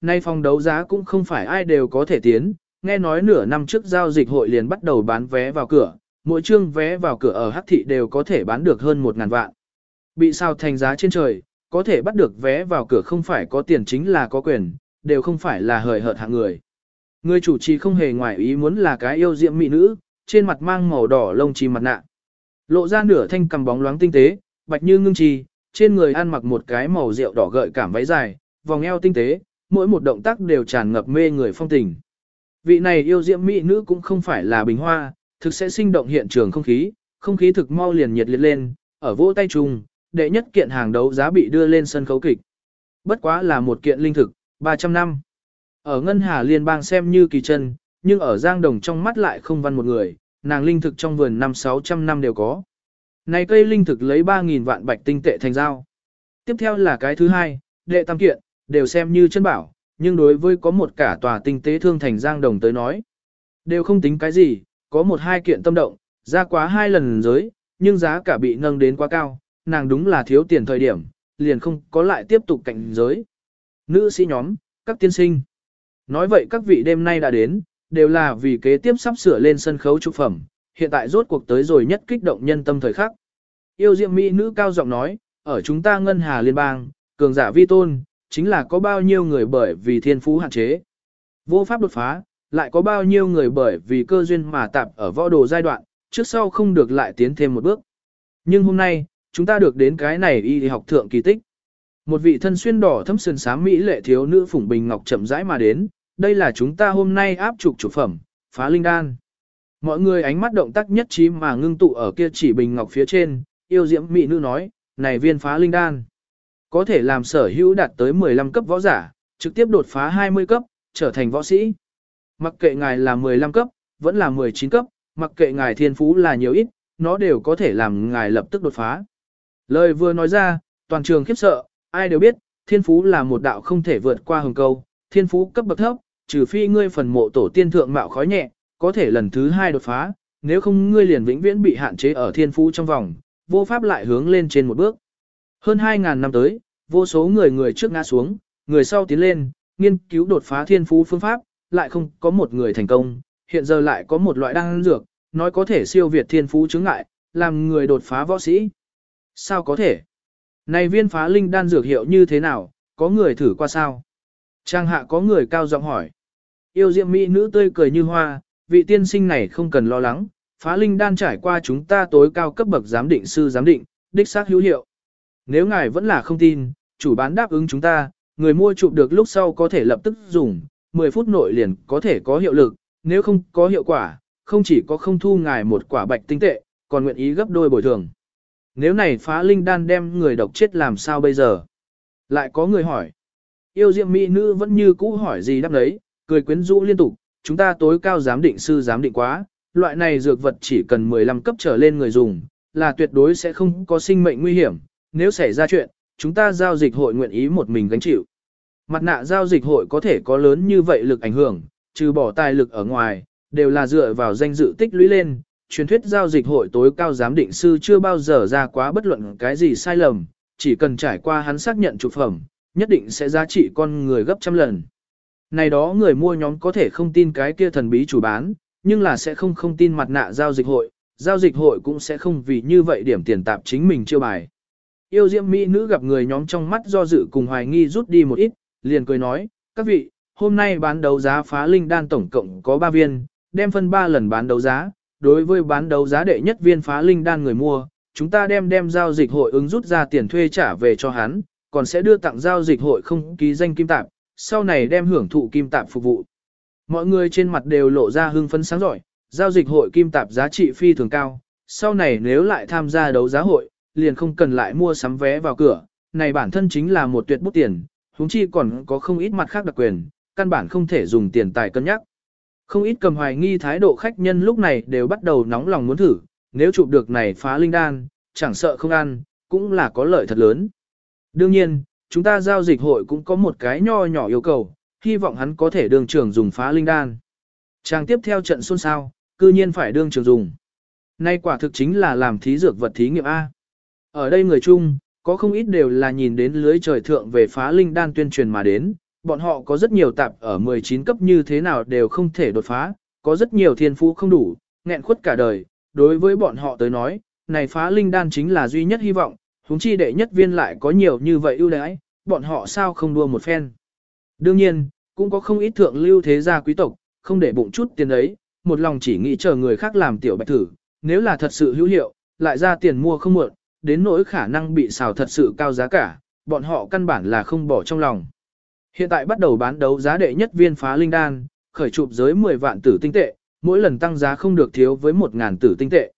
Nay phòng đấu giá cũng không phải ai đều có thể tiến, nghe nói nửa năm trước giao dịch hội liền bắt đầu bán vé vào cửa, mỗi chương vé vào cửa ở Hắc thị đều có thể bán được hơn 1000 vạn. Bị sao thành giá trên trời, có thể bắt được vé vào cửa không phải có tiền chính là có quyền, đều không phải là hời hợt hạng người. Người chủ trì không hề ngoài ý muốn là cái yêu diệm mỹ nữ, trên mặt mang màu đỏ lông chim mặt nạ. Lộ ra nửa thanh cầm bóng loáng tinh tế, bạch như ngưng trì, trên người ăn mặc một cái màu rượu đỏ gợi cảm váy dài, vòng eo tinh tế, mỗi một động tác đều tràn ngập mê người phong tình. Vị này yêu diễm mỹ nữ cũng không phải là bình hoa, thực sẽ sinh động hiện trường không khí, không khí thực mau liền nhiệt liệt lên, ở vỗ tay chung, đệ nhất kiện hàng đấu giá bị đưa lên sân khấu kịch. Bất quá là một kiện linh thực, 300 năm. Ở Ngân Hà Liên bang xem như kỳ chân, nhưng ở Giang Đồng trong mắt lại không văn một người, nàng linh thực trong vườn năm 600 năm đều có. Này cây linh thực lấy 3.000 vạn bạch tinh tệ thành giao. Tiếp theo là cái thứ hai, đệ tam kiện, đều xem như chân bảo, nhưng đối với có một cả tòa tinh tế thương thành Giang Đồng tới nói. Đều không tính cái gì, có một hai kiện tâm động, ra quá hai lần giới, nhưng giá cả bị nâng đến quá cao, nàng đúng là thiếu tiền thời điểm, liền không có lại tiếp tục cạnh giới. Nữ sĩ nhóm, các tiên sinh. Nói vậy các vị đêm nay đã đến, đều là vì kế tiếp sắp sửa lên sân khấu trục phẩm, hiện tại rốt cuộc tới rồi nhất kích động nhân tâm thời khắc. Yêu diệm mỹ nữ cao giọng nói, ở chúng ta ngân hà liên bang, cường giả vi tôn, chính là có bao nhiêu người bởi vì thiên phú hạn chế. Vô pháp đột phá, lại có bao nhiêu người bởi vì cơ duyên mà tạp ở võ đồ giai đoạn, trước sau không được lại tiến thêm một bước. Nhưng hôm nay, chúng ta được đến cái này y học thượng kỳ tích. Một vị thân xuyên đỏ thâm sườn xám mỹ lệ thiếu nữ phủng bình ngọc chậm rãi mà đến, đây là chúng ta hôm nay áp trục chủ phẩm, phá linh đan. Mọi người ánh mắt động tác nhất trí mà ngưng tụ ở kia chỉ bình ngọc phía trên, yêu diễm mỹ nữ nói, này viên phá linh đan. Có thể làm sở hữu đạt tới 15 cấp võ giả, trực tiếp đột phá 20 cấp, trở thành võ sĩ. Mặc kệ ngài là 15 cấp, vẫn là 19 cấp, mặc kệ ngài thiên phú là nhiều ít, nó đều có thể làm ngài lập tức đột phá. Lời vừa nói ra, toàn trường khiếp sợ, ai đều biết, thiên phú là một đạo không thể vượt qua hừng câu, thiên phú cấp bậc thấp, trừ phi ngươi phần mộ tổ tiên thượng mạo khói nhẹ, có thể lần thứ hai đột phá, nếu không ngươi liền vĩnh viễn bị hạn chế ở thiên phú trong vòng, vô pháp lại hướng lên trên một bước. Hơn 2.000 năm tới, vô số người người trước ngã xuống, người sau tiến lên, nghiên cứu đột phá thiên phú phương pháp, lại không có một người thành công, hiện giờ lại có một loại đan dược, nói có thể siêu việt thiên phú chứng ngại, làm người đột phá võ sĩ. Sao có thể? Này viên phá linh đan dược hiệu như thế nào, có người thử qua sao? Trang hạ có người cao giọng hỏi. Yêu diệm mỹ nữ tươi cười như hoa, vị tiên sinh này không cần lo lắng, phá linh đan trải qua chúng ta tối cao cấp bậc giám định sư giám định, đích xác hữu hiệu. Nếu ngài vẫn là không tin, chủ bán đáp ứng chúng ta, người mua chụp được lúc sau có thể lập tức dùng, 10 phút nội liền có thể có hiệu lực, nếu không có hiệu quả, không chỉ có không thu ngài một quả bạch tinh tệ, còn nguyện ý gấp đôi bồi thường. Nếu này phá linh đan đem người độc chết làm sao bây giờ? Lại có người hỏi. Yêu diệm mỹ nữ vẫn như cũ hỏi gì đáp đấy, cười quyến rũ liên tục, chúng ta tối cao giám định sư giám định quá, loại này dược vật chỉ cần 15 cấp trở lên người dùng, là tuyệt đối sẽ không có sinh mệnh nguy hiểm, nếu xảy ra chuyện, chúng ta giao dịch hội nguyện ý một mình gánh chịu. Mặt nạ giao dịch hội có thể có lớn như vậy lực ảnh hưởng, trừ bỏ tài lực ở ngoài, đều là dựa vào danh dự tích lũy lên. Truyền thuyết giao dịch hội tối cao giám định sư chưa bao giờ ra quá bất luận cái gì sai lầm, chỉ cần trải qua hắn xác nhận trục phẩm, nhất định sẽ giá trị con người gấp trăm lần. Này đó người mua nhóm có thể không tin cái kia thần bí chủ bán, nhưng là sẽ không không tin mặt nạ giao dịch hội, giao dịch hội cũng sẽ không vì như vậy điểm tiền tạp chính mình chiêu bài. Yêu diễm mỹ nữ gặp người nhóm trong mắt do dự cùng hoài nghi rút đi một ít, liền cười nói, các vị, hôm nay bán đấu giá phá linh đan tổng cộng có 3 viên, đem phân 3 lần bán đấu giá, đối với bán đấu giá đệ nhất viên phá linh đan người mua, chúng ta đem đem giao dịch hội ứng rút ra tiền thuê trả về cho hắn, còn sẽ đưa tặng giao dịch hội không ký danh kim tạp, sau này đem hưởng thụ kim tạp phục vụ. Mọi người trên mặt đều lộ ra hưng phấn sáng giỏi, giao dịch hội kim tạp giá trị phi thường cao, sau này nếu lại tham gia đấu giá hội, liền không cần lại mua sắm vé vào cửa, này bản thân chính là một tuyệt bút tiền, huống chi còn có không ít mặt khác đặc quyền, căn bản không thể dùng tiền tài cân nhắc. Không ít cầm hoài nghi thái độ khách nhân lúc này đều bắt đầu nóng lòng muốn thử, nếu chụp được này phá linh đan, chẳng sợ không ăn, cũng là có lợi thật lớn. Đương nhiên, chúng ta giao dịch hội cũng có một cái nho nhỏ yêu cầu, hy vọng hắn có thể đường trưởng dùng phá linh đan. Trang tiếp theo trận xôn xao, cư nhiên phải đương trường dùng. Nay quả thực chính là làm thí dược vật thí nghiệm A. Ở đây người chung, có không ít đều là nhìn đến lưới trời thượng về phá linh đan tuyên truyền mà đến, bọn họ có rất nhiều tạp ở 19 cấp như thế nào đều không thể đột phá, có rất nhiều thiên phú không đủ, nghẹn khuất cả đời, đối với bọn họ tới nói, này phá linh đan chính là duy nhất hy vọng, huống chi đệ nhất viên lại có nhiều như vậy ưu đãi, bọn họ sao không đua một phen. Đương nhiên, cũng có không ít thượng lưu thế gia quý tộc, không để bụng chút tiền ấy, một lòng chỉ nghĩ chờ người khác làm tiểu bạch thử, nếu là thật sự hữu hiệu, lại ra tiền mua không muộn, đến nỗi khả năng bị xào thật sự cao giá cả, bọn họ căn bản là không bỏ trong lòng. Hiện tại bắt đầu bán đấu giá đệ nhất viên phá linh đan, khởi chụp giới 10 vạn tử tinh tệ, mỗi lần tăng giá không được thiếu với 1.000 tử tinh tệ.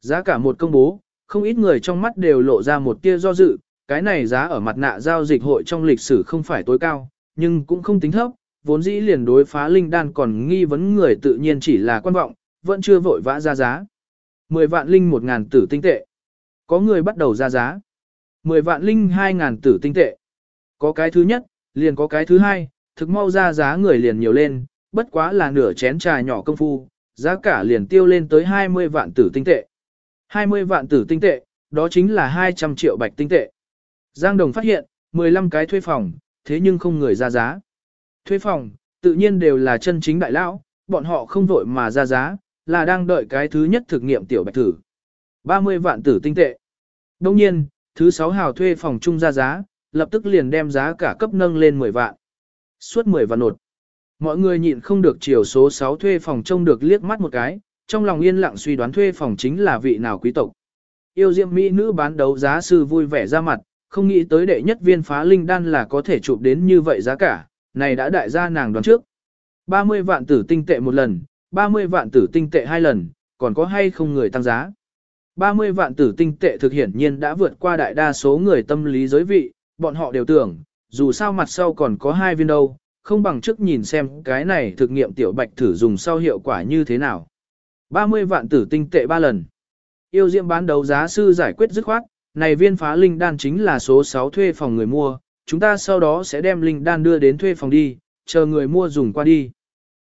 Giá cả một công bố, không ít người trong mắt đều lộ ra một tia do dự, cái này giá ở mặt nạ giao dịch hội trong lịch sử không phải tối cao, nhưng cũng không tính thấp, vốn dĩ liền đối phá linh đan còn nghi vấn người tự nhiên chỉ là quan vọng, vẫn chưa vội vã ra giá. 10 vạn linh 1.000 tử tinh tệ. Có người bắt đầu ra giá. 10 vạn linh 2.000 tử tinh tệ. Có cái thứ nhất, liền có cái thứ hai, thực mau ra giá người liền nhiều lên, bất quá là nửa chén trà nhỏ công phu, giá cả liền tiêu lên tới 20 vạn tử tinh tệ. 20 vạn tử tinh tệ, đó chính là 200 triệu bạch tinh tệ. Giang Đồng phát hiện, 15 cái thuê phòng, thế nhưng không người ra giá. Thuê phòng, tự nhiên đều là chân chính đại lão, bọn họ không vội mà ra giá, là đang đợi cái thứ nhất thực nghiệm tiểu bạch thử. 30 vạn tử tinh tệ. Đồng nhiên, thứ 6 hào thuê phòng chung ra giá, lập tức liền đem giá cả cấp nâng lên 10 vạn. Suốt 10 vạn nột. Mọi người nhịn không được chiều số 6 thuê phòng trông được liếc mắt một cái, trong lòng yên lặng suy đoán thuê phòng chính là vị nào quý tộc. Yêu diệm mỹ nữ bán đấu giá sư vui vẻ ra mặt, không nghĩ tới đệ nhất viên phá linh đan là có thể chụp đến như vậy giá cả, này đã đại gia nàng đoán trước. 30 vạn tử tinh tệ một lần, 30 vạn tử tinh tệ hai lần, còn có hay không người tăng giá. 30 vạn tử tinh tệ thực hiển nhiên đã vượt qua đại đa số người tâm lý giới vị, bọn họ đều tưởng, dù sao mặt sau còn có hai viên đâu, không bằng trước nhìn xem cái này thực nghiệm tiểu bạch thử dùng sau hiệu quả như thế nào. 30 vạn tử tinh tệ ba lần. Yêu diệm bán đấu giá sư giải quyết dứt khoát, này viên phá linh đan chính là số 6 thuê phòng người mua, chúng ta sau đó sẽ đem linh đan đưa đến thuê phòng đi, chờ người mua dùng qua đi.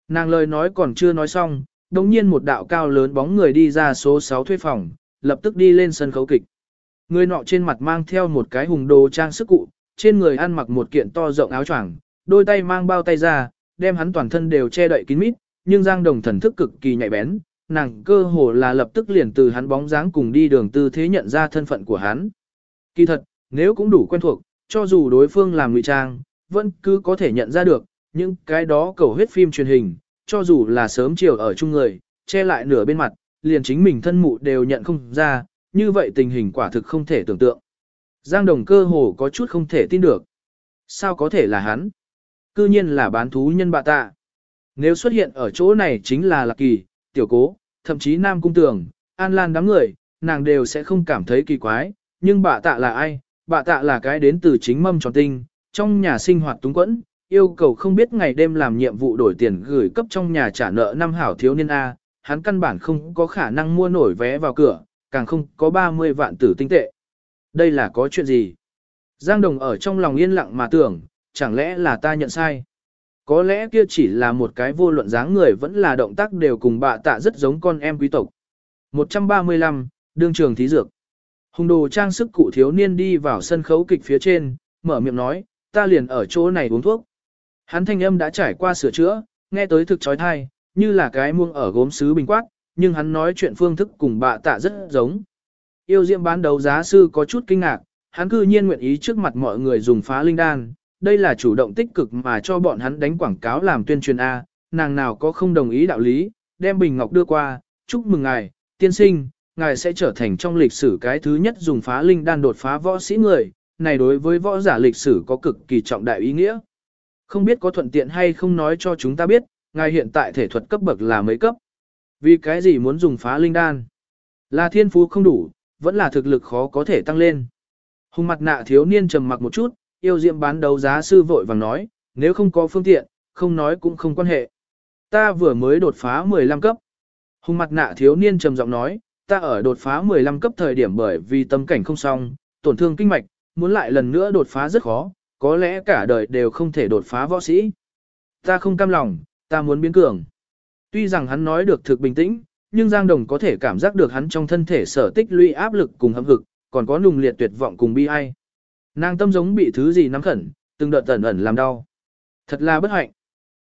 Nàng lời nói còn chưa nói xong, đồng nhiên một đạo cao lớn bóng người đi ra số 6 thuê phòng, lập tức đi lên sân khấu kịch. Người nọ trên mặt mang theo một cái hùng đồ trang sức cụ, trên người ăn mặc một kiện to rộng áo choàng, đôi tay mang bao tay ra, đem hắn toàn thân đều che đậy kín mít, nhưng Giang Đồng thần thức cực kỳ nhạy bén, nàng cơ hồ là lập tức liền từ hắn bóng dáng cùng đi đường tư thế nhận ra thân phận của hắn. Kỳ thật, nếu cũng đủ quen thuộc, cho dù đối phương làm ngụy trang, vẫn cứ có thể nhận ra được, Nhưng cái đó cầu huyết phim truyền hình, cho dù là sớm chiều ở chung người, che lại nửa bên mặt, liền chính mình thân mụ đều nhận không ra, như vậy tình hình quả thực không thể tưởng tượng. Giang Đồng cơ hồ có chút không thể tin được. Sao có thể là hắn? Cư nhiên là bán thú nhân bạ tạ. Nếu xuất hiện ở chỗ này chính là Lạc Kỳ, Tiểu Cố, thậm chí Nam Cung Tường, An Lan đám người, nàng đều sẽ không cảm thấy kỳ quái, nhưng bạ tạ là ai? Bạ tạ là cái đến từ chính mâm tròn tinh, trong nhà sinh hoạt túng quẫn, yêu cầu không biết ngày đêm làm nhiệm vụ đổi tiền gửi cấp trong nhà trả nợ năm hảo thiếu niên A, hắn căn bản không có khả năng mua nổi vé vào cửa, càng không có 30 vạn tử tinh tệ. Đây là có chuyện gì? Giang Đồng ở trong lòng yên lặng mà tưởng, chẳng lẽ là ta nhận sai? Có lẽ kia chỉ là một cái vô luận dáng người vẫn là động tác đều cùng bạ tạ rất giống con em quý tộc. 135, đương trường thí dược. Hùng đồ trang sức cụ thiếu niên đi vào sân khấu kịch phía trên, mở miệng nói, ta liền ở chỗ này uống thuốc. Hắn thanh âm đã trải qua sửa chữa, nghe tới thực trói thai, như là cái muông ở gốm sứ bình quát, nhưng hắn nói chuyện phương thức cùng bạ tạ rất giống. Yêu diệm bán đấu giá sư có chút kinh ngạc, hắn cư nhiên nguyện ý trước mặt mọi người dùng phá linh đan, đây là chủ động tích cực mà cho bọn hắn đánh quảng cáo làm tuyên truyền A, nàng nào có không đồng ý đạo lý, đem bình ngọc đưa qua, chúc mừng ngài, tiên sinh, ngài sẽ trở thành trong lịch sử cái thứ nhất dùng phá linh đan đột phá võ sĩ người, này đối với võ giả lịch sử có cực kỳ trọng đại ý nghĩa. Không biết có thuận tiện hay không nói cho chúng ta biết, ngài hiện tại thể thuật cấp bậc là mấy cấp. Vì cái gì muốn dùng phá linh đan? Là thiên phú không đủ, vẫn là thực lực khó có thể tăng lên. Hùng mặt nạ thiếu niên trầm mặc một chút, yêu diệm bán đấu giá sư vội vàng nói, nếu không có phương tiện, không nói cũng không quan hệ. Ta vừa mới đột phá 15 cấp. Hùng mặt nạ thiếu niên trầm giọng nói, ta ở đột phá 15 cấp thời điểm bởi vì tâm cảnh không xong, tổn thương kinh mạch, muốn lại lần nữa đột phá rất khó, có lẽ cả đời đều không thể đột phá võ sĩ. Ta không cam lòng, ta muốn biến cường. Tuy rằng hắn nói được thực bình tĩnh, nhưng Giang Đồng có thể cảm giác được hắn trong thân thể sở tích lũy áp lực cùng hâm hực, còn có nùng liệt tuyệt vọng cùng bi ai. Nàng tâm giống bị thứ gì nắm khẩn, từng đợt tẩn ẩn làm đau. Thật là bất hạnh.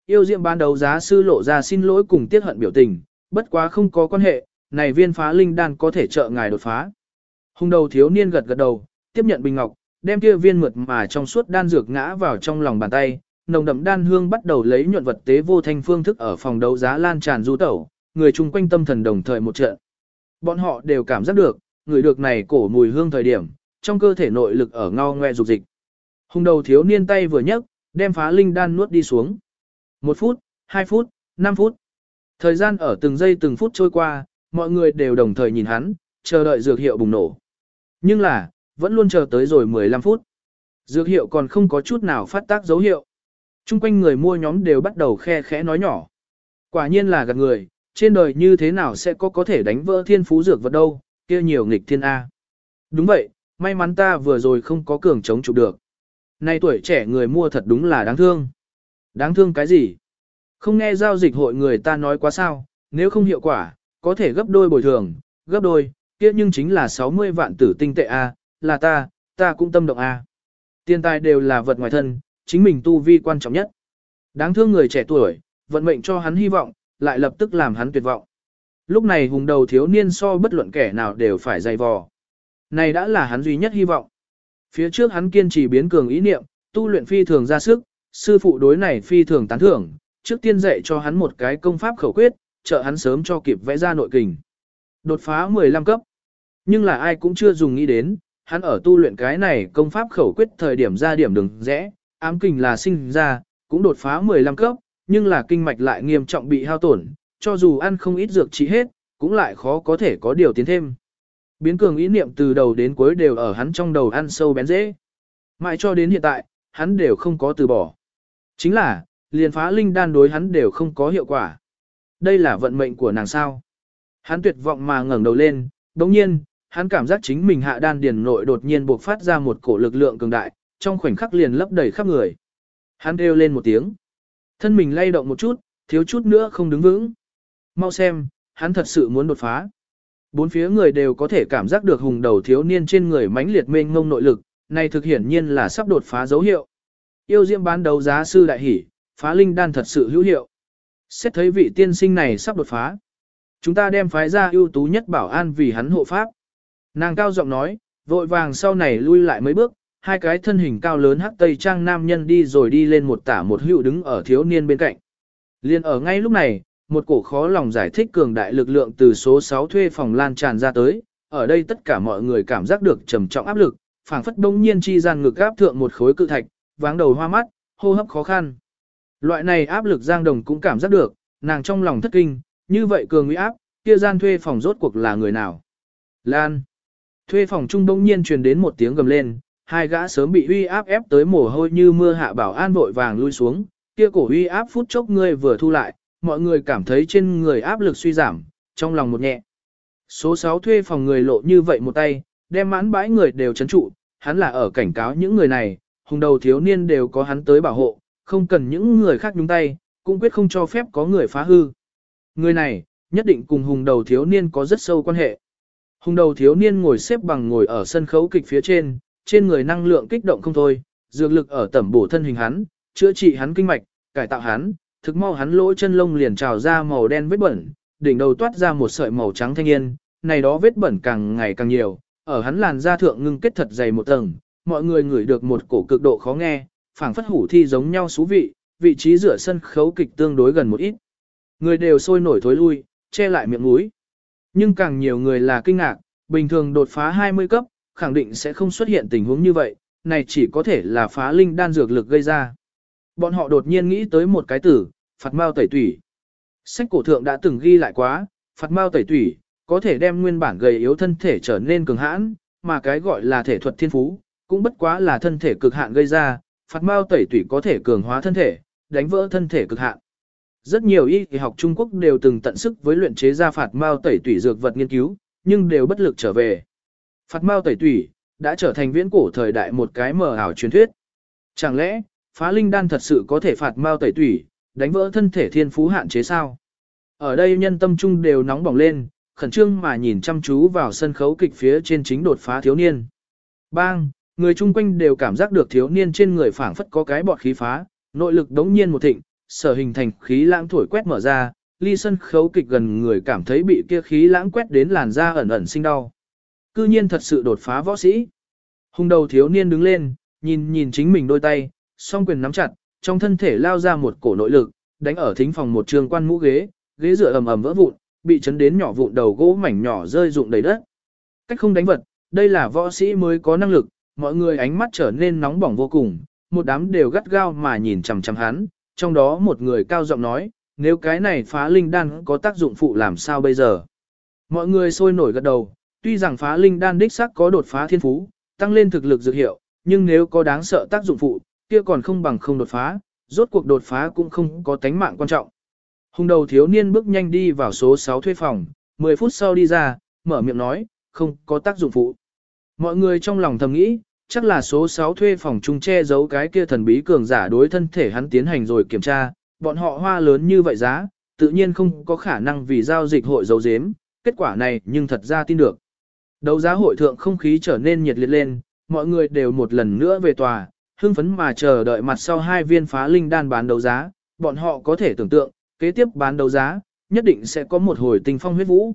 Yêu diệm ban đầu giá sư lộ ra xin lỗi cùng tiết hận biểu tình, bất quá không có quan hệ, này viên phá linh đan có thể trợ ngài đột phá. Hùng đầu thiếu niên gật gật đầu, tiếp nhận bình ngọc, đem kia viên mượt mà trong suốt đan dược ngã vào trong lòng bàn tay, nồng đậm đan hương bắt đầu lấy nhuận vật tế vô thanh phương thức ở phòng đấu giá lan tràn du tẩu, người chung quanh tâm thần đồng thời một trận. Bọn họ đều cảm giác được, người được này cổ mùi hương thời điểm, trong cơ thể nội lực ở ngao ngoe dục dịch. Hùng đầu thiếu niên tay vừa nhấc, đem phá linh đan nuốt đi xuống. Một phút, hai phút, năm phút. Thời gian ở từng giây từng phút trôi qua, mọi người đều đồng thời nhìn hắn, chờ đợi dược hiệu bùng nổ. Nhưng là, vẫn luôn chờ tới rồi 15 phút. Dược hiệu còn không có chút nào phát tác dấu hiệu. Trung quanh người mua nhóm đều bắt đầu khe khẽ nói nhỏ. Quả nhiên là gạt người, trên đời như thế nào sẽ có có thể đánh vỡ thiên phú dược vật đâu, kia nhiều nghịch thiên A. Đúng vậy, may mắn ta vừa rồi không có cường chống chụp được. Nay tuổi trẻ người mua thật đúng là đáng thương. Đáng thương cái gì? Không nghe giao dịch hội người ta nói quá sao, nếu không hiệu quả, có thể gấp đôi bồi thường, gấp đôi, kia nhưng chính là 60 vạn tử tinh tệ A, là ta, ta cũng tâm động A. Tiền tài đều là vật ngoài thân, chính mình tu vi quan trọng nhất. Đáng thương người trẻ tuổi, vận mệnh cho hắn hy vọng, lại lập tức làm hắn tuyệt vọng. Lúc này hùng đầu thiếu niên so bất luận kẻ nào đều phải dày vò. Này đã là hắn duy nhất hy vọng. Phía trước hắn kiên trì biến cường ý niệm, tu luyện phi thường ra sức, sư phụ đối này phi thường tán thưởng, trước tiên dạy cho hắn một cái công pháp khẩu quyết, trợ hắn sớm cho kịp vẽ ra nội kình. Đột phá 15 cấp. Nhưng là ai cũng chưa dùng nghĩ đến, hắn ở tu luyện cái này công pháp khẩu quyết thời điểm ra điểm đừng rẽ, ám kình là sinh ra, cũng đột phá 15 cấp, nhưng là kinh mạch lại nghiêm trọng bị hao tổn, cho dù ăn không ít dược trị hết, cũng lại khó có thể có điều tiến thêm. Biến cường ý niệm từ đầu đến cuối đều ở hắn trong đầu ăn sâu bén dễ. Mãi cho đến hiện tại, hắn đều không có từ bỏ. Chính là, liền phá linh đan đối hắn đều không có hiệu quả. Đây là vận mệnh của nàng sao. Hắn tuyệt vọng mà ngẩng đầu lên, đồng nhiên, hắn cảm giác chính mình hạ đan điền nội đột nhiên buộc phát ra một cổ lực lượng cường đại, trong khoảnh khắc liền lấp đầy khắp người. Hắn kêu lên một tiếng. Thân mình lay động một chút, thiếu chút nữa không đứng vững. Mau xem, hắn thật sự muốn đột phá. Bốn phía người đều có thể cảm giác được hùng đầu thiếu niên trên người mãnh liệt mênh ngông nội lực, này thực hiển nhiên là sắp đột phá dấu hiệu. Yêu diễm bán đấu giá sư đại hỉ, phá linh đan thật sự hữu hiệu. Xét thấy vị tiên sinh này sắp đột phá. Chúng ta đem phái ra ưu tú nhất bảo an vì hắn hộ pháp. Nàng cao giọng nói, vội vàng sau này lui lại mấy bước, hai cái thân hình cao lớn hắc tây trang nam nhân đi rồi đi lên một tả một hữu đứng ở thiếu niên bên cạnh. Liên ở ngay lúc này, một cổ khó lòng giải thích cường đại lực lượng từ số 6 thuê phòng lan tràn ra tới, ở đây tất cả mọi người cảm giác được trầm trọng áp lực, phảng phất đông nhiên chi gian ngực áp thượng một khối cự thạch, váng đầu hoa mắt, hô hấp khó khăn. Loại này áp lực Giang Đồng cũng cảm giác được, nàng trong lòng thất kinh, như vậy cường uy áp, kia gian thuê phòng rốt cuộc là người nào? Lan. Thuê phòng trung đông nhiên truyền đến một tiếng gầm lên, hai gã sớm bị uy áp ép tới mồ hôi như mưa hạ bảo an vội vàng lui xuống, kia cổ uy áp phút chốc ngươi vừa thu lại, mọi người cảm thấy trên người áp lực suy giảm, trong lòng một nhẹ. Số 6 thuê phòng người lộ như vậy một tay, đem mãn bãi người đều chấn trụ, hắn là ở cảnh cáo những người này, hùng đầu thiếu niên đều có hắn tới bảo hộ, không cần những người khác nhúng tay, cũng quyết không cho phép có người phá hư. Người này, nhất định cùng hùng đầu thiếu niên có rất sâu quan hệ. Hùng đầu thiếu niên ngồi xếp bằng ngồi ở sân khấu kịch phía trên, trên người năng lượng kích động không thôi, dược lực ở tẩm bổ thân hình hắn, chữa trị hắn kinh mạch, cải tạo hắn, thực mau hắn lỗ chân lông liền trào ra màu đen vết bẩn, đỉnh đầu toát ra một sợi màu trắng thanh niên, này đó vết bẩn càng ngày càng nhiều, ở hắn làn da thượng ngưng kết thật dày một tầng, mọi người ngửi được một cổ cực độ khó nghe, phảng phất hủ thi giống nhau xú vị, vị trí rửa sân khấu kịch tương đối gần một ít. Người đều sôi nổi thối lui, che lại miệng mũi. Nhưng càng nhiều người là kinh ngạc, bình thường đột phá 20 cấp, khẳng định sẽ không xuất hiện tình huống như vậy, này chỉ có thể là phá linh đan dược lực gây ra. Bọn họ đột nhiên nghĩ tới một cái tử, phạt mao tẩy tủy. Sách cổ thượng đã từng ghi lại quá, phạt mao tẩy tủy, có thể đem nguyên bản gầy yếu thân thể trở nên cường hãn, mà cái gọi là thể thuật thiên phú, cũng bất quá là thân thể cực hạn gây ra, phạt mao tẩy tủy có thể cường hóa thân thể, đánh vỡ thân thể cực hạn. Rất nhiều y học Trung Quốc đều từng tận sức với luyện chế ra phạt mao tẩy tủy dược vật nghiên cứu, nhưng đều bất lực trở về. Phạt mao tẩy tủy, đã trở thành viễn cổ thời đại một cái mờ ảo truyền thuyết. Chẳng lẽ, phá linh đan thật sự có thể phạt mao tẩy tủy, đánh vỡ thân thể thiên phú hạn chế sao? Ở đây nhân tâm trung đều nóng bỏng lên, khẩn trương mà nhìn chăm chú vào sân khấu kịch phía trên chính đột phá thiếu niên. Bang, người chung quanh đều cảm giác được thiếu niên trên người phảng phất có cái bọt khí phá, Nội lực đống nhiên một thịnh, sở hình thành khí lãng thổi quét mở ra, ly sân khấu kịch gần người cảm thấy bị kia khí lãng quét đến làn da ẩn ẩn sinh đau. Cư nhiên thật sự đột phá võ sĩ. Hùng đầu thiếu niên đứng lên, nhìn nhìn chính mình đôi tay, song quyền nắm chặt, trong thân thể lao ra một cổ nội lực, đánh ở thính phòng một trường quan mũ ghế, ghế dựa ầm ầm vỡ vụn, bị chấn đến nhỏ vụn đầu gỗ mảnh nhỏ rơi rụng đầy đất. Cách không đánh vật, đây là võ sĩ mới có năng lực, mọi người ánh mắt trở nên nóng bỏng vô cùng, một đám đều gắt gao mà nhìn chằm chằm hắn, trong đó một người cao giọng nói, nếu cái này phá linh đan có tác dụng phụ làm sao bây giờ. Mọi người sôi nổi gật đầu, tuy rằng phá linh đan đích sắc có đột phá thiên phú, tăng lên thực lực dược hiệu, nhưng nếu có đáng sợ tác dụng phụ, kia còn không bằng không đột phá, rốt cuộc đột phá cũng không có tánh mạng quan trọng. Hùng đầu thiếu niên bước nhanh đi vào số 6 thuê phòng, 10 phút sau đi ra, mở miệng nói, không có tác dụng phụ. Mọi người trong lòng thầm nghĩ, chắc là số 6 thuê phòng trung che giấu cái kia thần bí cường giả đối thân thể hắn tiến hành rồi kiểm tra, bọn họ hoa lớn như vậy giá, tự nhiên không có khả năng vì giao dịch hội giấu giếm, kết quả này nhưng thật ra tin được. Đấu giá hội thượng không khí trở nên nhiệt liệt lên, mọi người đều một lần nữa về tòa, hưng phấn mà chờ đợi mặt sau hai viên phá linh đan bán đấu giá, bọn họ có thể tưởng tượng, kế tiếp bán đấu giá, nhất định sẽ có một hồi tình phong huyết vũ.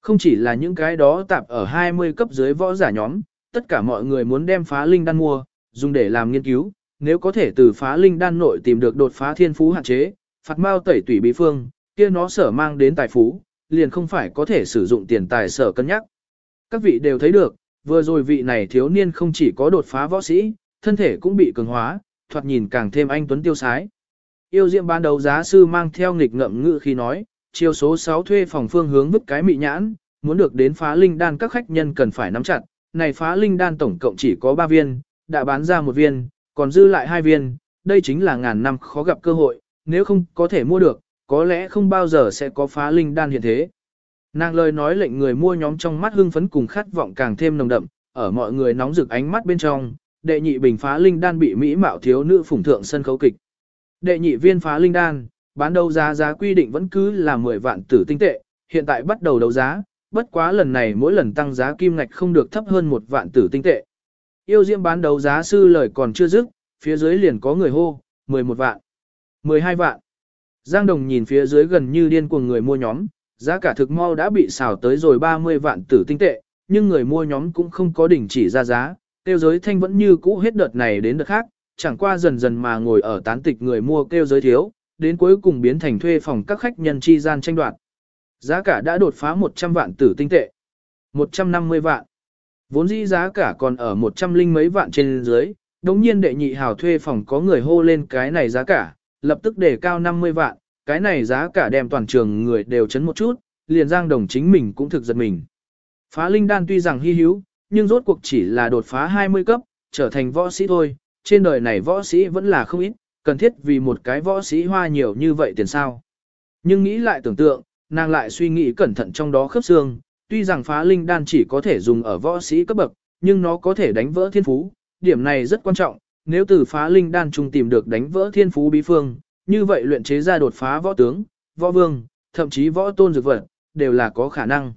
Không chỉ là những cái đó tạp ở 20 cấp dưới võ giả nhóm, tất cả mọi người muốn đem phá linh đan mua, dùng để làm nghiên cứu, nếu có thể từ phá linh đan nội tìm được đột phá thiên phú hạn chế, phạt mao tẩy tủy bí phương, kia nó sở mang đến tài phú, liền không phải có thể sử dụng tiền tài sở cân nhắc. Các vị đều thấy được, vừa rồi vị này thiếu niên không chỉ có đột phá võ sĩ, thân thể cũng bị cường hóa, thoạt nhìn càng thêm anh tuấn tiêu sái. Yêu diệm ban đầu giá sư mang theo nghịch ngậm ngự khi nói, chiều số 6 thuê phòng phương hướng vứt cái mị nhãn, muốn được đến phá linh đan các khách nhân cần phải nắm chặt, này phá linh đan tổng cộng chỉ có 3 viên, đã bán ra một viên, còn dư lại hai viên, đây chính là ngàn năm khó gặp cơ hội, nếu không có thể mua được, có lẽ không bao giờ sẽ có phá linh đan hiện thế. Nàng lời nói lệnh người mua nhóm trong mắt hưng phấn cùng khát vọng càng thêm nồng đậm, ở mọi người nóng rực ánh mắt bên trong, đệ nhị bình phá linh đan bị mỹ mạo thiếu nữ phủng thượng sân khấu kịch. Đệ nhị viên phá linh đan, bán đấu giá giá quy định vẫn cứ là 10 vạn tử tinh tệ, hiện tại bắt đầu đấu giá, bất quá lần này mỗi lần tăng giá kim ngạch không được thấp hơn một vạn tử tinh tệ. Yêu diễm bán đấu giá sư lời còn chưa dứt, phía dưới liền có người hô, 11 vạn, 12 vạn. Giang Đồng nhìn phía dưới gần như điên cuồng người mua nhóm, giá cả thực mau đã bị xào tới rồi 30 vạn tử tinh tệ, nhưng người mua nhóm cũng không có đỉnh chỉ ra giá, tiêu giới thanh vẫn như cũ hết đợt này đến đợt khác, chẳng qua dần dần mà ngồi ở tán tịch người mua kêu giới thiếu, đến cuối cùng biến thành thuê phòng các khách nhân chi gian tranh đoạt. Giá cả đã đột phá 100 vạn tử tinh tệ. 150 vạn. Vốn dĩ giá cả còn ở 100 linh mấy vạn trên dưới, đồng nhiên đệ nhị hào thuê phòng có người hô lên cái này giá cả, lập tức đề cao 50 vạn, cái này giá cả đem toàn trường người đều chấn một chút, liền giang đồng chính mình cũng thực giật mình. Phá linh đan tuy rằng hy hữu, nhưng rốt cuộc chỉ là đột phá 20 cấp, trở thành võ sĩ thôi, trên đời này võ sĩ vẫn là không ít, cần thiết vì một cái võ sĩ hoa nhiều như vậy tiền sao. Nhưng nghĩ lại tưởng tượng, nàng lại suy nghĩ cẩn thận trong đó khớp xương, tuy rằng phá linh đan chỉ có thể dùng ở võ sĩ cấp bậc, nhưng nó có thể đánh vỡ thiên phú, điểm này rất quan trọng, nếu từ phá linh đan trung tìm được đánh vỡ thiên phú bí phương, như vậy luyện chế ra đột phá võ tướng, võ vương, thậm chí võ tôn dược vật, đều là có khả năng.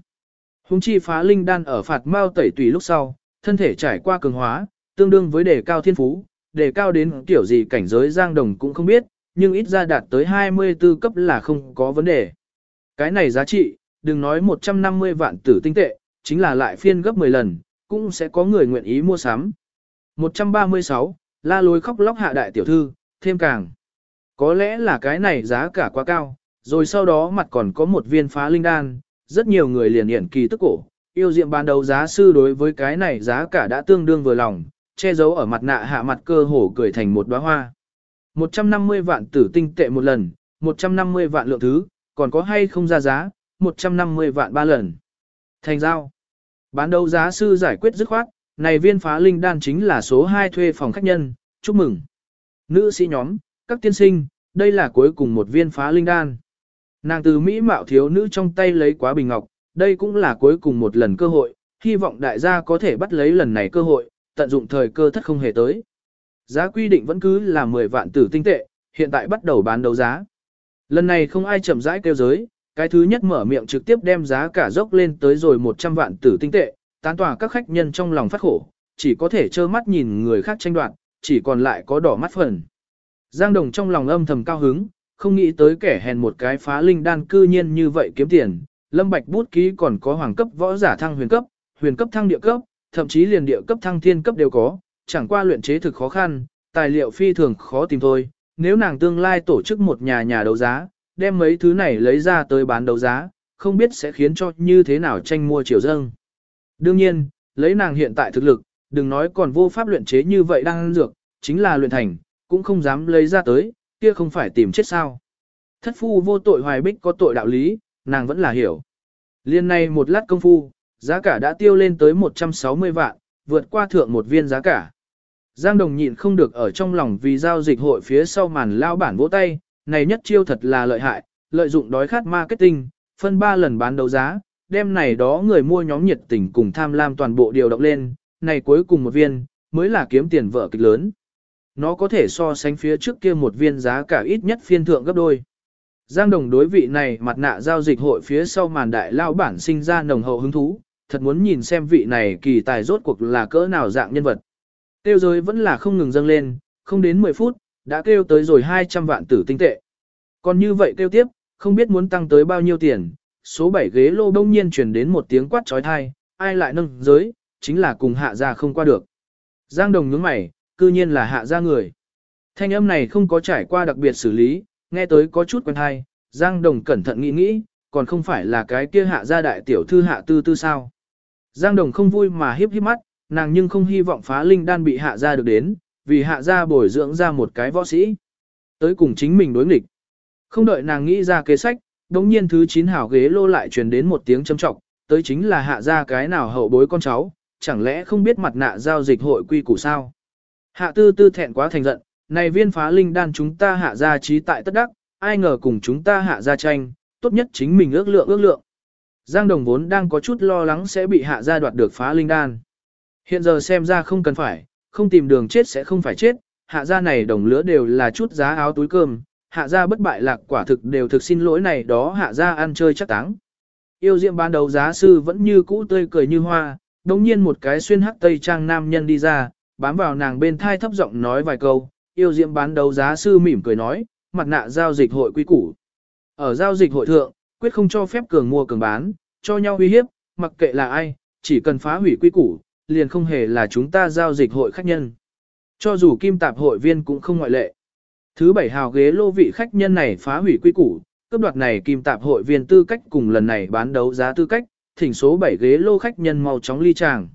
Hùng chi phá linh đan ở phạt mao tẩy tùy lúc sau, thân thể trải qua cường hóa, tương đương với đề cao thiên phú, đề cao đến kiểu gì cảnh giới giang đồng cũng không biết, nhưng ít ra đạt tới 24 cấp là không có vấn đề. Cái này giá trị, đừng nói 150 vạn tử tinh tệ, chính là lại phiên gấp 10 lần, cũng sẽ có người nguyện ý mua sắm. 136, la lối khóc lóc hạ đại tiểu thư, thêm càng. Có lẽ là cái này giá cả quá cao, rồi sau đó mặt còn có một viên phá linh đan, rất nhiều người liền hiển kỳ tức cổ. Yêu diệm ban đầu giá sư đối với cái này giá cả đã tương đương vừa lòng, che giấu ở mặt nạ hạ mặt cơ hổ cười thành một đóa hoa. 150 vạn tử tinh tệ một lần, 150 vạn lượng thứ, còn có hay không ra giá, 150 vạn ba lần. Thành giao. Bán đấu giá sư giải quyết dứt khoát, này viên phá linh đan chính là số 2 thuê phòng khách nhân, chúc mừng. Nữ sĩ nhóm, các tiên sinh, đây là cuối cùng một viên phá linh đan. Nàng từ Mỹ mạo thiếu nữ trong tay lấy quá bình ngọc, đây cũng là cuối cùng một lần cơ hội, hy vọng đại gia có thể bắt lấy lần này cơ hội, tận dụng thời cơ thất không hề tới. Giá quy định vẫn cứ là 10 vạn tử tinh tệ, hiện tại bắt đầu bán đấu giá. Lần này không ai chậm rãi kêu giới, cái thứ nhất mở miệng trực tiếp đem giá cả dốc lên tới rồi 100 vạn tử tinh tệ, tán tỏa các khách nhân trong lòng phát khổ, chỉ có thể trơ mắt nhìn người khác tranh đoạt, chỉ còn lại có đỏ mắt phần. Giang Đồng trong lòng âm thầm cao hứng, không nghĩ tới kẻ hèn một cái phá linh đan cư nhiên như vậy kiếm tiền. Lâm Bạch bút ký còn có hoàng cấp võ giả thăng huyền cấp, huyền cấp thăng địa cấp, thậm chí liền địa cấp thăng thiên cấp đều có, chẳng qua luyện chế thực khó khăn, tài liệu phi thường khó tìm thôi. Nếu nàng tương lai tổ chức một nhà nhà đấu giá, đem mấy thứ này lấy ra tới bán đấu giá, không biết sẽ khiến cho như thế nào tranh mua chiều dâng. Đương nhiên, lấy nàng hiện tại thực lực, đừng nói còn vô pháp luyện chế như vậy đang dược, chính là luyện thành, cũng không dám lấy ra tới, kia không phải tìm chết sao. Thất phu vô tội hoài bích có tội đạo lý, nàng vẫn là hiểu. Liên này một lát công phu, giá cả đã tiêu lên tới 160 vạn, vượt qua thượng một viên giá cả. Giang Đồng nhịn không được ở trong lòng vì giao dịch hội phía sau màn lao bản vỗ tay, này nhất chiêu thật là lợi hại, lợi dụng đói khát marketing, phân 3 lần bán đấu giá, đem này đó người mua nhóm nhiệt tình cùng tham lam toàn bộ điều động lên, này cuối cùng một viên, mới là kiếm tiền vợ kịch lớn. Nó có thể so sánh phía trước kia một viên giá cả ít nhất phiên thượng gấp đôi. Giang đồng đối vị này mặt nạ giao dịch hội phía sau màn đại lao bản sinh ra nồng hậu hứng thú, thật muốn nhìn xem vị này kỳ tài rốt cuộc là cỡ nào dạng nhân vật. Tiêu giới vẫn là không ngừng dâng lên, không đến 10 phút, đã kêu tới rồi 200 vạn tử tinh tệ. Còn như vậy kêu tiếp, không biết muốn tăng tới bao nhiêu tiền, số 7 ghế lô đông nhiên truyền đến một tiếng quát trói thai, ai lại nâng giới, chính là cùng hạ ra không qua được. Giang đồng nhướng mày, cư nhiên là hạ ra người. Thanh âm này không có trải qua đặc biệt xử lý, nghe tới có chút quen hay, Giang đồng cẩn thận nghĩ nghĩ, còn không phải là cái kia hạ gia đại tiểu thư hạ tư tư sao. Giang đồng không vui mà hiếp hiếp mắt, nàng nhưng không hy vọng phá linh đan bị hạ gia được đến, vì hạ gia bồi dưỡng ra một cái võ sĩ. Tới cùng chính mình đối nghịch. Không đợi nàng nghĩ ra kế sách, đống nhiên thứ 9 hảo ghế lô lại truyền đến một tiếng châm trọng, tới chính là hạ gia cái nào hậu bối con cháu, chẳng lẽ không biết mặt nạ giao dịch hội quy củ sao? Hạ tư tư thẹn quá thành giận, này viên phá linh đan chúng ta hạ gia trí tại tất đắc, ai ngờ cùng chúng ta hạ gia tranh, tốt nhất chính mình ước lượng ước lượng. Giang đồng vốn đang có chút lo lắng sẽ bị hạ gia đoạt được phá linh đan. Hiện giờ xem ra không cần phải, không tìm đường chết sẽ không phải chết, hạ gia này đồng lứa đều là chút giá áo túi cơm, hạ gia bất bại lạc quả thực đều thực xin lỗi này đó hạ gia ăn chơi chắc táng. Yêu diệm ban đầu giá sư vẫn như cũ tươi cười như hoa, đồng nhiên một cái xuyên hắc tây trang nam nhân đi ra, bám vào nàng bên thai thấp giọng nói vài câu, yêu diệm bán đấu giá sư mỉm cười nói, mặt nạ giao dịch hội quy củ. Ở giao dịch hội thượng, quyết không cho phép cường mua cường bán, cho nhau uy hiếp, mặc kệ là ai, chỉ cần phá hủy quy củ, liền không hề là chúng ta giao dịch hội khách nhân. Cho dù kim tạp hội viên cũng không ngoại lệ. Thứ bảy hào ghế lô vị khách nhân này phá hủy quy củ, cấp đoạt này kim tạp hội viên tư cách cùng lần này bán đấu giá tư cách, thỉnh số 7 ghế lô khách nhân mau chóng ly tràng.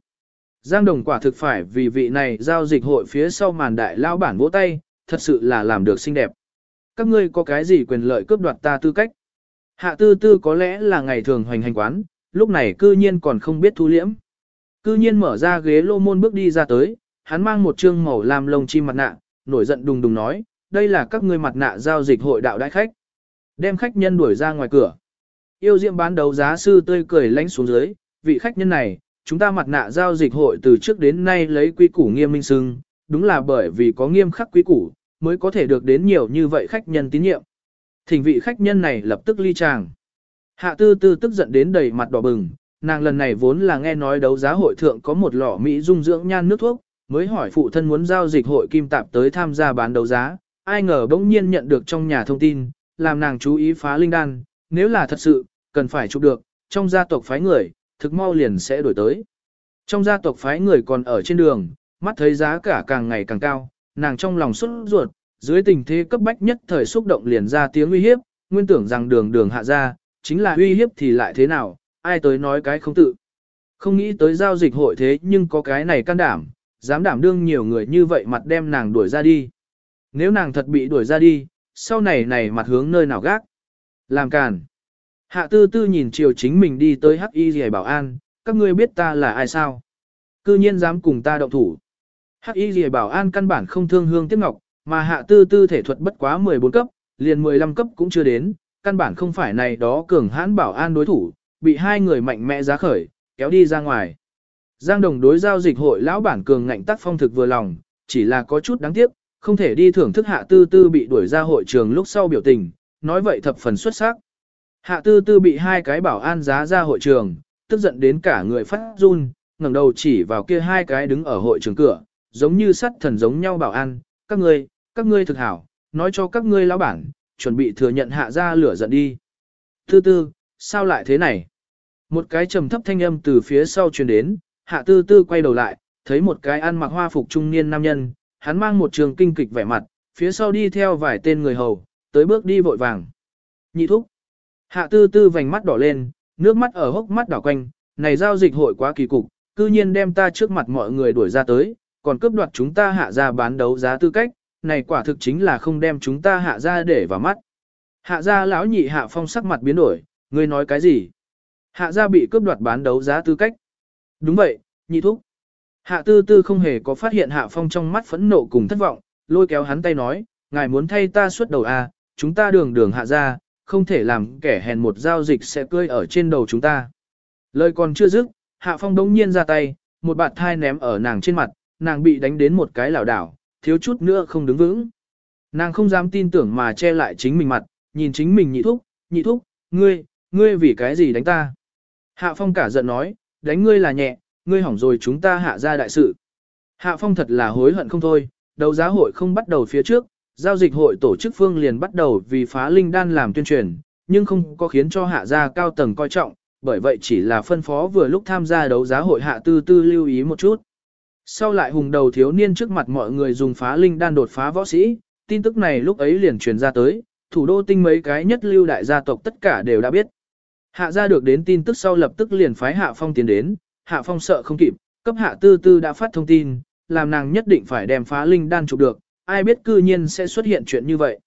Giang Đồng quả thực phải vì vị này giao dịch hội phía sau màn đại lao bản vỗ tay, thật sự là làm được xinh đẹp. Các ngươi có cái gì quyền lợi cướp đoạt ta tư cách? Hạ tư tư có lẽ là ngày thường hoành hành quán, lúc này cư nhiên còn không biết thu liễm. Cư nhiên mở ra ghế lô môn bước đi ra tới, hắn mang một trương màu làm lông chim mặt nạ, nổi giận đùng đùng nói, đây là các ngươi mặt nạ giao dịch hội đạo đại khách. Đem khách nhân đuổi ra ngoài cửa. Yêu diệm bán đấu giá sư tươi cười lánh xuống dưới, vị khách nhân này, chúng ta mặt nạ giao dịch hội từ trước đến nay lấy quy củ nghiêm minh sưng, đúng là bởi vì có nghiêm khắc quy củ, mới có thể được đến nhiều như vậy khách nhân tín nhiệm. Thỉnh vị khách nhân này lập tức ly tràng. Hạ tư tư tức giận đến đầy mặt đỏ bừng, nàng lần này vốn là nghe nói đấu giá hội thượng có một lọ Mỹ dung dưỡng nhan nước thuốc, mới hỏi phụ thân muốn giao dịch hội kim tạp tới tham gia bán đấu giá, ai ngờ bỗng nhiên nhận được trong nhà thông tin, làm nàng chú ý phá linh đan, nếu là thật sự, cần phải chụp được, trong gia tộc phái người, thực mau liền sẽ đổi tới. Trong gia tộc phái người còn ở trên đường, mắt thấy giá cả càng ngày càng cao, nàng trong lòng xuất ruột, dưới tình thế cấp bách nhất thời xúc động liền ra tiếng uy hiếp, nguyên tưởng rằng đường đường hạ ra, chính là uy hiếp thì lại thế nào, ai tới nói cái không tự. Không nghĩ tới giao dịch hội thế nhưng có cái này can đảm, dám đảm đương nhiều người như vậy mặt đem nàng đuổi ra đi. Nếu nàng thật bị đuổi ra đi, sau này này mặt hướng nơi nào gác. Làm càn. Hạ tư tư nhìn chiều chính mình đi tới hắc y rìa bảo an, các ngươi biết ta là ai sao? Cư nhiên dám cùng ta động thủ. Hắc y rìa bảo an căn bản không thương hương tiếc ngọc, mà hạ tư tư thể thuật bất quá 14 cấp, liền 15 cấp cũng chưa đến, căn bản không phải này đó cường hãn bảo an đối thủ, bị hai người mạnh mẽ giá khởi, kéo đi ra ngoài. Giang đồng đối giao dịch hội lão bản cường ngạnh tác phong thực vừa lòng, chỉ là có chút đáng tiếc, không thể đi thưởng thức hạ tư tư bị đuổi ra hội trường lúc sau biểu tình, nói vậy thập phần xuất sắc. Hạ tư tư bị hai cái bảo an giá ra hội trường, tức giận đến cả người phát run, ngẩng đầu chỉ vào kia hai cái đứng ở hội trường cửa, giống như sắt thần giống nhau bảo an, các ngươi, các ngươi thực hảo, nói cho các ngươi lão bản, chuẩn bị thừa nhận hạ ra lửa giận đi. Tư tư, sao lại thế này? Một cái trầm thấp thanh âm từ phía sau truyền đến, hạ tư tư quay đầu lại, thấy một cái ăn mặc hoa phục trung niên nam nhân, hắn mang một trường kinh kịch vẻ mặt, phía sau đi theo vài tên người hầu, tới bước đi vội vàng. Nhị thúc. Hạ tư tư vành mắt đỏ lên, nước mắt ở hốc mắt đỏ quanh, này giao dịch hội quá kỳ cục, cư nhiên đem ta trước mặt mọi người đuổi ra tới, còn cướp đoạt chúng ta hạ ra bán đấu giá tư cách, này quả thực chính là không đem chúng ta hạ ra để vào mắt. Hạ ra lão nhị hạ phong sắc mặt biến đổi, ngươi nói cái gì? Hạ ra bị cướp đoạt bán đấu giá tư cách. Đúng vậy, nhị thúc. Hạ tư tư không hề có phát hiện hạ phong trong mắt phẫn nộ cùng thất vọng, lôi kéo hắn tay nói, ngài muốn thay ta suốt đầu à, chúng ta đường đường hạ ra, không thể làm kẻ hèn một giao dịch sẽ cơi ở trên đầu chúng ta. Lời còn chưa dứt, hạ phong đống nhiên ra tay, một bạt thai ném ở nàng trên mặt, nàng bị đánh đến một cái lảo đảo, thiếu chút nữa không đứng vững. Nàng không dám tin tưởng mà che lại chính mình mặt, nhìn chính mình nhị thúc, nhị thúc, ngươi, ngươi vì cái gì đánh ta? Hạ phong cả giận nói, đánh ngươi là nhẹ, ngươi hỏng rồi chúng ta hạ ra đại sự. Hạ phong thật là hối hận không thôi, đấu giá hội không bắt đầu phía trước, giao dịch hội tổ chức phương liền bắt đầu vì phá linh đan làm tuyên truyền, nhưng không có khiến cho hạ gia cao tầng coi trọng, bởi vậy chỉ là phân phó vừa lúc tham gia đấu giá hội hạ tư tư lưu ý một chút. Sau lại hùng đầu thiếu niên trước mặt mọi người dùng phá linh đan đột phá võ sĩ, tin tức này lúc ấy liền truyền ra tới, thủ đô tinh mấy cái nhất lưu đại gia tộc tất cả đều đã biết. Hạ gia được đến tin tức sau lập tức liền phái Hạ Phong tiến đến, Hạ Phong sợ không kịp, cấp Hạ Tư Tư đã phát thông tin, làm nàng nhất định phải đem phá linh đan chụp được, ai biết cư nhiên sẽ xuất hiện chuyện như vậy.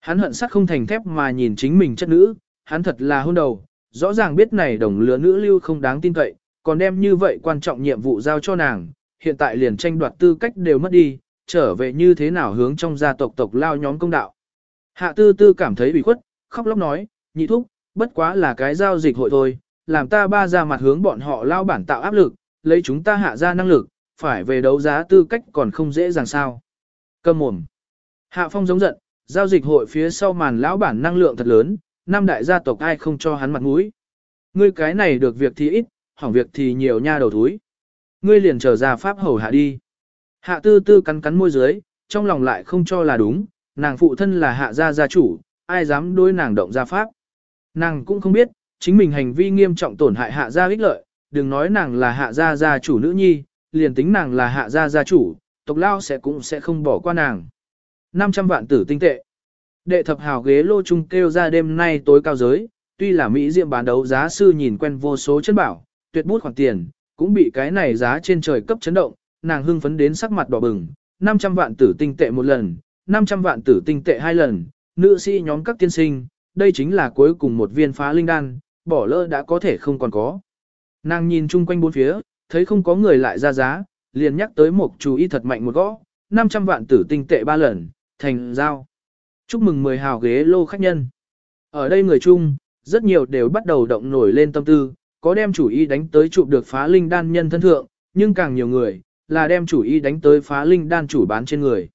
Hắn hận sắt không thành thép mà nhìn chính mình chất nữ, hắn thật là hôn đầu, rõ ràng biết này đồng lứa nữ lưu không đáng tin cậy, còn đem như vậy quan trọng nhiệm vụ giao cho nàng, hiện tại liền tranh đoạt tư cách đều mất đi, trở về như thế nào hướng trong gia tộc tộc lao nhóm công đạo. Hạ tư tư cảm thấy bị khuất, khóc lóc nói, nhị thúc, bất quá là cái giao dịch hội thôi, làm ta ba ra mặt hướng bọn họ lao bản tạo áp lực, lấy chúng ta hạ ra năng lực, phải về đấu giá tư cách còn không dễ dàng sao. Cầm mồm. Hạ phong giống giận, giao dịch hội phía sau màn lão bản năng lượng thật lớn, năm đại gia tộc ai không cho hắn mặt mũi. Ngươi cái này được việc thì ít, hỏng việc thì nhiều nha đầu thúi. Ngươi liền trở ra pháp hầu hạ đi. Hạ tư tư cắn cắn môi dưới, trong lòng lại không cho là đúng, nàng phụ thân là hạ gia gia chủ, ai dám đối nàng động gia pháp. Nàng cũng không biết, chính mình hành vi nghiêm trọng tổn hại hạ gia ích lợi, đừng nói nàng là hạ gia gia chủ nữ nhi, liền tính nàng là hạ gia gia chủ, tộc lao sẽ cũng sẽ không bỏ qua nàng. 500 vạn tử tinh tệ. Đệ thập hào ghế lô trung kêu ra đêm nay tối cao giới, tuy là Mỹ diệm bán đấu giá sư nhìn quen vô số chân bảo, tuyệt bút khoản tiền, cũng bị cái này giá trên trời cấp chấn động, nàng hưng phấn đến sắc mặt đỏ bừng, 500 vạn tử tinh tệ một lần, 500 vạn tử tinh tệ hai lần, nữ sĩ nhóm các tiên sinh, đây chính là cuối cùng một viên phá linh đan, bỏ lỡ đã có thể không còn có. Nàng nhìn chung quanh bốn phía, thấy không có người lại ra giá, liền nhắc tới một chú ý thật mạnh một gõ, 500 vạn tử tinh tệ ba lần, thành giao. Chúc mừng 10 hào ghế lô khách nhân. Ở đây người chung, rất nhiều đều bắt đầu động nổi lên tâm tư, có đem chủ ý đánh tới chụp được phá linh đan nhân thân thượng, nhưng càng nhiều người, là đem chủ ý đánh tới phá linh đan chủ bán trên người.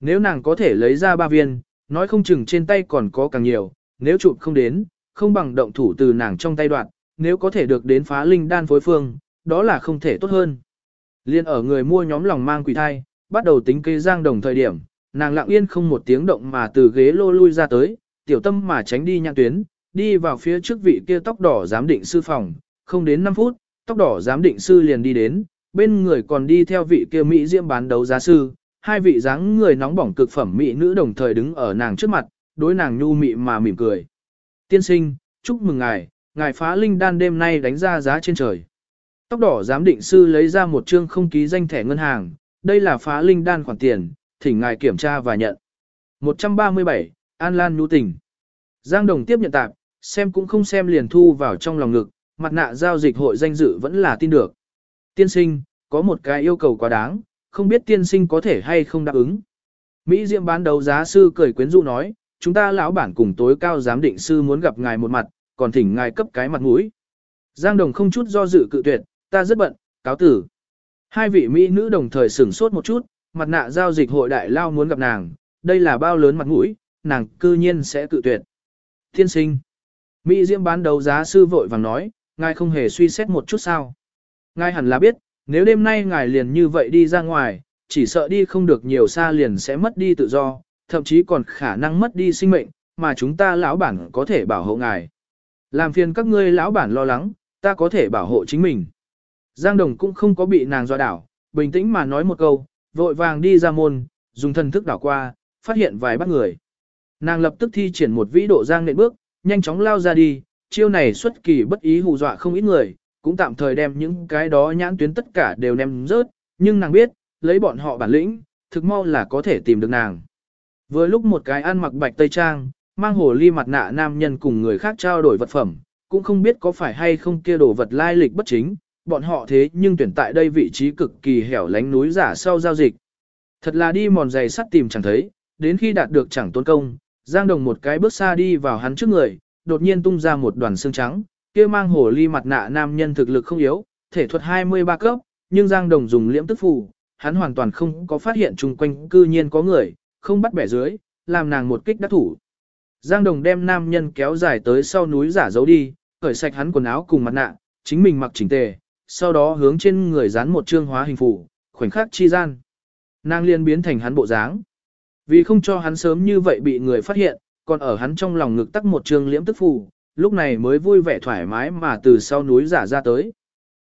Nếu nàng có thể lấy ra ba viên, nói không chừng trên tay còn có càng nhiều, nếu chụp không đến, không bằng động thủ từ nàng trong tay đoạn, nếu có thể được đến phá linh đan phối phương, đó là không thể tốt hơn. Liên ở người mua nhóm lòng mang quỷ thai, bắt đầu tính kê giang đồng thời điểm, nàng lặng yên không một tiếng động mà từ ghế lô lui ra tới, tiểu tâm mà tránh đi nhãn tuyến, đi vào phía trước vị kia tóc đỏ giám định sư phòng, không đến 5 phút, tóc đỏ giám định sư liền đi đến, bên người còn đi theo vị kia Mỹ diễm bán đấu giá sư, hai vị dáng người nóng bỏng cực phẩm Mỹ nữ đồng thời đứng ở nàng trước mặt, đối nàng nhu mị mà mỉm cười. Tiên sinh, chúc mừng ngài, ngài phá linh đan đêm nay đánh ra giá trên trời. Tóc đỏ giám định sư lấy ra một chương không ký danh thẻ ngân hàng, đây là phá linh đan khoản tiền, thỉnh ngài kiểm tra và nhận. 137, An Lan nhu tình. Giang Đồng tiếp nhận tạp, xem cũng không xem liền thu vào trong lòng ngực, mặt nạ giao dịch hội danh dự vẫn là tin được. Tiên sinh, có một cái yêu cầu quá đáng, không biết tiên sinh có thể hay không đáp ứng. Mỹ Diệm bán đấu giá sư cười quyến rũ nói, chúng ta lão bản cùng tối cao giám định sư muốn gặp ngài một mặt, còn thỉnh ngài cấp cái mặt mũi. Giang Đồng không chút do dự cự tuyệt, ta rất bận, cáo tử. Hai vị Mỹ nữ đồng thời sửng sốt một chút, mặt nạ giao dịch hội đại lao muốn gặp nàng, đây là bao lớn mặt mũi, nàng cư nhiên sẽ cự tuyệt. Thiên sinh. Mỹ Diễm bán đấu giá sư vội vàng nói, ngài không hề suy xét một chút sao. Ngài hẳn là biết, nếu đêm nay ngài liền như vậy đi ra ngoài, chỉ sợ đi không được nhiều xa liền sẽ mất đi tự do, thậm chí còn khả năng mất đi sinh mệnh, mà chúng ta lão bản có thể bảo hộ ngài. Làm phiền các ngươi lão bản lo lắng, ta có thể bảo hộ chính mình. Giang Đồng cũng không có bị nàng dọa đảo, bình tĩnh mà nói một câu, vội vàng đi ra môn, dùng thần thức đảo qua, phát hiện vài bác người. Nàng lập tức thi triển một vĩ độ giang nện bước, nhanh chóng lao ra đi, chiêu này xuất kỳ bất ý hù dọa không ít người, cũng tạm thời đem những cái đó nhãn tuyến tất cả đều ném rớt, nhưng nàng biết, lấy bọn họ bản lĩnh, thực mau là có thể tìm được nàng. Vừa lúc một cái ăn mặc bạch tây trang, mang hồ ly mặt nạ nam nhân cùng người khác trao đổi vật phẩm, cũng không biết có phải hay không kia đồ vật lai lịch bất chính, bọn họ thế nhưng tuyển tại đây vị trí cực kỳ hẻo lánh núi giả sau giao dịch. Thật là đi mòn giày sắt tìm chẳng thấy, đến khi đạt được chẳng tốn công, Giang Đồng một cái bước xa đi vào hắn trước người, đột nhiên tung ra một đoàn xương trắng, kia mang hồ ly mặt nạ nam nhân thực lực không yếu, thể thuật 23 cấp, nhưng Giang Đồng dùng liễm tức phù, hắn hoàn toàn không có phát hiện chung quanh cư nhiên có người, không bắt bẻ dưới, làm nàng một kích đắc thủ. Giang Đồng đem nam nhân kéo dài tới sau núi giả giấu đi, cởi sạch hắn quần áo cùng mặt nạ, chính mình mặc chỉnh tề, sau đó hướng trên người dán một trương hóa hình phủ, khoảnh khắc chi gian. Nàng liên biến thành hắn bộ dáng. Vì không cho hắn sớm như vậy bị người phát hiện, còn ở hắn trong lòng ngực tắc một trương liễm tức phủ lúc này mới vui vẻ thoải mái mà từ sau núi giả ra tới.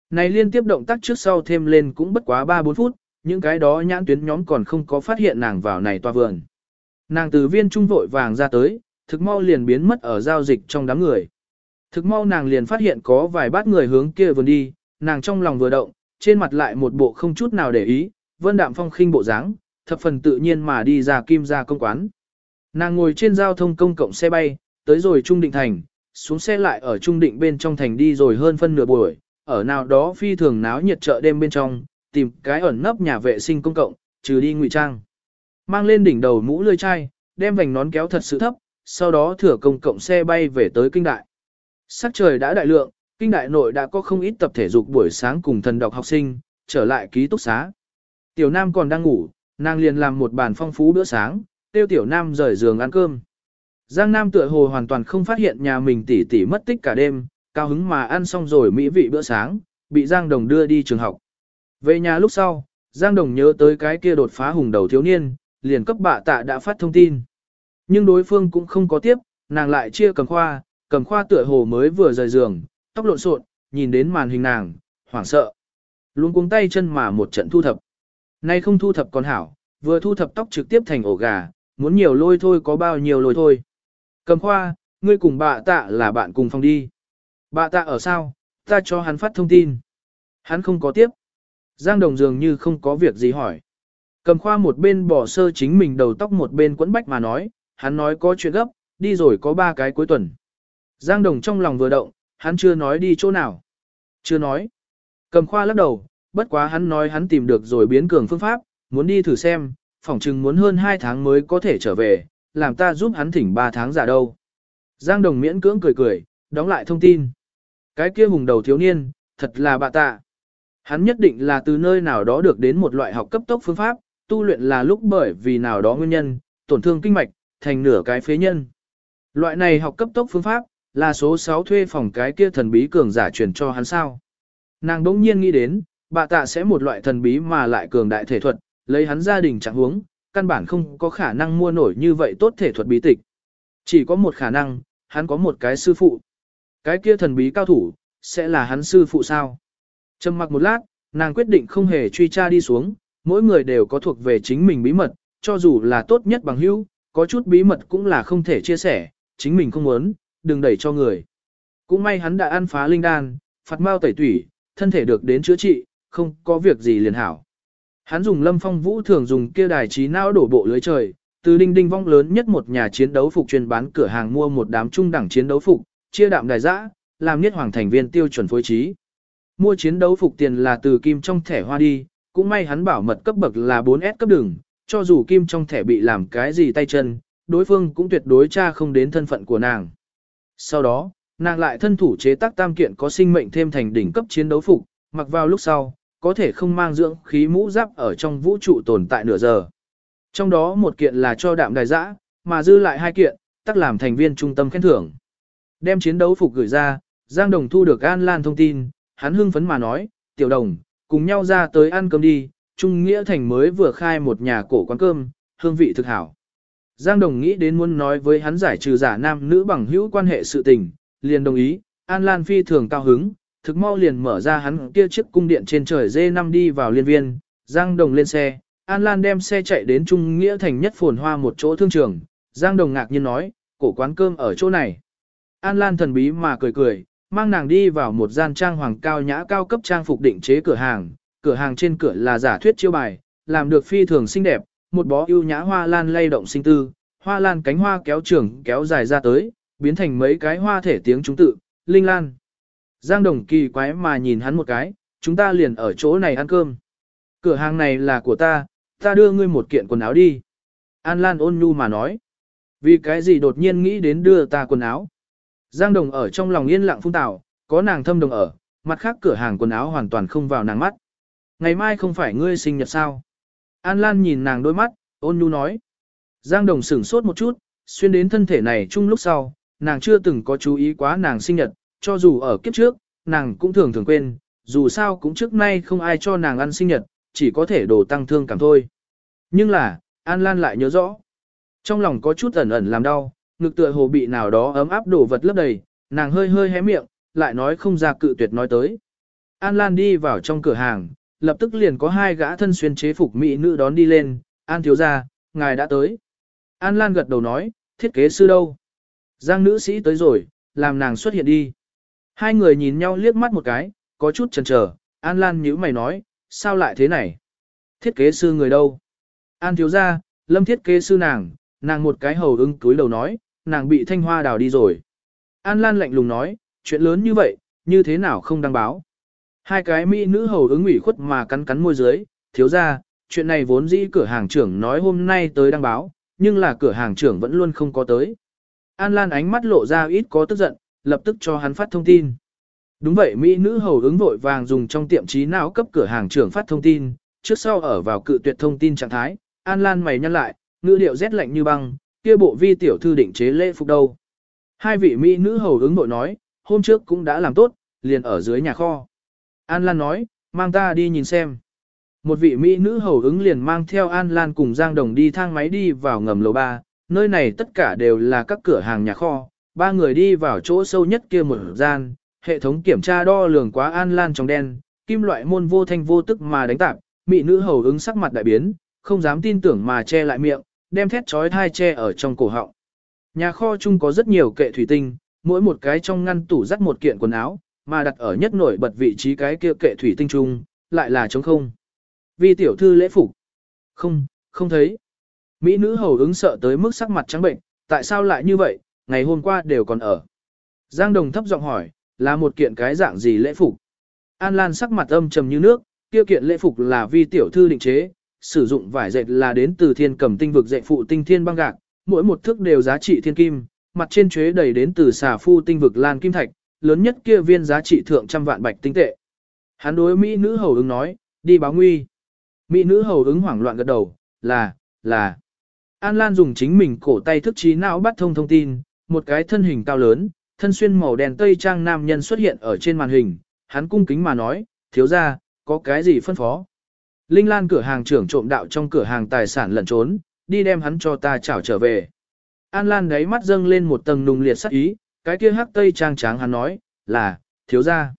Này liên tiếp động tác trước sau thêm lên cũng bất quá 3-4 phút, những cái đó nhãn tuyến nhóm còn không có phát hiện nàng vào này toa vườn. Nàng từ viên trung vội vàng ra tới, thực mau liền biến mất ở giao dịch trong đám người. Thực mau nàng liền phát hiện có vài bát người hướng kia vườn đi, nàng trong lòng vừa động, trên mặt lại một bộ không chút nào để ý, vân đạm phong khinh bộ dáng, thập phần tự nhiên mà đi ra kim ra công quán. Nàng ngồi trên giao thông công cộng xe bay, tới rồi Trung Định Thành, xuống xe lại ở Trung Định bên trong thành đi rồi hơn phân nửa buổi, ở nào đó phi thường náo nhiệt chợ đêm bên trong, tìm cái ẩn nấp nhà vệ sinh công cộng, trừ đi ngụy trang. Mang lên đỉnh đầu mũ lươi chai, đem vành nón kéo thật sự thấp, sau đó thửa công cộng xe bay về tới kinh đại. Sắc trời đã đại lượng, kinh đại nội đã có không ít tập thể dục buổi sáng cùng thần đọc học sinh, trở lại ký túc xá. Tiểu Nam còn đang ngủ, nàng liền làm một bàn phong phú bữa sáng, tiêu Tiểu Nam rời giường ăn cơm. Giang Nam tựa hồ hoàn toàn không phát hiện nhà mình tỷ tỷ mất tích cả đêm, cao hứng mà ăn xong rồi mỹ vị bữa sáng, bị Giang Đồng đưa đi trường học. Về nhà lúc sau, Giang Đồng nhớ tới cái kia đột phá hùng đầu thiếu niên, liền cấp bạ tạ đã phát thông tin. Nhưng đối phương cũng không có tiếp, nàng lại chia cầm khoa, cầm khoa tựa hồ mới vừa rời giường, tóc lộn xộn, nhìn đến màn hình nàng, hoảng sợ. Luôn cuống tay chân mà một trận thu thập. Nay không thu thập còn hảo, vừa thu thập tóc trực tiếp thành ổ gà, muốn nhiều lôi thôi có bao nhiêu lôi thôi. Cầm khoa, ngươi cùng bà tạ là bạn cùng phòng đi. Bà tạ ở sao, ta cho hắn phát thông tin. Hắn không có tiếp. Giang Đồng dường như không có việc gì hỏi. Cầm khoa một bên bỏ sơ chính mình đầu tóc một bên quấn bách mà nói, hắn nói có chuyện gấp, đi rồi có ba cái cuối tuần. Giang Đồng trong lòng vừa động, hắn chưa nói đi chỗ nào. Chưa nói. Cầm khoa lắc đầu, bất quá hắn nói hắn tìm được rồi biến cường phương pháp, muốn đi thử xem, phỏng chừng muốn hơn 2 tháng mới có thể trở về, làm ta giúp hắn thỉnh 3 tháng giả đâu. Giang Đồng miễn cưỡng cười cười, đóng lại thông tin. Cái kia hùng đầu thiếu niên, thật là bạ tạ. Hắn nhất định là từ nơi nào đó được đến một loại học cấp tốc phương pháp, tu luyện là lúc bởi vì nào đó nguyên nhân, tổn thương kinh mạch, thành nửa cái phế nhân. Loại này học cấp tốc phương pháp, là số 6 thuê phòng cái kia thần bí cường giả truyền cho hắn sao. Nàng đỗng nhiên nghĩ đến, bà tạ sẽ một loại thần bí mà lại cường đại thể thuật, lấy hắn gia đình trạng huống, căn bản không có khả năng mua nổi như vậy tốt thể thuật bí tịch. Chỉ có một khả năng, hắn có một cái sư phụ. Cái kia thần bí cao thủ, sẽ là hắn sư phụ sao? Trầm mặc một lát, nàng quyết định không hề truy tra đi xuống, mỗi người đều có thuộc về chính mình bí mật, cho dù là tốt nhất bằng hữu, có chút bí mật cũng là không thể chia sẻ, chính mình không muốn, đừng đẩy cho người. Cũng may hắn đã ăn phá linh đan, phạt mau tẩy tủy, thân thể được đến chữa trị, không có việc gì liền hảo. Hắn dùng lâm phong vũ thường dùng kia đài trí não đổ bộ lưới trời, từ đinh đinh vong lớn nhất một nhà chiến đấu phục chuyên bán cửa hàng mua một đám trung đẳng chiến đấu phục, chia đạm đài giã, làm niết hoàng thành viên tiêu chuẩn phối trí. Mua chiến đấu phục tiền là từ kim trong thẻ hoa đi, cũng may hắn bảo mật cấp bậc là 4S cấp đường, cho dù kim trong thẻ bị làm cái gì tay chân, đối phương cũng tuyệt đối tra không đến thân phận của nàng. Sau đó, nàng lại thân thủ chế tác tam kiện có sinh mệnh thêm thành đỉnh cấp chiến đấu phục, mặc vào lúc sau, có thể không mang dưỡng khí mũ giáp ở trong vũ trụ tồn tại nửa giờ. Trong đó một kiện là cho đạm đài giã, mà dư lại hai kiện, tác làm thành viên trung tâm khen thưởng. Đem chiến đấu phục gửi ra, Giang Đồng thu được An Lan thông tin, hắn hưng phấn mà nói, tiểu đồng, cùng nhau ra tới ăn cơm đi, Trung Nghĩa Thành mới vừa khai một nhà cổ quán cơm, hương vị thực hảo. Giang Đồng nghĩ đến muốn nói với hắn giải trừ giả nam nữ bằng hữu quan hệ sự tình, liền đồng ý, An Lan phi thường cao hứng, thực mau liền mở ra hắn kia chiếc cung điện trên trời dê năm đi vào liên viên, Giang Đồng lên xe, An Lan đem xe chạy đến Trung Nghĩa thành nhất phồn hoa một chỗ thương trường, Giang Đồng ngạc nhiên nói, cổ quán cơm ở chỗ này. An Lan thần bí mà cười cười, mang nàng đi vào một gian trang hoàng cao nhã cao cấp trang phục định chế cửa hàng, cửa hàng trên cửa là giả thuyết chiêu bài, làm được phi thường xinh đẹp, một bó ưu nhã hoa lan lay động sinh tư, hoa lan cánh hoa kéo trưởng kéo dài ra tới, biến thành mấy cái hoa thể tiếng chúng tự, linh lan. Giang Đồng kỳ quái mà nhìn hắn một cái, chúng ta liền ở chỗ này ăn cơm. Cửa hàng này là của ta, ta đưa ngươi một kiện quần áo đi. An Lan ôn nhu mà nói. Vì cái gì đột nhiên nghĩ đến đưa ta quần áo. Giang Đồng ở trong lòng yên lặng phung tảo, có nàng thâm đồng ở, mặt khác cửa hàng quần áo hoàn toàn không vào nàng mắt. Ngày mai không phải ngươi sinh nhật sao? An Lan nhìn nàng đôi mắt, ôn nhu nói. Giang Đồng sửng sốt một chút, xuyên đến thân thể này chung lúc sau, nàng chưa từng có chú ý quá nàng sinh nhật, cho dù ở kiếp trước, nàng cũng thường thường quên, dù sao cũng trước nay không ai cho nàng ăn sinh nhật, chỉ có thể đổ tăng thương cảm thôi. Nhưng là, An Lan lại nhớ rõ. Trong lòng có chút ẩn ẩn làm đau, ngực tựa hồ bị nào đó ấm áp đổ vật lấp đầy, nàng hơi hơi hé miệng, lại nói không ra cự tuyệt nói tới. An Lan đi vào trong cửa hàng, lập tức liền có hai gã thân xuyên chế phục mỹ nữ đón đi lên, An thiếu gia, ngài đã tới. An Lan gật đầu nói, thiết kế sư đâu? Giang nữ sĩ tới rồi, làm nàng xuất hiện đi. Hai người nhìn nhau liếc mắt một cái, có chút chần chờ. An Lan nhíu mày nói, sao lại thế này? Thiết kế sư người đâu? An thiếu gia, lâm thiết kế sư nàng, nàng một cái hầu ưng túi đầu nói, nàng bị thanh hoa đào đi rồi. An Lan lạnh lùng nói, chuyện lớn như vậy, như thế nào không đăng báo? Hai cái mỹ nữ hầu ứng ủy khuất mà cắn cắn môi dưới, thiếu gia, chuyện này vốn dĩ cửa hàng trưởng nói hôm nay tới đăng báo, nhưng là cửa hàng trưởng vẫn luôn không có tới. An Lan ánh mắt lộ ra ít có tức giận, lập tức cho hắn phát thông tin. Đúng vậy Mỹ nữ hầu ứng vội vàng dùng trong tiệm trí não cấp cửa hàng trưởng phát thông tin, trước sau ở vào cự tuyệt thông tin trạng thái, An Lan mày nhăn lại, ngữ điệu rét lạnh như băng, kia bộ vi tiểu thư định chế lễ phục đâu. Hai vị Mỹ nữ hầu ứng vội nói, hôm trước cũng đã làm tốt, liền ở dưới nhà kho. An Lan nói, mang ta đi nhìn xem. Một vị Mỹ nữ hầu ứng liền mang theo An Lan cùng Giang Đồng đi thang máy đi vào ngầm lầu ba, nơi này tất cả đều là các cửa hàng nhà kho. Ba người đi vào chỗ sâu nhất kia một gian, hệ thống kiểm tra đo lường quá An Lan trong đen, kim loại môn vô thanh vô tức mà đánh tạp, Mỹ nữ hầu ứng sắc mặt đại biến, không dám tin tưởng mà che lại miệng, đem thét chói thai che ở trong cổ họng. Nhà kho chung có rất nhiều kệ thủy tinh, mỗi một cái trong ngăn tủ dắt một kiện quần áo, mà đặt ở nhất nổi bật vị trí cái kia kệ thủy tinh trung lại là trống không. Vi tiểu thư lễ phục. Không, không thấy. Mỹ nữ hầu ứng sợ tới mức sắc mặt trắng bệnh, tại sao lại như vậy, ngày hôm qua đều còn ở. Giang Đồng thấp giọng hỏi, là một kiện cái dạng gì lễ phục? An Lan sắc mặt âm trầm như nước, kia kiện lễ phục là vi tiểu thư định chế, sử dụng vải dệt là đến từ thiên cầm tinh vực dệt phụ tinh thiên băng gạc, mỗi một thước đều giá trị thiên kim, mặt trên chuế đầy đến từ xà phu tinh vực lan kim thạch, lớn nhất kia viên giá trị thượng trăm vạn bạch tinh tệ. Hắn đối Mỹ nữ hầu ứng nói, đi báo nguy. Mỹ nữ hầu ứng hoảng loạn gật đầu, là, là. An Lan dùng chính mình cổ tay thức trí não bắt thông thông tin, một cái thân hình cao lớn, thân xuyên màu đèn tây trang nam nhân xuất hiện ở trên màn hình, hắn cung kính mà nói, thiếu ra, có cái gì phân phó. Linh Lan cửa hàng trưởng trộm đạo trong cửa hàng tài sản lẩn trốn, đi đem hắn cho ta trảo trở về. An Lan đáy mắt dâng lên một tầng nùng liệt sắc ý, cái kia hắc tây trang tráng hắn nói, là, thiếu ra.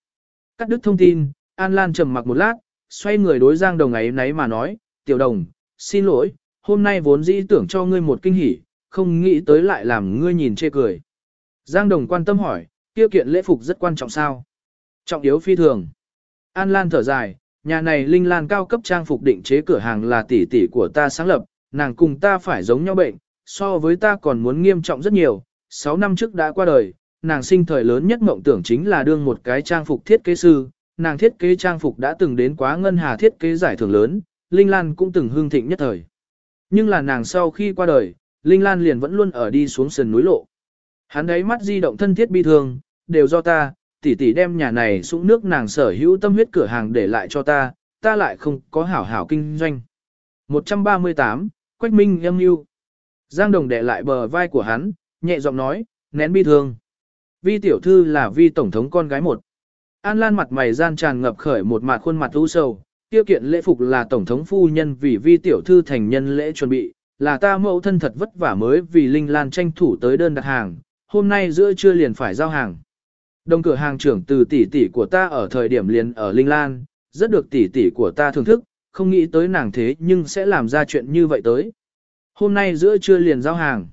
Cắt đứt thông tin, An Lan trầm mặc một lát, xoay người đối Giang Đồng ấy nấy mà nói, tiểu đồng, xin lỗi, hôm nay vốn dĩ tưởng cho ngươi một kinh hỉ, không nghĩ tới lại làm ngươi nhìn chê cười. Giang Đồng quan tâm hỏi, kia kiện lễ phục rất quan trọng sao? Trọng yếu phi thường. An Lan thở dài, nhà này Linh Lan cao cấp trang phục định chế cửa hàng là tỷ tỷ của ta sáng lập, nàng cùng ta phải giống nhau bệnh, so với ta còn muốn nghiêm trọng rất nhiều. 6 năm trước đã qua đời, nàng sinh thời lớn nhất mộng tưởng chính là đương một cái trang phục thiết kế sư, nàng thiết kế trang phục đã từng đến quá ngân hà thiết kế giải thưởng lớn, Linh Lan cũng từng hương thịnh nhất thời. Nhưng là nàng sau khi qua đời, Linh Lan liền vẫn luôn ở đi xuống sườn núi lộ. Hắn đấy mắt di động thân thiết bi thương, đều do ta, tỷ tỷ đem nhà này xuống nước nàng sở hữu tâm huyết cửa hàng để lại cho ta, ta lại không có hảo hảo kinh doanh. 138, Quách Minh âm yêu. Giang Đồng đè lại bờ vai của hắn, nhẹ giọng nói, nén bi thương. Vi tiểu thư là vi tổng thống con gái một. An Lan mặt mày gian tràn ngập khởi một mặt khuôn mặt u sầu, tiêu kiện lễ phục là tổng thống phu nhân vì vi tiểu thư thành nhân lễ chuẩn bị, là ta mẫu thân thật vất vả mới vì Linh Lan tranh thủ tới đơn đặt hàng, hôm nay giữa trưa liền phải giao hàng. Đồng cửa hàng trưởng từ tỷ tỷ của ta ở thời điểm liền ở Linh Lan, rất được tỷ tỷ của ta thưởng thức, không nghĩ tới nàng thế nhưng sẽ làm ra chuyện như vậy tới. Hôm nay giữa trưa liền giao hàng.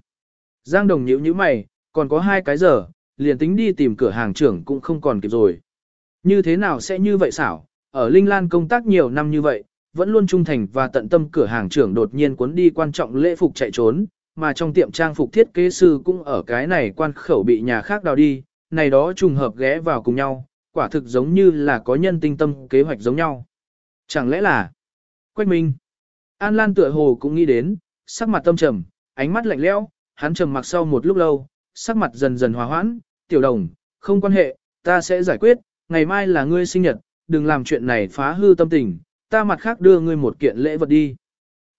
Giang Đồng nhíu nhíu mày, còn có hai cái giờ, liền tính đi tìm cửa hàng trưởng cũng không còn kịp rồi. Như thế nào sẽ như vậy xảo, ở Linh Lan công tác nhiều năm như vậy, vẫn luôn trung thành và tận tâm cửa hàng trưởng đột nhiên cuốn đi quan trọng lễ phục chạy trốn, mà trong tiệm trang phục thiết kế sư cũng ở cái này quan khẩu bị nhà khác đào đi, này đó trùng hợp ghé vào cùng nhau, quả thực giống như là có nhân tinh tâm kế hoạch giống nhau. Chẳng lẽ là Quách Minh? An Lan tựa hồ cũng nghĩ đến, sắc mặt tâm trầm, ánh mắt lạnh lẽo, hắn trầm mặc sau một lúc lâu, sắc mặt dần dần hòa hoãn, tiểu đồng, không quan hệ, ta sẽ giải quyết, ngày mai là ngươi sinh nhật, đừng làm chuyện này phá hư tâm tình, ta mặt khác đưa ngươi một kiện lễ vật đi.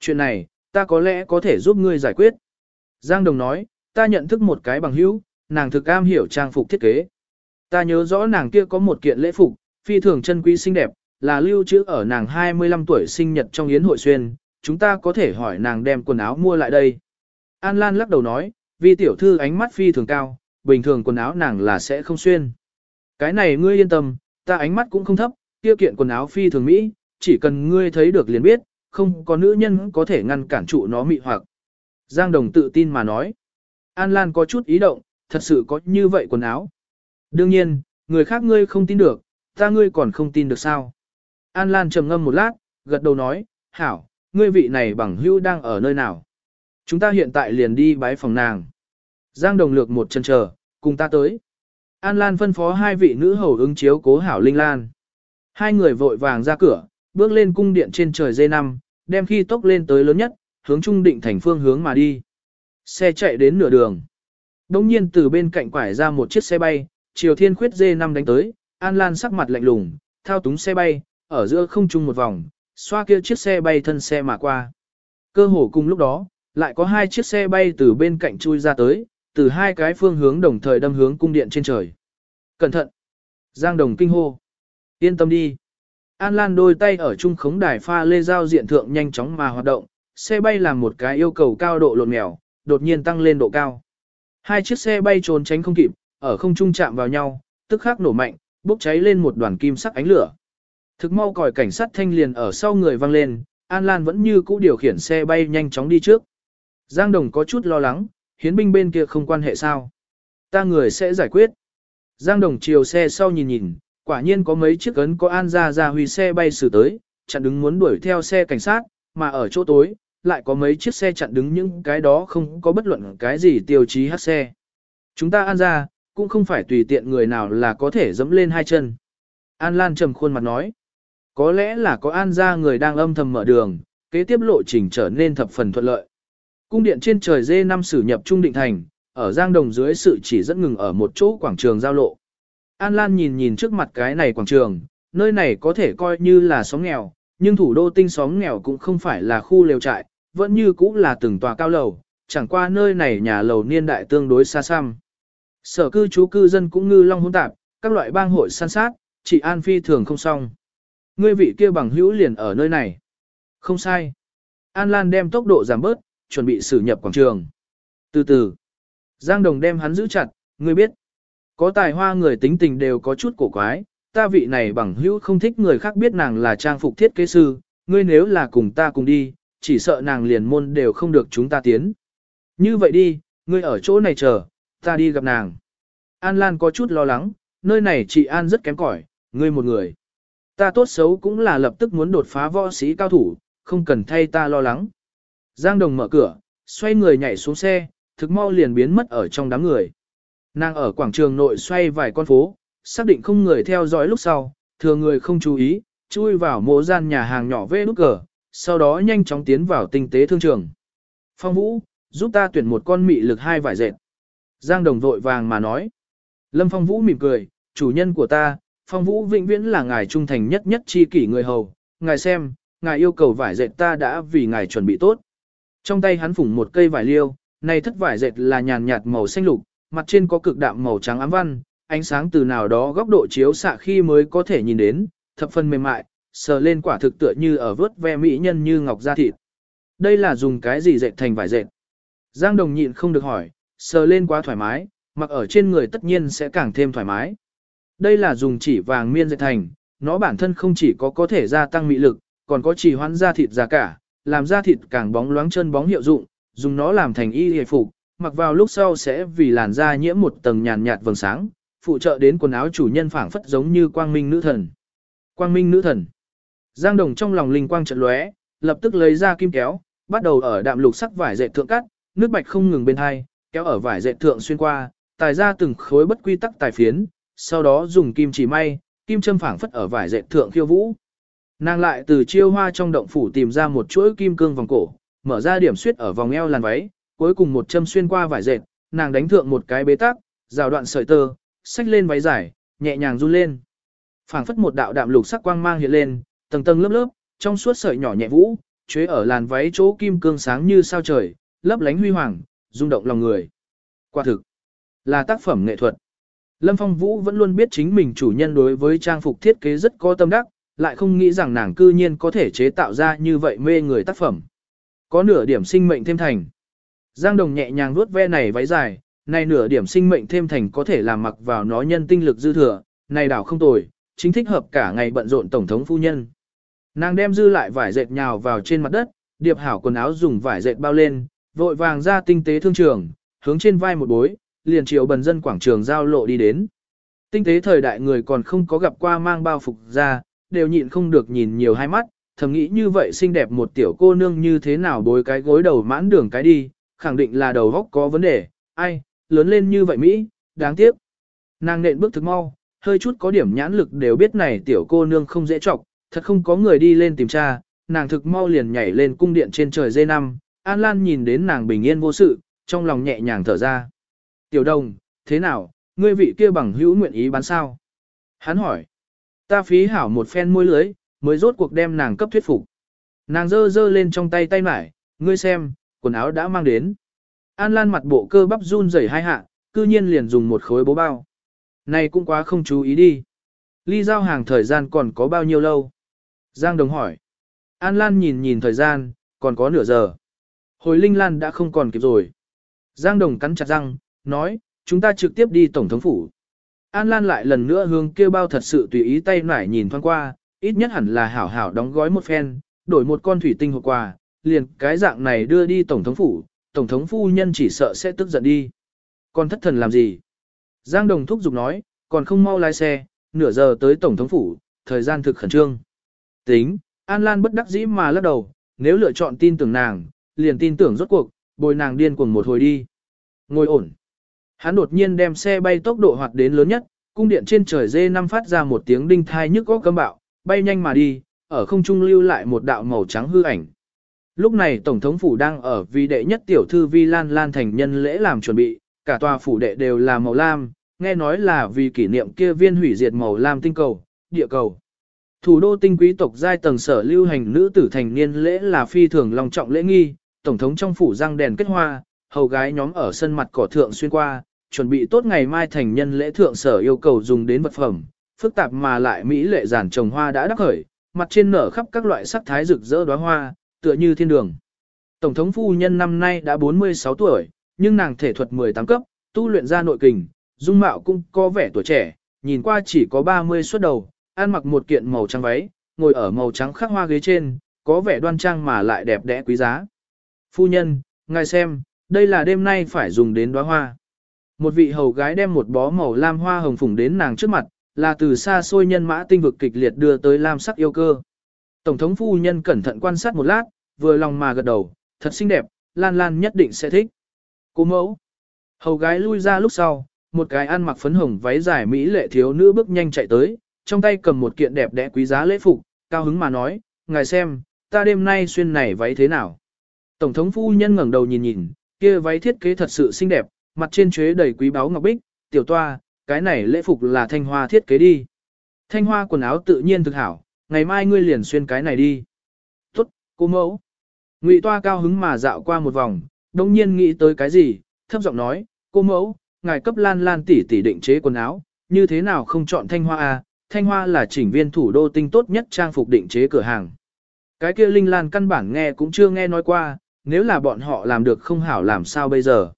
Chuyện này, ta có lẽ có thể giúp ngươi giải quyết. Giang Đồng nói, ta nhận thức một cái bằng hữu, nàng thực am hiểu trang phục thiết kế. Ta nhớ rõ nàng kia có một kiện lễ phục, phi thường chân quý xinh đẹp, là lưu trữ ở nàng 25 tuổi sinh nhật trong yến hội xuyên, chúng ta có thể hỏi nàng đem quần áo mua lại đây. An Lan lắc đầu nói, vì tiểu thư ánh mắt phi thường cao, bình thường quần áo nàng là sẽ không xuyên. Cái này ngươi yên tâm, ta ánh mắt cũng không thấp, tiêu kiện quần áo phi thường Mỹ, chỉ cần ngươi thấy được liền biết, không có nữ nhân có thể ngăn cản trụ nó mị hoặc. Giang Đồng tự tin mà nói. An Lan có chút ý động, thật sự có như vậy quần áo. Đương nhiên, người khác ngươi không tin được, ta ngươi còn không tin được sao. An Lan trầm ngâm một lát, gật đầu nói, hảo, ngươi vị này bằng hữu đang ở nơi nào. Chúng ta hiện tại liền đi bái phòng nàng. Giang Đồng lược một chân chờ, cùng ta tới. An Lan phân phó hai vị nữ hầu ứng chiếu cố hảo Linh Lan. Hai người vội vàng ra cửa, bước lên cung điện trên trời dây năm, đem khi tốc lên tới lớn nhất, hướng trung định thành phương hướng mà đi. Xe chạy đến nửa đường. Đông nhiên từ bên cạnh quải ra một chiếc xe bay, chiều thiên khuyết dê năm đánh tới, An Lan sắc mặt lạnh lùng, thao túng xe bay, ở giữa không trung một vòng, xoa kia chiếc xe bay thân xe mà qua. Cơ hồ cùng lúc đó, lại có hai chiếc xe bay từ bên cạnh chui ra tới, từ hai cái phương hướng đồng thời đâm hướng cung điện trên trời. Cẩn thận! Giang Đồng kinh hô. Yên tâm đi. An Lan đôi tay ở trung khống đài pha lê giao diện thượng nhanh chóng mà hoạt động, xe bay làm một cái yêu cầu cao độ lộn mèo, đột nhiên tăng lên độ cao. Hai chiếc xe bay trốn tránh không kịp, ở không trung chạm vào nhau, tức khắc nổ mạnh, bốc cháy lên một đoàn kim sắc ánh lửa. Thực mau còi cảnh sát thanh liền ở sau người vang lên, An Lan vẫn như cũ điều khiển xe bay nhanh chóng đi trước. Giang Đồng có chút lo lắng, hiến binh bên kia không quan hệ sao. Ta người sẽ giải quyết. Giang Đồng chiều xe sau nhìn nhìn, quả nhiên có mấy chiếc ấn có An ra ra huy xe bay xử tới, chặn đứng muốn đuổi theo xe cảnh sát, mà ở chỗ tối, lại có mấy chiếc xe chặn đứng những cái đó không có bất luận cái gì tiêu chí hát xe. Chúng ta An ra, cũng không phải tùy tiện người nào là có thể dẫm lên hai chân. An Lan trầm khuôn mặt nói. Có lẽ là có an ra người đang âm thầm mở đường, kế tiếp lộ trình trở nên thập phần thuận lợi. Cung điện trên trời dê năm sử nhập Trung Định Thành, ở Giang Đồng dưới sự chỉ dẫn ngừng ở một chỗ quảng trường giao lộ. An Lan nhìn nhìn trước mặt cái này quảng trường, nơi này có thể coi như là xóm nghèo, nhưng thủ đô tinh xóm nghèo cũng không phải là khu lều trại, vẫn như cũng là từng tòa cao lầu, chẳng qua nơi này nhà lầu niên đại tương đối xa xăm. Sở cư trú cư dân cũng ngư long hỗn tạp, các loại bang hội san sát, chỉ an phi thường không xong. Ngươi vị kia bằng hữu liền ở nơi này. Không sai. An Lan đem tốc độ giảm bớt, chuẩn bị xử nhập quảng trường. Từ từ. Giang Đồng đem hắn giữ chặt, ngươi biết. Có tài hoa người tính tình đều có chút cổ quái, ta vị này bằng hữu không thích người khác biết nàng là trang phục thiết kế sư, ngươi nếu là cùng ta cùng đi, chỉ sợ nàng liền môn đều không được chúng ta tiến. Như vậy đi, ngươi ở chỗ này chờ, ta đi gặp nàng. An Lan có chút lo lắng, nơi này chị An rất kém cỏi, ngươi một người. Ta tốt xấu cũng là lập tức muốn đột phá võ sĩ cao thủ, không cần thay ta lo lắng. Giang Đồng mở cửa, xoay người nhảy xuống xe, thực mau liền biến mất ở trong đám người. Nàng ở quảng trường nội xoay vài con phố, xác định không người theo dõi lúc sau, thừa người không chú ý, chui vào mộ gian nhà hàng nhỏ vê nút cờ, sau đó nhanh chóng tiến vào tinh tế thương trường. Phong Vũ, giúp ta tuyển một con mị lực hai vải dệt. Giang Đồng vội vàng mà nói. Lâm Phong Vũ mỉm cười, chủ nhân của ta, Phong Vũ vĩnh viễn là ngài trung thành nhất nhất chi kỷ người hầu, ngài xem, ngài yêu cầu vải dệt ta đã vì ngài chuẩn bị tốt. Trong tay hắn phủng một cây vải liêu, này thất vải dệt là nhàn nhạt màu xanh lục, mặt trên có cực đạm màu trắng ám văn, ánh sáng từ nào đó góc độ chiếu xạ khi mới có thể nhìn đến, thập phần mềm mại, sờ lên quả thực tựa như ở vớt ve mỹ nhân như ngọc da thịt. Đây là dùng cái gì dệt thành vải dệt? Giang Đồng nhịn không được hỏi, sờ lên quá thoải mái, mặc ở trên người tất nhiên sẽ càng thêm thoải mái. Đây là dùng chỉ vàng miên dệt thành, nó bản thân không chỉ có có thể gia tăng mị lực, còn có chỉ hoãn da thịt giá cả, làm da thịt càng bóng loáng chân bóng hiệu dụng, dùng nó làm thành y hề phục, mặc vào lúc sau sẽ vì làn da nhiễm một tầng nhàn nhạt vầng sáng, phụ trợ đến quần áo chủ nhân phảng phất giống như quang minh nữ thần. Quang minh nữ thần. Giang Đồng trong lòng linh quang chợt lóe, lập tức lấy ra kim kéo, bắt đầu ở đạm lục sắc vải dệt thượng cắt, nước bạch không ngừng bên hai, kéo ở vải dệt thượng xuyên qua, tài ra từng khối bất quy tắc tài phiến, sau đó dùng kim chỉ may, kim châm phảng phất ở vải dệt thượng khiêu vũ. Nàng lại từ chiêu hoa trong động phủ tìm ra một chuỗi kim cương vòng cổ, mở ra điểm suyết ở vòng eo làn váy, cuối cùng một châm xuyên qua vải dệt, nàng đánh thượng một cái bế tắc, rào đoạn sợi tơ, xách lên váy dài, nhẹ nhàng run lên. phảng phất một đạo đạm lục sắc quang mang hiện lên, tầng tầng lớp lớp, trong suốt sợi nhỏ nhẹ vũ, chế ở làn váy chỗ kim cương sáng như sao trời, lấp lánh huy hoàng, rung động lòng người. Quả thực, là tác phẩm nghệ thuật. Lâm Phong Vũ vẫn luôn biết chính mình chủ nhân đối với trang phục thiết kế rất có tâm đắc, lại không nghĩ rằng nàng cư nhiên có thể chế tạo ra như vậy mê người tác phẩm. Có nửa điểm sinh mệnh thêm thành. Giang Đồng nhẹ nhàng vuốt ve này váy dài, này nửa điểm sinh mệnh thêm thành có thể làm mặc vào nó nhân tinh lực dư thừa, này đảo không tồi, chính thích hợp cả ngày bận rộn tổng thống phu nhân. Nàng đem dư lại vải dệt nhào vào trên mặt đất, điệp hảo quần áo dùng vải dệt bao lên, vội vàng ra tinh tế thương trường, hướng trên vai một bối, liền chiều bần dân quảng trường giao lộ đi đến. Tinh tế thời đại người còn không có gặp qua mang bao phục ra, đều nhịn không được nhìn nhiều hai mắt, thầm nghĩ như vậy xinh đẹp một tiểu cô nương như thế nào bối cái gối đầu mãn đường cái đi, khẳng định là đầu góc có vấn đề, ai, lớn lên như vậy Mỹ, đáng tiếc. Nàng nện bước thực mau, hơi chút có điểm nhãn lực đều biết này tiểu cô nương không dễ chọc, thật không có người đi lên tìm tra, nàng thực mau liền nhảy lên cung điện trên trời dây năm, An Lan nhìn đến nàng bình yên vô sự, trong lòng nhẹ nhàng thở ra. Tiểu đồng, thế nào, ngươi vị kia bằng hữu nguyện ý bán sao? Hắn hỏi. Ta phí hảo một phen môi lưới, mới rốt cuộc đem nàng cấp thuyết phục. Nàng dơ dơ lên trong tay tay mải, ngươi xem, quần áo đã mang đến. An Lan mặt bộ cơ bắp run rẩy hai hạ, cư nhiên liền dùng một khối bố bao. Này cũng quá không chú ý đi. Ly giao hàng thời gian còn có bao nhiêu lâu? Giang Đồng hỏi. An Lan nhìn nhìn thời gian, còn có nửa giờ. Hồi Linh Lan đã không còn kịp rồi. Giang Đồng cắn chặt răng, nói, chúng ta trực tiếp đi Tổng thống phủ. An Lan lại lần nữa hướng kêu bao thật sự tùy ý tay nải nhìn thoáng qua, ít nhất hẳn là hảo hảo đóng gói một phen, đổi một con thủy tinh hộp quà, liền cái dạng này đưa đi Tổng thống phủ, Tổng thống phu nhân chỉ sợ sẽ tức giận đi. Còn thất thần làm gì? Giang Đồng thúc giục nói, còn không mau lái xe, nửa giờ tới Tổng thống phủ, thời gian thực khẩn trương. Tính, An Lan bất đắc dĩ mà lắc đầu, nếu lựa chọn tin tưởng nàng, liền tin tưởng rốt cuộc, bồi nàng điên cuồng một hồi đi. Ngồi ổn. Hắn đột nhiên đem xe bay tốc độ hoạt đến lớn nhất, cung điện trên trời dê năm phát ra một tiếng đinh thai nhức góc cấm bạo, bay nhanh mà đi, ở không trung lưu lại một đạo màu trắng hư ảnh. Lúc này Tổng thống phủ đang ở vì đệ nhất tiểu thư Vi Lan Lan thành nhân lễ làm chuẩn bị, cả tòa phủ đệ đều là màu lam, nghe nói là vì kỷ niệm kia viên hủy diệt màu lam tinh cầu, địa cầu. Thủ đô tinh quý tộc giai tầng sở lưu hành nữ tử thành niên lễ là phi thường long trọng lễ nghi, tổng thống trong phủ răng đèn kết hoa, hầu gái nhóm ở sân mặt cỏ thượng xuyên qua, chuẩn bị tốt ngày mai thành nhân lễ thượng sở yêu cầu dùng đến vật phẩm, phức tạp mà lại mỹ lệ giản trồng hoa đã đắc khởi, mặt trên nở khắp các loại sắc thái rực rỡ đóa hoa, tựa như thiên đường. Tổng thống phu nhân năm nay đã 46 tuổi, nhưng nàng thể thuật 18 cấp, tu luyện ra nội kình, dung mạo cũng có vẻ tuổi trẻ, nhìn qua chỉ có 30 xuất đầu, ăn mặc một kiện màu trắng váy, ngồi ở màu trắng khắc hoa ghế trên, có vẻ đoan trang mà lại đẹp đẽ quý giá. Phu nhân, ngài xem, đây là đêm nay phải dùng đến đóa hoa. Một vị hầu gái đem một bó màu lam hoa hồng phủng đến nàng trước mặt, là từ xa xôi nhân mã tinh vực kịch liệt đưa tới lam sắc yêu cơ. Tổng thống phu nhân cẩn thận quan sát một lát, vừa lòng mà gật đầu, thật xinh đẹp, Lan Lan nhất định sẽ thích. Cô mẫu. Hầu gái lui ra lúc sau, một cái ăn mặc phấn hồng váy dài mỹ lệ thiếu nữ bước nhanh chạy tới, trong tay cầm một kiện đẹp đẽ quý giá lễ phục, cao hứng mà nói, ngài xem, ta đêm nay xuyên này váy thế nào. Tổng thống phu nhân ngẩng đầu nhìn nhìn, kia váy thiết kế thật sự xinh đẹp, mặt trên chế đầy quý báu ngọc bích, tiểu toa, cái này lễ phục là thanh hoa thiết kế đi. Thanh hoa quần áo tự nhiên thực hảo, ngày mai ngươi liền xuyên cái này đi. Tốt, cô mẫu. Ngụy toa cao hứng mà dạo qua một vòng, đồng nhiên nghĩ tới cái gì, thấp giọng nói, cô mẫu, ngài cấp lan lan tỷ tỷ định chế quần áo, như thế nào không chọn thanh hoa à, thanh hoa là chỉnh viên thủ đô tinh tốt nhất trang phục định chế cửa hàng. Cái kia Linh Lan căn bản nghe cũng chưa nghe nói qua, nếu là bọn họ làm được không hảo làm sao bây giờ.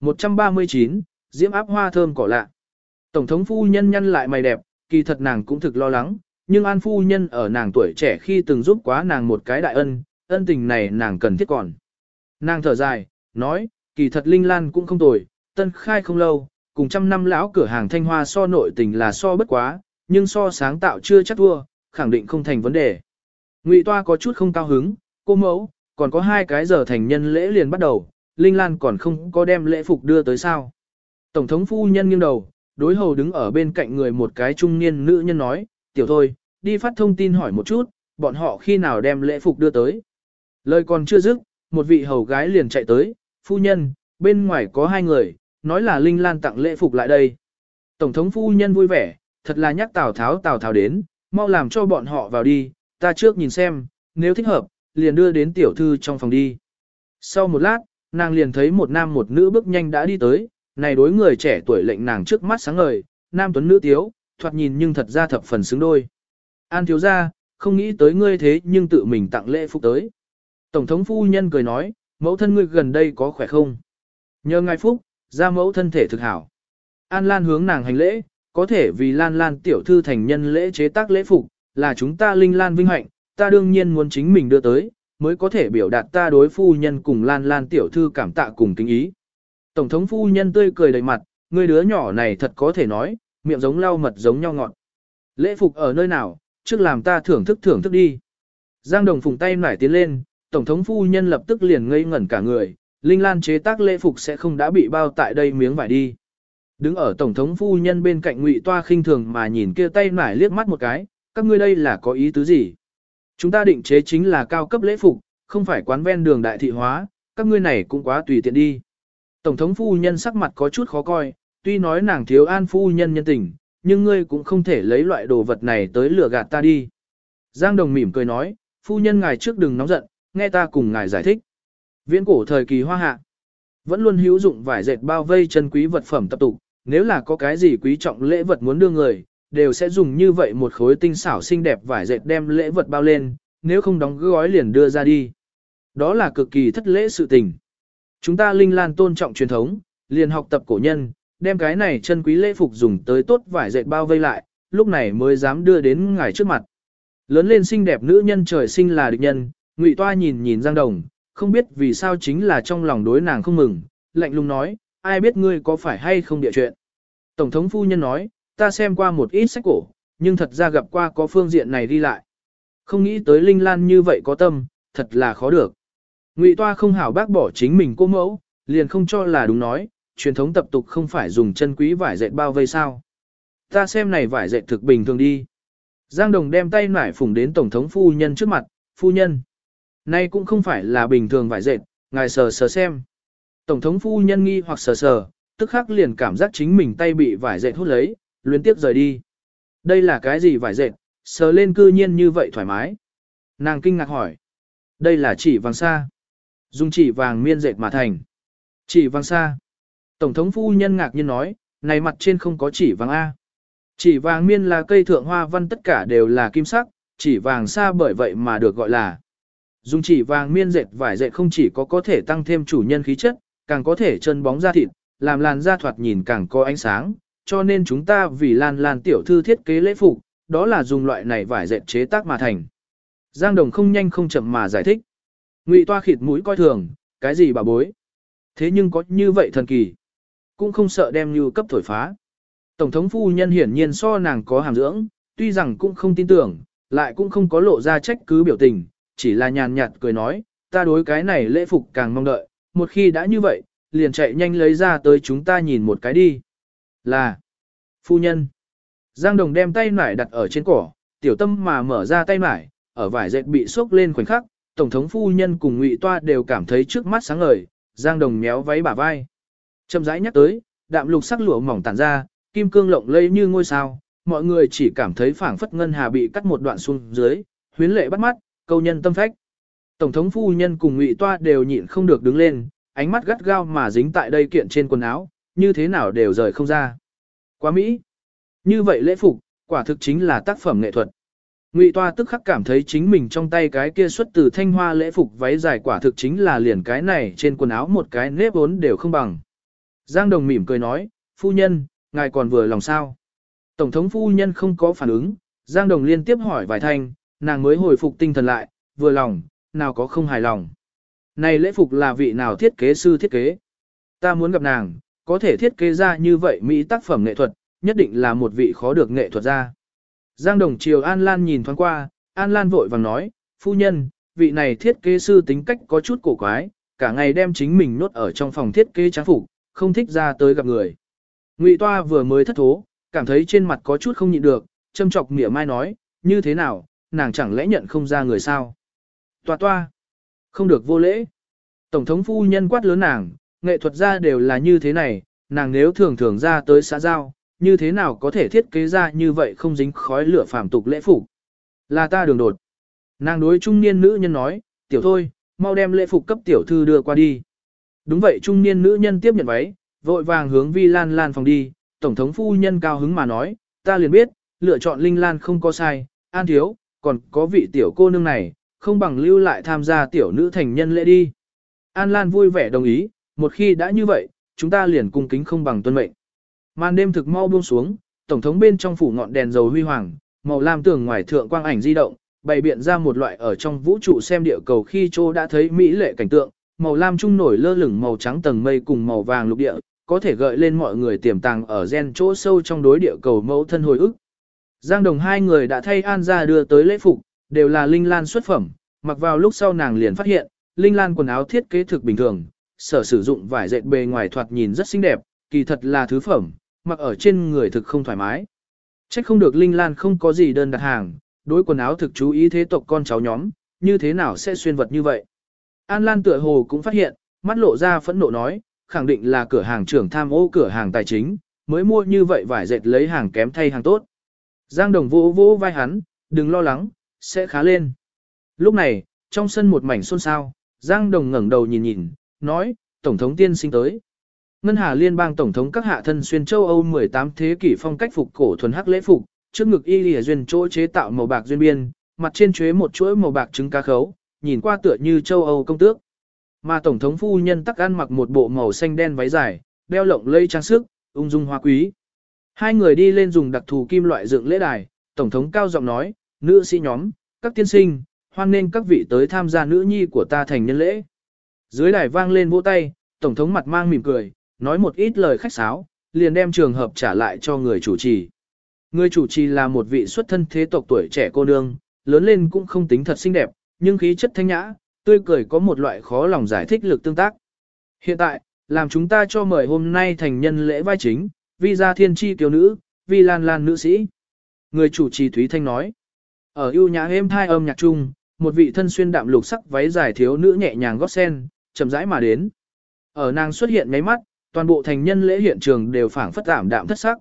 139, Diễm áp hoa thơm cỏ lạ. Tổng thống phu nhân nhăn lại mày đẹp, kỳ thật nàng cũng thực lo lắng, nhưng An phu nhân ở nàng tuổi trẻ khi từng giúp quá nàng một cái đại ân, ân tình này nàng cần thiết còn. Nàng thở dài, nói, kỳ thật Linh Lan cũng không tồi, tân khai không lâu, cùng trăm năm lão cửa hàng thanh hoa so nội tình là so bất quá, nhưng so sáng tạo chưa chắc thua, khẳng định không thành vấn đề. Ngụy Toa có chút không cao hứng, cô mẫu, còn có hai cái giờ thành nhân lễ liền bắt đầu, Linh Lan còn không có đem lễ phục đưa tới sao. Tổng thống phu nhân nghiêng đầu, đối hầu đứng ở bên cạnh người một cái trung niên nữ nhân nói, tiểu thôi, đi phát thông tin hỏi một chút, bọn họ khi nào đem lễ phục đưa tới. Lời còn chưa dứt, một vị hầu gái liền chạy tới, phu nhân, bên ngoài có hai người, nói là Linh Lan tặng lễ phục lại đây. Tổng thống phu nhân vui vẻ, thật là nhắc Tào Tháo Tào Tháo đến, mau làm cho bọn họ vào đi, ta trước nhìn xem, nếu thích hợp, liền đưa đến tiểu thư trong phòng đi. Sau một lát, nàng liền thấy một nam một nữ bước nhanh đã đi tới, này đối người trẻ tuổi lệnh nàng trước mắt sáng ngời, nam tuấn nữ tiếu, thoạt nhìn nhưng thật ra thập phần xứng đôi. An thiếu ra, không nghĩ tới ngươi thế nhưng tự mình tặng lễ phục tới. Tổng thống phu nhân cười nói, mẫu thân ngươi gần đây có khỏe không? Nhờ ngài phúc, ra mẫu thân thể thực hảo. An Lan hướng nàng hành lễ, có thể vì Lan Lan tiểu thư thành nhân lễ chế tác lễ phục, là chúng ta linh lan vinh hạnh, ta đương nhiên muốn chính mình đưa tới, mới có thể biểu đạt ta đối phu nhân cùng Lan Lan tiểu thư cảm tạ cùng kính ý. Tổng thống phu nhân tươi cười đầy mặt, người đứa nhỏ này thật có thể nói, miệng giống lau mật giống nhau ngọt. Lễ phục ở nơi nào, trước làm ta thưởng thức thưởng thức đi. Giang Đồng phùng tay nải tiến lên, Tổng thống phu nhân lập tức liền ngây ngẩn cả người, Linh Lan chế tác lễ phục sẽ không đã bị bao tại đây miếng vải đi. Đứng ở Tổng thống phu nhân bên cạnh Ngụy Toa khinh thường mà nhìn kia tay nải liếc mắt một cái, các ngươi đây là có ý tứ gì? Chúng ta định chế chính là cao cấp lễ phục, không phải quán ven đường đại thị hóa, các ngươi này cũng quá tùy tiện đi. Tổng thống phu nhân sắc mặt có chút khó coi, tuy nói nàng thiếu an phu nhân nhân tình, nhưng ngươi cũng không thể lấy loại đồ vật này tới lừa gạt ta đi. Giang Đồng mỉm cười nói, phu nhân ngài trước đừng nóng giận, nghe ta cùng ngài giải thích. Viễn cổ thời kỳ hoa hạ, vẫn luôn hữu dụng vải dệt bao vây chân quý vật phẩm tập tụ, nếu là có cái gì quý trọng lễ vật muốn đưa người, đều sẽ dùng như vậy một khối tinh xảo xinh đẹp vải dệt đem lễ vật bao lên, nếu không đóng gói liền đưa ra đi. Đó là cực kỳ thất lễ sự tình. Chúng ta linh lan tôn trọng truyền thống, liền học tập cổ nhân, đem cái này chân quý lễ phục dùng tới tốt vải dệt bao vây lại, lúc này mới dám đưa đến ngài trước mặt. Lớn lên xinh đẹp nữ nhân trời sinh là địch nhân, Ngụy Toa nhìn nhìn Giang Đồng, không biết vì sao chính là trong lòng đối nàng không mừng, lạnh lùng nói, ai biết ngươi có phải hay không địa chuyện. Tổng thống phu nhân nói, ta xem qua một ít sách cổ, nhưng thật ra gặp qua có phương diện này đi lại. Không nghĩ tới Linh Lan như vậy có tâm, thật là khó được. Ngụy Toa không hảo bác bỏ chính mình cô mẫu, liền không cho là đúng nói, truyền thống tập tục không phải dùng chân quý vải dệt bao vây sao. Ta xem này vải dệt thực bình thường đi. Giang Đồng đem tay nải phủng đến Tổng thống phu nhân trước mặt, phu nhân. Nay cũng không phải là bình thường vải dệt, ngài sờ sờ xem. Tổng thống phu nhân nghi hoặc sờ sờ, tức khắc liền cảm giác chính mình tay bị vải dệt hút lấy, luyến tiếp rời đi. Đây là cái gì vải dệt, sờ lên cư nhiên như vậy thoải mái. Nàng kinh ngạc hỏi. Đây là chỉ vàng sa. Dùng chỉ vàng miên dệt mà thành. Chỉ vàng sa. Tổng thống phu nhân ngạc nhiên nói, này mặt trên không có chỉ vàng A. Chỉ vàng miên là cây thượng hoa văn tất cả đều là kim sắc, chỉ vàng sa bởi vậy mà được gọi là. Dùng chỉ vàng miên dệt vải dệt không chỉ có có thể tăng thêm chủ nhân khí chất, càng có thể chân bóng da thịt, làm làn da thoạt nhìn càng có ánh sáng, cho nên chúng ta vì lan lan tiểu thư thiết kế lễ phục, đó là dùng loại này vải dệt chế tác mà thành. Giang Đồng không nhanh không chậm mà giải thích. Ngụy toa khịt mũi coi thường, cái gì bà bối. Thế nhưng có như vậy thần kỳ. Cũng không sợ đem như cấp thổi phá. Tổng thống phu nhân hiển nhiên so nàng có hàm dưỡng, tuy rằng cũng không tin tưởng, lại cũng không có lộ ra trách cứ biểu tình, chỉ là nhàn nhạt cười nói, ta đối cái này lễ phục càng mong đợi, một khi đã như vậy, liền chạy nhanh lấy ra tới chúng ta nhìn một cái đi. Là, phu nhân. Giang Đồng đem tay nải đặt ở trên cỏ, tiểu tâm mà mở ra tay nải, ở vải dệt bị sốc lên khoảnh khắc, Tổng thống phu nhân cùng Ngụy Toa đều cảm thấy trước mắt sáng ngời, Giang Đồng méo váy bả vai. Chậm rãi nhắc tới, đạm lục sắc lụa mỏng tản ra, kim cương lộng lẫy như ngôi sao, mọi người chỉ cảm thấy phảng phất ngân hà bị cắt một đoạn xuống dưới, huyến lệ bắt mắt, câu nhân tâm phách. Tổng thống phu nhân cùng Ngụy Toa đều nhịn không được đứng lên, ánh mắt gắt gao mà dính tại đây kiện trên quần áo, như thế nào đều rời không ra. Quá Mỹ! Như vậy lễ phục, quả thực chính là tác phẩm nghệ thuật. Ngụy Toa tức khắc cảm thấy chính mình trong tay cái kia xuất từ thanh hoa lễ phục váy dài quả thực chính là liền cái này trên quần áo một cái nếp vốn đều không bằng. Giang Đồng mỉm cười nói, phu nhân, ngài còn vừa lòng sao? Tổng thống phu nhân không có phản ứng, Giang Đồng liên tiếp hỏi vài thanh, nàng mới hồi phục tinh thần lại, vừa lòng, nào có không hài lòng. Này lễ phục là vị nào thiết kế sư thiết kế? Ta muốn gặp nàng, có thể thiết kế ra như vậy Mỹ tác phẩm nghệ thuật, nhất định là một vị khó được nghệ thuật ra. Giang Đồng Triều An Lan nhìn thoáng qua, An Lan vội vàng nói, phu nhân, vị này thiết kế sư tính cách có chút cổ quái, cả ngày đem chính mình nốt ở trong phòng thiết kế trang phục, không thích ra tới gặp người. Ngụy Toa vừa mới thất thố, cảm thấy trên mặt có chút không nhịn được, châm chọc mỉa mai nói, như thế nào, nàng chẳng lẽ nhận không ra người sao? Toa toa, không được vô lễ. Tổng thống phu nhân quát lớn nàng, nghệ thuật gia đều là như thế này, nàng nếu thường thường ra tới xã giao, như thế nào có thể thiết kế ra như vậy không dính khói lửa phàm tục lễ phục. Là ta đường đột. Nàng đối trung niên nữ nhân nói, tiểu thôi, mau đem lễ phục cấp tiểu thư đưa qua đi. Đúng vậy trung niên nữ nhân tiếp nhận váy, vội vàng hướng vi lan lan phòng đi, tổng thống phu nhân cao hứng mà nói, ta liền biết, lựa chọn linh lan không có sai, an thiếu, còn có vị tiểu cô nương này, không bằng lưu lại tham gia tiểu nữ thành nhân lễ đi. An Lan vui vẻ đồng ý, một khi đã như vậy, chúng ta liền cung kính không bằng tuân mệnh. Màn đêm thực mau buông xuống, tổng thống bên trong phủ ngọn đèn dầu huy hoàng, màu lam tường ngoài thượng quang ảnh di động, bày biện ra một loại ở trong vũ trụ xem địa cầu khi Trô đã thấy mỹ lệ cảnh tượng, màu lam trung nổi lơ lửng màu trắng tầng mây cùng màu vàng lục địa, có thể gợi lên mọi người tiềm tàng ở gen chỗ sâu trong đối địa cầu mẫu thân hồi ức. Giang Đồng hai người đã thay An ra đưa tới lễ phục, đều là linh lan xuất phẩm, mặc vào lúc sau nàng liền phát hiện, linh lan quần áo thiết kế thực bình thường, sở sử dụng vải dệt bề ngoài thoạt nhìn rất xinh đẹp, kỳ thật là thứ phẩm, mặc ở trên người thực không thoải mái. Trách không được Linh Lan không có gì đơn đặt hàng, đối quần áo thực chú ý thế tộc con cháu nhóm, như thế nào sẽ xuyên vật như vậy. An Lan tựa hồ cũng phát hiện, mắt lộ ra phẫn nộ nói, khẳng định là cửa hàng trưởng tham ô cửa hàng tài chính, mới mua như vậy vải dệt lấy hàng kém thay hàng tốt. Giang Đồng vỗ vỗ vai hắn, đừng lo lắng, sẽ khá lên. Lúc này, trong sân một mảnh xôn xao, Giang Đồng ngẩng đầu nhìn nhìn, nói, Tổng thống tiên sinh tới. Ngân Hà Liên bang Tổng thống các hạ thân xuyên châu Âu 18 thế kỷ phong cách phục cổ thuần hắc lễ phục, trước ngực y lìa duyên chỗ chế tạo màu bạc duyên biên, mặt trên chuế một chuỗi màu bạc trứng cá khấu, nhìn qua tựa như châu Âu công tước. Mà Tổng thống phu nhân tắc ăn mặc một bộ màu xanh đen váy dài, đeo lộng lây trang sức, ung dung hoa quý. Hai người đi lên dùng đặc thù kim loại dựng lễ đài, Tổng thống cao giọng nói, nữ sĩ nhóm, các tiên sinh, hoan nên các vị tới tham gia nữ nhi của ta thành nhân lễ. Dưới đài vang lên vỗ tay, Tổng thống mặt mang mỉm cười, nói một ít lời khách sáo, liền đem trường hợp trả lại cho người chủ trì. Người chủ trì là một vị xuất thân thế tộc tuổi trẻ cô nương, lớn lên cũng không tính thật xinh đẹp, nhưng khí chất thanh nhã, tươi cười có một loại khó lòng giải thích lực tương tác. Hiện tại, làm chúng ta cho mời hôm nay thành nhân lễ vai chính, vi gia thiên tri kiều nữ, vi lan lan nữ sĩ. Người chủ trì Thúy Thanh nói, ở ưu nhã êm thai âm nhạc chung, một vị thân xuyên đạm lục sắc váy dài thiếu nữ nhẹ nhàng gót sen, chậm rãi mà đến. Ở nàng xuất hiện ngay mắt, toàn bộ thành nhân lễ hiện trường đều phảng phất ảm đạm thất sắc.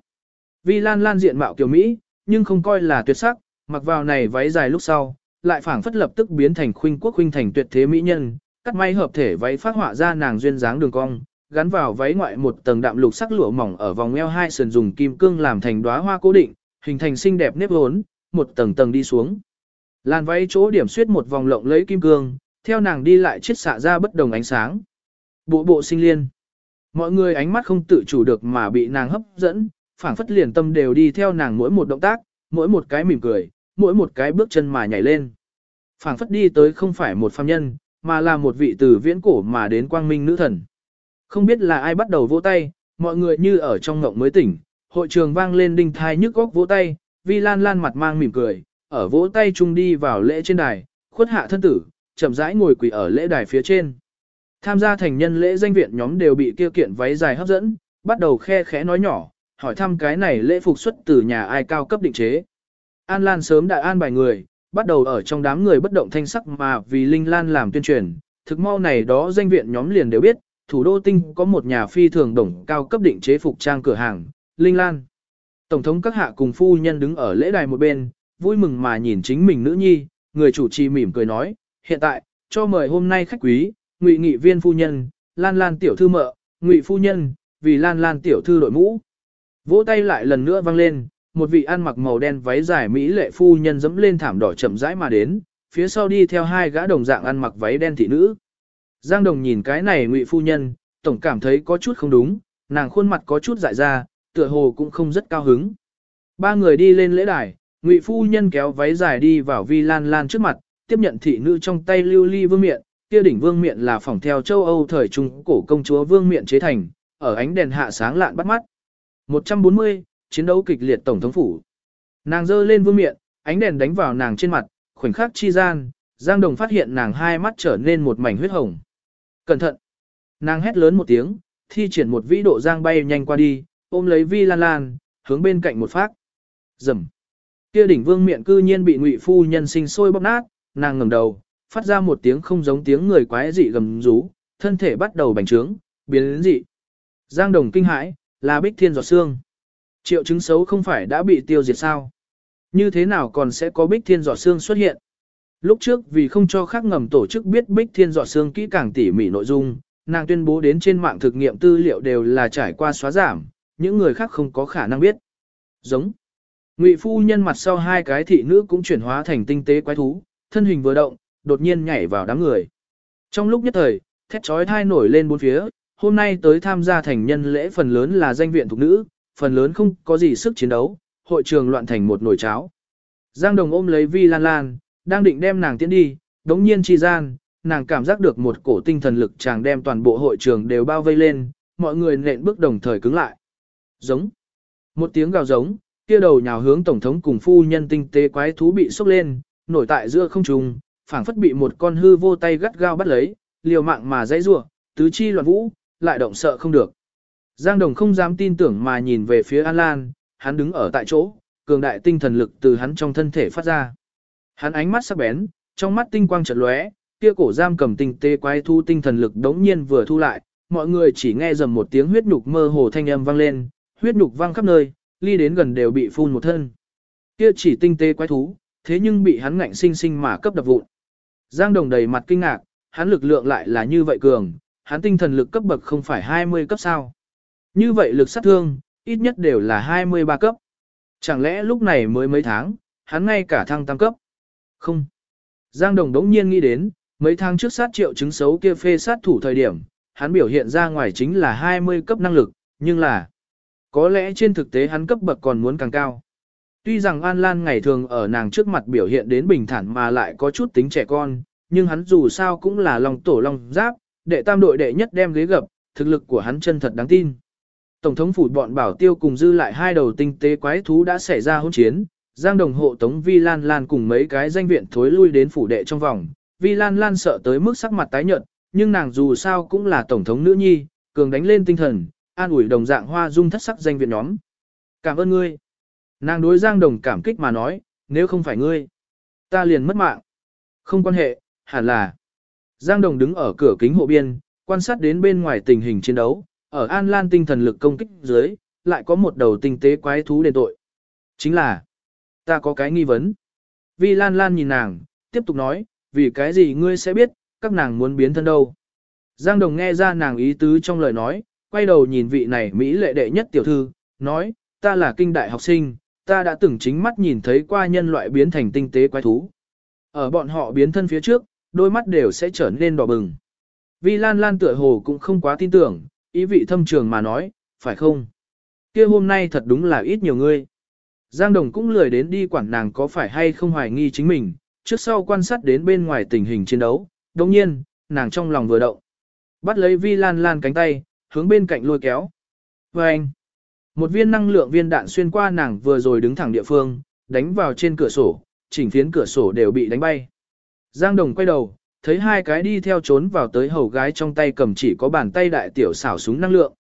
Vi Lan Lan diện mạo kiều Mỹ, nhưng không coi là tuyệt sắc, mặc vào này váy dài lúc sau, lại phảng phất lập tức biến thành khuynh quốc khuynh thành tuyệt thế mỹ nhân, cắt may hợp thể váy phát họa ra nàng duyên dáng đường cong, gắn vào váy ngoại một tầng đạm lục sắc lụa mỏng ở vòng eo hai sườn dùng kim cương làm thành đóa hoa cố định, hình thành xinh đẹp nếp hốn, một tầng tầng đi xuống. Làn váy chỗ điểm xuyết một vòng lộng lấy kim cương, theo nàng đi lại chiết xạ ra bất đồng ánh sáng. Bộ bộ sinh liên. Mọi người ánh mắt không tự chủ được mà bị nàng hấp dẫn, phảng phất liền tâm đều đi theo nàng mỗi một động tác, mỗi một cái mỉm cười, mỗi một cái bước chân mà nhảy lên. phảng phất đi tới không phải một phàm nhân, mà là một vị từ viễn cổ mà đến quang minh nữ thần. Không biết là ai bắt đầu vỗ tay, mọi người như ở trong ngộng mới tỉnh, hội trường vang lên đinh thai nhức góc vỗ tay, vi lan lan mặt mang mỉm cười, ở vỗ tay chung đi vào lễ trên đài, khuất hạ thân tử, chậm rãi ngồi quỳ ở lễ đài phía trên. Tham gia thành nhân lễ danh viện nhóm đều bị kia kiện váy dài hấp dẫn, bắt đầu khe khẽ nói nhỏ, hỏi thăm cái này lễ phục xuất từ nhà ai cao cấp định chế. An Lan sớm đã an bài người, bắt đầu ở trong đám người bất động thanh sắc mà vì Linh Lan làm tuyên truyền, thực mau này đó danh viện nhóm liền đều biết, thủ đô tinh có một nhà phi thường đồng cao cấp định chế phục trang cửa hàng, Linh Lan. Tổng thống các hạ cùng phu nhân đứng ở lễ đài một bên, vui mừng mà nhìn chính mình nữ nhi, người chủ trì mỉm cười nói, hiện tại, cho mời hôm nay khách quý, ngụy nghị viên phu nhân, lan lan tiểu thư mợ, ngụy phu nhân, vì lan lan tiểu thư đội mũ. Vỗ tay lại lần nữa vang lên, một vị ăn mặc màu đen váy dài mỹ lệ phu nhân dẫm lên thảm đỏ chậm rãi mà đến, phía sau đi theo hai gã đồng dạng ăn mặc váy đen thị nữ. Giang Đồng nhìn cái này ngụy phu nhân, tổng cảm thấy có chút không đúng, nàng khuôn mặt có chút dại ra, tựa hồ cũng không rất cao hứng. Ba người đi lên lễ đài, ngụy phu nhân kéo váy dài đi vào vi lan lan trước mặt, tiếp nhận thị nữ trong tay lưu ly vương miện, kia đỉnh vương miện là phỏng theo châu Âu thời trung cổ công chúa vương miện chế thành, ở ánh đèn hạ sáng lạn bắt mắt. 140, chiến đấu kịch liệt tổng thống phủ. Nàng giơ lên vương miện, ánh đèn đánh vào nàng trên mặt, khoảnh khắc chi gian, Giang Đồng phát hiện nàng hai mắt trở nên một mảnh huyết hồng. Cẩn thận! Nàng hét lớn một tiếng, thi triển một vĩ độ giang bay nhanh qua đi, ôm lấy vi lan lan, hướng bên cạnh một phát. Rầm! Kia đỉnh vương miệng cư nhiên bị ngụy phu nhân sinh sôi bóp nát, nàng ngẩng đầu, phát ra một tiếng không giống tiếng người quái dị gầm rú, thân thể bắt đầu bành trướng, biến đến dị. Giang Đồng kinh hãi, là bích thiên giọt xương. Triệu chứng xấu không phải đã bị tiêu diệt sao? Như thế nào còn sẽ có bích thiên giọt xương xuất hiện? Lúc trước vì không cho khác ngầm tổ chức biết bích thiên giọt xương kỹ càng tỉ mỉ nội dung, nàng tuyên bố đến trên mạng thực nghiệm tư liệu đều là trải qua xóa giảm, những người khác không có khả năng biết. Giống. Ngụy phu nhân mặt sau hai cái thị nữ cũng chuyển hóa thành tinh tế quái thú, thân hình vừa động, đột nhiên nhảy vào đám người. Trong lúc nhất thời, thét chói thai nổi lên bốn phía, hôm nay tới tham gia thành nhân lễ phần lớn là danh viện thuộc nữ, phần lớn không có gì sức chiến đấu, hội trường loạn thành một nồi cháo. Giang Đồng ôm lấy Vi Lan Lan, đang định đem nàng tiến đi, đống nhiên chi gian, nàng cảm giác được một cổ tinh thần lực chàng đem toàn bộ hội trường đều bao vây lên, mọi người nện bước đồng thời cứng lại. Giống. Một tiếng gào giống, kia đầu nhào hướng tổng thống cùng phu nhân tinh tế quái thú bị sốc lên, nổi tại giữa không trung, phảng phất bị một con hư vô tay gắt gao bắt lấy, liều mạng mà dãy rủa, tứ chi loạn vũ, lại động sợ không được. Giang Đồng không dám tin tưởng mà nhìn về phía An Lan, hắn đứng ở tại chỗ, cường đại tinh thần lực từ hắn trong thân thể phát ra. Hắn ánh mắt sắc bén, trong mắt tinh quang chợt lóe, kia cổ giam cầm tinh tê quái thu tinh thần lực đống nhiên vừa thu lại, mọi người chỉ nghe dầm một tiếng huyết nhục mơ hồ thanh âm vang lên, huyết nhục vang khắp nơi, ly đến gần đều bị phun một thân. Kia chỉ tinh tê quái thú, thế nhưng bị hắn ngạnh sinh sinh mà cấp đập vụn. Giang Đồng đầy mặt kinh ngạc, hắn lực lượng lại là như vậy cường, hắn tinh thần lực cấp bậc không phải 20 cấp sao. Như vậy lực sát thương, ít nhất đều là 23 cấp. Chẳng lẽ lúc này mới mấy tháng, hắn ngay cả thăng tam cấp? Không. Giang Đồng đống nhiên nghĩ đến, mấy tháng trước sát triệu chứng xấu kia phê sát thủ thời điểm, hắn biểu hiện ra ngoài chính là 20 cấp năng lực, nhưng là có lẽ trên thực tế hắn cấp bậc còn muốn càng cao. Tuy rằng An Lan ngày thường ở nàng trước mặt biểu hiện đến bình thản mà lại có chút tính trẻ con, nhưng hắn dù sao cũng là lòng tổ lòng giáp, đệ tam đội đệ nhất đem ghế gập, thực lực của hắn chân thật đáng tin. Tổng thống phủ bọn bảo tiêu cùng dư lại hai đầu tinh tế quái thú đã xảy ra hỗn chiến, Giang Đồng hộ Tống Vi Lan Lan cùng mấy cái danh viện thối lui đến phủ đệ trong vòng. Vi Lan Lan sợ tới mức sắc mặt tái nhợt, nhưng nàng dù sao cũng là tổng thống nữ nhi, cường đánh lên tinh thần, an ủi đồng dạng hoa dung thất sắc danh viện nhóm. Cảm ơn ngươi. Nàng đối Giang Đồng cảm kích mà nói, nếu không phải ngươi, ta liền mất mạng. Không quan hệ, hẳn là. Giang Đồng đứng ở cửa kính hộ biên, quan sát đến bên ngoài tình hình chiến đấu, ở An Lan tinh thần lực công kích dưới, lại có một đầu tinh tế quái thú đền tội. Chính là, ta có cái nghi vấn. Vi Lan Lan nhìn nàng, tiếp tục nói, vì cái gì ngươi sẽ biết, các nàng muốn biến thân đâu. Giang Đồng nghe ra nàng ý tứ trong lời nói, quay đầu nhìn vị này Mỹ lệ đệ nhất tiểu thư, nói, ta là kinh đại học sinh, ta đã từng chính mắt nhìn thấy qua nhân loại biến thành tinh tế quái thú. Ở bọn họ biến thân phía trước, đôi mắt đều sẽ trở nên đỏ bừng. Vi Lan Lan tựa hồ cũng không quá tin tưởng, ý vị thâm trường mà nói, phải không? kia hôm nay thật đúng là ít nhiều ngươi. Giang Đồng cũng lười đến đi quản nàng có phải hay không hoài nghi chính mình, trước sau quan sát đến bên ngoài tình hình chiến đấu, đồng nhiên, nàng trong lòng vừa động. Bắt lấy Vi Lan Lan cánh tay, hướng bên cạnh lôi kéo. Và anh, một viên năng lượng viên đạn xuyên qua nàng vừa rồi đứng thẳng địa phương, đánh vào trên cửa sổ, chỉnh phiến cửa sổ đều bị đánh bay. Giang Đồng quay đầu, thấy hai cái đi theo trốn vào tới hầu gái trong tay cầm chỉ có bàn tay đại tiểu xảo súng năng lượng.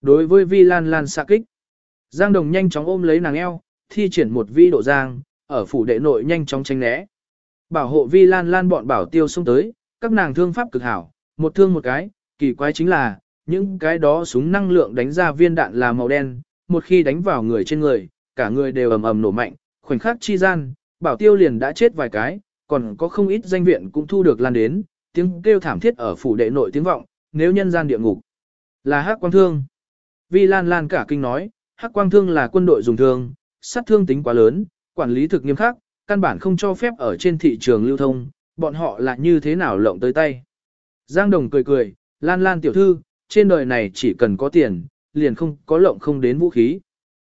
Đối với Vi Lan Lan xạ kích, Giang Đồng nhanh chóng ôm lấy nàng eo, thi triển một vi độ giang, ở phủ đệ nội nhanh chóng tránh né. Bảo hộ Vi Lan Lan bọn bảo tiêu xông tới, các nàng thương pháp cực hảo, một thương một cái, kỳ quái chính là, những cái đó súng năng lượng đánh ra viên đạn là màu đen, một khi đánh vào người trên người, cả người đều ầm ầm nổ mạnh, khoảnh khắc chi gian, bảo tiêu liền đã chết vài cái, còn có không ít danh viện cũng thu được lan đến, tiếng kêu thảm thiết ở phủ đệ nội tiếng vọng, nếu nhân gian địa ngục. Là hắc quang thương. Vi Lan Lan cả kinh nói, hắc quang thương là quân đội dùng thương, sát thương tính quá lớn, quản lý thực nghiêm khắc, căn bản không cho phép ở trên thị trường lưu thông, bọn họ là như thế nào lộng tới tay. Giang Đồng cười cười, Lan Lan tiểu thư, trên đời này chỉ cần có tiền, liền không có lộng không đến vũ khí.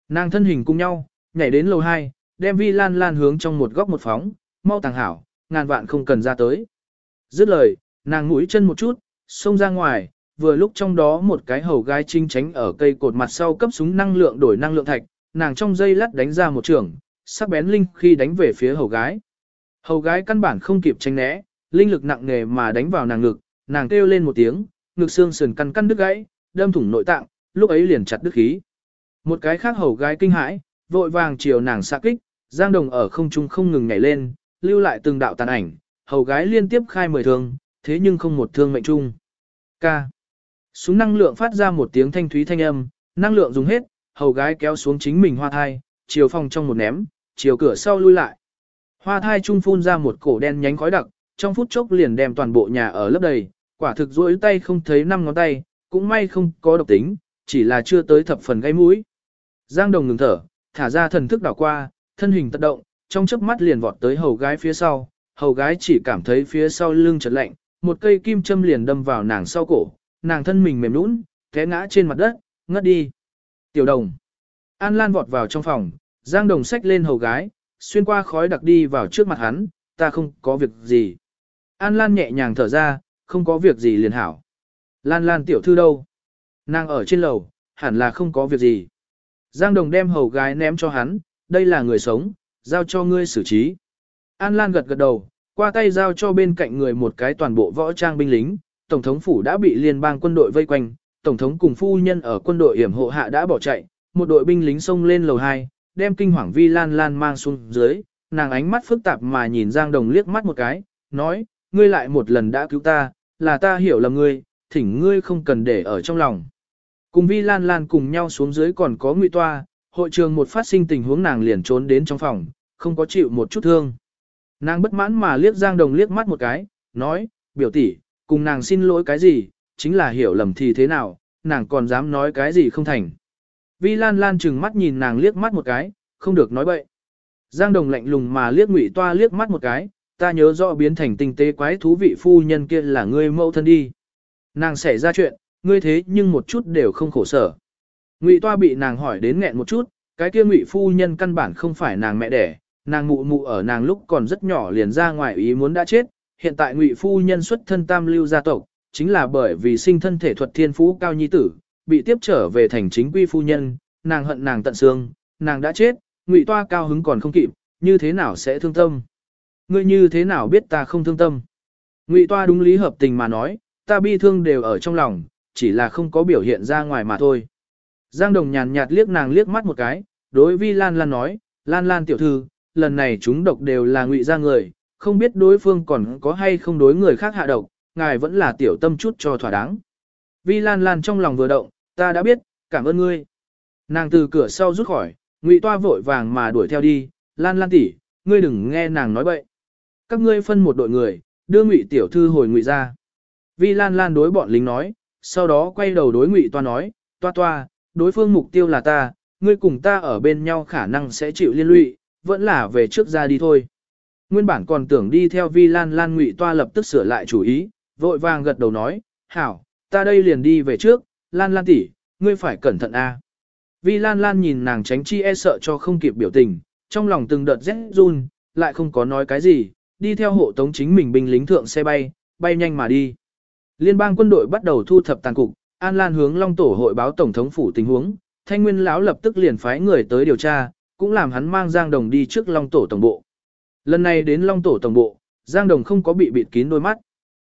Nàng thân hình cùng nhau, nhảy đến lầu 2, đem vi Lan Lan hướng trong một góc một phóng, mau tàng hảo, ngàn vạn không cần ra tới. Dứt lời, nàng mũi chân một chút, xông ra ngoài, vừa lúc trong đó một cái hầu gái trinh tránh ở cây cột mặt sau cấp súng năng lượng đổi năng lượng thạch, nàng trong dây lắt đánh ra một trường, sắc bén linh khi đánh về phía hầu gái. Hầu gái căn bản không kịp tránh né, linh lực nặng nề mà đánh vào nàng ngực, nàng kêu lên một tiếng, ngực xương sườn căn căn đứt gãy, đâm thủng nội tạng, lúc ấy liền chặt đứt khí. Một cái khác hầu gái kinh hãi, vội vàng chiều nàng xạ kích, Giang Đồng ở không trung không ngừng nhảy lên, lưu lại từng đạo tàn ảnh, hầu gái liên tiếp khai mười thương, thế nhưng không một thương mệnh trung. K. Súng năng lượng phát ra một tiếng thanh thúy thanh âm, năng lượng dùng hết, hầu gái kéo xuống chính mình hoa thai, chiều phòng trong một ném, chiều cửa sau lui lại. Hoa thai trung phun ra một cổ đen nhánh khói đặc, trong phút chốc liền đem toàn bộ nhà ở lấp đầy, quả thực duỗi tay không thấy năm ngón tay, cũng may không có độc tính, chỉ là chưa tới thập phần gây mũi. Giang Đồng ngừng thở, thả ra thần thức đảo qua, thân hình tật động, trong chớp mắt liền vọt tới hầu gái phía sau, hầu gái chỉ cảm thấy phía sau lưng chợt lạnh, một cây kim châm liền đâm vào nàng sau cổ, nàng thân mình mềm nũng, té ngã trên mặt đất, ngất đi. Tiểu đồng. An Lan vọt vào trong phòng, Giang Đồng xách lên hầu gái, xuyên qua khói đặc đi vào trước mặt hắn, ta không có việc gì. An Lan nhẹ nhàng thở ra, không có việc gì liền hảo. Lan Lan tiểu thư đâu? Nàng ở trên lầu, hẳn là không có việc gì. Giang Đồng đem hầu gái ném cho hắn, đây là người sống, giao cho ngươi xử trí. An Lan gật gật đầu, qua tay giao cho bên cạnh người một cái toàn bộ võ trang binh lính, Tổng thống phủ đã bị liên bang quân đội vây quanh, Tổng thống cùng phu nhân ở quân đội hiểm hộ hạ đã bỏ chạy, một đội binh lính xông lên lầu 2, đem kinh hoàng vi lan lan mang xuống dưới, nàng ánh mắt phức tạp mà nhìn Giang Đồng liếc mắt một cái, nói, ngươi lại một lần đã cứu ta, là ta hiểu lầm ngươi, thỉnh ngươi không cần để ở trong lòng. Cùng vi lan lan cùng nhau xuống dưới còn có ngụy toa, hội trường một phát sinh tình huống nàng liền trốn đến trong phòng, không có chịu một chút thương. Nàng bất mãn mà liếc Giang Đồng liếc mắt một cái, nói, biểu tỷ, cùng nàng xin lỗi cái gì, chính là hiểu lầm thì thế nào, nàng còn dám nói cái gì không thành. Vi Lan Lan chừng mắt nhìn nàng liếc mắt một cái, không được nói bậy. Giang Đồng lạnh lùng mà liếc Ngụy Toa liếc mắt một cái, ta nhớ rõ biến thành tinh tế quái thú vị phu nhân kia là ngươi mẫu thân đi. Nàng xảy ra chuyện, ngươi thế nhưng một chút đều không khổ sở. Ngụy Toa bị nàng hỏi đến nghẹn một chút, cái kia Ngụy phu nhân căn bản không phải nàng mẹ đẻ, nàng mụ mụ ở nàng lúc còn rất nhỏ liền ra ngoài ý muốn đã chết, hiện tại Ngụy phu nhân xuất thân tam lưu gia tộc, chính là bởi vì sinh thân thể thuật thiên phú cao nhi tử, bị tiếp trở về thành chính quy phu nhân, nàng hận nàng tận xương, nàng đã chết, Ngụy Toa cao hứng còn không kịp, như thế nào sẽ thương tâm? Ngươi như thế nào biết ta không thương tâm? Ngụy Toa đúng lý hợp tình mà nói, ta bi thương đều ở trong lòng, chỉ là không có biểu hiện ra ngoài mà thôi. Giang Đồng nhàn nhạt liếc nàng liếc mắt một cái, đối vi Lan Lan nói, Lan Lan tiểu thư, lần này chúng độc đều là ngụy ra người, không biết đối phương còn có hay không đối người khác hạ độc, ngài vẫn là tiểu tâm chút cho thỏa đáng. Vi Lan Lan trong lòng vừa động, ta đã biết, cảm ơn ngươi. Nàng từ cửa sau rút khỏi, ngụy toa vội vàng mà đuổi theo đi, Lan Lan tỷ, ngươi đừng nghe nàng nói bậy. Các ngươi phân một đội người, đưa ngụy tiểu thư hồi ngụy ra. Vi Lan Lan đối bọn lính nói, sau đó quay đầu đối ngụy toa nói, toa toa, đối phương mục tiêu là ta, ngươi cùng ta ở bên nhau khả năng sẽ chịu liên lụy, vẫn là về trước ra đi thôi. Nguyên bản còn tưởng đi theo Vi Lan Lan ngụy toa lập tức sửa lại chủ ý, vội vàng gật đầu nói, hảo, ta đây liền đi về trước, Lan Lan tỷ, ngươi phải cẩn thận a. Vi Lan Lan nhìn nàng tránh chi e sợ cho không kịp biểu tình, trong lòng từng đợt rét run, lại không có nói cái gì, đi theo hộ tống chính mình binh lính thượng xe bay, bay nhanh mà đi. Liên bang quân đội bắt đầu thu thập tàn cục, An Lan hướng Long Tổ hội báo Tổng thống phủ tình huống, Thanh Nguyên lão lập tức liền phái người tới điều tra, cũng làm hắn mang Giang Đồng đi trước Long Tổ tổng bộ. Lần này đến Long Tổ tổng bộ, Giang Đồng không có bị bịt kín đôi mắt.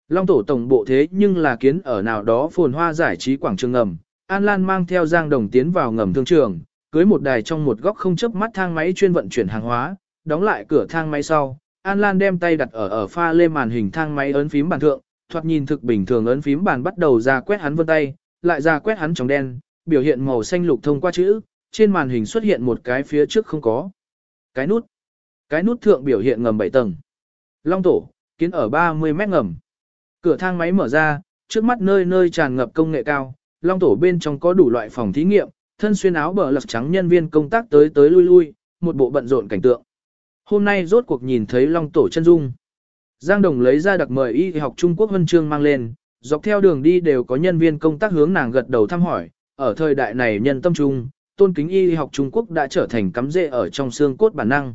Long Tổ tổng bộ thế nhưng là kiến ở nào đó phồn hoa giải trí quảng trường ngầm, An Lan mang theo Giang Đồng tiến vào ngầm thương trường, cưới một đài trong một góc không chớp mắt thang máy chuyên vận chuyển hàng hóa, đóng lại cửa thang máy sau, An Lan đem tay đặt ở ở pha lê màn hình thang máy ấn phím bàn thượng, thoạt nhìn thực bình thường ấn phím bàn bắt đầu ra quét hắn vân tay, lại ra quét hắn tròng đen, biểu hiện màu xanh lục thông qua chữ, trên màn hình xuất hiện một cái phía trước không có. Cái nút. Cái nút thượng biểu hiện ngầm 7 tầng. Long tổ, kiến ở 30 mét ngầm. Cửa thang máy mở ra, trước mắt nơi nơi tràn ngập công nghệ cao, long tổ bên trong có đủ loại phòng thí nghiệm, thân xuyên áo bờ lật trắng nhân viên công tác tới tới lui lui, một bộ bận rộn cảnh tượng. Hôm nay rốt cuộc nhìn thấy Long Tổ chân dung. Giang Đồng lấy ra đặc mời y học Trung Quốc huân chương mang lên, dọc theo đường đi đều có nhân viên công tác hướng nàng gật đầu thăm hỏi, ở thời đại này nhân tâm trung, tôn kính y học Trung Quốc đã trở thành cắm rễ ở trong xương cốt bản năng.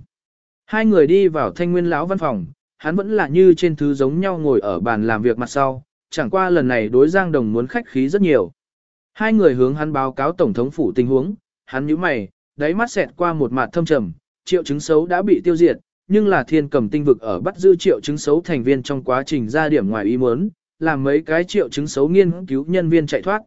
Hai người đi vào thanh nguyên lão văn phòng, hắn vẫn là như trên thứ giống nhau ngồi ở bàn làm việc mặt sau, chẳng qua lần này đối Giang Đồng muốn khách khí rất nhiều. Hai người hướng hắn báo cáo tổng thống phủ tình huống, hắn nhíu mày, đáy mắt xẹt qua một mặt thâm trầm, triệu chứng xấu đã bị tiêu diệt, nhưng là thiên cầm tinh vực ở bắt giữ triệu chứng xấu thành viên trong quá trình ra điểm ngoài ý muốn, làm mấy cái triệu chứng xấu nghiên cứu nhân viên chạy thoát.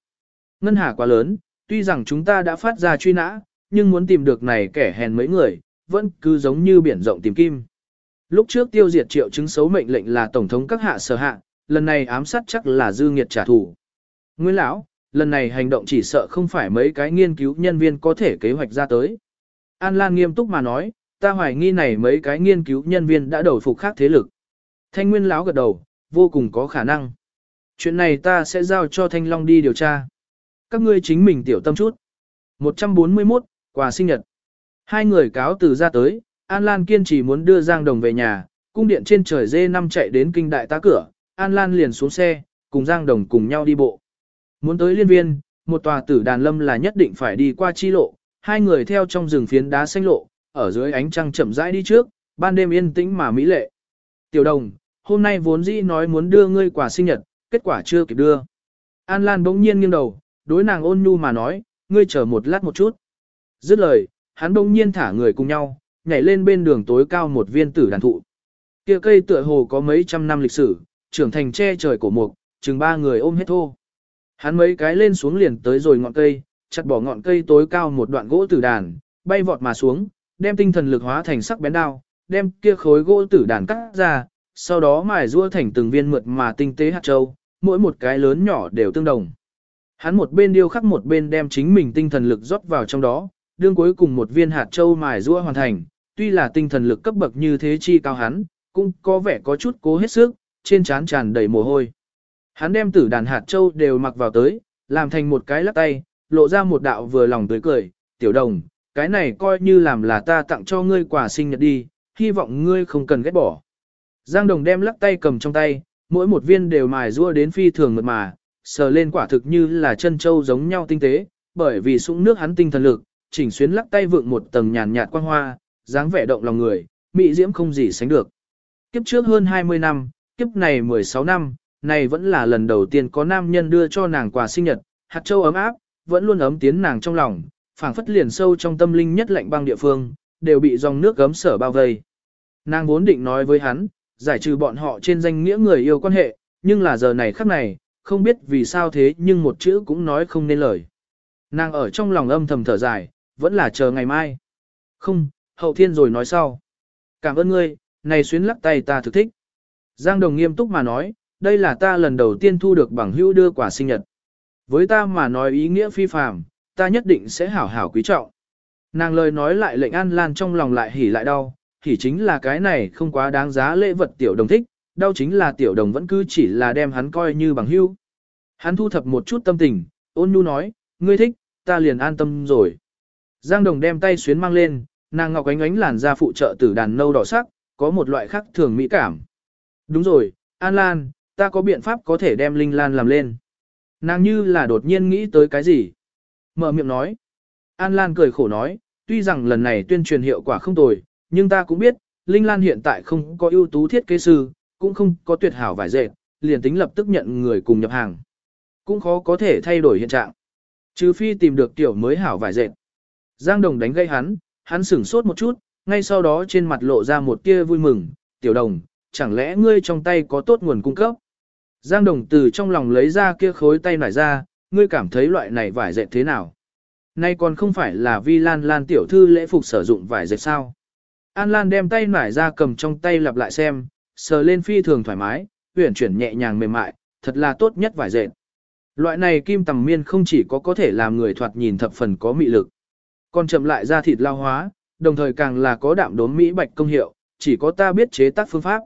Ngân hà quá lớn, tuy rằng chúng ta đã phát ra truy nã, nhưng muốn tìm được này kẻ hèn mấy người, vẫn cứ giống như biển rộng tìm kim. Lúc trước tiêu diệt triệu chứng xấu mệnh lệnh là tổng thống các hạ sở hạ, lần này ám sát chắc là dư nghiệt trả thù. Nguyên lão, lần này hành động chỉ sợ không phải mấy cái nghiên cứu nhân viên có thể kế hoạch ra tới. An Lan nghiêm túc mà nói, ta hoài nghi này mấy cái nghiên cứu nhân viên đã đầu phục khác thế lực. Thanh Nguyên lão gật đầu, vô cùng có khả năng. Chuyện này ta sẽ giao cho Thanh Long đi điều tra. Các ngươi chính mình tiểu tâm chút. 141, quà sinh nhật. Hai người cáo từ ra tới, An Lan kiên trì muốn đưa Giang Đồng về nhà, cung điện trên trời dê năm chạy đến kinh đại tá cửa, An Lan liền xuống xe, cùng Giang Đồng cùng nhau đi bộ. Muốn tới liên viên, một tòa tử đàn lâm là nhất định phải đi qua chi lộ, hai người theo trong rừng phiến đá xanh lộ, ở dưới ánh trăng chậm rãi đi trước, ban đêm yên tĩnh mà mỹ lệ. Tiểu đồng, hôm nay vốn dĩ nói muốn đưa ngươi quà sinh nhật, kết quả chưa kịp đưa. An Lan bỗng nhiên nghiêng đầu, đối nàng ôn nhu mà nói, ngươi chờ một lát một chút. Dứt lời, hắn bỗng nhiên thả người cùng nhau, nhảy lên bên đường tối cao một viên tử đàn thụ. Kia cây tựa hồ có mấy trăm năm lịch sử, trưởng thành che trời cổ mục, chừng ba người ôm hết thô. Hắn mấy cái lên xuống liền tới rồi ngọn cây, chặt bỏ ngọn cây tối cao một đoạn gỗ tử đàn, bay vọt mà xuống, đem tinh thần lực hóa thành sắc bén đao, đem kia khối gỗ tử đàn cắt ra, sau đó mài rua thành từng viên mượt mà tinh tế hạt châu, mỗi một cái lớn nhỏ đều tương đồng. Hắn một bên điêu khắc một bên đem chính mình tinh thần lực rót vào trong đó, đương cuối cùng một viên hạt châu mài rua hoàn thành, tuy là tinh thần lực cấp bậc như thế chi cao hắn, cũng có vẻ có chút cố hết sức, trên trán tràn đầy mồ hôi. Hắn đem tử đàn hạt châu đều mặc vào tới, làm thành một cái lắc tay, lộ ra một đạo vừa lòng tươi cười, tiểu đồng, cái này coi như làm là ta tặng cho ngươi quà sinh nhật đi, hy vọng ngươi không cần ghét bỏ. Giang đồng đem lắc tay cầm trong tay, mỗi một viên đều mài rua đến phi thường mượt mà, sờ lên quả thực như là chân châu giống nhau tinh tế, bởi vì sũng nước hắn tinh thần lực, chỉnh xuyến lắc tay vượng một tầng nhàn nhạt quang hoa, dáng vẻ động lòng người, mỹ diễm không gì sánh được. Kiếp trước hơn 20 năm, kiếp này 16 năm, này vẫn là lần đầu tiên có nam nhân đưa cho nàng quà sinh nhật, hạt châu ấm áp, vẫn luôn ấm tiến nàng trong lòng, phảng phất liền sâu trong tâm linh nhất lạnh băng địa phương, đều bị dòng nước gấm sở bao vây. Nàng vốn định nói với hắn, giải trừ bọn họ trên danh nghĩa người yêu quan hệ, nhưng là giờ này khắc này, không biết vì sao thế nhưng một chữ cũng nói không nên lời. Nàng ở trong lòng âm thầm thở dài, vẫn là chờ ngày mai. Không, hậu thiên rồi nói sau. Cảm ơn ngươi, này xuyến lắc tay ta thực thích. Giang Đồng nghiêm túc mà nói, đây là ta lần đầu tiên thu được bằng hữu đưa quả sinh nhật. Với ta mà nói ý nghĩa phi phàm, ta nhất định sẽ hảo hảo quý trọng. Nàng lời nói lại lệnh An Lan trong lòng lại hỉ lại đau, hỉ chính là cái này không quá đáng giá lễ vật tiểu đồng thích, đau chính là tiểu đồng vẫn cứ chỉ là đem hắn coi như bằng hữu. Hắn thu thập một chút tâm tình, ôn nhu nói, ngươi thích, ta liền an tâm rồi. Giang đồng đem tay xuyến mang lên, nàng ngọc ánh ánh làn da phụ trợ tử đàn nâu đỏ sắc, có một loại khác thường mỹ cảm. Đúng rồi, An Lan, ta có biện pháp có thể đem Linh Lan làm lên. Nàng như là đột nhiên nghĩ tới cái gì. Mở miệng nói. An Lan cười khổ nói, tuy rằng lần này tuyên truyền hiệu quả không tồi, nhưng ta cũng biết, Linh Lan hiện tại không có ưu tú thiết kế sư, cũng không có tuyệt hảo vải dệt, liền tính lập tức nhận người cùng nhập hàng. Cũng khó có thể thay đổi hiện trạng. Trừ phi tìm được tiểu mới hảo vải dệt. Giang Đồng đánh gây hắn, hắn sửng sốt một chút, ngay sau đó trên mặt lộ ra một tia vui mừng, tiểu đồng, chẳng lẽ ngươi trong tay có tốt nguồn cung cấp? Giang Đồng từ trong lòng lấy ra kia khối tay nải ra, ngươi cảm thấy loại này vải dệt thế nào? Nay còn không phải là vi lan lan tiểu thư lễ phục sử dụng vải dệt sao? An Lan đem tay nải ra cầm trong tay lặp lại xem, sờ lên phi thường thoải mái, huyển chuyển nhẹ nhàng mềm mại, thật là tốt nhất vải dệt. Loại này kim tầm miên không chỉ có có thể làm người thoạt nhìn thập phần có mị lực, còn chậm lại ra thịt lao hóa, đồng thời càng là có đạm đốm mỹ bạch công hiệu, chỉ có ta biết chế tác phương pháp.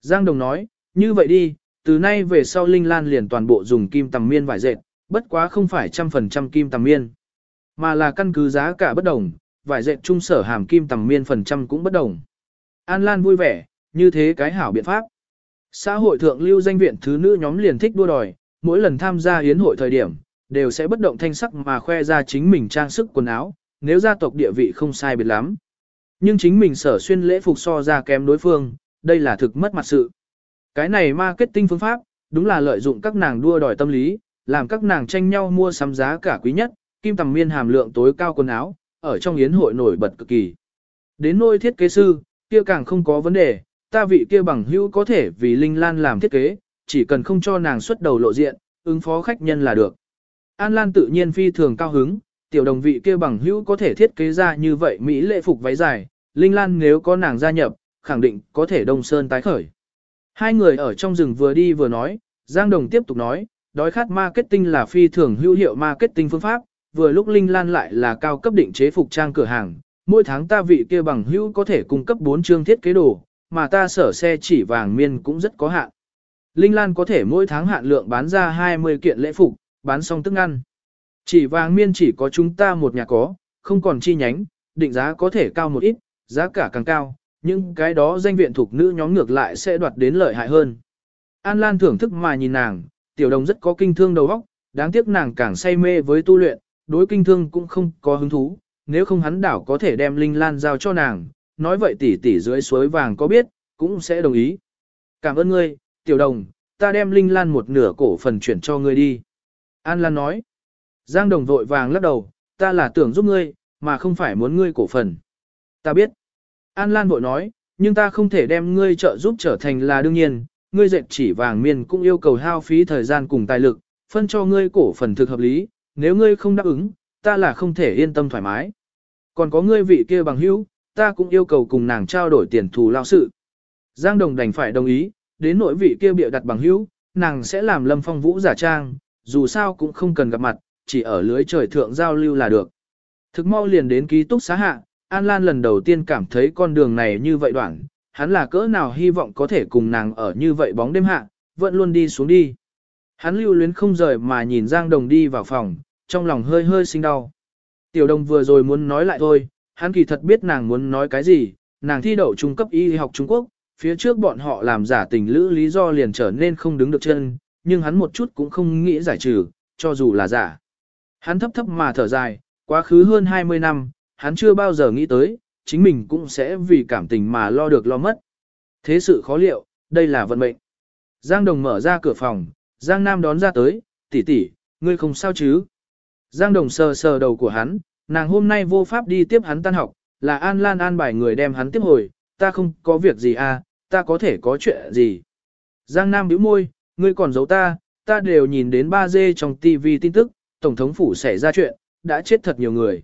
Giang Đồng nói, như vậy đi, từ nay về sau Linh Lan liền toàn bộ dùng kim tầm miên vải dệt, bất quá không phải trăm phần trăm kim tầm miên, mà là căn cứ giá cả bất đồng, vải dệt trung sở hàm kim tầm miên phần trăm cũng bất đồng. An Lan vui vẻ, như thế cái hảo biện pháp. Xã hội thượng lưu danh viện thứ nữ nhóm liền thích đua đòi, mỗi lần tham gia hiến hội thời điểm, đều sẽ bất động thanh sắc mà khoe ra chính mình trang sức quần áo, nếu gia tộc địa vị không sai biệt lắm. Nhưng chính mình sở xuyên lễ phục so ra kém đối phương, đây là thực mất mặt sự. Cái này marketing phương pháp, đúng là lợi dụng các nàng đua đòi tâm lý, làm các nàng tranh nhau mua sắm giá cả quý nhất, kim tầm miên hàm lượng tối cao quần áo, ở trong yến hội nổi bật cực kỳ. Đến nôi thiết kế sư, kia càng không có vấn đề, ta vị kia bằng hữu có thể vì Linh Lan làm thiết kế, chỉ cần không cho nàng xuất đầu lộ diện, ứng phó khách nhân là được. An Lan tự nhiên phi thường cao hứng, tiểu đồng vị kia bằng hữu có thể thiết kế ra như vậy Mỹ lệ phục váy dài, Linh Lan nếu có nàng gia nhập, khẳng định có thể đông sơn tái khởi. Hai người ở trong rừng vừa đi vừa nói, Giang Đồng tiếp tục nói, đói khát marketing là phi thường hữu hiệu marketing phương pháp, vừa lúc Linh Lan lại là cao cấp định chế phục trang cửa hàng, mỗi tháng ta vị kia bằng hữu có thể cung cấp 4 chương thiết kế đồ, mà ta sở xe chỉ vàng miên cũng rất có hạn. Linh Lan có thể mỗi tháng hạn lượng bán ra 20 kiện lễ phục, bán xong tức ăn. Chỉ vàng miên chỉ có chúng ta một nhà có, không còn chi nhánh, định giá có thể cao một ít, giá cả càng cao, nhưng cái đó danh viện thuộc nữ nhóm ngược lại sẽ đoạt đến lợi hại hơn. An Lan thưởng thức mà nhìn nàng, tiểu đồng rất có kinh thương đầu óc, đáng tiếc nàng càng say mê với tu luyện, đối kinh thương cũng không có hứng thú, nếu không hắn đảo có thể đem Linh Lan giao cho nàng, nói vậy tỷ tỷ dưới suối vàng có biết, cũng sẽ đồng ý. Cảm ơn ngươi, tiểu đồng, ta đem Linh Lan một nửa cổ phần chuyển cho ngươi đi. An Lan nói, Giang đồng vội vàng lắc đầu, ta là tưởng giúp ngươi, mà không phải muốn ngươi cổ phần. Ta biết. An Lan vội nói, nhưng ta không thể đem ngươi trợ giúp trở thành là đương nhiên, ngươi dệt chỉ vàng miên cũng yêu cầu hao phí thời gian cùng tài lực, phân cho ngươi cổ phần thực hợp lý, nếu ngươi không đáp ứng, ta là không thể yên tâm thoải mái. Còn có ngươi vị kia bằng hữu, ta cũng yêu cầu cùng nàng trao đổi tiền thù lao sự. Giang Đồng đành phải đồng ý, đến nỗi vị kia bịa đặt bằng hữu, nàng sẽ làm Lâm Phong Vũ giả trang, dù sao cũng không cần gặp mặt, chỉ ở lưới trời thượng giao lưu là được. Thực mau liền đến ký túc xá hạ, An Lan lần đầu tiên cảm thấy con đường này như vậy đoạn, hắn là cỡ nào hy vọng có thể cùng nàng ở như vậy bóng đêm hạ, vẫn luôn đi xuống đi. Hắn lưu luyến không rời mà nhìn Giang Đồng đi vào phòng, trong lòng hơi hơi sinh đau. Tiểu đồng vừa rồi muốn nói lại thôi, hắn kỳ thật biết nàng muốn nói cái gì, nàng thi đậu trung cấp y học Trung Quốc, phía trước bọn họ làm giả tình lữ lý do liền trở nên không đứng được chân, nhưng hắn một chút cũng không nghĩ giải trừ, cho dù là giả. Hắn thấp thấp mà thở dài, quá khứ hơn 20 năm, hắn chưa bao giờ nghĩ tới, chính mình cũng sẽ vì cảm tình mà lo được lo mất. Thế sự khó liệu, đây là vận mệnh. Giang Đồng mở ra cửa phòng, Giang Nam đón ra tới, tỷ tỷ, ngươi không sao chứ? Giang Đồng sờ sờ đầu của hắn, nàng hôm nay vô pháp đi tiếp hắn tan học, là An Lan an bài người đem hắn tiếp hồi, ta không có việc gì à, ta có thể có chuyện gì. Giang Nam bĩu môi, ngươi còn giấu ta, ta đều nhìn đến 3G trong TV tin tức, Tổng thống phủ xảy ra chuyện, đã chết thật nhiều người.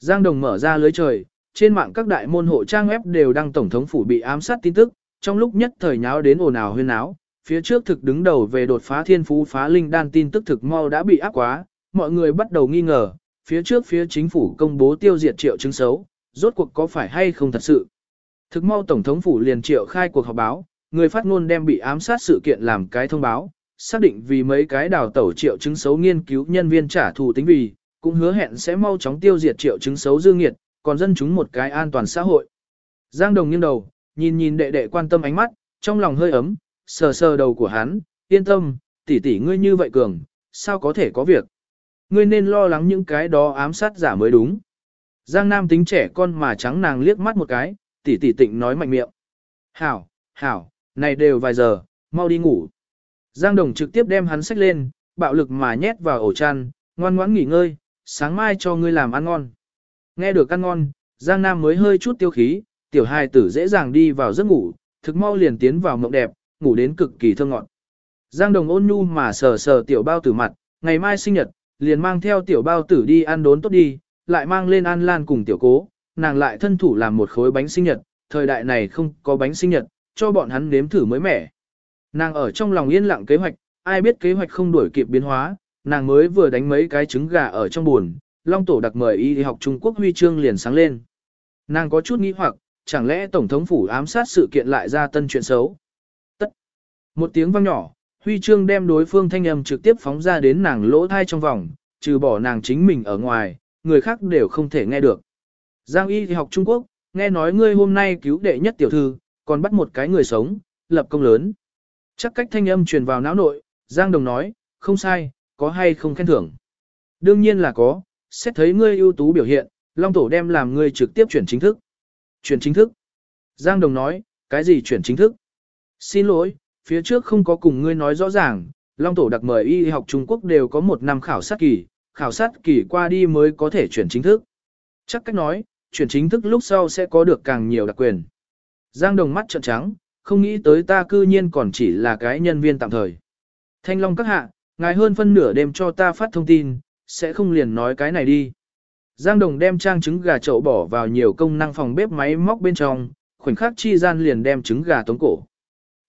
Giang Đồng mở ra lưới trời, trên mạng các đại môn hộ trang web đều đăng Tổng thống phủ bị ám sát tin tức, trong lúc nhất thời nháo đến ồn ào huyên náo, phía trước thực đứng đầu về đột phá thiên phú phá linh đan tin tức thực mau đã bị áp quá, mọi người bắt đầu nghi ngờ, phía trước phía chính phủ công bố tiêu diệt triệu chứng xấu, rốt cuộc có phải hay không thật sự. Thực mau Tổng thống phủ liền triệu khai cuộc họp báo, người phát ngôn đem bị ám sát sự kiện làm cái thông báo, xác định vì mấy cái đào tẩu triệu chứng xấu nghiên cứu nhân viên trả thù tính vì, cũng hứa hẹn sẽ mau chóng tiêu diệt triệu chứng xấu dương nghiệt, còn dân chúng một cái an toàn xã hội. Giang Đồng nghiêng đầu, nhìn nhìn đệ đệ quan tâm ánh mắt, trong lòng hơi ấm, sờ sờ đầu của hắn, yên tâm, tỷ tỷ ngươi như vậy cường, sao có thể có việc. Ngươi nên lo lắng những cái đó ám sát giả mới đúng. Giang Nam tính trẻ con mà trắng nàng liếc mắt một cái, tỷ tỷ tịnh nói mạnh miệng. Hảo, hảo, này đều vài giờ, mau đi ngủ. Giang Đồng trực tiếp đem hắn xách lên, bạo lực mà nhét vào ổ chăn, ngoan ngoãn nghỉ ngơi, sáng mai cho ngươi làm ăn ngon. Nghe được ăn ngon, Giang Nam mới hơi chút tiêu khí, tiểu hài tử dễ dàng đi vào giấc ngủ, thực mau liền tiến vào mộng đẹp, ngủ đến cực kỳ thơ ngọt. Giang Đồng ôn nhu mà sờ sờ tiểu bao tử mặt, ngày mai sinh nhật, liền mang theo tiểu bao tử đi ăn đốn tốt đi, lại mang lên ăn lan cùng tiểu cố, nàng lại thân thủ làm một khối bánh sinh nhật, thời đại này không có bánh sinh nhật, cho bọn hắn nếm thử mới mẻ. Nàng ở trong lòng yên lặng kế hoạch, ai biết kế hoạch không đuổi kịp biến hóa, nàng mới vừa đánh mấy cái trứng gà ở trong buồn, Long Tổ đặc mời y học Trung Quốc huy chương liền sáng lên. Nàng có chút nghĩ hoặc, chẳng lẽ Tổng thống phủ ám sát sự kiện lại ra tân chuyện xấu. Tất. Một tiếng vang nhỏ, huy chương đem đối phương thanh âm trực tiếp phóng ra đến nàng lỗ thai trong vòng, trừ bỏ nàng chính mình ở ngoài, người khác đều không thể nghe được. Giang y học Trung Quốc, nghe nói ngươi hôm nay cứu đệ nhất tiểu thư, còn bắt một cái người sống, lập công lớn. Chắc cách thanh âm truyền vào não nội, Giang Đồng nói, không sai, có hay không khen thưởng. Đương nhiên là có, xét thấy ngươi ưu tú biểu hiện, Long Tổ đem làm ngươi trực tiếp chuyển chính thức. Chuyển chính thức. Giang Đồng nói, cái gì chuyển chính thức? Xin lỗi, phía trước không có cùng ngươi nói rõ ràng, Long Tổ đặc mời y học Trung Quốc đều có một năm khảo sát kỳ, khảo sát kỳ qua đi mới có thể chuyển chính thức. Chắc cách nói, chuyển chính thức lúc sau sẽ có được càng nhiều đặc quyền. Giang Đồng mắt trợn trắng, không nghĩ tới ta cư nhiên còn chỉ là cái nhân viên tạm thời. Thanh Long các hạ, ngài hơn phân nửa đêm cho ta phát thông tin, sẽ không liền nói cái này đi. Giang Đồng đem trang trứng gà chậu bỏ vào nhiều công năng phòng bếp máy móc bên trong, khoảnh khắc chi gian liền đem trứng gà tống cổ.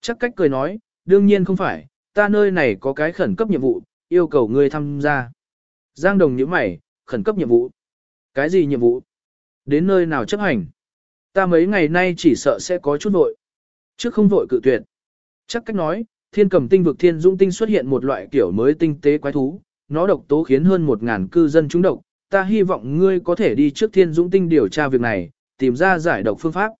Chắc cách cười nói, đương nhiên không phải, ta nơi này có cái khẩn cấp nhiệm vụ, yêu cầu ngươi tham gia. Giang Đồng nhíu mày, khẩn cấp nhiệm vụ. Cái gì nhiệm vụ? Đến nơi nào chấp hành? Ta mấy ngày nay chỉ sợ sẽ có chút vội. Trước không vội cự tuyệt. Chắc cách nói, thiên cầm tinh vực thiên dũng tinh xuất hiện một loại kiểu mới tinh tế quái thú, nó độc tố khiến hơn một ngàn cư dân trúng độc. Ta hy vọng ngươi có thể đi trước thiên dũng tinh điều tra việc này, tìm ra giải độc phương pháp.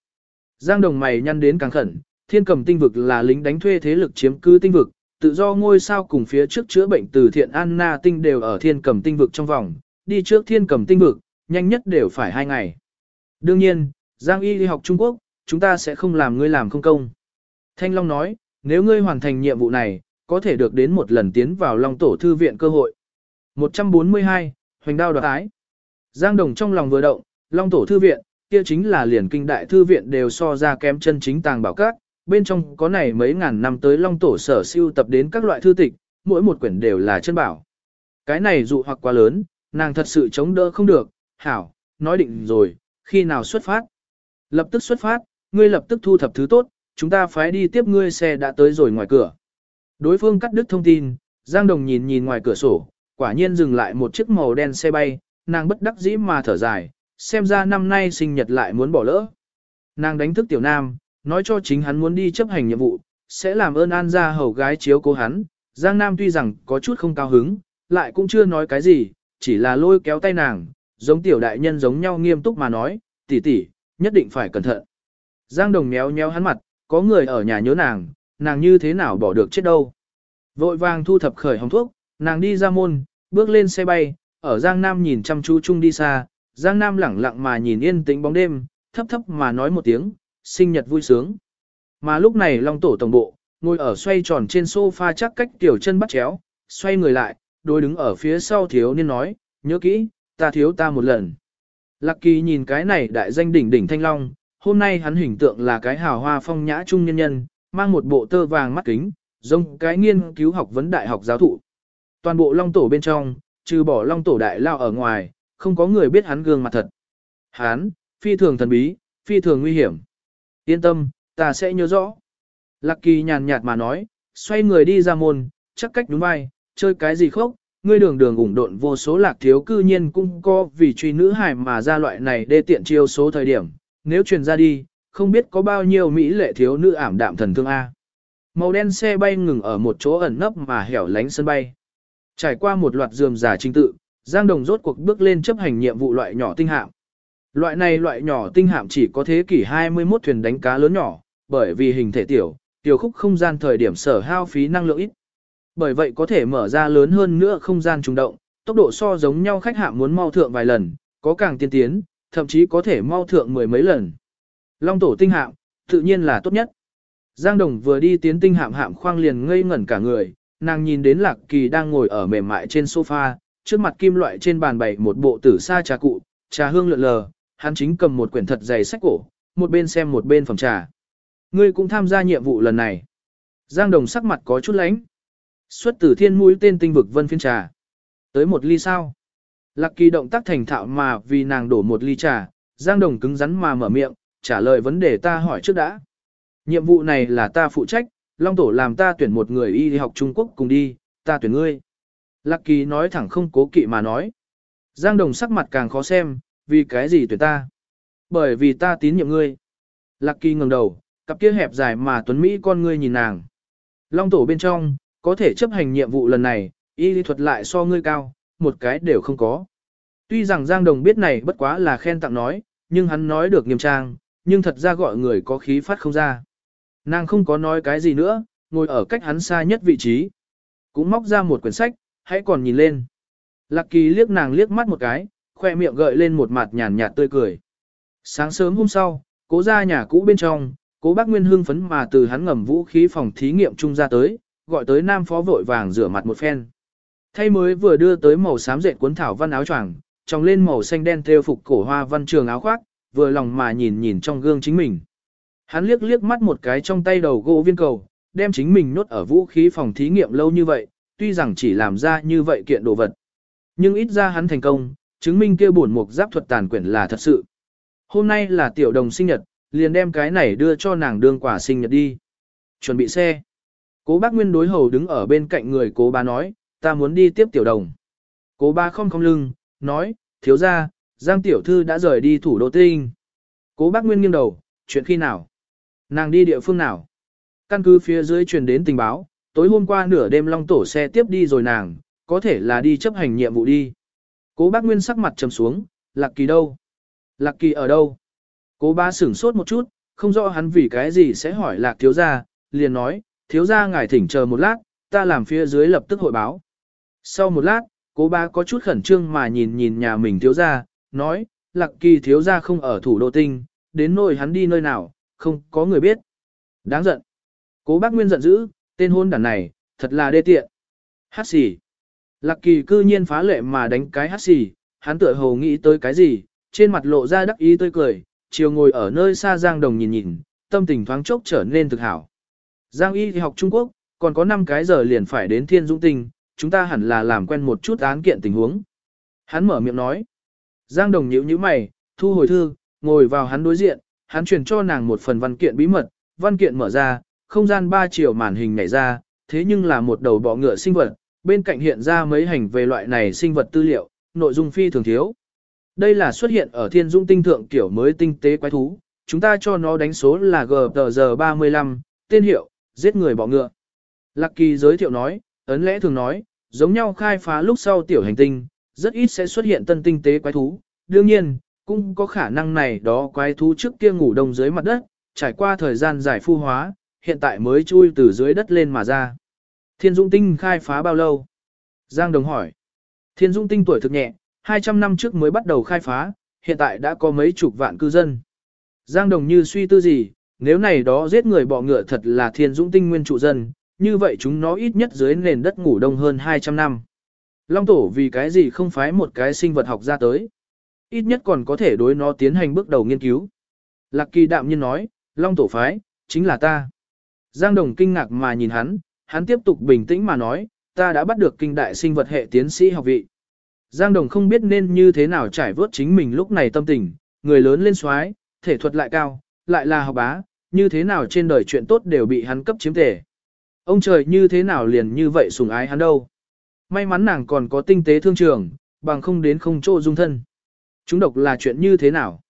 Giang đồng mày nhăn đến càng khẩn, thiên cầm tinh vực là lính đánh thuê thế lực chiếm cứ tinh vực, tự do ngôi sao cùng phía trước chữa bệnh từ thiện Anna tinh đều ở thiên cầm tinh vực trong vòng, đi trước thiên cầm tinh vực, nhanh nhất đều phải hai ngày. Đương nhiên, Giang y đi học Trung Quốc, chúng ta sẽ không làm ngươi làm không công. Thanh Long nói, nếu ngươi hoàn thành nhiệm vụ này, có thể được đến một lần tiến vào Long Tổ Thư viện cơ hội. 142, Hoành đao đoạt ái. Giang Đồng trong lòng vừa động, Long Tổ Thư viện, kia chính là liền kinh đại thư viện đều so ra kém chân chính tàng bảo các, bên trong có này mấy ngàn năm tới Long Tổ sở siêu tập đến các loại thư tịch, mỗi một quyển đều là chân bảo. Cái này dụ hoặc quá lớn, nàng thật sự chống đỡ không được, hảo, nói định rồi, khi nào xuất phát. Lập tức xuất phát, ngươi lập tức thu thập thứ tốt, chúng ta phải đi tiếp ngươi xe đã tới rồi ngoài cửa. Đối phương cắt đứt thông tin, Giang Đồng nhìn nhìn ngoài cửa sổ, quả nhiên dừng lại một chiếc màu đen xe bay, nàng bất đắc dĩ mà thở dài, xem ra năm nay sinh nhật lại muốn bỏ lỡ. Nàng đánh thức tiểu nam, nói cho chính hắn muốn đi chấp hành nhiệm vụ, sẽ làm ơn an ra hầu gái chiếu cố hắn. Giang Nam tuy rằng có chút không cao hứng, lại cũng chưa nói cái gì, chỉ là lôi kéo tay nàng, giống tiểu đại nhân giống nhau nghiêm túc mà nói, tỷ tỷ, nhất định phải cẩn thận. Giang Đồng méo méo hắn mặt, có người ở nhà nhớ nàng, nàng như thế nào bỏ được chết đâu. Vội vàng thu thập khởi hồng thuốc, nàng đi ra môn, bước lên xe bay, ở Giang Nam nhìn chăm chú chung đi xa, Giang Nam lẳng lặng mà nhìn yên tĩnh bóng đêm, thấp thấp mà nói một tiếng, sinh nhật vui sướng. Mà lúc này Long Tổ Tổng Bộ, ngồi ở xoay tròn trên sofa chắc cách tiểu chân bắt chéo, xoay người lại, đối đứng ở phía sau thiếu niên nói, nhớ kỹ, ta thiếu ta một lần. Lạc kỳ nhìn cái này đại danh đỉnh đỉnh thanh long, hôm nay hắn hình tượng là cái hào hoa phong nhã trung nhân nhân, mang một bộ tơ vàng mắt kính, giống cái nghiên cứu học vấn đại học giáo thụ. Toàn bộ long tổ bên trong, trừ bỏ long tổ đại lao ở ngoài, không có người biết hắn gương mặt thật. Hắn, phi thường thần bí, phi thường nguy hiểm. Yên tâm, ta sẽ nhớ rõ. Lạc kỳ nhàn nhạt mà nói, xoay người đi ra môn, chắc cách đúng vai, chơi cái gì khóc, ngươi đường đường ủng độn vô số lạc thiếu cư nhiên cũng có vì truy nữ hải mà ra loại này đê tiện chiêu số thời điểm, nếu truyền ra đi, không biết có bao nhiêu mỹ lệ thiếu nữ ảm đạm thần thương A. Màu đen xe bay ngừng ở một chỗ ẩn nấp mà hẻo lánh sân bay. Trải qua một loạt dườm giả trình tự, Giang Đồng rốt cuộc bước lên chấp hành nhiệm vụ loại nhỏ tinh hạm. Loại này loại nhỏ tinh hạm chỉ có thế kỷ 21 thuyền đánh cá lớn nhỏ, bởi vì hình thể tiểu, tiểu khúc không gian thời điểm sở hao phí năng lượng ít. Bởi vậy có thể mở ra lớn hơn nữa không gian trùng động, tốc độ so giống nhau khách hạm muốn mau thượng vài lần, có càng tiên tiến, thậm chí có thể mau thượng mười mấy lần. Long tổ tinh hạm, tự nhiên là tốt nhất. Giang Đồng vừa đi tiến tinh hạm hạm khoang liền ngây ngẩn cả người, nàng nhìn đến Lạc Kỳ đang ngồi ở mềm mại trên sofa, trước mặt kim loại trên bàn bày một bộ tử sa trà cụ, trà hương lượn lờ, hắn chính cầm một quyển thật dày sách cổ, một bên xem một bên phòng trà. Ngươi cũng tham gia nhiệm vụ lần này. Giang Đồng sắc mặt có chút lánh. Xuất tử thiên mũi tên tinh vực vân phiên trà. Tới một ly sao. Lạc kỳ động tác thành thạo mà vì nàng đổ một ly trà, Giang Đồng cứng rắn mà mở miệng, trả lời vấn đề ta hỏi trước đã. Nhiệm vụ này là ta phụ trách, Long Tổ làm ta tuyển một người y đi học Trung Quốc cùng đi, ta tuyển ngươi. Lạc kỳ nói thẳng không cố kỵ mà nói. Giang Đồng sắc mặt càng khó xem, vì cái gì tuyển ta? Bởi vì ta tín nhiệm ngươi. Lạc kỳ ngẩng đầu, cặp kia hẹp dài mà tuấn Mỹ con ngươi nhìn nàng. Long Tổ bên trong, có thể chấp hành nhiệm vụ lần này, y lý thuật lại so ngươi cao, một cái đều không có. Tuy rằng Giang Đồng biết này bất quá là khen tặng nói, nhưng hắn nói được nghiêm trang, nhưng thật ra gọi người có khí phát không ra. Nàng không có nói cái gì nữa, ngồi ở cách hắn xa nhất vị trí. Cũng móc ra một quyển sách, hãy còn nhìn lên. Lạc kỳ liếc nàng liếc mắt một cái, khoe miệng gợi lên một mặt nhàn nhạt tươi cười. Sáng sớm hôm sau, cố ra nhà cũ bên trong, cố bác Nguyên hưng phấn mà từ hắn ngầm vũ khí phòng thí nghiệm trung ra tới, gọi tới nam phó vội vàng rửa mặt một phen. Thay mới vừa đưa tới màu xám dệt cuốn thảo văn áo choàng, tròng lên màu xanh đen theo phục cổ hoa văn trường áo khoác, vừa lòng mà nhìn nhìn trong gương chính mình. Hắn liếc liếc mắt một cái trong tay đầu gỗ viên cầu, đem chính mình nốt ở vũ khí phòng thí nghiệm lâu như vậy, tuy rằng chỉ làm ra như vậy kiện đồ vật. Nhưng ít ra hắn thành công, chứng minh kia bổn mục giáp thuật tàn quyển là thật sự. Hôm nay là tiểu đồng sinh nhật, liền đem cái này đưa cho nàng đương quả sinh nhật đi. Chuẩn bị xe. Cố bác Nguyên đối hầu đứng ở bên cạnh người cố bá nói, ta muốn đi tiếp tiểu đồng. Cố bá không không lưng, nói, thiếu ra, Giang tiểu thư đã rời đi thủ đô tinh. Cố bác Nguyên nghiêng đầu, chuyện khi nào? Nàng đi địa phương nào? Căn cứ phía dưới truyền đến tình báo, tối hôm qua nửa đêm long tổ xe tiếp đi rồi nàng, có thể là đi chấp hành nhiệm vụ đi. Cố bác Nguyên sắc mặt trầm xuống, Lạc Kỳ đâu? Lạc Kỳ ở đâu? Cố Ba sửng sốt một chút, không rõ hắn vì cái gì sẽ hỏi Lạc thiếu gia, liền nói, thiếu gia ngài thỉnh chờ một lát, ta làm phía dưới lập tức hội báo. Sau một lát, cố Ba có chút khẩn trương mà nhìn nhìn nhà mình thiếu gia, nói, Lạc Kỳ thiếu gia không ở thủ đô tinh, đến nơi hắn đi nơi nào, không có người biết. Đáng giận. Cố bác Nguyên giận dữ, tên hôn đàn này, thật là đê tiện. Hát xì. Lạc kỳ cư nhiên phá lệ mà đánh cái hát xì, hắn tựa hồ nghĩ tới cái gì, trên mặt lộ ra đắc ý tươi cười, chiều ngồi ở nơi xa Giang Đồng nhìn nhìn, tâm tình thoáng chốc trở nên thực hảo. Giang Y thì học Trung Quốc, còn có 5 cái giờ liền phải đến Thiên Dũng Tinh, chúng ta hẳn là làm quen một chút án kiện tình huống. Hắn mở miệng nói. Giang Đồng nhíu nhíu mày, thu hồi thư, ngồi vào hắn đối diện, hắn truyền cho nàng một phần văn kiện bí mật, văn kiện mở ra, không gian ba chiều màn hình nhảy ra, thế nhưng là một đầu bọ ngựa sinh vật, bên cạnh hiện ra mấy hành về loại này sinh vật tư liệu, nội dung phi thường thiếu. Đây là xuất hiện ở thiên dung tinh thượng kiểu mới tinh tế quái thú, chúng ta cho nó đánh số là GTG35, tên hiệu, giết người bọ ngựa. Lạc Kỳ giới thiệu nói, ấn lẽ thường nói, giống nhau khai phá lúc sau tiểu hành tinh, rất ít sẽ xuất hiện tân tinh tế quái thú. Đương nhiên, cũng có khả năng này đó quái thú trước kia ngủ đông dưới mặt đất, trải qua thời gian giải phu hóa, hiện tại mới chui từ dưới đất lên mà ra. Thiên Dung Tinh khai phá bao lâu? Giang Đồng hỏi. Thiên Dung Tinh tuổi thực nhẹ, 200 năm trước mới bắt đầu khai phá, hiện tại đã có mấy chục vạn cư dân. Giang Đồng như suy tư gì, nếu này đó giết người bọ ngựa thật là Thiên Dung Tinh nguyên trụ dân, như vậy chúng nó ít nhất dưới nền đất ngủ đông hơn 200 năm. Long Tổ vì cái gì không phái một cái sinh vật học ra tới? Ít nhất còn có thể đối nó tiến hành bước đầu nghiên cứu. Lạc Kỳ đạm nhiên nói, Long Tổ phái, chính là ta. Giang Đồng kinh ngạc mà nhìn hắn, hắn tiếp tục bình tĩnh mà nói, ta đã bắt được kinh đại sinh vật hệ tiến sĩ học vị. Giang Đồng không biết nên như thế nào trải vớt chính mình lúc này tâm tình, người lớn lên xoái, thể thuật lại cao, lại là học bá, như thế nào trên đời chuyện tốt đều bị hắn cấp chiếm thể. Ông trời như thế nào liền như vậy sùng ái hắn đâu. May mắn nàng còn có tinh tế thương trường, bằng không đến không chỗ dung thân. Chúng độc là chuyện như thế nào?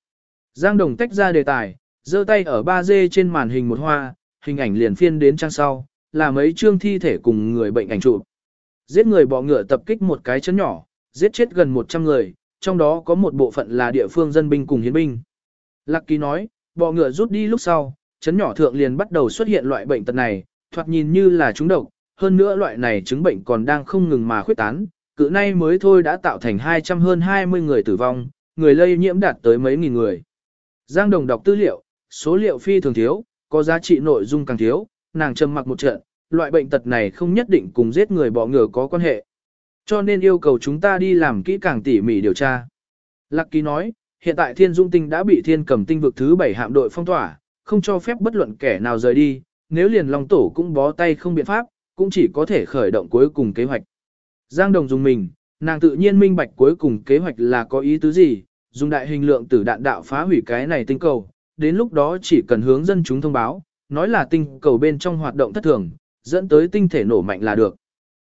Giang Đồng tách ra đề tài, giơ tay ở 3D trên màn hình một hoa, hình ảnh liền phiên đến trang sau, là mấy chương thi thể cùng người bệnh ảnh chụp. Giết người bọ ngựa tập kích một cái chấn nhỏ, giết chết gần 100 người, trong đó có một bộ phận là địa phương dân binh cùng hiến binh. Lạc Kỳ nói, bọ ngựa rút đi lúc sau, chấn nhỏ thượng liền bắt đầu xuất hiện loại bệnh tật này, thoạt nhìn như là trúng độc, hơn nữa loại này chứng bệnh còn đang không ngừng mà khuyết tán, cự nay mới thôi đã tạo thành 200 hơn 20 người tử vong, người lây nhiễm đạt tới mấy nghìn người. Giang Đồng đọc tư liệu, số liệu phi thường thiếu, có giá trị nội dung càng thiếu, nàng trầm mặc một trận, loại bệnh tật này không nhất định cùng giết người bỏ ngựa có quan hệ. Cho nên yêu cầu chúng ta đi làm kỹ càng tỉ mỉ điều tra. Lạc Ký nói, hiện tại Thiên Dung Tinh đã bị Thiên Cầm Tinh vực thứ 7 hạm đội phong tỏa, không cho phép bất luận kẻ nào rời đi, nếu liền Long Tổ cũng bó tay không biện pháp, cũng chỉ có thể khởi động cuối cùng kế hoạch. Giang Đồng dùng mình, nàng tự nhiên minh bạch cuối cùng kế hoạch là có ý tứ gì, dùng đại hình lượng tử đạn đạo phá hủy cái này tinh cầu, đến lúc đó chỉ cần hướng dân chúng thông báo, nói là tinh cầu bên trong hoạt động thất thường, dẫn tới tinh thể nổ mạnh là được.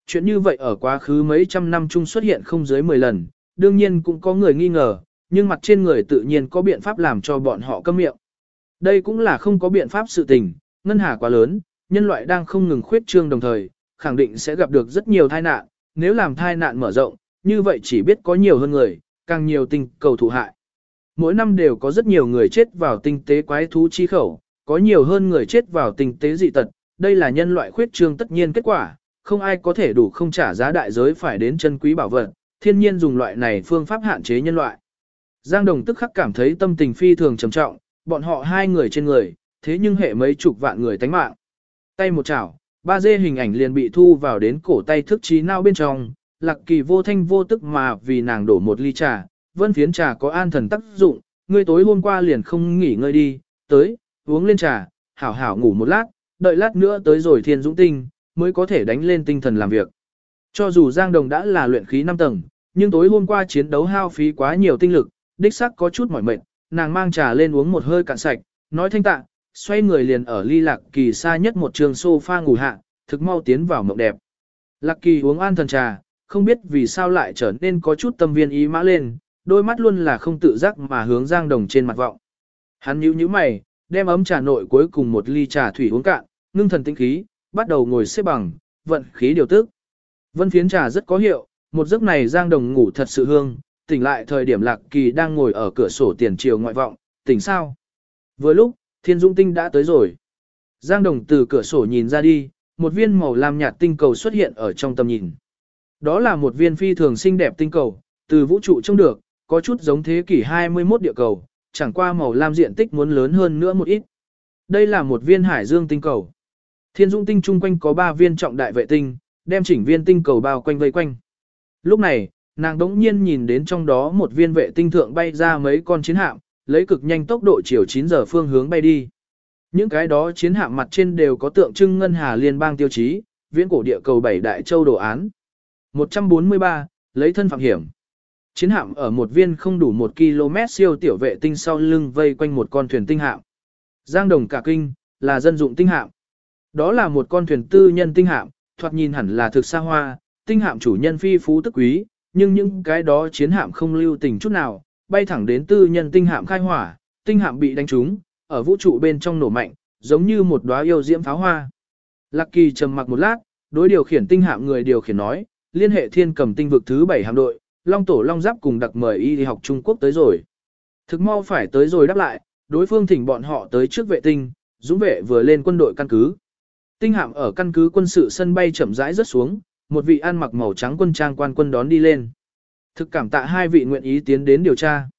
Chuyện như vậy ở quá khứ mấy trăm năm chung xuất hiện không dưới 10 lần, đương nhiên cũng có người nghi ngờ, nhưng mặt trên người tự nhiên có biện pháp làm cho bọn họ câm miệng. Đây cũng là không có biện pháp sự tình, ngân hà quá lớn, nhân loại đang không ngừng khuyết trương đồng thời, khẳng định sẽ gặp được rất nhiều tai nạn, nếu làm tai nạn mở rộng, như vậy chỉ biết có nhiều hơn người, càng nhiều tinh cầu thụ hại. mỗi năm đều có rất nhiều người chết vào tinh tế quái thú chi khẩu, có nhiều hơn người chết vào tinh tế dị tật, đây là nhân loại khuyết trương tất nhiên kết quả, không ai có thể đủ không trả giá đại giới phải đến chân quý bảo vật, thiên nhiên dùng loại này phương pháp hạn chế nhân loại. Giang Đồng tức khắc cảm thấy tâm tình phi thường trầm trọng, bọn họ hai người trên người, thế nhưng hệ mấy chục vạn người tánh mạng. Tay một chảo, ba dê hình ảnh liền bị thu vào đến cổ tay thức trí não bên trong, lạc kỳ vô thanh vô tức mà vì nàng đổ một ly trà, vân phiến trà có an thần tác dụng, ngươi tối hôm qua liền không nghỉ ngơi đi, tới, uống lên trà, hảo hảo ngủ một lát, đợi lát nữa tới rồi thiên dũng tinh, mới có thể đánh lên tinh thần làm việc. Cho dù Giang Đồng đã là luyện khí 5 tầng, nhưng tối hôm qua chiến đấu hao phí quá nhiều tinh lực, đích xác có chút mỏi mệt, nàng mang trà lên uống một hơi cạn sạch, nói thanh tạ, xoay người liền ở ly lạc kỳ xa nhất một trường sofa ngủ hạ, thực mau tiến vào mộng đẹp. Lạc kỳ uống an thần trà, không biết vì sao lại trở nên có chút tâm viên ý mã lên, đôi mắt luôn là không tự giác mà hướng Giang Đồng trên mặt vọng. Hắn nhíu nhíu mày, đem ấm trà nội cuối cùng một ly trà thủy uống cạn, ngưng thần tinh khí, bắt đầu ngồi xếp bằng, vận khí điều tức. Vân phiến trà rất có hiệu, một giấc này Giang Đồng ngủ thật sự hương, tỉnh lại thời điểm Lạc Kỳ đang ngồi ở cửa sổ tiền chiều ngoại vọng, tỉnh sao? Vừa lúc, Thiên Dung Tinh đã tới rồi. Giang Đồng từ cửa sổ nhìn ra đi, một viên màu lam nhạt tinh cầu xuất hiện ở trong tầm nhìn. Đó là một viên phi thường xinh đẹp tinh cầu, từ vũ trụ trông được, có chút giống thế kỷ 21 địa cầu, chẳng qua màu lam diện tích muốn lớn hơn nữa một ít. Đây là một viên hải dương tinh cầu. Thiên Dung Tinh chung quanh có 3 viên trọng đại vệ tinh, đem chỉnh viên tinh cầu bao quanh vây quanh. Lúc này, nàng đống nhiên nhìn đến trong đó một viên vệ tinh thượng bay ra mấy con chiến hạm, lấy cực nhanh tốc độ chiều 9 giờ phương hướng bay đi. Những cái đó chiến hạm mặt trên đều có tượng trưng ngân hà liên bang tiêu chí, viễn cổ địa cầu bảy đại châu đồ án. 143, lấy thân phạm hiểm. Chiến hạm ở một viên không đủ một km siêu tiểu vệ tinh sau lưng vây quanh một con thuyền tinh hạm. Giang đồng cả kinh, là dân dụng tinh hạm. Đó là một con thuyền tư nhân tinh hạm, thoạt nhìn hẳn là thực xa hoa, tinh hạm chủ nhân phi phú tức quý, nhưng những cái đó chiến hạm không lưu tình chút nào, bay thẳng đến tư nhân tinh hạm khai hỏa, tinh hạm bị đánh trúng, ở vũ trụ bên trong nổ mạnh, giống như một đóa yêu diễm pháo hoa. Lạc Kỳ trầm mặc một lát, đối điều khiển tinh hạm người điều khiển nói, liên hệ thiên cầm tinh vực thứ 7 hạm đội, Long Tổ Long Giáp cùng đặc mời y đi học Trung Quốc tới rồi. Thực mau phải tới rồi đáp lại, đối phương thỉnh bọn họ tới trước vệ tinh, dũng vệ vừa lên quân đội căn cứ. Tinh hạm ở căn cứ quân sự sân bay chậm rãi rất xuống, một vị ăn mặc màu trắng quân trang quan quân đón đi lên. Thực cảm tạ hai vị nguyện ý tiến đến điều tra.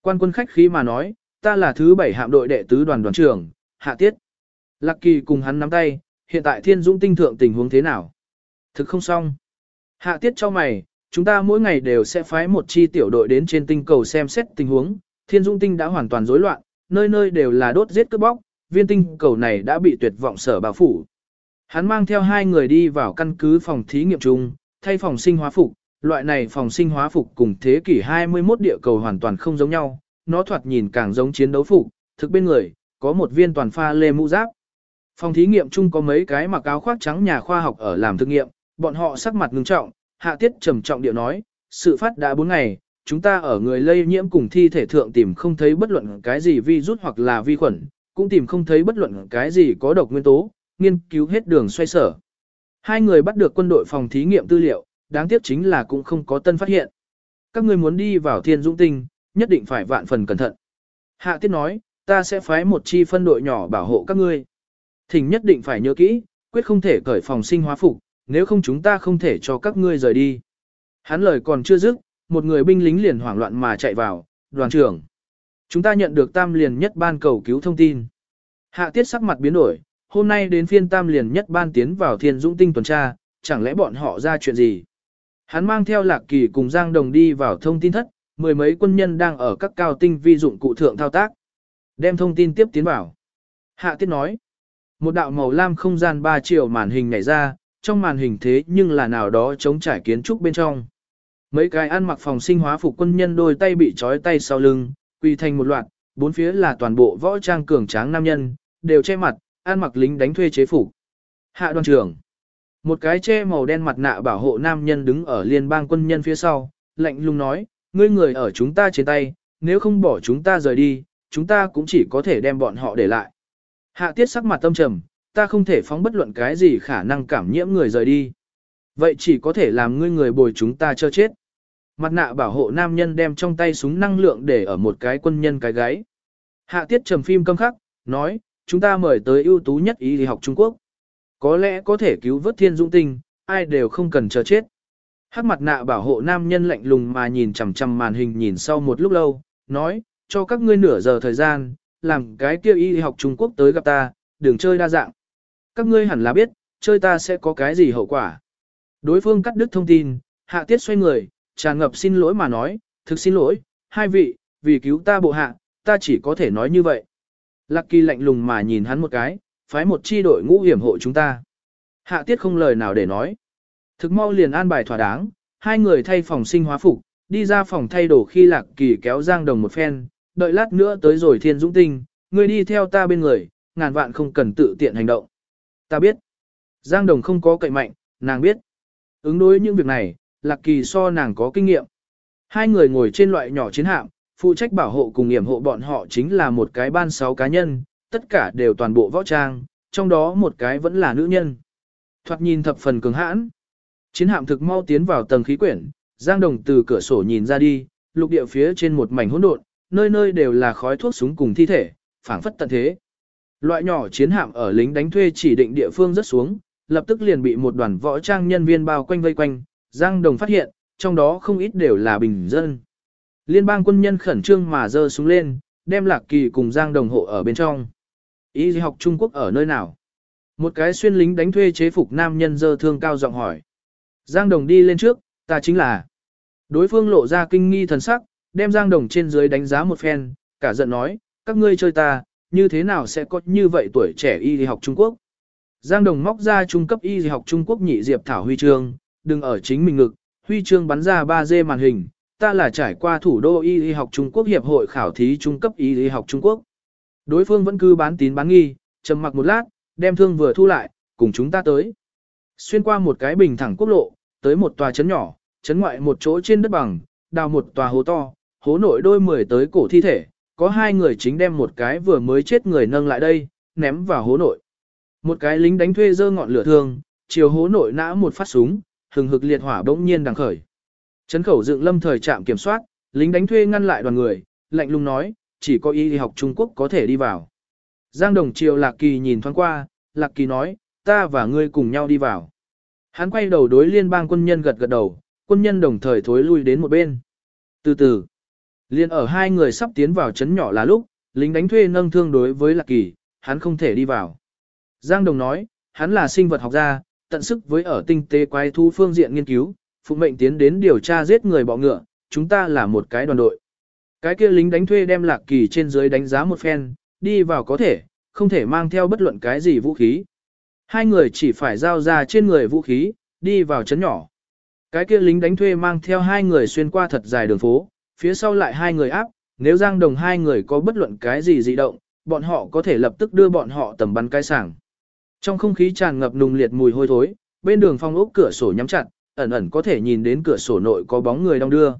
Quan quân khách khí mà nói, ta là thứ bảy hạm đội đệ tứ đoàn đoàn trưởng, Hạ Tiết. Lạc Kỳ cùng hắn nắm tay, hiện tại thiên dũng tinh thượng tình huống thế nào? Thực không xong. Hạ Tiết cho mày, chúng ta mỗi ngày đều sẽ phái một chi tiểu đội đến trên tinh cầu xem xét tình huống, thiên dung tinh đã hoàn toàn rối loạn, nơi nơi đều là đốt giết cướp bóc, viên tinh cầu này đã bị tuyệt vọng sở bao phủ. Hắn mang theo hai người đi vào căn cứ phòng thí nghiệm chung, thay phòng sinh hóa phục, loại này phòng sinh hóa phục cùng thế kỷ 21 địa cầu hoàn toàn không giống nhau, nó thoạt nhìn càng giống chiến đấu phục, thực bên người, có một viên toàn pha lê mũ giáp. Phòng thí nghiệm chung có mấy cái mặc áo khoác trắng nhà khoa học ở làm thực nghiệm, bọn họ sắc mặt ngưng trọng, hạ tiết trầm trọng điệu nói, sự phát đã 4 ngày, chúng ta ở người lây nhiễm cùng thi thể thượng tìm không thấy bất luận cái gì virus hoặc là vi khuẩn, cũng tìm không thấy bất luận cái gì có độc nguyên tố, nghiên cứu hết đường xoay sở. Hai người bắt được quân đội phòng thí nghiệm tư liệu, đáng tiếc chính là cũng không có tân phát hiện. Các người muốn đi vào thiên dũng tinh, nhất định phải vạn phần cẩn thận. Hạ tiết nói, ta sẽ phái một chi phân đội nhỏ bảo hộ các ngươi. Thỉnh nhất định phải nhớ kỹ, quyết không thể cởi phòng sinh hóa phục, nếu không chúng ta không thể cho các ngươi rời đi. Hắn lời còn chưa dứt, một người binh lính liền hoảng loạn mà chạy vào, đoàn trưởng. Chúng ta nhận được tam liền nhất ban cầu cứu thông tin. Hạ tiết sắc mặt biến đổi, hôm nay đến phiên tam liền nhất ban tiến vào thiên dũng tinh tuần tra, chẳng lẽ bọn họ ra chuyện gì? Hắn mang theo lạc kỳ cùng Giang Đồng đi vào thông tin thất, mười mấy quân nhân đang ở các cao tinh vi dụng cụ thượng thao tác. Đem thông tin tiếp tiến vào. Hạ tiết nói, một đạo màu lam không gian ba chiều màn hình nhảy ra, trong màn hình thế nhưng là nào đó chống trải kiến trúc bên trong. Mấy cái ăn mặc phòng sinh hóa phục quân nhân đôi tay bị trói tay sau lưng, quỳ thành một loạt, bốn phía là toàn bộ võ trang cường tráng nam nhân, đều che mặt, ăn mặc lính đánh thuê chế phục. Hạ đoàn trưởng. Một cái che màu đen mặt nạ bảo hộ nam nhân đứng ở liên bang quân nhân phía sau, lạnh lùng nói, ngươi người ở chúng ta trên tay, nếu không bỏ chúng ta rời đi, chúng ta cũng chỉ có thể đem bọn họ để lại. Hạ tiết sắc mặt tâm trầm, ta không thể phóng bất luận cái gì khả năng cảm nhiễm người rời đi. Vậy chỉ có thể làm ngươi người bồi chúng ta cho chết. Mặt nạ bảo hộ nam nhân đem trong tay súng năng lượng để ở một cái quân nhân cái gáy. Hạ tiết trầm phim câm khắc, nói, chúng ta mời tới ưu tú nhất y học Trung Quốc. Có lẽ có thể cứu vớt thiên dũng tinh, ai đều không cần chờ chết. Hắc mặt nạ bảo hộ nam nhân lạnh lùng mà nhìn chằm chằm màn hình nhìn sau một lúc lâu, nói, cho các ngươi nửa giờ thời gian, làm cái kia y học Trung Quốc tới gặp ta, đừng chơi đa dạng. Các ngươi hẳn là biết, chơi ta sẽ có cái gì hậu quả. Đối phương cắt đứt thông tin, hạ tiết xoay người, tràn ngập xin lỗi mà nói, thực xin lỗi, hai vị, vì cứu ta bộ hạ, ta chỉ có thể nói như vậy. Lạc kỳ lạnh lùng mà nhìn hắn một cái, phái một chi đội ngũ hiểm hộ chúng ta. Hạ tiết không lời nào để nói. Thực mau liền an bài thỏa đáng, hai người thay phòng sinh hóa phục, đi ra phòng thay đồ khi lạc kỳ kéo giang đồng một phen, đợi lát nữa tới rồi thiên dũng tinh, ngươi đi theo ta bên người, ngàn vạn không cần tự tiện hành động. Ta biết. Giang đồng không có cậy mạnh, nàng biết. Ứng đối những việc này, lạc kỳ so nàng có kinh nghiệm. Hai người ngồi trên loại nhỏ chiến hạm, phụ trách bảo hộ cùng hiểm hộ bọn họ chính là một cái ban sáu cá nhân, tất cả đều toàn bộ võ trang, trong đó một cái vẫn là nữ nhân. Thoạt nhìn thập phần cứng hãn. Chiến hạm thực mau tiến vào tầng khí quyển, Giang Đồng từ cửa sổ nhìn ra đi, lục địa phía trên một mảnh hỗn độn, nơi nơi đều là khói thuốc súng cùng thi thể, phảng phất tận thế. Loại nhỏ chiến hạm ở lính đánh thuê chỉ định địa phương rất xuống, lập tức liền bị một đoàn võ trang nhân viên bao quanh vây quanh, Giang Đồng phát hiện, trong đó không ít đều là bình dân. Liên bang quân nhân khẩn trương mà dơ xuống lên, đem Lạc Kỳ cùng Giang Đồng hộ ở bên trong. Ý học Trung Quốc ở nơi nào? Một cái xuyên lính đánh thuê chế phục nam nhân dơ thương cao giọng hỏi. Giang Đồng đi lên trước, ta chính là. Đối phương lộ ra kinh nghi thần sắc, đem Giang Đồng trên dưới đánh giá một phen, cả giận nói, các ngươi chơi ta, như thế nào sẽ có như vậy tuổi trẻ y học Trung Quốc. Giang Đồng móc ra trung cấp y học Trung Quốc nhị diệp thảo huy chương, đừng ở chính mình ngực, huy chương bắn ra 3D màn hình, ta là trải qua thủ đô y học Trung Quốc hiệp hội khảo thí trung cấp y học Trung Quốc. Đối phương vẫn cứ bán tín bán nghi, trầm mặc một lát, đem thương vừa thu lại, cùng chúng ta tới. Xuyên qua một cái bình thẳng quốc lộ, tới một tòa trấn nhỏ, trấn ngoại một chỗ trên đất bằng, đào một tòa hố to, hố nội đôi mười tới cổ thi thể, có hai người chính đem một cái vừa mới chết người nâng lại đây, ném vào hố nội. Một cái lính đánh thuê dơ ngọn lửa thương, chiều hố nội nã một phát súng, hừng hực liệt hỏa bỗng nhiên đằng khởi. Trấn khẩu dựng lâm thời trạm kiểm soát, lính đánh thuê ngăn lại đoàn người, lạnh lùng nói, chỉ có y học Trung Quốc có thể đi vào. Giang Đồng Triều Lạc Kỳ nhìn thoáng qua, Lạc Kỳ nói, ta và ngươi cùng nhau đi vào. Hắn quay đầu đối liên bang quân nhân gật gật đầu, quân nhân đồng thời thối lui đến một bên. Từ từ, liên ở hai người sắp tiến vào chấn nhỏ là lúc, lính đánh thuê nâng thương đối với Lạc Kỳ, hắn không thể đi vào. Giang Đồng nói, hắn là sinh vật học gia, tận sức với ở tinh tế quái thu phương diện nghiên cứu, phụ mệnh tiến đến điều tra giết người bọ ngựa, chúng ta là một cái đoàn đội. Cái kia lính đánh thuê đem Lạc Kỳ trên dưới đánh giá một phen, đi vào có thể, không thể mang theo bất luận cái gì vũ khí. Hai người chỉ phải giao ra trên người vũ khí, đi vào chấn nhỏ. Cái kia lính đánh thuê mang theo hai người xuyên qua thật dài đường phố, phía sau lại hai người áp, nếu Giang Đồng hai người có bất luận cái gì dị động, bọn họ có thể lập tức đưa bọn họ tầm bắn cái sảng. Trong không khí tràn ngập nùng liệt mùi hôi thối, bên đường phong ốc cửa sổ nhắm chặt, ẩn ẩn có thể nhìn đến cửa sổ nội có bóng người đông đưa.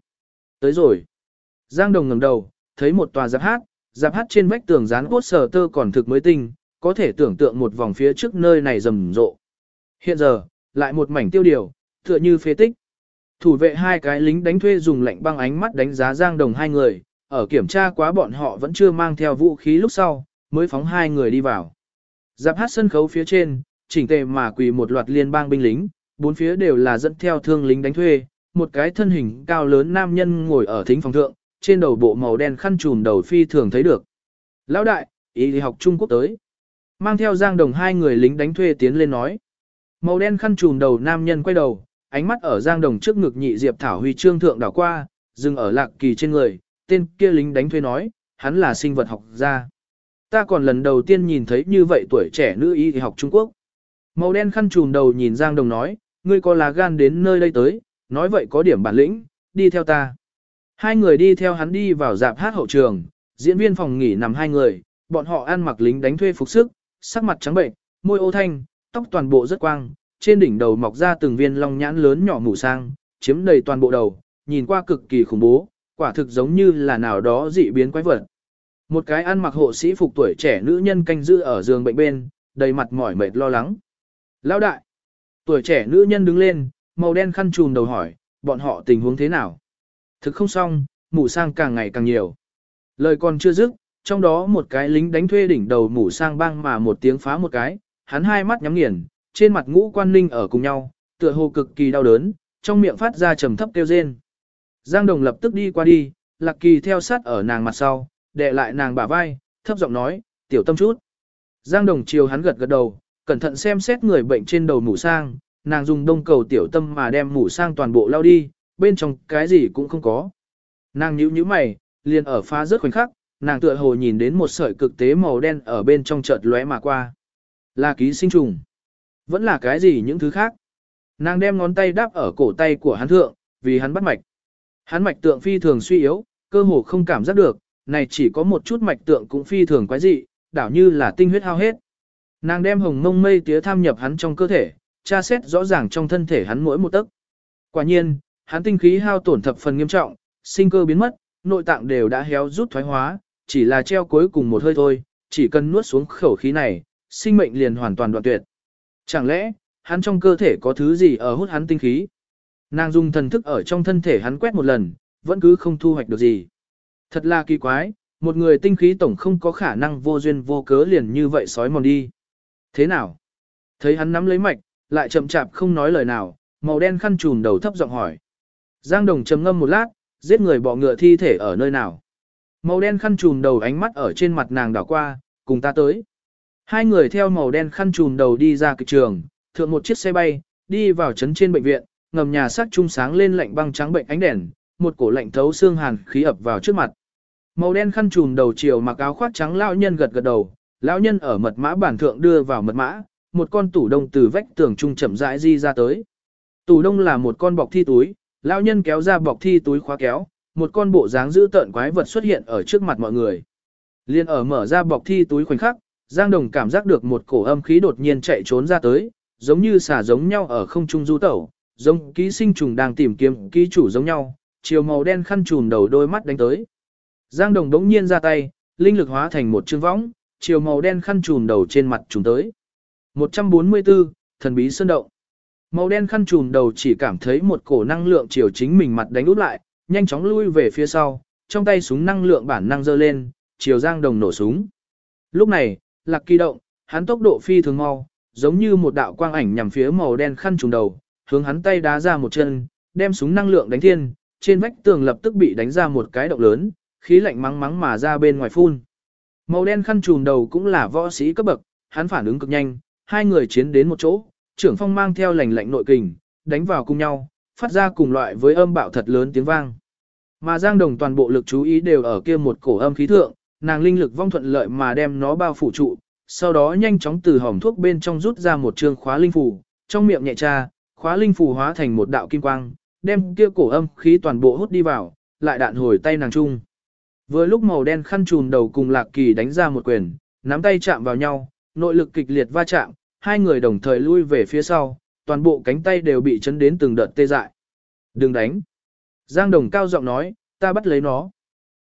Tới rồi. Giang Đồng ngẩng đầu, thấy một tòa giáp hát, giáp hát trên vách tường dán cốt sờ tơ còn thực mới tinh, có thể tưởng tượng một vòng phía trước nơi này rầm rộ. Hiện giờ, lại một mảnh tiêu điều, tựa như phế tích. Thủ vệ hai cái lính đánh thuê dùng lạnh băng ánh mắt đánh giá Giang Đồng hai người, ở kiểm tra quá bọn họ vẫn chưa mang theo vũ khí lúc sau, mới phóng hai người đi vào. Giáp hát sân khấu phía trên, chỉnh tề mà quỳ một loạt liên bang binh lính, bốn phía đều là dẫn theo thương lính đánh thuê, một cái thân hình cao lớn nam nhân ngồi ở thính phòng thượng, trên đầu bộ màu đen khăn trùm đầu phi thường thấy được. Lão đại, ý học Trung Quốc tới. Mang theo giang đồng hai người lính đánh thuê tiến lên nói. Màu đen khăn trùm đầu nam nhân quay đầu, ánh mắt ở giang đồng trước ngực nhị diệp thảo huy chương thượng đảo qua, dừng ở lạc kỳ trên người, tên kia lính đánh thuê nói, hắn là sinh vật học gia. Ta còn lần đầu tiên nhìn thấy như vậy tuổi trẻ nữ y học Trung Quốc. Màu đen khăn trùm đầu nhìn Giang Đồng nói, ngươi có là gan đến nơi đây tới, nói vậy có điểm bản lĩnh, đi theo ta. Hai người đi theo hắn đi vào dạp hát hậu trường, diễn viên phòng nghỉ nằm hai người, bọn họ ăn mặc lính đánh thuê phục sức, sắc mặt trắng bệnh, môi ô thanh, tóc toàn bộ rất quang, trên đỉnh đầu mọc ra từng viên long nhãn lớn nhỏ mù sang, chiếm đầy toàn bộ đầu, nhìn qua cực kỳ khủng bố, quả thực giống như là nào đó dị biến quái vật. Một cái ăn mặc hộ sĩ phục tuổi trẻ nữ nhân canh giữ ở giường bệnh bên, đầy mặt mỏi mệt lo lắng. Lão đại, tuổi trẻ nữ nhân đứng lên, màu đen khăn trùm đầu hỏi, bọn họ tình huống thế nào? Thực không xong, mù sang càng ngày càng nhiều. Lời còn chưa dứt, trong đó một cái lính đánh thuê đỉnh đầu mù sang bang mà một tiếng phá một cái, hắn hai mắt nhắm nghiền, trên mặt ngũ quan ninh ở cùng nhau, tựa hồ cực kỳ đau đớn, trong miệng phát ra trầm thấp kêu rên. Giang Đồng lập tức đi qua đi, Lạc Kỳ theo sát ở nàng mặt sau, đè lại nàng bả vai, thấp giọng nói, tiểu tâm chút. Giang Đồng chiều hắn gật gật đầu, cẩn thận xem xét người bệnh trên đầu mũ sang, nàng dùng đông cầu tiểu tâm mà đem mũ sang toàn bộ lao đi, bên trong cái gì cũng không có. Nàng nhíu nhíu mày, liền ở phá rớt khoảnh khắc, nàng tựa hồ nhìn đến một sợi cực tế màu đen ở bên trong chợt lóe mà qua. Là ký sinh trùng. Vẫn là cái gì những thứ khác. Nàng đem ngón tay đáp ở cổ tay của hắn thượng, vì hắn bắt mạch. Hắn mạch tượng phi thường suy yếu, cơ hồ không cảm giác được, này chỉ có một chút mạch tượng cũng phi thường quái dị, đảo như là tinh huyết hao hết. Nàng đem hồng mông mây tía tham nhập hắn trong cơ thể, tra xét rõ ràng trong thân thể hắn mỗi một tấc. Quả nhiên, hắn tinh khí hao tổn thập phần nghiêm trọng, sinh cơ biến mất, nội tạng đều đã héo rút thoái hóa, chỉ là treo cuối cùng một hơi thôi, chỉ cần nuốt xuống khẩu khí này, sinh mệnh liền hoàn toàn đoạn tuyệt. Chẳng lẽ, hắn trong cơ thể có thứ gì ở hút hắn tinh khí? Nàng dùng thần thức ở trong thân thể hắn quét một lần, vẫn cứ không thu hoạch được gì. Thật là kỳ quái, một người tinh khí tổng không có khả năng vô duyên vô cớ liền như vậy sói mòn đi. Thế nào? Thấy hắn nắm lấy mạch, lại chậm chạp không nói lời nào, màu đen khăn trùm đầu thấp giọng hỏi. Giang Đồng trầm ngâm một lát, giết người bỏ ngựa thi thể ở nơi nào? Màu đen khăn trùm đầu ánh mắt ở trên mặt nàng đảo qua, cùng ta tới. Hai người theo màu đen khăn trùm đầu đi ra kịch trường, thượng một chiếc xe bay, đi vào trấn trên bệnh viện, ngầm nhà sắc trung sáng lên lạnh băng trắng bệnh ánh đèn, một cổ lạnh thấu xương hàn khí ập vào trước mặt. Màu đen khăn trùm đầu chiều mặc áo khoác trắng lão nhân gật gật đầu, lão nhân ở mật mã bản thượng đưa vào mật mã, một con tủ đông từ vách tường trung chậm rãi di ra tới. Tủ đông là một con bọc thi túi, lão nhân kéo ra bọc thi túi khóa kéo, một con bộ dáng dữ tợn quái vật xuất hiện ở trước mặt mọi người. Liên ở mở ra bọc thi túi khoảnh khắc, Giang Đồng cảm giác được một cổ âm khí đột nhiên chạy trốn ra tới, giống như xả giống nhau ở không trung du tẩu, giống ký sinh trùng đang tìm kiếm ký chủ giống nhau, chiều màu đen khăn trùm đầu đôi mắt đánh tới. Giang Đồng đống nhiên ra tay, linh lực hóa thành một chương võng, chiều màu đen khăn trùm đầu trên mặt trùng tới. 144, thần bí sơn động. Màu đen khăn trùm đầu chỉ cảm thấy một cổ năng lượng chiều chính mình mặt đánh úp lại, nhanh chóng lui về phía sau, trong tay súng năng lượng bản năng dơ lên, chiều Giang Đồng nổ súng. Lúc này, Lạc Kỳ động, hắn tốc độ phi thường mau, giống như một đạo quang ảnh nhằm phía màu đen khăn trùng đầu, hướng hắn tay đá ra một chân, đem súng năng lượng đánh thiên, trên vách tường lập tức bị đánh ra một cái động lớn, khí lạnh mắng mắng mà ra bên ngoài phun. Màu đen khăn trùm đầu cũng là võ sĩ cấp bậc, hắn phản ứng cực nhanh, hai người chiến đến một chỗ, trưởng phong mang theo lành lạnh nội kình, đánh vào cùng nhau, phát ra cùng loại với âm bạo thật lớn tiếng vang. Mà Giang Đồng toàn bộ lực chú ý đều ở kia một cổ âm khí thượng, nàng linh lực vong thuận lợi mà đem nó bao phủ trụ, sau đó nhanh chóng từ hỏng thuốc bên trong rút ra một trường khóa linh phù, trong miệng nhẹ tra, khóa linh phù hóa thành một đạo kim quang, đem kia cổ âm khí toàn bộ hút đi vào, lại đạn hồi tay nàng chung. Vừa lúc màu đen khăn trùn đầu cùng Lạc Kỳ đánh ra một quyền, nắm tay chạm vào nhau, nội lực kịch liệt va chạm, hai người đồng thời lui về phía sau, toàn bộ cánh tay đều bị chấn đến từng đợt tê dại. Đừng đánh. Giang Đồng cao giọng nói, ta bắt lấy nó.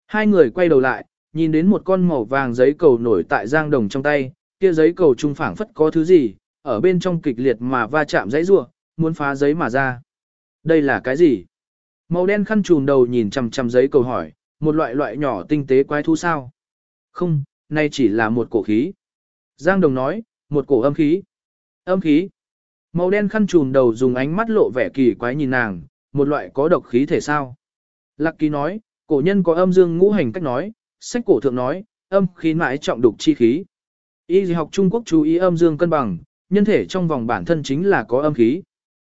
Hai người quay đầu lại, nhìn đến một con màu vàng giấy cầu nổi tại Giang Đồng trong tay, kia giấy cầu trung phảng phất có thứ gì, ở bên trong kịch liệt mà va chạm giấy rua, muốn phá giấy mà ra. Đây là cái gì? Màu đen khăn trùm đầu nhìn chằm chằm giấy cầu hỏi, một loại loại nhỏ tinh tế quái thú sao? Không, nay chỉ là một cổ khí. Giang Đồng nói, một cổ âm khí. Âm khí. Màu đen khăn trùm đầu dùng ánh mắt lộ vẻ kỳ quái nhìn nàng, một loại có độc khí thể sao? Lạc Kỳ nói, cổ nhân có âm dương ngũ hành cách nói, sách cổ thượng nói, âm khí mãi trọng đục chi khí. Y học Trung Quốc chú ý âm dương cân bằng, nhân thể trong vòng bản thân chính là có âm khí.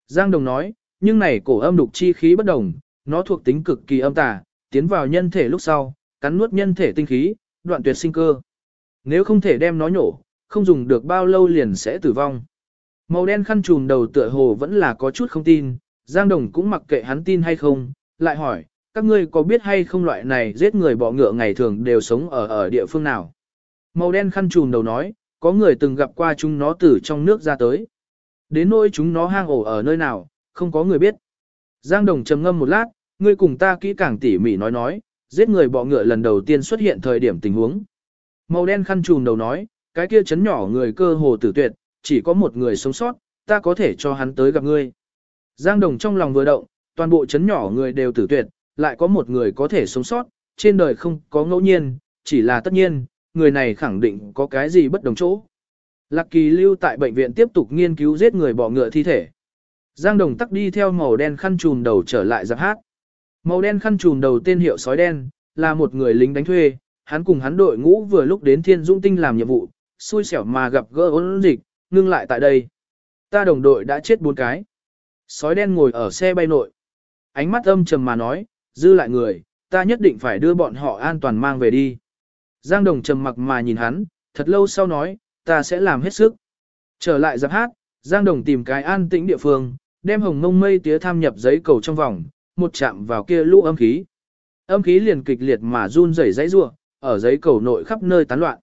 Giang Đồng nói, nhưng này cổ âm đục chi khí bất đồng, nó thuộc tính cực kỳ âm tà, tiến vào nhân thể lúc sau, cắn nuốt nhân thể tinh khí, đoạn tuyệt sinh cơ. Nếu không thể đem nó nhổ, không dùng được bao lâu liền sẽ tử vong. Màu đen khăn trùm đầu tựa hồ vẫn là có chút không tin, Giang Đồng cũng mặc kệ hắn tin hay không, lại hỏi, các ngươi có biết hay không loại này giết người bỏ ngựa ngày thường đều sống ở ở địa phương nào? Màu đen khăn trùm đầu nói, có người từng gặp qua chúng nó từ trong nước ra tới. Đến nỗi chúng nó hang ổ ở nơi nào, không có người biết. Giang Đồng trầm ngâm một lát, ngươi cùng ta kỹ càng tỉ mỉ nói nói, giết người bọ ngựa lần đầu tiên xuất hiện thời điểm tình huống. Màu đen khăn trùm đầu nói, cái kia chấn nhỏ người cơ hồ tử tuyệt, chỉ có một người sống sót, ta có thể cho hắn tới gặp ngươi. Giang Đồng trong lòng vừa động, toàn bộ chấn nhỏ người đều tử tuyệt, lại có một người có thể sống sót, trên đời không có ngẫu nhiên, chỉ là tất nhiên, người này khẳng định có cái gì bất đồng chỗ. Lạc Kỳ lưu tại bệnh viện tiếp tục nghiên cứu giết người bỏ ngựa thi thể. Giang Đồng tắc đi theo màu đen khăn trùm đầu trở lại giáp hát. Màu đen khăn trùm đầu tên hiệu sói đen, là một người lính đánh thuê, hắn cùng hắn đội ngũ vừa lúc đến Thiên Dũng Tinh làm nhiệm vụ, xui xẻo mà gặp gỡ ôn dịch, ngưng lại tại đây. Ta đồng đội đã chết bốn cái. Sói đen ngồi ở xe bay nội. Ánh mắt âm trầm mà nói, dư lại người, ta nhất định phải đưa bọn họ an toàn mang về đi. Giang Đồng trầm mặc mà nhìn hắn, thật lâu sau nói, ta sẽ làm hết sức. Trở lại giáp hát, Giang Đồng tìm cái an tĩnh địa phương, đem hồng mông mây tía tham nhập giấy cầu trong vòng, một chạm vào kia lũ âm khí. Âm khí liền kịch liệt mà run rẩy dãy rủa, ở giấy cầu nội khắp nơi tán loạn.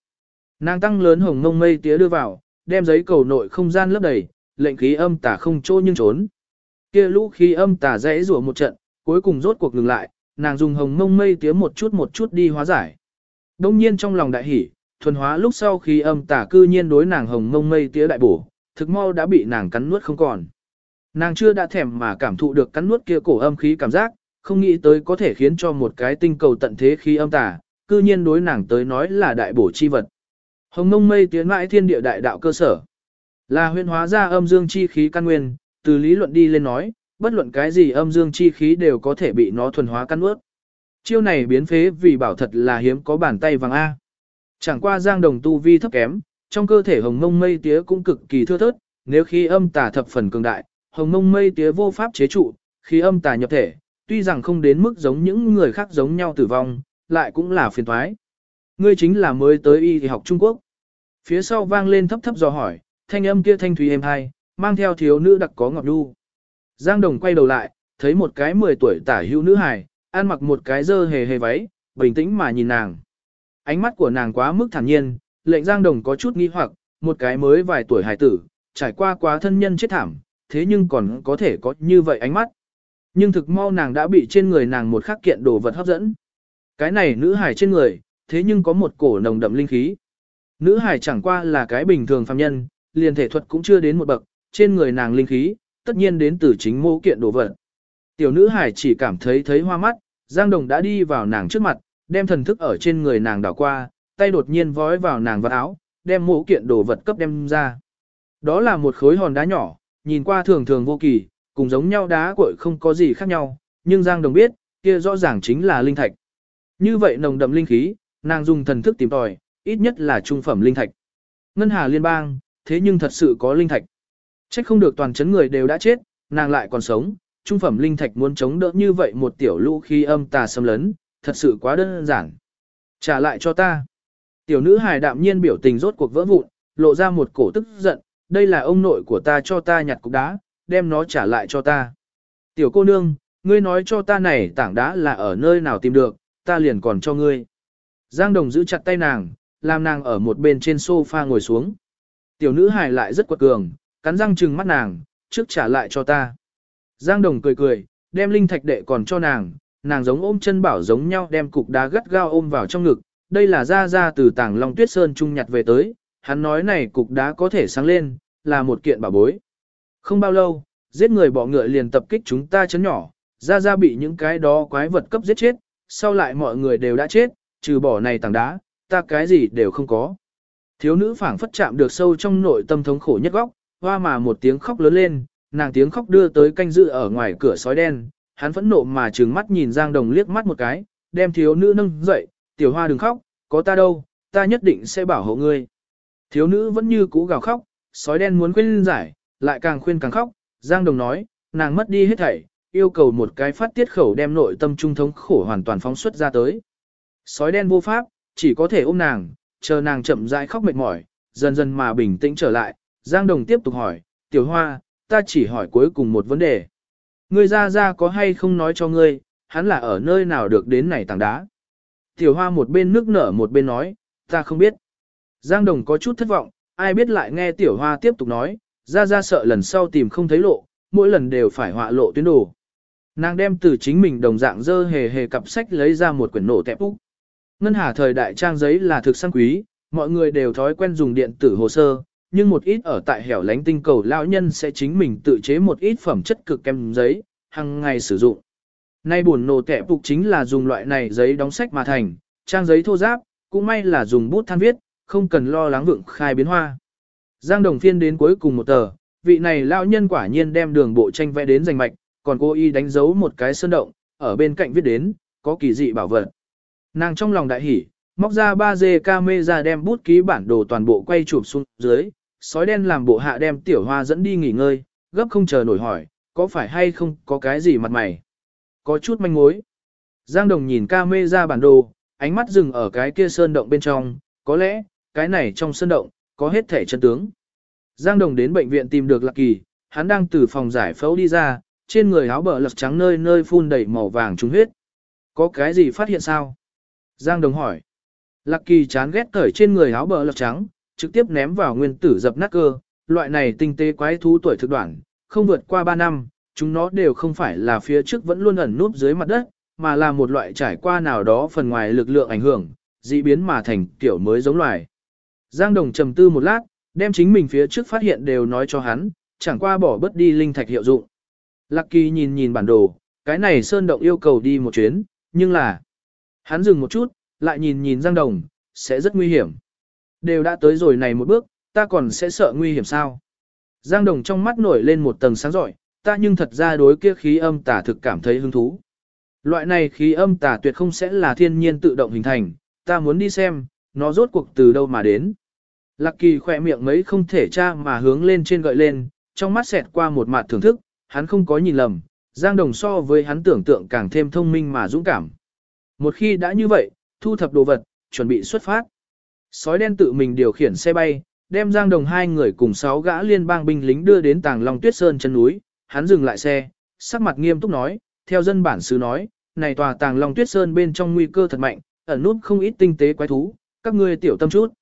Nàng tăng lớn hồng mông mây tía đưa vào, đem giấy cầu nội không gian lấp đầy, lệnh khí âm tà không chỗ nhưng trốn. Kia lũ khí âm tà dãy rủa một trận, cuối cùng rốt cuộc ngừng lại, nàng dùng hồng mông mây tía một chút một chút đi hóa giải. Đông nhiên trong lòng đại hỉ, thuần hóa lúc sau khi âm tả cư nhiên đối nàng hồng mông mây tía đại bổ, thực mau đã bị nàng cắn nuốt không còn. Nàng chưa đã thèm mà cảm thụ được cắn nuốt kia cổ âm khí cảm giác, không nghĩ tới có thể khiến cho một cái tinh cầu tận thế khí âm tả cư nhiên đối nàng tới nói là đại bổ chi vật. Hồng mông mây tiến mãi thiên địa đại đạo cơ sở. Là huyên hóa ra âm dương chi khí căn nguyên, từ lý luận đi lên nói, bất luận cái gì âm dương chi khí đều có thể bị nó thuần hóa căn ướt. Chiêu này biến phế vì bảo thật là hiếm có bàn tay vàng A. Chẳng qua giang đồng tu vi thấp kém, trong cơ thể hồng mông mây tía cũng cực kỳ thưa thớt, nếu khi âm tà thập phần cường đại, hồng mông mây tía vô pháp chế trụ, khi âm tà nhập thể, tuy rằng không đến mức giống những người khác giống nhau tử vong, lại cũng là phiền thoái. Ngươi chính là mới tới y thì học Trung Quốc. Phía sau vang lên thấp thấp dò hỏi, thanh âm kia thanh thúy êm hai, mang theo thiếu nữ đặc có ngọc đu. Giang Đồng quay đầu lại, thấy một cái 10 tuổi tả hữu nữ hài, ăn mặc một cái dơ hề hề váy, bình tĩnh mà nhìn nàng. Ánh mắt của nàng quá mức thản nhiên, lệnh Giang Đồng có chút nghi hoặc, một cái mới vài tuổi hài tử, trải qua quá thân nhân chết thảm, thế nhưng còn có thể có như vậy ánh mắt. Nhưng thực mau nàng đã bị trên người nàng một khắc kiện đồ vật hấp dẫn. Cái này nữ hài trên người, thế nhưng có một cổ nồng đậm linh khí. Nữ hài chẳng qua là cái bình thường phàm nhân, liền thể thuật cũng chưa đến một bậc, trên người nàng linh khí, tất nhiên đến từ chính mô kiện đồ vật. Tiểu nữ hải chỉ cảm thấy thấy hoa mắt, Giang Đồng đã đi vào nàng trước mặt, đem thần thức ở trên người nàng đảo qua, tay đột nhiên vói vào nàng vật áo, đem mô kiện đồ vật cấp đem ra. Đó là một khối hòn đá nhỏ, nhìn qua thường thường vô kỳ, cùng giống nhau đá cội không có gì khác nhau, nhưng Giang Đồng biết, kia rõ ràng chính là linh thạch. Như vậy nồng đậm linh khí, nàng dùng thần thức tìm tòi, ít nhất là trung phẩm linh thạch. Ngân Hà Liên bang, thế nhưng thật sự có linh thạch. Trách không được toàn chấn người đều đã chết, nàng lại còn sống, trung phẩm linh thạch muốn chống đỡ như vậy một tiểu lũ khi âm tà xâm lấn, thật sự quá đơn giản. Trả lại cho ta. Tiểu nữ hài đạm nhiên biểu tình rốt cuộc vỡ vụn, lộ ra một cổ tức giận, đây là ông nội của ta cho ta nhặt cục đá, đem nó trả lại cho ta. Tiểu cô nương, ngươi nói cho ta này tảng đá là ở nơi nào tìm được, ta liền còn cho ngươi. Giang Đồng giữ chặt tay nàng, làm nàng ở một bên trên sofa ngồi xuống. Tiểu nữ hài lại rất quật cường, cắn răng trừng mắt nàng, trước trả lại cho ta. Giang Đồng cười cười, đem linh thạch đệ còn cho nàng, nàng giống ôm chân bảo giống nhau đem cục đá gắt gao ôm vào trong ngực, đây là ra ra từ tảng Long Tuyết Sơn trung nhặt về tới, hắn nói này cục đá có thể sáng lên, là một kiện bảo bối. Không bao lâu, giết người bỏ ngựa liền tập kích chúng ta chấn nhỏ, ra ra bị những cái đó quái vật cấp giết chết, sau lại mọi người đều đã chết, trừ bỏ này tảng đá, ta cái gì đều không có. Thiếu nữ phảng phất chạm được sâu trong nội tâm thống khổ nhất góc, hoa mà một tiếng khóc lớn lên, nàng tiếng khóc đưa tới canh dự ở ngoài cửa sói đen, hắn phẫn nộ mà trừng mắt nhìn Giang Đồng liếc mắt một cái, đem thiếu nữ nâng dậy, tiểu hoa đừng khóc, có ta đâu, ta nhất định sẽ bảo hộ ngươi. Thiếu nữ vẫn như cũ gào khóc, sói đen muốn khuyên giải, lại càng khuyên càng khóc, Giang Đồng nói, nàng mất đi hết thảy, yêu cầu một cái phát tiết khẩu đem nội tâm trung thống khổ hoàn toàn phóng xuất ra tới. Sói đen vô pháp, chỉ có thể ôm nàng, chờ nàng chậm rãi khóc mệt mỏi, dần dần mà bình tĩnh trở lại, Giang Đồng tiếp tục hỏi, tiểu hoa, ta chỉ hỏi cuối cùng một vấn đề. Ngươi ra ra có hay không nói cho ngươi, hắn là ở nơi nào được đến này tảng đá. Tiểu hoa một bên nước nở một bên nói, ta không biết. Giang Đồng có chút thất vọng, ai biết lại nghe tiểu hoa tiếp tục nói, ra ra sợ lần sau tìm không thấy lộ, mỗi lần đều phải họa lộ tuyến đồ. Nàng đem từ chính mình đồng dạng dơ hề hề cặp sách lấy ra một quyển nổ tẹp úc. Ngân hà thời đại trang giấy là thực sang quý, mọi người đều thói quen dùng điện tử hồ sơ, nhưng một ít ở tại hẻo lánh tinh cầu lão nhân sẽ chính mình tự chế một ít phẩm chất cực kem giấy, hàng ngày sử dụng. Nay buồn nổ tẻ phục chính là dùng loại này giấy đóng sách mà thành, trang giấy thô giáp, cũng may là dùng bút than viết, không cần lo lắng vượng khai biến hoa. Giang Đồng phiên đến cuối cùng một tờ, vị này lão nhân quả nhiên đem đường bộ tranh vẽ đến rành mạch, còn cô y đánh dấu một cái sơn động, ở bên cạnh viết đến, có kỳ dị bảo vật. Nàng trong lòng đại hỉ, móc ra 3D camera đem bút ký bản đồ toàn bộ quay chụp xuống dưới, sói đen làm bộ hạ đem tiểu hoa dẫn đi nghỉ ngơi, gấp không chờ nổi hỏi, có phải hay không có cái gì mặt mày. Có chút manh mối. Giang Đồng nhìn camera bản đồ, ánh mắt dừng ở cái kia sơn động bên trong, có lẽ, cái này trong sơn động, có hết thể chân tướng. Giang Đồng đến bệnh viện tìm được Lạc Kỳ, hắn đang từ phòng giải phẫu đi ra, trên người áo bờ lật trắng nơi nơi phun đầy màu vàng trúng huyết. Có cái gì phát hiện sao? Giang Đồng hỏi. Lạc Kỳ chán ghét cởi trên người áo bờ lọc trắng, trực tiếp ném vào nguyên tử dập nát cơ, loại này tinh tế quái thú tuổi thực đoạn, không vượt qua 3 năm, chúng nó đều không phải là phía trước vẫn luôn ẩn núp dưới mặt đất, mà là một loại trải qua nào đó phần ngoài lực lượng ảnh hưởng, dị biến mà thành kiểu mới giống loài. Giang Đồng trầm tư một lát, đem chính mình phía trước phát hiện đều nói cho hắn, chẳng qua bỏ bất đi linh thạch hiệu dụng. Lạc Kỳ nhìn nhìn bản đồ, cái này Sơn Động yêu cầu đi một chuyến, nhưng là... Hắn dừng một chút, lại nhìn nhìn Giang Đồng, sẽ rất nguy hiểm. Đều đã tới rồi này một bước, ta còn sẽ sợ nguy hiểm sao? Giang Đồng trong mắt nổi lên một tầng sáng giỏi, ta nhưng thật ra đối kia khí âm tả thực cảm thấy hứng thú. Loại này khí âm tả tuyệt không sẽ là thiên nhiên tự động hình thành, ta muốn đi xem, nó rốt cuộc từ đâu mà đến. Lạc kỳ khỏe miệng mấy không thể tra mà hướng lên trên gợi lên, trong mắt xẹt qua một mặt thưởng thức, hắn không có nhìn lầm, Giang Đồng so với hắn tưởng tượng càng thêm thông minh mà dũng cảm. Một khi đã như vậy, thu thập đồ vật, chuẩn bị xuất phát. Sói đen tự mình điều khiển xe bay, đem Giang Đồng hai người cùng sáu gã liên bang binh lính đưa đến Tàng Long Tuyết Sơn chân núi, hắn dừng lại xe, sắc mặt nghiêm túc nói, theo dân bản xứ nói, này tòa Tàng Long Tuyết Sơn bên trong nguy cơ thật mạnh, ẩn nút không ít tinh tế quái thú, các ngươi tiểu tâm chút.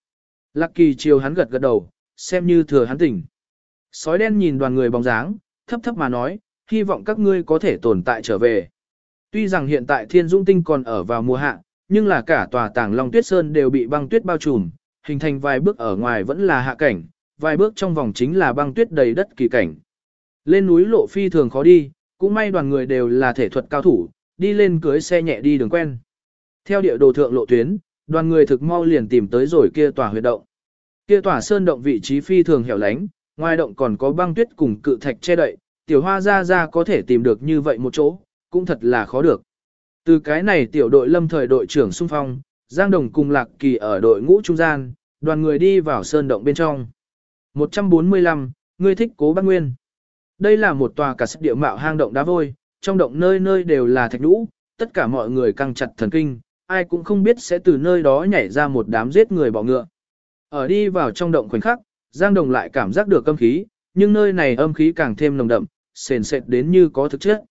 Lạc Kỳ chiều hắn gật gật đầu, xem như thừa hắn tỉnh. Sói đen nhìn đoàn người bóng dáng, thấp thấp mà nói, hy vọng các ngươi có thể tồn tại trở về. Tuy rằng hiện tại Thiên Dung Tinh còn ở vào mùa hạ, nhưng là cả tòa Tàng Long Tuyết Sơn đều bị băng tuyết bao trùm, hình thành vài bước ở ngoài vẫn là hạ cảnh, vài bước trong vòng chính là băng tuyết đầy đất kỳ cảnh. Lên núi lộ phi thường khó đi, cũng may đoàn người đều là thể thuật cao thủ, đi lên cưới xe nhẹ đi đường quen. Theo địa đồ thượng lộ tuyến, đoàn người thực mau liền tìm tới rồi kia tòa huyệt động. Kia tòa sơn động vị trí phi thường hẻo lánh, ngoài động còn có băng tuyết cùng cự thạch che đậy, tiểu hoa ra ra có thể tìm được như vậy một chỗ, cũng thật là khó được. Từ cái này tiểu đội lâm thời đội trưởng xung phong, Giang Đồng cùng Lạc Kỳ ở đội ngũ trung gian, đoàn người đi vào sơn động bên trong. 145, ngươi thích cố bác nguyên. Đây là một tòa cả sắc địa mạo hang động đá vôi, trong động nơi nơi đều là thạch lũ, tất cả mọi người căng chặt thần kinh, ai cũng không biết sẽ từ nơi đó nhảy ra một đám giết người bọ ngựa. Ở đi vào trong động khoảnh khắc, Giang Đồng lại cảm giác được âm khí, nhưng nơi này âm khí càng thêm nồng đậm, sền sệt đến như có thực chất.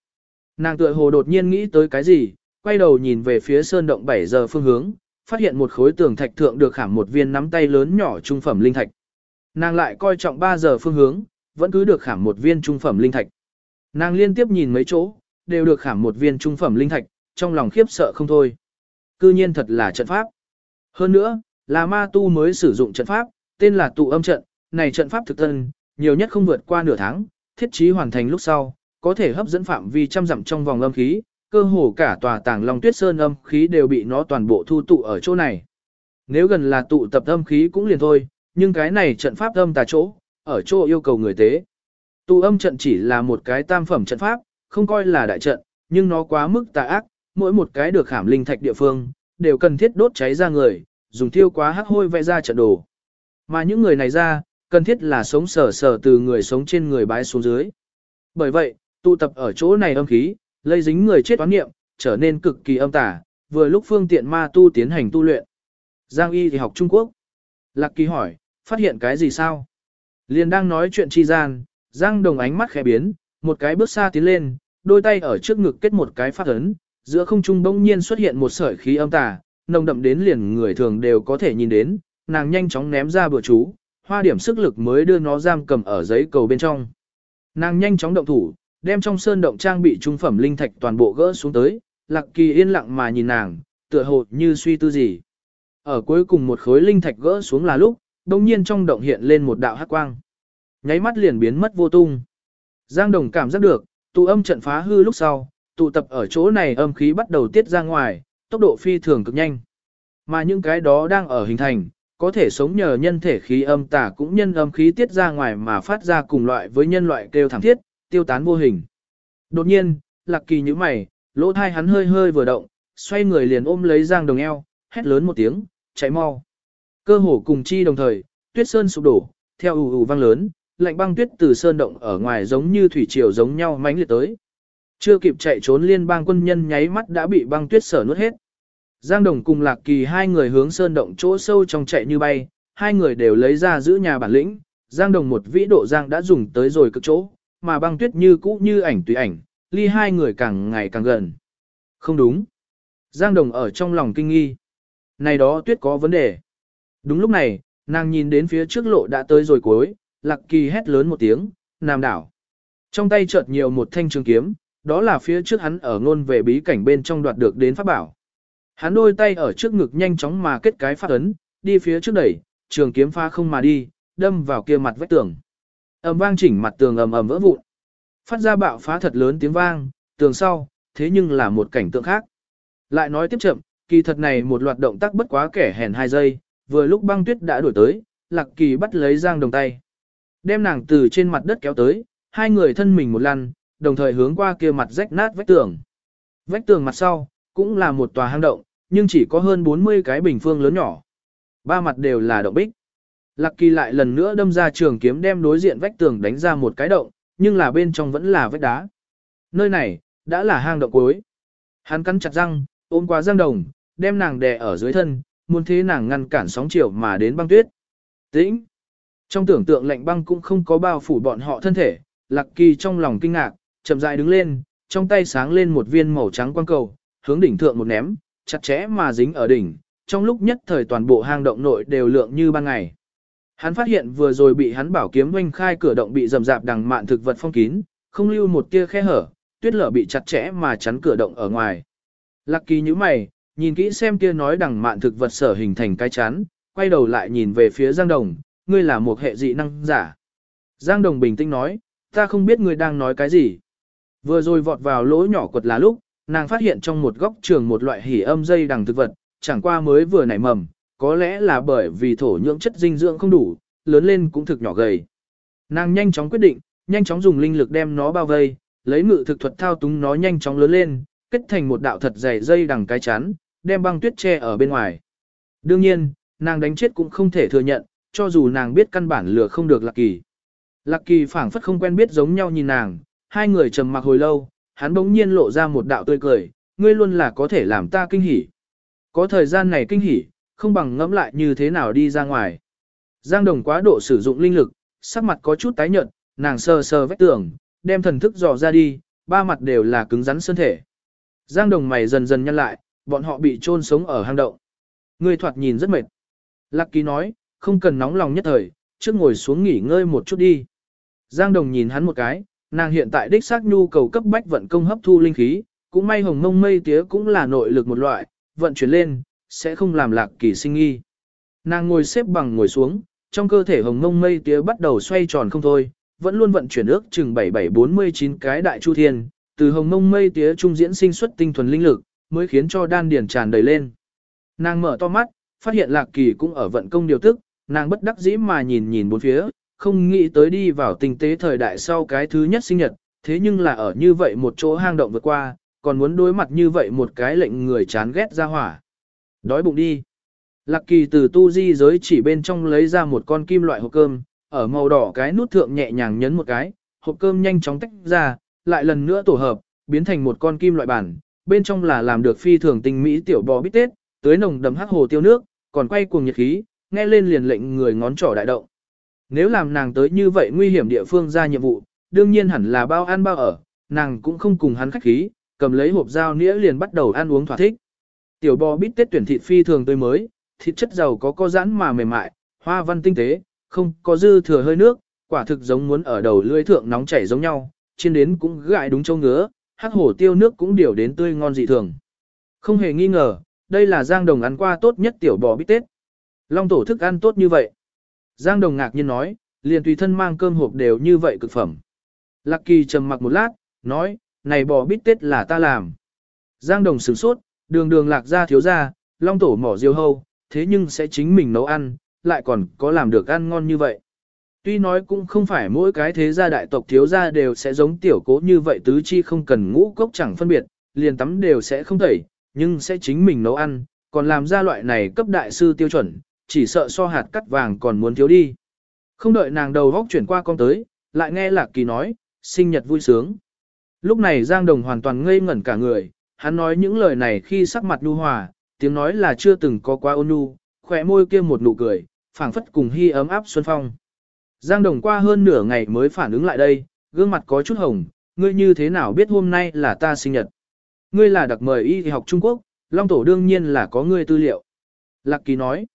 Nàng tựa hồ đột nhiên nghĩ tới cái gì, quay đầu nhìn về phía sơn động 7 giờ phương hướng, phát hiện một khối tường thạch thượng được khảm một viên nắm tay lớn nhỏ trung phẩm linh thạch. Nàng lại coi trọng 3 giờ phương hướng, vẫn cứ được khảm một viên trung phẩm linh thạch. Nàng liên tiếp nhìn mấy chỗ, đều được khảm một viên trung phẩm linh thạch, trong lòng khiếp sợ không thôi. Cư nhiên thật là trận pháp. Hơn nữa, là ma tu mới sử dụng trận pháp, tên là tụ âm trận, này trận pháp thực thân, nhiều nhất không vượt qua nửa tháng, thiết trí hoàn thành lúc sau, có thể hấp dẫn phạm vi trăm dặm trong vòng âm khí, cơ hồ cả tòa tàng Long Tuyết Sơn âm khí đều bị nó toàn bộ thu tụ ở chỗ này. Nếu gần là tụ tập âm khí cũng liền thôi, nhưng cái này trận pháp âm tà chỗ, ở chỗ yêu cầu người tế. Tụ âm trận chỉ là một cái tam phẩm trận pháp, không coi là đại trận, nhưng nó quá mức tà ác, mỗi một cái được khảm linh thạch địa phương, đều cần thiết đốt cháy ra người, dùng thiêu quá hắc hôi vẽ ra trận đồ. Mà những người này ra, cần thiết là sống sờ sờ từ người sống trên người bái xuống dưới. Bởi vậy, tụ tập ở chỗ này âm khí, lây dính người chết toán nghiệm, trở nên cực kỳ âm tà, vừa lúc phương tiện ma tu tiến hành tu luyện. Giang Y thì học Trung Quốc. Lạc Kỳ hỏi, phát hiện cái gì sao? Liền đang nói chuyện chi gian, Giang Đồng ánh mắt khẽ biến, một cái bước xa tiến lên, đôi tay ở trước ngực kết một cái phát ấn, giữa không trung bỗng nhiên xuất hiện một sợi khí âm tà, nồng đậm đến liền người thường đều có thể nhìn đến, nàng nhanh chóng ném ra bữa chú, hoa điểm sức lực mới đưa nó giam cầm ở giấy cầu bên trong. Nàng nhanh chóng động thủ, đem trong sơn động trang bị trung phẩm linh thạch toàn bộ gỡ xuống tới, Lạc Kỳ yên lặng mà nhìn nàng, tựa hồ như suy tư gì. Ở cuối cùng một khối linh thạch gỡ xuống là lúc, đồng nhiên trong động hiện lên một đạo hắc quang. Nháy mắt liền biến mất vô tung. Giang Đồng cảm giác được, tụ âm trận phá hư lúc sau, tụ tập ở chỗ này âm khí bắt đầu tiết ra ngoài, tốc độ phi thường cực nhanh. Mà những cái đó đang ở hình thành, có thể sống nhờ nhân thể khí âm tả cũng nhân âm khí tiết ra ngoài mà phát ra cùng loại với nhân loại kêu thảm thiết, tiêu tán vô hình. Đột nhiên, lạc kỳ như mày, lỗ thai hắn hơi hơi vừa động, xoay người liền ôm lấy Giang Đồng eo, hét lớn một tiếng, chạy mau. Cơ hồ cùng chi đồng thời, tuyết sơn sụp đổ, theo ù ù vang lớn, lạnh băng tuyết từ sơn động ở ngoài giống như thủy triều giống nhau mãnh liệt tới. Chưa kịp chạy trốn liên bang quân nhân nháy mắt đã bị băng tuyết sở nuốt hết. Giang Đồng cùng Lạc Kỳ hai người hướng sơn động chỗ sâu trong chạy như bay, hai người đều lấy ra giữ nhà bản lĩnh. Giang Đồng một vĩ độ Giang đã dùng tới rồi cực chỗ, mà băng tuyết như cũ như ảnh tùy ảnh, ly hai người càng ngày càng gần. Không đúng. Giang Đồng ở trong lòng kinh nghi. Này đó tuyết có vấn đề. Đúng lúc này, nàng nhìn đến phía trước lộ đã tới rồi cuối, Lạc Kỳ hét lớn một tiếng, nam đảo. Trong tay chợt nhiều một thanh trường kiếm, đó là phía trước hắn ở ngôn về bí cảnh bên trong đoạt được đến pháp bảo. Hắn đôi tay ở trước ngực nhanh chóng mà kết cái phát ấn, đi phía trước đẩy, trường kiếm pha không mà đi, đâm vào kia mặt vách tường. Ầm vang chỉnh mặt tường ầm ầm vỡ vụn. Phát ra bạo phá thật lớn tiếng vang, tường sau, thế nhưng là một cảnh tượng khác. Lại nói tiếp chậm, kỳ thật này một loạt động tác bất quá kẻ hèn hai giây, vừa lúc băng tuyết đã đuổi tới, Lạc Kỳ bắt lấy Giang Đồng tay. Đem nàng từ trên mặt đất kéo tới, hai người thân mình một lăn, đồng thời hướng qua kia mặt rách nát vách tường. Vách tường mặt sau, cũng là một tòa hang động, nhưng chỉ có hơn 40 cái bình phương lớn nhỏ. Ba mặt đều là động bích. Lạc Kỳ lại lần nữa đâm ra trường kiếm đem đối diện vách tường đánh ra một cái động, nhưng là bên trong vẫn là vách đá. Nơi này, đã là hang động cuối. Hắn cắn chặt răng, ôm qua Giang Đồng, đem nàng đè ở dưới thân, muốn thế nàng ngăn cản sóng chiều mà đến băng tuyết. Tĩnh! Trong tưởng tượng lạnh băng cũng không có bao phủ bọn họ thân thể, Lạc Kỳ trong lòng kinh ngạc, chậm rãi đứng lên, trong tay sáng lên một viên màu trắng quang cầu, hướng đỉnh thượng một ném, chặt chẽ mà dính ở đỉnh, trong lúc nhất thời toàn bộ hang động nội đều lượng như ban ngày. Hắn phát hiện vừa rồi bị hắn bảo kiếm oanh khai cửa động bị rầm rạp đằng mạn thực vật phong kín, không lưu một tia khe hở, tuyết lở bị chặt chẽ mà chắn cửa động ở ngoài. Lạc kỳ như mày, nhìn kỹ xem kia nói đằng mạn thực vật sở hình thành cái chắn, quay đầu lại nhìn về phía Giang Đồng, ngươi là một hệ dị năng giả. Giang Đồng bình tĩnh nói, ta không biết ngươi đang nói cái gì. Vừa rồi vọt vào lỗ nhỏ quật là lúc, nàng phát hiện trong một góc trường một loại hỉ âm dây đằng thực vật, chẳng qua mới vừa nảy mầm, có lẽ là bởi vì thổ nhưỡng chất dinh dưỡng không đủ, lớn lên cũng thực nhỏ gầy. Nàng nhanh chóng quyết định, nhanh chóng dùng linh lực đem nó bao vây, lấy ngự thực thuật thao túng nó nhanh chóng lớn lên, kết thành một đạo thật dày dây đằng cái chắn, đem băng tuyết che ở bên ngoài. Đương nhiên, nàng đánh chết cũng không thể thừa nhận, cho dù nàng biết căn bản lừa không được Lạc Kỳ. Lạc Kỳ phảng phất không quen biết giống nhau nhìn nàng, hai người trầm mặc hồi lâu, hắn bỗng nhiên lộ ra một đạo tươi cười, ngươi luôn là có thể làm ta kinh hỉ. Có thời gian này kinh hỉ, không bằng ngẫm lại như thế nào đi ra ngoài. Giang Đồng quá độ sử dụng linh lực, sắc mặt có chút tái nhợt, nàng sờ sờ vách tường, đem thần thức dò ra đi, ba mặt đều là cứng rắn sơn thể. Giang Đồng mày dần dần nhăn lại, bọn họ bị chôn sống ở hang động. người thoạt nhìn rất mệt. Lạc Ký nói, không cần nóng lòng nhất thời, trước ngồi xuống nghỉ ngơi một chút đi. Giang Đồng nhìn hắn một cái, nàng hiện tại đích xác nhu cầu cấp bách vận công hấp thu linh khí, cũng may hồng mông mây tía cũng là nội lực một loại, vận chuyển lên, sẽ không làm lạc kỳ sinh nghi. Nàng ngồi xếp bằng ngồi xuống, trong cơ thể hồng mông mây tía bắt đầu xoay tròn không thôi, vẫn luôn vận chuyển ước chừng 7749 cái đại chu thiên, từ hồng mông mây tía trung diễn sinh xuất tinh thuần linh lực, mới khiến cho đan điển tràn đầy lên. Nàng mở to mắt, phát hiện lạc kỳ cũng ở vận công điều tức, nàng bất đắc dĩ mà nhìn nhìn bốn phía, không nghĩ tới đi vào tình tế thời đại sau cái thứ nhất sinh nhật, thế nhưng là ở như vậy một chỗ hang động vượt qua, còn muốn đối mặt như vậy một cái lệnh người chán ghét ra hỏa. Đói bụng đi. Lạc kỳ từ tu di giới chỉ bên trong lấy ra một con kim loại hộp cơm, ở màu đỏ cái nút thượng nhẹ nhàng nhấn một cái, hộp cơm nhanh chóng tách ra, lại lần nữa tổ hợp, biến thành một con kim loại bản, bên trong là làm được phi thường tinh mỹ tiểu bò bít tết, tưới nồng đầm hắc hồ tiêu nước, còn quay cuồng nhiệt khí, nghe lên liền lệnh người ngón trỏ đại động. Nếu làm nàng tới như vậy nguy hiểm địa phương ra nhiệm vụ, đương nhiên hẳn là bao ăn bao ở, nàng cũng không cùng hắn khách khí, cầm lấy hộp dao nĩa liền bắt đầu ăn uống thỏa thích. Tiểu bò bít tết tuyển thịt phi thường tươi mới, thịt chất giàu có co giãn mà mềm mại, hoa văn tinh tế, không có dư thừa hơi nước, quả thực giống muốn ở đầu lưỡi thượng nóng chảy giống nhau, chiên đến cũng gại đúng châu ngứa, hắc hổ tiêu nước cũng điều đến tươi ngon dị thường. Không hề nghi ngờ, đây là Giang Đồng ăn qua tốt nhất tiểu bò bít tết. Long tổ thức ăn tốt như vậy. Giang Đồng ngạc nhiên nói, liền tùy thân mang cơm hộp đều như vậy cực phẩm. Lạc Kỳ trầm mặc một lát, nói, này bò bít tết là ta làm. Giang Đồng sửng sốt, đường đường lạc ra thiếu ra, long tổ mỏ diêu hâu, thế nhưng sẽ chính mình nấu ăn, lại còn có làm được ăn ngon như vậy. Tuy nói cũng không phải mỗi cái thế gia đại tộc thiếu gia đều sẽ giống tiểu cố như vậy tứ chi không cần ngũ cốc chẳng phân biệt, liền tắm đều sẽ không tẩy, nhưng sẽ chính mình nấu ăn, còn làm ra loại này cấp đại sư tiêu chuẩn, chỉ sợ so hạt cắt vàng còn muốn thiếu đi. Không đợi nàng đầu góc chuyển qua con tới, lại nghe Lạc Kỳ nói, sinh nhật vui sướng. Lúc này Giang Đồng hoàn toàn ngây ngẩn cả người, hắn nói những lời này khi sắc mặt nhu hòa, tiếng nói là chưa từng có quá ôn nhu, khỏe môi kia một nụ cười, phảng phất cùng hy ấm áp xuân phong. Giang Đồng qua hơn nửa ngày mới phản ứng lại đây, gương mặt có chút hồng, ngươi như thế nào biết hôm nay là ta sinh nhật. Ngươi là đặc mời y học Trung Quốc, Long Tổ đương nhiên là có ngươi tư liệu. Lạc Kỳ nói.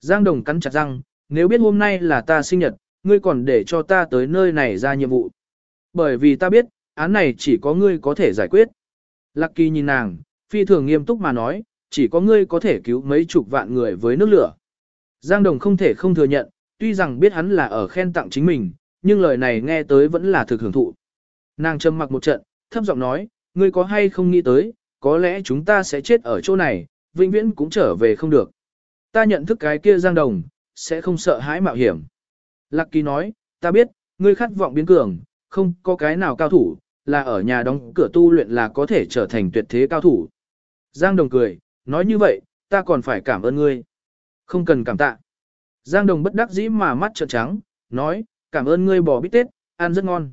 Giang Đồng cắn chặt răng, nếu biết hôm nay là ta sinh nhật, ngươi còn để cho ta tới nơi này ra nhiệm vụ. Bởi vì ta biết, án này chỉ có ngươi có thể giải quyết. Lạc Kỳ nhìn nàng, phi thường nghiêm túc mà nói, chỉ có ngươi có thể cứu mấy chục vạn người với nước lửa. Giang Đồng không thể không thừa nhận, tuy rằng biết hắn là ở khen tặng chính mình, nhưng lời này nghe tới vẫn là thực hưởng thụ. Nàng trầm mặc một trận, thấp giọng nói, ngươi có hay không nghĩ tới, có lẽ chúng ta sẽ chết ở chỗ này, vĩnh viễn cũng trở về không được. Ta nhận thức cái kia Giang Đồng, sẽ không sợ hãi mạo hiểm. Lạc Kỳ nói, ta biết, ngươi khát vọng biến cường, không có cái nào cao thủ, là ở nhà đóng cửa tu luyện là có thể trở thành tuyệt thế cao thủ. Giang Đồng cười, nói như vậy, ta còn phải cảm ơn ngươi. Không cần cảm tạ. Giang Đồng bất đắc dĩ mà mắt trợn trắng, nói, cảm ơn ngươi bò bít tết, ăn rất ngon.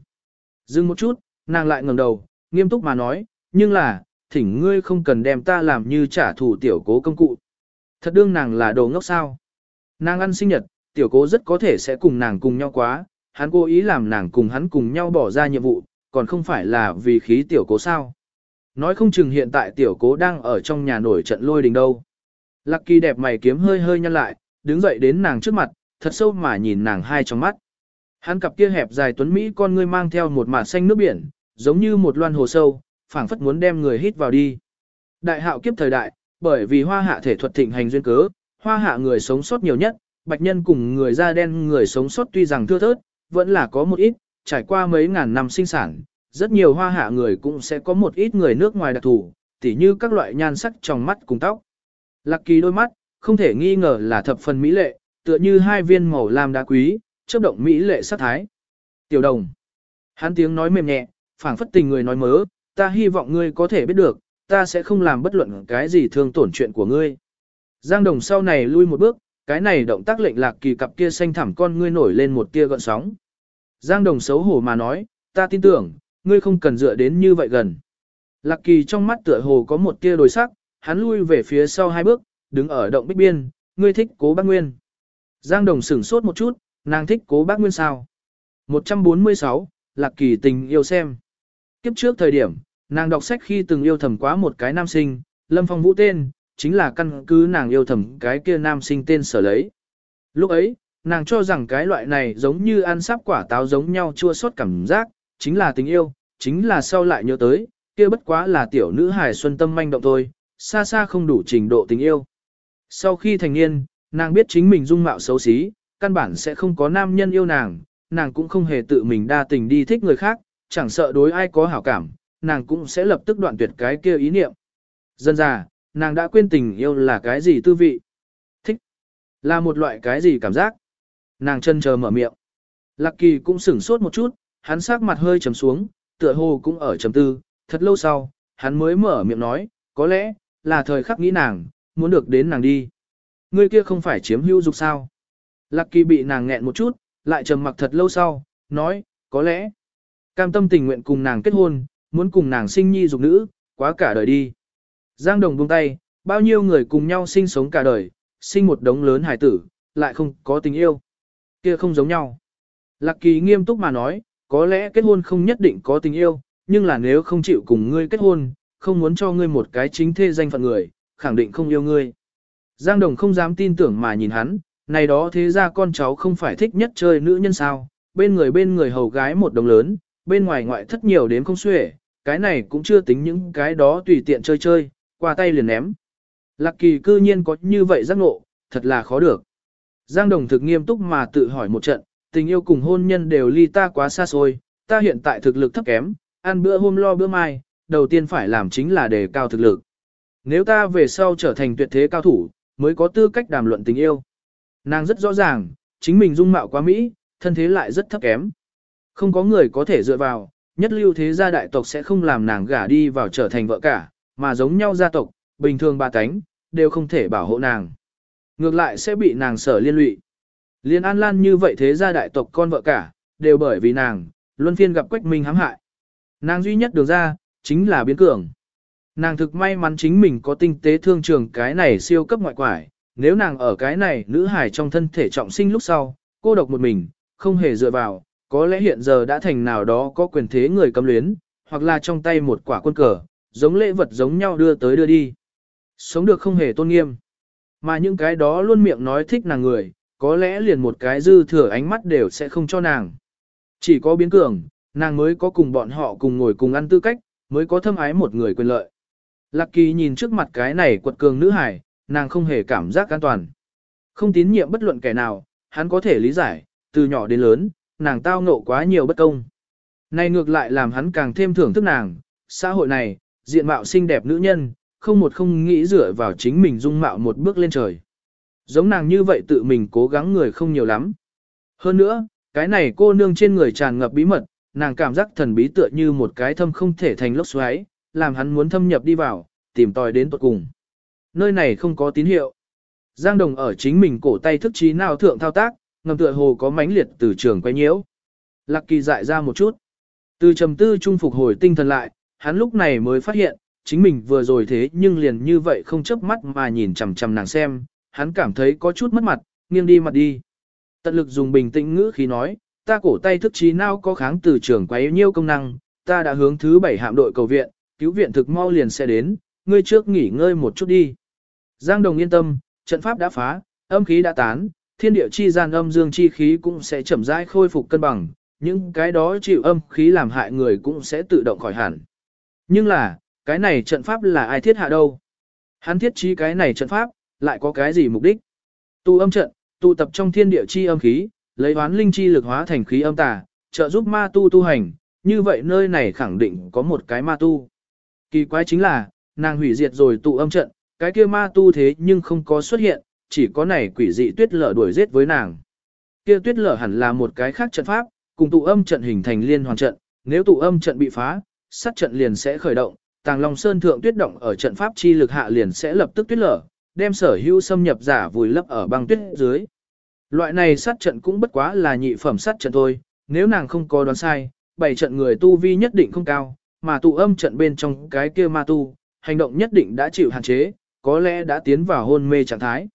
Dừng một chút, nàng lại ngẩng đầu, nghiêm túc mà nói, nhưng là, thỉnh ngươi không cần đem ta làm như trả thù tiểu cố công cụ. Thật đương nàng là đồ ngốc sao. Nàng ăn sinh nhật, tiểu cố rất có thể sẽ cùng nàng cùng nhau quá, hắn cố ý làm nàng cùng hắn cùng nhau bỏ ra nhiệm vụ, còn không phải là vì khí tiểu cố sao. Nói không chừng hiện tại tiểu cố đang ở trong nhà nổi trận lôi đình đâu. Lạc kỳ đẹp mày kiếm hơi hơi nhăn lại, đứng dậy đến nàng trước mặt, thật sâu mà nhìn nàng hai trong mắt. Hắn cặp kia hẹp dài tuấn Mỹ con ngươi mang theo một mảng xanh nước biển, giống như một loan hồ sâu, phảng phất muốn đem người hít vào đi. Đại hạo kiếp thời đại, bởi vì hoa hạ thể thuật thịnh hành duyên cớ, hoa hạ người sống sót nhiều nhất, bạch nhân cùng người da đen người sống sót tuy rằng thưa thớt, vẫn là có một ít, trải qua mấy ngàn năm sinh sản, rất nhiều hoa hạ người cũng sẽ có một ít người nước ngoài đặc thù, tỉ như các loại nhan sắc trong mắt cùng tóc. Lạc kỳ đôi mắt, không thể nghi ngờ là thập phần mỹ lệ, tựa như hai viên màu lam đá quý, chớp động mỹ lệ sắc thái. Tiểu đồng. Hắn tiếng nói mềm nhẹ, phảng phất tình người nói mớ, ta hy vọng ngươi có thể biết được, ta sẽ không làm bất luận cái gì thương tổn chuyện của ngươi. Giang đồng sau này lui một bước, cái này động tác lệnh lạc kỳ cặp kia xanh thẳm con ngươi nổi lên một tia gợn sóng. Giang đồng xấu hổ mà nói, ta tin tưởng, ngươi không cần dựa đến như vậy gần. Lạc kỳ trong mắt tựa hồ có một tia đổi sắc, hắn lui về phía sau hai bước, đứng ở động bích biên, ngươi thích cố bác Nguyên. Giang đồng sửng sốt một chút, nàng thích cố bác Nguyên sao. 146, Lạc kỳ tình yêu xem. Kiếp trước thời điểm, nàng đọc sách khi từng yêu thầm quá một cái nam sinh, Lâm Phong Vũ tên, chính là căn cứ nàng yêu thầm cái kia nam sinh tên sở lấy. Lúc ấy, nàng cho rằng cái loại này giống như ăn sáp quả táo giống nhau chua xót cảm giác, chính là tình yêu, chính là sau lại nhớ tới, kia bất quá là tiểu nữ hài xuân tâm manh động thôi, xa xa không đủ trình độ tình yêu. Sau khi thành niên, nàng biết chính mình dung mạo xấu xí, căn bản sẽ không có nam nhân yêu nàng, nàng cũng không hề tự mình đa tình đi thích người khác, chẳng sợ đối ai có hảo cảm, nàng cũng sẽ lập tức đoạn tuyệt cái kia ý niệm. Dân già, nàng đã quên tình yêu là cái gì tư vị. Thích. Là một loại cái gì cảm giác. Nàng chân chờ mở miệng. Lạc kỳ cũng sửng sốt một chút, hắn sắc mặt hơi trầm xuống, tựa hồ cũng ở trầm tư, thật lâu sau, hắn mới mở miệng nói, có lẽ, là thời khắc nghĩ nàng, muốn được đến nàng đi. Người kia không phải chiếm hữu dục sao. Lạc kỳ bị nàng nghẹn một chút, lại trầm mặc thật lâu sau, nói, có lẽ, cam tâm tình nguyện cùng nàng kết hôn, muốn cùng nàng sinh nhi dục nữ, quá cả đời đi. Giang Đồng buông tay, bao nhiêu người cùng nhau sinh sống cả đời, sinh một đống lớn hải tử, lại không có tình yêu. Kia không giống nhau. Lạc Kỳ nghiêm túc mà nói, có lẽ kết hôn không nhất định có tình yêu, nhưng là nếu không chịu cùng ngươi kết hôn, không muốn cho ngươi một cái chính thê danh phận người, khẳng định không yêu ngươi. Giang Đồng không dám tin tưởng mà nhìn hắn, này đó thế ra con cháu không phải thích nhất chơi nữ nhân sao, bên người bên người hầu gái một đồng lớn, bên ngoài ngoại thất nhiều đến không xuể, cái này cũng chưa tính những cái đó tùy tiện chơi chơi, qua tay liền ném. Lạc kỳ cư nhiên có như vậy giác ngộ, thật là khó được. Giang Đồng thực nghiêm túc mà tự hỏi một trận, tình yêu cùng hôn nhân đều ly ta quá xa xôi, ta hiện tại thực lực thấp kém, ăn bữa hôm lo bữa mai, đầu tiên phải làm chính là đề cao thực lực. Nếu ta về sau trở thành tuyệt thế cao thủ, mới có tư cách đàm luận tình yêu. Nàng rất rõ ràng, chính mình dung mạo quá Mỹ, thân thế lại rất thấp kém. Không có người có thể dựa vào, nhất lưu thế gia đại tộc sẽ không làm nàng gả đi vào trở thành vợ cả, mà giống nhau gia tộc, bình thường ba cánh, đều không thể bảo hộ nàng. Ngược lại sẽ bị nàng sở liên lụy. Liên An Lan như vậy thế gia đại tộc con vợ cả, đều bởi vì nàng, luân phiên gặp Quách Minh hãm hại. Nàng duy nhất đường ra, chính là biến cường. Nàng thực may mắn chính mình có tinh tế thương trường cái này siêu cấp ngoại quải, nếu nàng ở cái này nữ hải trong thân thể trọng sinh lúc sau, cô độc một mình, không hề dựa vào, có lẽ hiện giờ đã thành nào đó có quyền thế người cầm luyến, hoặc là trong tay một quả quân cờ, giống lễ vật giống nhau đưa tới đưa đi. Sống được không hề tôn nghiêm. Mà những cái đó luôn miệng nói thích nàng người, có lẽ liền một cái dư thừa ánh mắt đều sẽ không cho nàng. Chỉ có biến cường, nàng mới có cùng bọn họ cùng ngồi cùng ăn tư cách, mới có thâm ái một người quyền lợi. Lạc kỳ nhìn trước mặt cái này quật cường nữ hải, nàng không hề cảm giác an toàn. Không tín nhiệm bất luận kẻ nào, hắn có thể lý giải, từ nhỏ đến lớn, nàng tao ngộ quá nhiều bất công. Này ngược lại làm hắn càng thêm thưởng thức nàng, xã hội này, diện mạo xinh đẹp nữ nhân, không một không nghĩ dựa vào chính mình dung mạo một bước lên trời. Giống nàng như vậy tự mình cố gắng người không nhiều lắm. Hơn nữa, cái này cô nương trên người tràn ngập bí mật, nàng cảm giác thần bí tựa như một cái thâm không thể thành lốc xoáy, làm hắn muốn thâm nhập đi vào, tìm tòi đến tuột cùng. Nơi này không có tín hiệu. Giang Đồng ở chính mình cổ tay thức trí nào thượng thao tác, ngầm tựa hồ có mãnh liệt từ trường quay nhiễu. Lạc kỳ dại ra một chút. Từ trầm tư trung phục hồi tinh thần lại, hắn lúc này mới phát hiện, chính mình vừa rồi thế nhưng liền như vậy không chớp mắt mà nhìn chằm chằm nàng xem, hắn cảm thấy có chút mất mặt, nghiêng đi mặt đi. Tận lực dùng bình tĩnh ngữ khí nói, ta cổ tay thức trí nào có kháng từ trường quấy nhiêu công năng, ta đã hướng thứ bảy hạm đội cầu viện, cứu viện thực mau liền sẽ đến, ngươi trước nghỉ ngơi một chút đi. Giang Đồng yên tâm, trận pháp đã phá, âm khí đã tán, thiên địa chi gian âm dương chi khí cũng sẽ chậm rãi khôi phục cân bằng, những cái đó chịu âm khí làm hại người cũng sẽ tự động khỏi hẳn. Nhưng là, cái này trận pháp là ai thiết hạ đâu? Hắn thiết trí cái này trận pháp, lại có cái gì mục đích? Tu âm trận, tụ tập trong thiên địa chi âm khí, lấy oán linh chi lực hóa thành khí âm tà, trợ giúp ma tu tu hành, như vậy nơi này khẳng định có một cái ma tu. Kỳ quái chính là, nàng hủy diệt rồi tụ âm trận, cái kia ma tu thế nhưng không có xuất hiện, chỉ có này quỷ dị tuyết lở đuổi giết với nàng. Kia tuyết lở hẳn là một cái khác trận pháp, cùng tụ âm trận hình thành liên hoàn trận, nếu tụ âm trận bị phá, sát trận liền sẽ khởi động, Tàng Long Sơn thượng tuyết động ở trận pháp chi lực hạ liền sẽ lập tức tuyết lở, đem sở hữu xâm nhập giả vùi lấp ở băng tuyết dưới. Loại này sát trận cũng bất quá là nhị phẩm sát trận thôi, nếu nàng không có đoán sai, bảy trận người tu vi nhất định không cao, mà tụ âm trận bên trong cái kia ma tu, hành động nhất định đã chịu hạn chế, có lẽ đã tiến vào hôn mê trạng thái.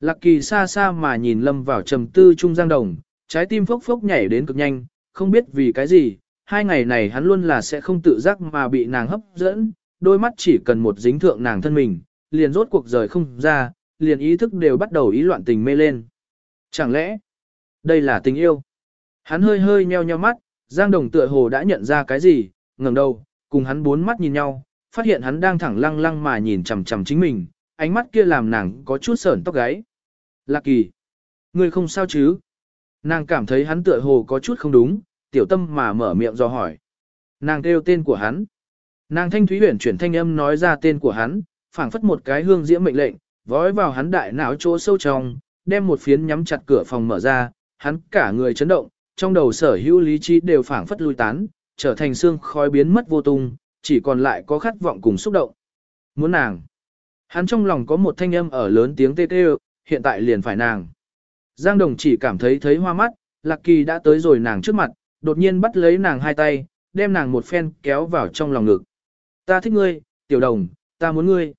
Lạc kỳ xa xa mà nhìn lâm vào trầm tư trung giang đồng, trái tim phốc phốc nhảy đến cực nhanh, không biết vì cái gì, hai ngày này hắn luôn là sẽ không tự giác mà bị nàng hấp dẫn, đôi mắt chỉ cần một dính thượng nàng thân mình, liền rốt cuộc rời không ra, liền ý thức đều bắt đầu ý loạn tình mê lên. Chẳng lẽ, đây là tình yêu? Hắn hơi hơi nheo nheo mắt, Giang Đồng tựa hồ đã nhận ra cái gì, ngẩng đầu, cùng hắn bốn mắt nhìn nhau, phát hiện hắn đang thẳng lăng lăng mà nhìn chằm chằm chính mình, ánh mắt kia làm nàng có chút sởn tóc gáy. Lạc kỳ, ngươi không sao chứ? Nàng cảm thấy hắn tựa hồ có chút không đúng, tiểu tâm mà mở miệng do hỏi. Nàng kêu tên của hắn. Nàng thanh thúy huyển chuyển thanh âm nói ra tên của hắn, phảng phất một cái hương diễm mệnh lệnh, vói vào hắn đại não chỗ sâu trong, đem một phiến nhắm chặt cửa phòng mở ra, hắn cả người chấn động, trong đầu sở hữu lý trí đều phảng phất lui tán, trở thành xương khói biến mất vô tung, chỉ còn lại có khát vọng cùng xúc động. Muốn nàng. Hắn trong lòng có một thanh âm ở lớn tiếng tê tê, hiện tại liền phải nàng. Giang Đồng chỉ cảm thấy thấy hoa mắt, Lạc Kỳ đã tới rồi nàng trước mặt, đột nhiên bắt lấy nàng hai tay, đem nàng một phen kéo vào trong lòng ngực. Ta thích ngươi, tiểu đồng, ta muốn ngươi.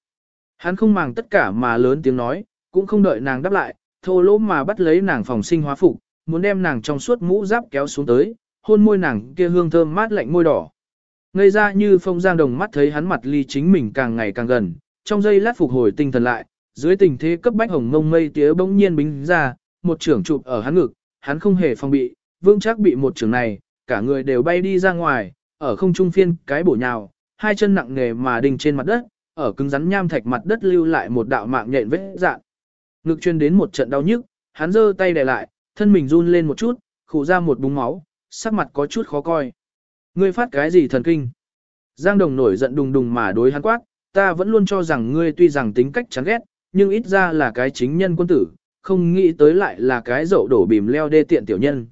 Hắn không màng tất cả mà lớn tiếng nói, cũng không đợi nàng đáp lại, thô lỗ mà bắt lấy nàng phòng sinh hóa phục, muốn đem nàng trong suốt mũ giáp kéo xuống tới, hôn môi nàng kia hương thơm mát lạnh môi đỏ. Ngây ra như phong giang đồng mắt thấy hắn mặt ly chính mình càng ngày càng gần, trong giây lát phục hồi tinh thần lại, dưới tình thế cấp bách hồng ngông mây tía bỗng nhiên bính ra, một trưởng chụp ở hắn ngực, hắn không hề phòng bị, vương chắc bị một trường này, cả người đều bay đi ra ngoài, ở không trung phiên cái bổ nhào, hai chân nặng nề mà đình trên mặt đất, ở cứng rắn nham thạch mặt đất lưu lại một đạo mạng nhện vết dạn. Ngực chuyên đến một trận đau nhức, hắn giơ tay đè lại, thân mình run lên một chút, khụ ra một búng máu, sắc mặt có chút khó coi. Ngươi phát cái gì thần kinh? Giang Đồng nổi giận đùng đùng mà đối hắn quát, ta vẫn luôn cho rằng ngươi tuy rằng tính cách chán ghét, nhưng ít ra là cái chính nhân quân tử, không nghĩ tới lại là cái dậu đổ bìm leo đê tiện tiểu nhân.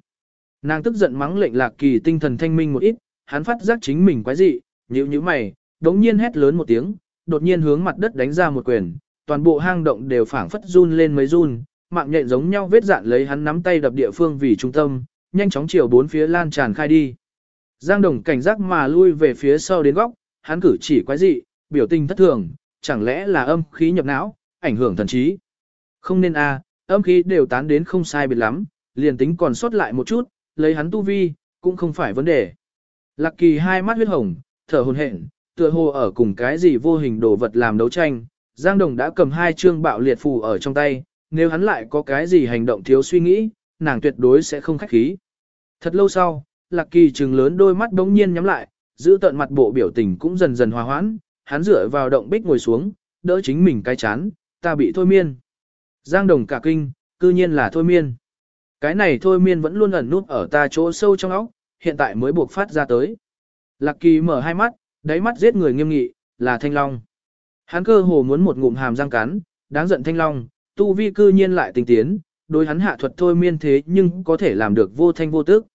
Nàng tức giận mắng lệnh lạc kỳ tinh thần thanh minh một ít, hắn phát giác chính mình quái dị, nhíu nhíu mày, đống nhiên hét lớn một tiếng, đột nhiên hướng mặt đất đánh ra một quyền, toàn bộ hang động đều phảng phất run lên mấy run, mạng nhện giống nhau vết dạn lấy hắn nắm tay đập địa phương vì trung tâm, nhanh chóng chiều bốn phía lan tràn khai đi. Giang Đồng cảnh giác mà lui về phía sau đến góc, hắn cử chỉ quái dị, biểu tình thất thường, chẳng lẽ là âm khí nhập não, ảnh hưởng thần trí. Không nên a, âm khí đều tán đến không sai biệt lắm, liền tính còn sót lại một chút, lấy hắn tu vi, cũng không phải vấn đề. Lạc kỳ hai mắt huyết hồng, thở hồn hển, tựa hồ ở cùng cái gì vô hình đồ vật làm đấu tranh. Giang Đồng đã cầm hai chương bạo liệt phù ở trong tay, nếu hắn lại có cái gì hành động thiếu suy nghĩ, nàng tuyệt đối sẽ không khách khí. Thật lâu sau, Lạc Kỳ trừng lớn đôi mắt đống nhiên nhắm lại, giữ tận mặt bộ biểu tình cũng dần dần hòa hoãn, hắn dựa vào động bích ngồi xuống, đỡ chính mình cái chán, ta bị thôi miên. Giang Đồng cả kinh, cư nhiên là thôi miên. Cái này thôi miên vẫn luôn ẩn nút ở ta chỗ sâu trong óc, hiện tại mới buộc phát ra tới. Lạc Kỳ mở hai mắt, đáy mắt giết người nghiêm nghị, là Thanh Long. Hắn cơ hồ muốn một ngụm hàm răng cắn, đáng giận Thanh Long, tu vi cư nhiên lại tình tiến, đối hắn hạ thuật thôi miên thế nhưng có thể làm được vô thanh vô tức.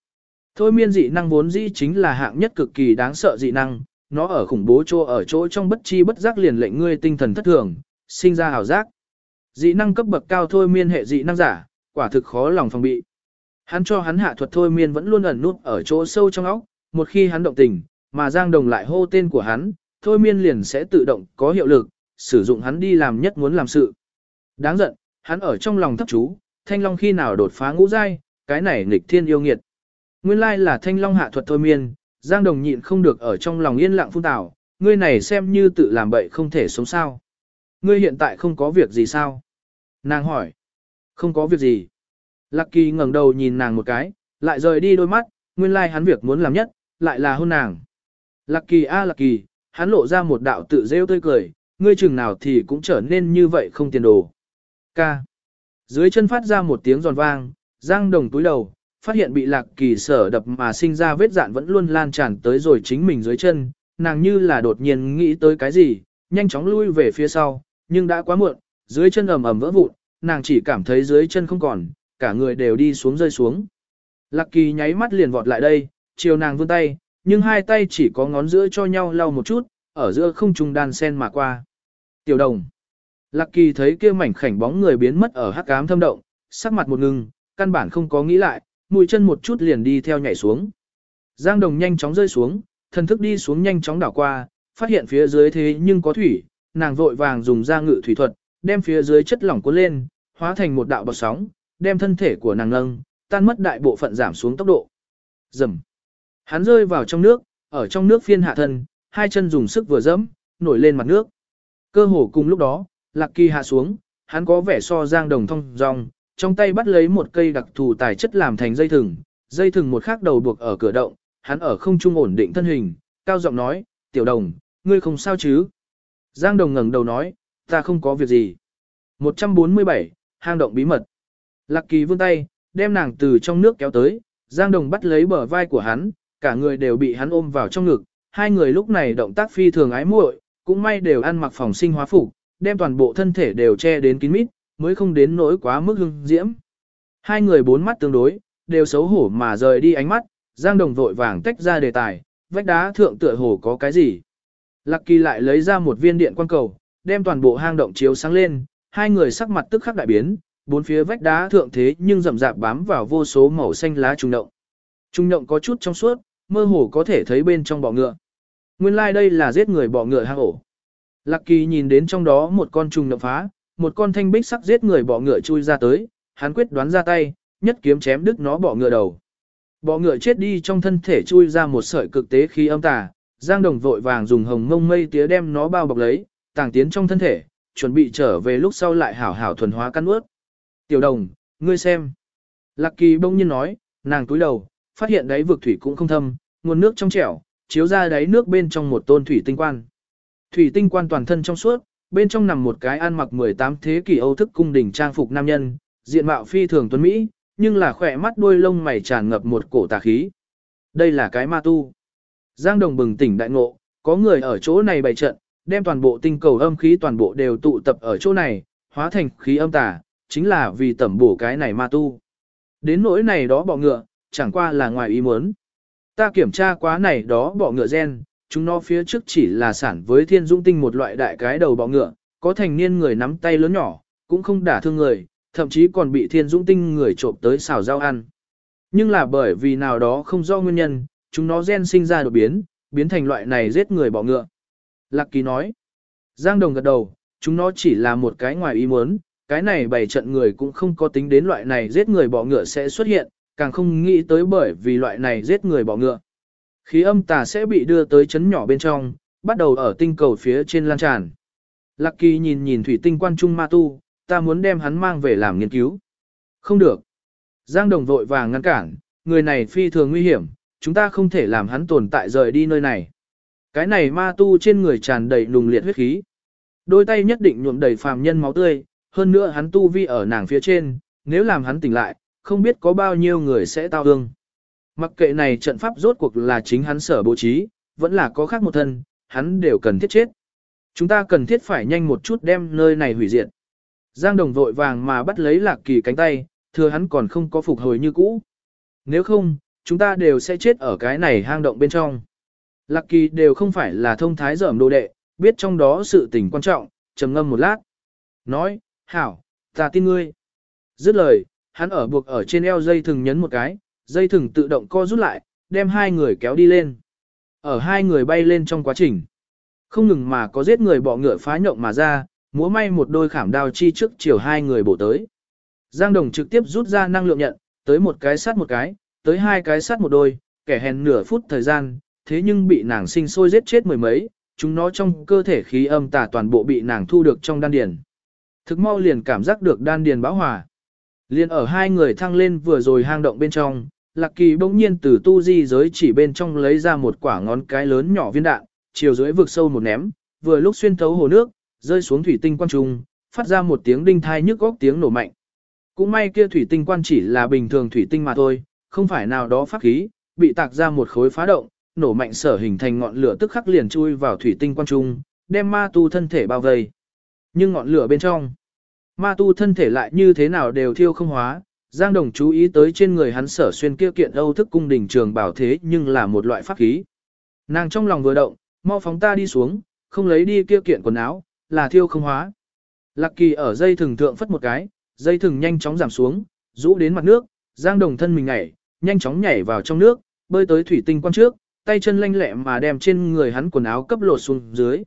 Thôi miên dị năng vốn dĩ chính là hạng nhất cực kỳ đáng sợ dị năng, nó ở khủng bố chỗ ở chỗ trong bất chi bất giác liền lệnh ngươi tinh thần thất thường, sinh ra hào giác. Dị năng cấp bậc cao thôi miên hệ dị năng giả, quả thực khó lòng phòng bị. Hắn cho hắn hạ thuật thôi miên vẫn luôn ẩn nút ở chỗ sâu trong óc, một khi hắn động tình, mà Giang Đồng lại hô tên của hắn, thôi miên liền sẽ tự động có hiệu lực, sử dụng hắn đi làm nhất muốn làm sự. Đáng giận, hắn ở trong lòng thấp chú, Thanh Long khi nào đột phá ngũ giai, cái này nghịch thiên yêu nghiệt. Nguyên lai là Thanh Long hạ thuật thôi miên, Giang Đồng nhịn không được ở trong lòng yên lặng phun tảo, ngươi này xem như tự làm bậy không thể sống sao. Ngươi hiện tại không có việc gì sao? Nàng hỏi. Không có việc gì. Lạc Kỳ ngẩng đầu nhìn nàng một cái, lại rời đi đôi mắt, nguyên lai hắn việc muốn làm nhất, lại là hôn nàng. Lạc Kỳ a Lạc Kỳ, hắn lộ ra một đạo tự rêu tươi cười, ngươi chừng nào thì cũng trở nên như vậy không tiền đồ. Ca. Dưới chân phát ra một tiếng giòn vang, Giang Đồng túi đầu, phát hiện bị Lạc Kỳ sở đập mà sinh ra vết dạn vẫn luôn lan tràn tới rồi chính mình dưới chân, nàng như là đột nhiên nghĩ tới cái gì, nhanh chóng lui về phía sau, nhưng đã quá muộn, dưới chân ầm ầm vỡ vụn, nàng chỉ cảm thấy dưới chân không còn, cả người đều đi xuống rơi xuống. Lạc Kỳ nháy mắt liền vọt lại đây, chiều nàng vươn tay, nhưng hai tay chỉ có ngón giữa cho nhau lau một chút, ở giữa không trung đan sen mà qua. Tiểu đồng. Lạc Kỳ thấy kia mảnh khảnh bóng người biến mất ở hắc ám thâm động, sắc mặt một ngừng, căn bản không có nghĩ lại, mũi chân một chút liền đi theo nhảy xuống. Giang đồng nhanh chóng rơi xuống, thần thức đi xuống nhanh chóng đảo qua, phát hiện phía dưới thế nhưng có thủy, nàng vội vàng dùng ra ngự thủy thuật, đem phía dưới chất lỏng cuốn lên, hóa thành một đạo bọt sóng, đem thân thể của nàng nâng, tan mất đại bộ phận giảm xuống tốc độ. Dầm. Hắn rơi vào trong nước, ở trong nước phiên hạ thân, hai chân dùng sức vừa dẫm, nổi lên mặt nước. Cơ hồ cùng lúc đó, Lạc Kỳ hạ xuống, hắn có vẻ so Giang Đồng thông dong, trong tay bắt lấy một cây đặc thù tài chất làm thành dây thừng, dây thừng một khắc đầu buộc ở cửa động, hắn ở không trung ổn định thân hình, cao giọng nói, "Tiểu Đồng, ngươi không sao chứ?" Giang Đồng ngẩng đầu nói, "Ta không có việc gì." 147, hang động bí mật. Lạc Kỳ vươn tay, đem nàng từ trong nước kéo tới, Giang Đồng bắt lấy bờ vai của hắn, cả người đều bị hắn ôm vào trong ngực, hai người lúc này động tác phi thường ái muội, cũng may đều ăn mặc phòng sinh hóa phục, đem toàn bộ thân thể đều che đến kín mít, mới không đến nỗi quá mức hưng diễm. Hai người bốn mắt tương đối, đều xấu hổ mà rời đi ánh mắt, Giang Đồng vội vàng tách ra đề tài, vách đá thượng tựa hồ có cái gì. Lạc Kỳ lại lấy ra một viên điện quang cầu, đem toàn bộ hang động chiếu sáng lên, hai người sắc mặt tức khắc đại biến, bốn phía vách đá thượng thế nhưng rậm rạp bám vào vô số màu xanh lá trùng động. trùng động có chút trong suốt, mơ hồ có thể thấy bên trong bọ ngựa. Nguyên lai like đây là giết người bọ ngựa hang ổ. Lạc Kỳ nhìn đến trong đó một con trùng động phá, một con thanh bích sắc giết người bọ ngựa chui ra tới, hắn quyết đoán ra tay, nhất kiếm chém đứt nó bọ ngựa đầu. Bọ ngựa chết đi trong thân thể chui ra một sợi cực tế khí âm tà, Giang Đồng vội vàng dùng hồng mông mây tía đem nó bao bọc lấy, tàng tiến trong thân thể, chuẩn bị trở về lúc sau lại hảo hảo thuần hóa căn ướt. Tiểu đồng, ngươi xem. Lạc kỳ bỗng nhiên nói, nàng túi đầu, phát hiện đáy vực thủy cũng không thâm, nguồn nước trong trẻo, chiếu ra đáy nước bên trong một tôn thủy tinh quan. Thủy tinh quan toàn thân trong suốt, bên trong nằm một cái ăn mặc 18 thế kỷ Âu thức cung đình trang phục nam nhân, diện mạo phi thường tuấn Mỹ, nhưng là khỏe mắt đuôi lông mày tràn ngập một cổ tà khí. Đây là cái ma tu. Giang Đồng bừng tỉnh đại ngộ, có người ở chỗ này bày trận, đem toàn bộ tinh cầu âm khí toàn bộ đều tụ tập ở chỗ này, hóa thành khí âm tà, chính là vì tẩm bổ cái này ma tu. Đến nỗi này đó bọ ngựa, chẳng qua là ngoài ý muốn. Ta kiểm tra quá này đó bọ ngựa gen, chúng nó phía trước chỉ là sản với thiên dung tinh một loại đại cái đầu bọ ngựa, có thành niên người nắm tay lớn nhỏ, cũng không đả thương người, thậm chí còn bị thiên dung tinh người trộm tới xào rau ăn. Nhưng là bởi vì nào đó không do nguyên nhân, chúng nó gen sinh ra đột biến, biến thành loại này giết người bọ ngựa. Lạc Kỳ nói, Giang Đồng gật đầu, chúng nó chỉ là một cái ngoài ý muốn, cái này bày trận người cũng không có tính đến loại này giết người bỏ ngựa sẽ xuất hiện, càng không nghĩ tới bởi vì loại này giết người bỏ ngựa. Khí âm tà sẽ bị đưa tới chấn nhỏ bên trong, bắt đầu ở tinh cầu phía trên lan tràn. Lạc Kỳ nhìn nhìn thủy tinh quan trung ma tu, ta muốn đem hắn mang về làm nghiên cứu. Không được. Giang Đồng vội vàng ngăn cản, người này phi thường nguy hiểm, chúng ta không thể làm hắn tồn tại rời đi nơi này. Cái này ma tu trên người tràn đầy nùng liệt huyết khí. Đôi tay nhất định nhuộm đầy phàm nhân máu tươi, hơn nữa hắn tu vi ở nàng phía trên, nếu làm hắn tỉnh lại, không biết có bao nhiêu người sẽ tao ương. Mặc kệ này trận pháp rốt cuộc là chính hắn sở bố trí, vẫn là có khác một thân, hắn đều cần thiết chết. Chúng ta cần thiết phải nhanh một chút đem nơi này hủy diệt. Giang Đồng vội vàng mà bắt lấy Lạc Kỳ cánh tay, thừa hắn còn không có phục hồi như cũ. Nếu không, chúng ta đều sẽ chết ở cái này hang động bên trong. Lạc Kỳ đều không phải là thông thái dởm đồ đệ, biết trong đó sự tình quan trọng, trầm ngâm một lát. Nói, hảo, ta tin ngươi. Dứt lời, hắn ở buộc ở trên eo dây thừng nhấn một cái, dây thừng tự động co rút lại, đem hai người kéo đi lên. Ở hai người bay lên trong quá trình. Không ngừng mà có giết người bọ ngựa phá nhộng mà ra, múa may một đôi khảm đao chi trước chiều hai người bổ tới. Giang Đồng trực tiếp rút ra năng lượng nhận, tới một cái sát một cái, tới hai cái sát một đôi, kẻ hèn nửa phút thời gian, thế nhưng bị nàng sinh sôi giết chết mười mấy, chúng nó trong cơ thể khí âm tà toàn bộ bị nàng thu được trong đan điền. Thực mau liền cảm giác được đan điền bão hòa. Liền ở hai người thăng lên vừa rồi hang động bên trong, Lạc Kỳ bỗng nhiên từ tu di giới chỉ bên trong lấy ra một quả ngón cái lớn nhỏ viên đạn, chiều dưới vực sâu một ném, vừa lúc xuyên thấu hồ nước, rơi xuống thủy tinh quan trung, phát ra một tiếng đinh thai nhức góc tiếng nổ mạnh. Cũng may kia thủy tinh quan chỉ là bình thường thủy tinh mà thôi, không phải nào đó pháp khí, bị tạc ra một khối phá động, nổ mạnh sở hình thành ngọn lửa tức khắc liền chui vào thủy tinh quan trung, đem ma tu thân thể bao vây. Nhưng ngọn lửa bên trong, ma tu thân thể lại như thế nào đều thiêu không hóa, Giang Đồng chú ý tới trên người hắn sở xuyên kia kiện Âu thức cung đình trường bảo thế nhưng là một loại pháp khí. Nàng trong lòng vừa động, mau phóng ta đi xuống, không lấy đi kia kiện quần áo, là thiêu không hóa. Lạc kỳ ở dây thừng thượng phất một cái, dây thừng nhanh chóng giảm xuống, rũ đến mặt nước, Giang Đồng thân mình nhảy, nhanh chóng nhảy vào trong nước, bơi tới thủy tinh quan trước, tay chân lanh lẹ mà đem trên người hắn quần áo cấp lột xuống dưới.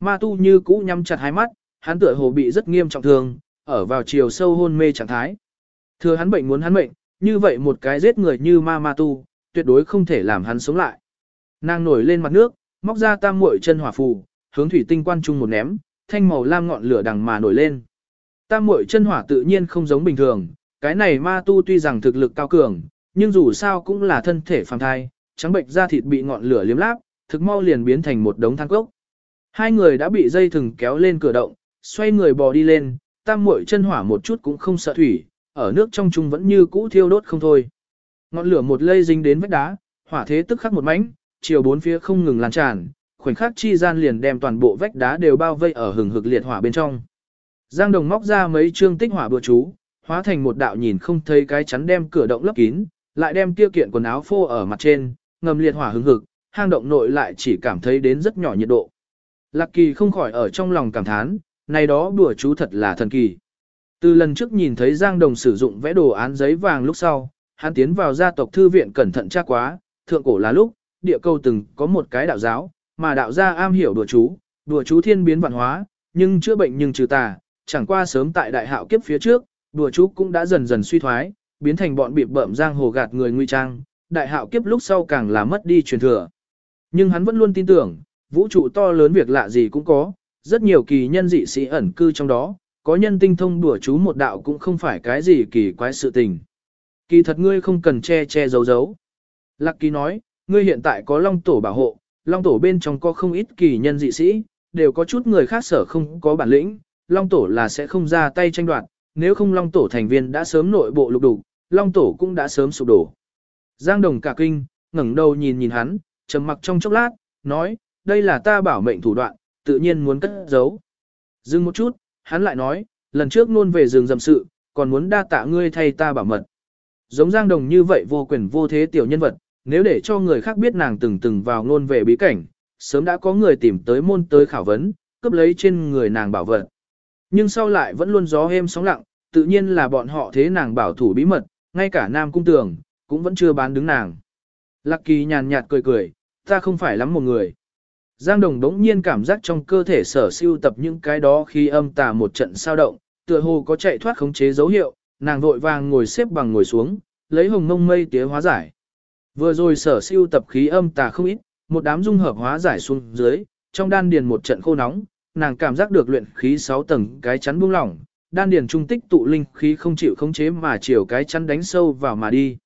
Ma tu như cũ nhắm chặt hai mắt, hắn tựa hồ bị rất nghiêm trọng thương, ở vào chiều sâu hôn mê trạng thái. Thừa hắn bệnh muốn hắn bệnh, như vậy một cái giết người như ma ma tu, tuyệt đối không thể làm hắn sống lại. Nàng nổi lên mặt nước, móc ra tam muội chân hỏa phù, hướng thủy tinh quan trung một ném, thanh màu lam ngọn lửa đằng mà nổi lên. Tam muội chân hỏa tự nhiên không giống bình thường, cái này ma tu tuy rằng thực lực cao cường, nhưng dù sao cũng là thân thể phàm thai, trắng bệnh da thịt bị ngọn lửa liếm láp, thực mau liền biến thành một đống than cốc. Hai người đã bị dây thừng kéo lên cửa động, xoay người bò đi lên, tam muội chân hỏa một chút cũng không sợ thủy, ở nước trong chung vẫn như cũ thiêu đốt không thôi. Ngọn lửa một lây dính đến vách đá, hỏa thế tức khắc một mảnh, chiều bốn phía không ngừng lan tràn, khoảnh khắc chi gian liền đem toàn bộ vách đá đều bao vây ở hừng hực liệt hỏa bên trong. Giang Đồng móc ra mấy chương tích hỏa bừa chú, hóa thành một đạo nhìn không thấy cái chắn đem cửa động lấp kín, lại đem kia kiện quần áo phô ở mặt trên, ngầm liệt hỏa hứng hực, hang động nội lại chỉ cảm thấy đến rất nhỏ nhiệt độ. Lạc Kỳ không khỏi ở trong lòng cảm thán, này đó đùa chú thật là thần kỳ. Từ lần trước nhìn thấy Giang Đồng sử dụng vẽ đồ án giấy vàng lúc sau, hắn tiến vào gia tộc thư viện cẩn thận tra quá, thượng cổ là lúc, địa cầu từng có một cái đạo giáo, mà đạo gia am hiểu đùa chú, đùa chú thiên biến vạn hóa, nhưng chữa bệnh nhưng trừ tà, chẳng qua sớm tại đại hạo kiếp phía trước, đùa chú cũng đã dần dần suy thoái, biến thành bọn bị bợm giang hồ gạt người nguy trang, đại hạo kiếp lúc sau càng là mất đi truyền thừa. Nhưng hắn vẫn luôn tin tưởng, vũ trụ to lớn việc lạ gì cũng có, rất nhiều kỳ nhân dị sĩ ẩn cư trong đó, có nhân tinh thông đùa chú một đạo cũng không phải cái gì kỳ quái sự tình. Kỳ thật ngươi không cần che che giấu giấu. Lạc kỳ nói, ngươi hiện tại có long tổ bảo hộ, long tổ bên trong có không ít kỳ nhân dị sĩ, đều có chút người khác sở không có bản lĩnh, long tổ là sẽ không ra tay tranh đoạt, nếu không long tổ thành viên đã sớm nội bộ lục đủ, long tổ cũng đã sớm sụp đổ. Giang đồng cả kinh, ngẩng đầu nhìn nhìn hắn, trầm mặc trong chốc lát, nói, đây là ta bảo mệnh thủ đoạn, tự nhiên muốn cất giấu. Dừng một chút, hắn lại nói, lần trước luôn về rừng dầm sự, còn muốn đa tạ ngươi thay ta bảo mật. Giống Giang Đồng như vậy vô quyền vô thế tiểu nhân vật, nếu để cho người khác biết nàng từng từng vào luôn về bí cảnh, sớm đã có người tìm tới môn tới khảo vấn, cướp lấy trên người nàng bảo vật. Nhưng sau lại vẫn luôn gió êm sóng lặng, tự nhiên là bọn họ thế nàng bảo thủ bí mật, ngay cả Nam Cung Tường, cũng vẫn chưa bán đứng nàng. Lạc Kỳ nhàn nhạt cười cười, ta không phải lắm một người. Giang Đồng đống nhiên cảm giác trong cơ thể sở siêu tập những cái đó khi âm tà một trận sao động, tựa hồ có chạy thoát khống chế dấu hiệu, nàng vội vàng ngồi xếp bằng ngồi xuống, lấy hồng mông mây tía hóa giải. Vừa rồi sở siêu tập khí âm tà không ít, một đám dung hợp hóa giải xuống dưới, trong đan điền một trận khô nóng, nàng cảm giác được luyện khí 6 tầng cái chắn buông lỏng, đan điền trung tích tụ linh khí không chịu khống chế mà chiều cái chắn đánh sâu vào mà đi.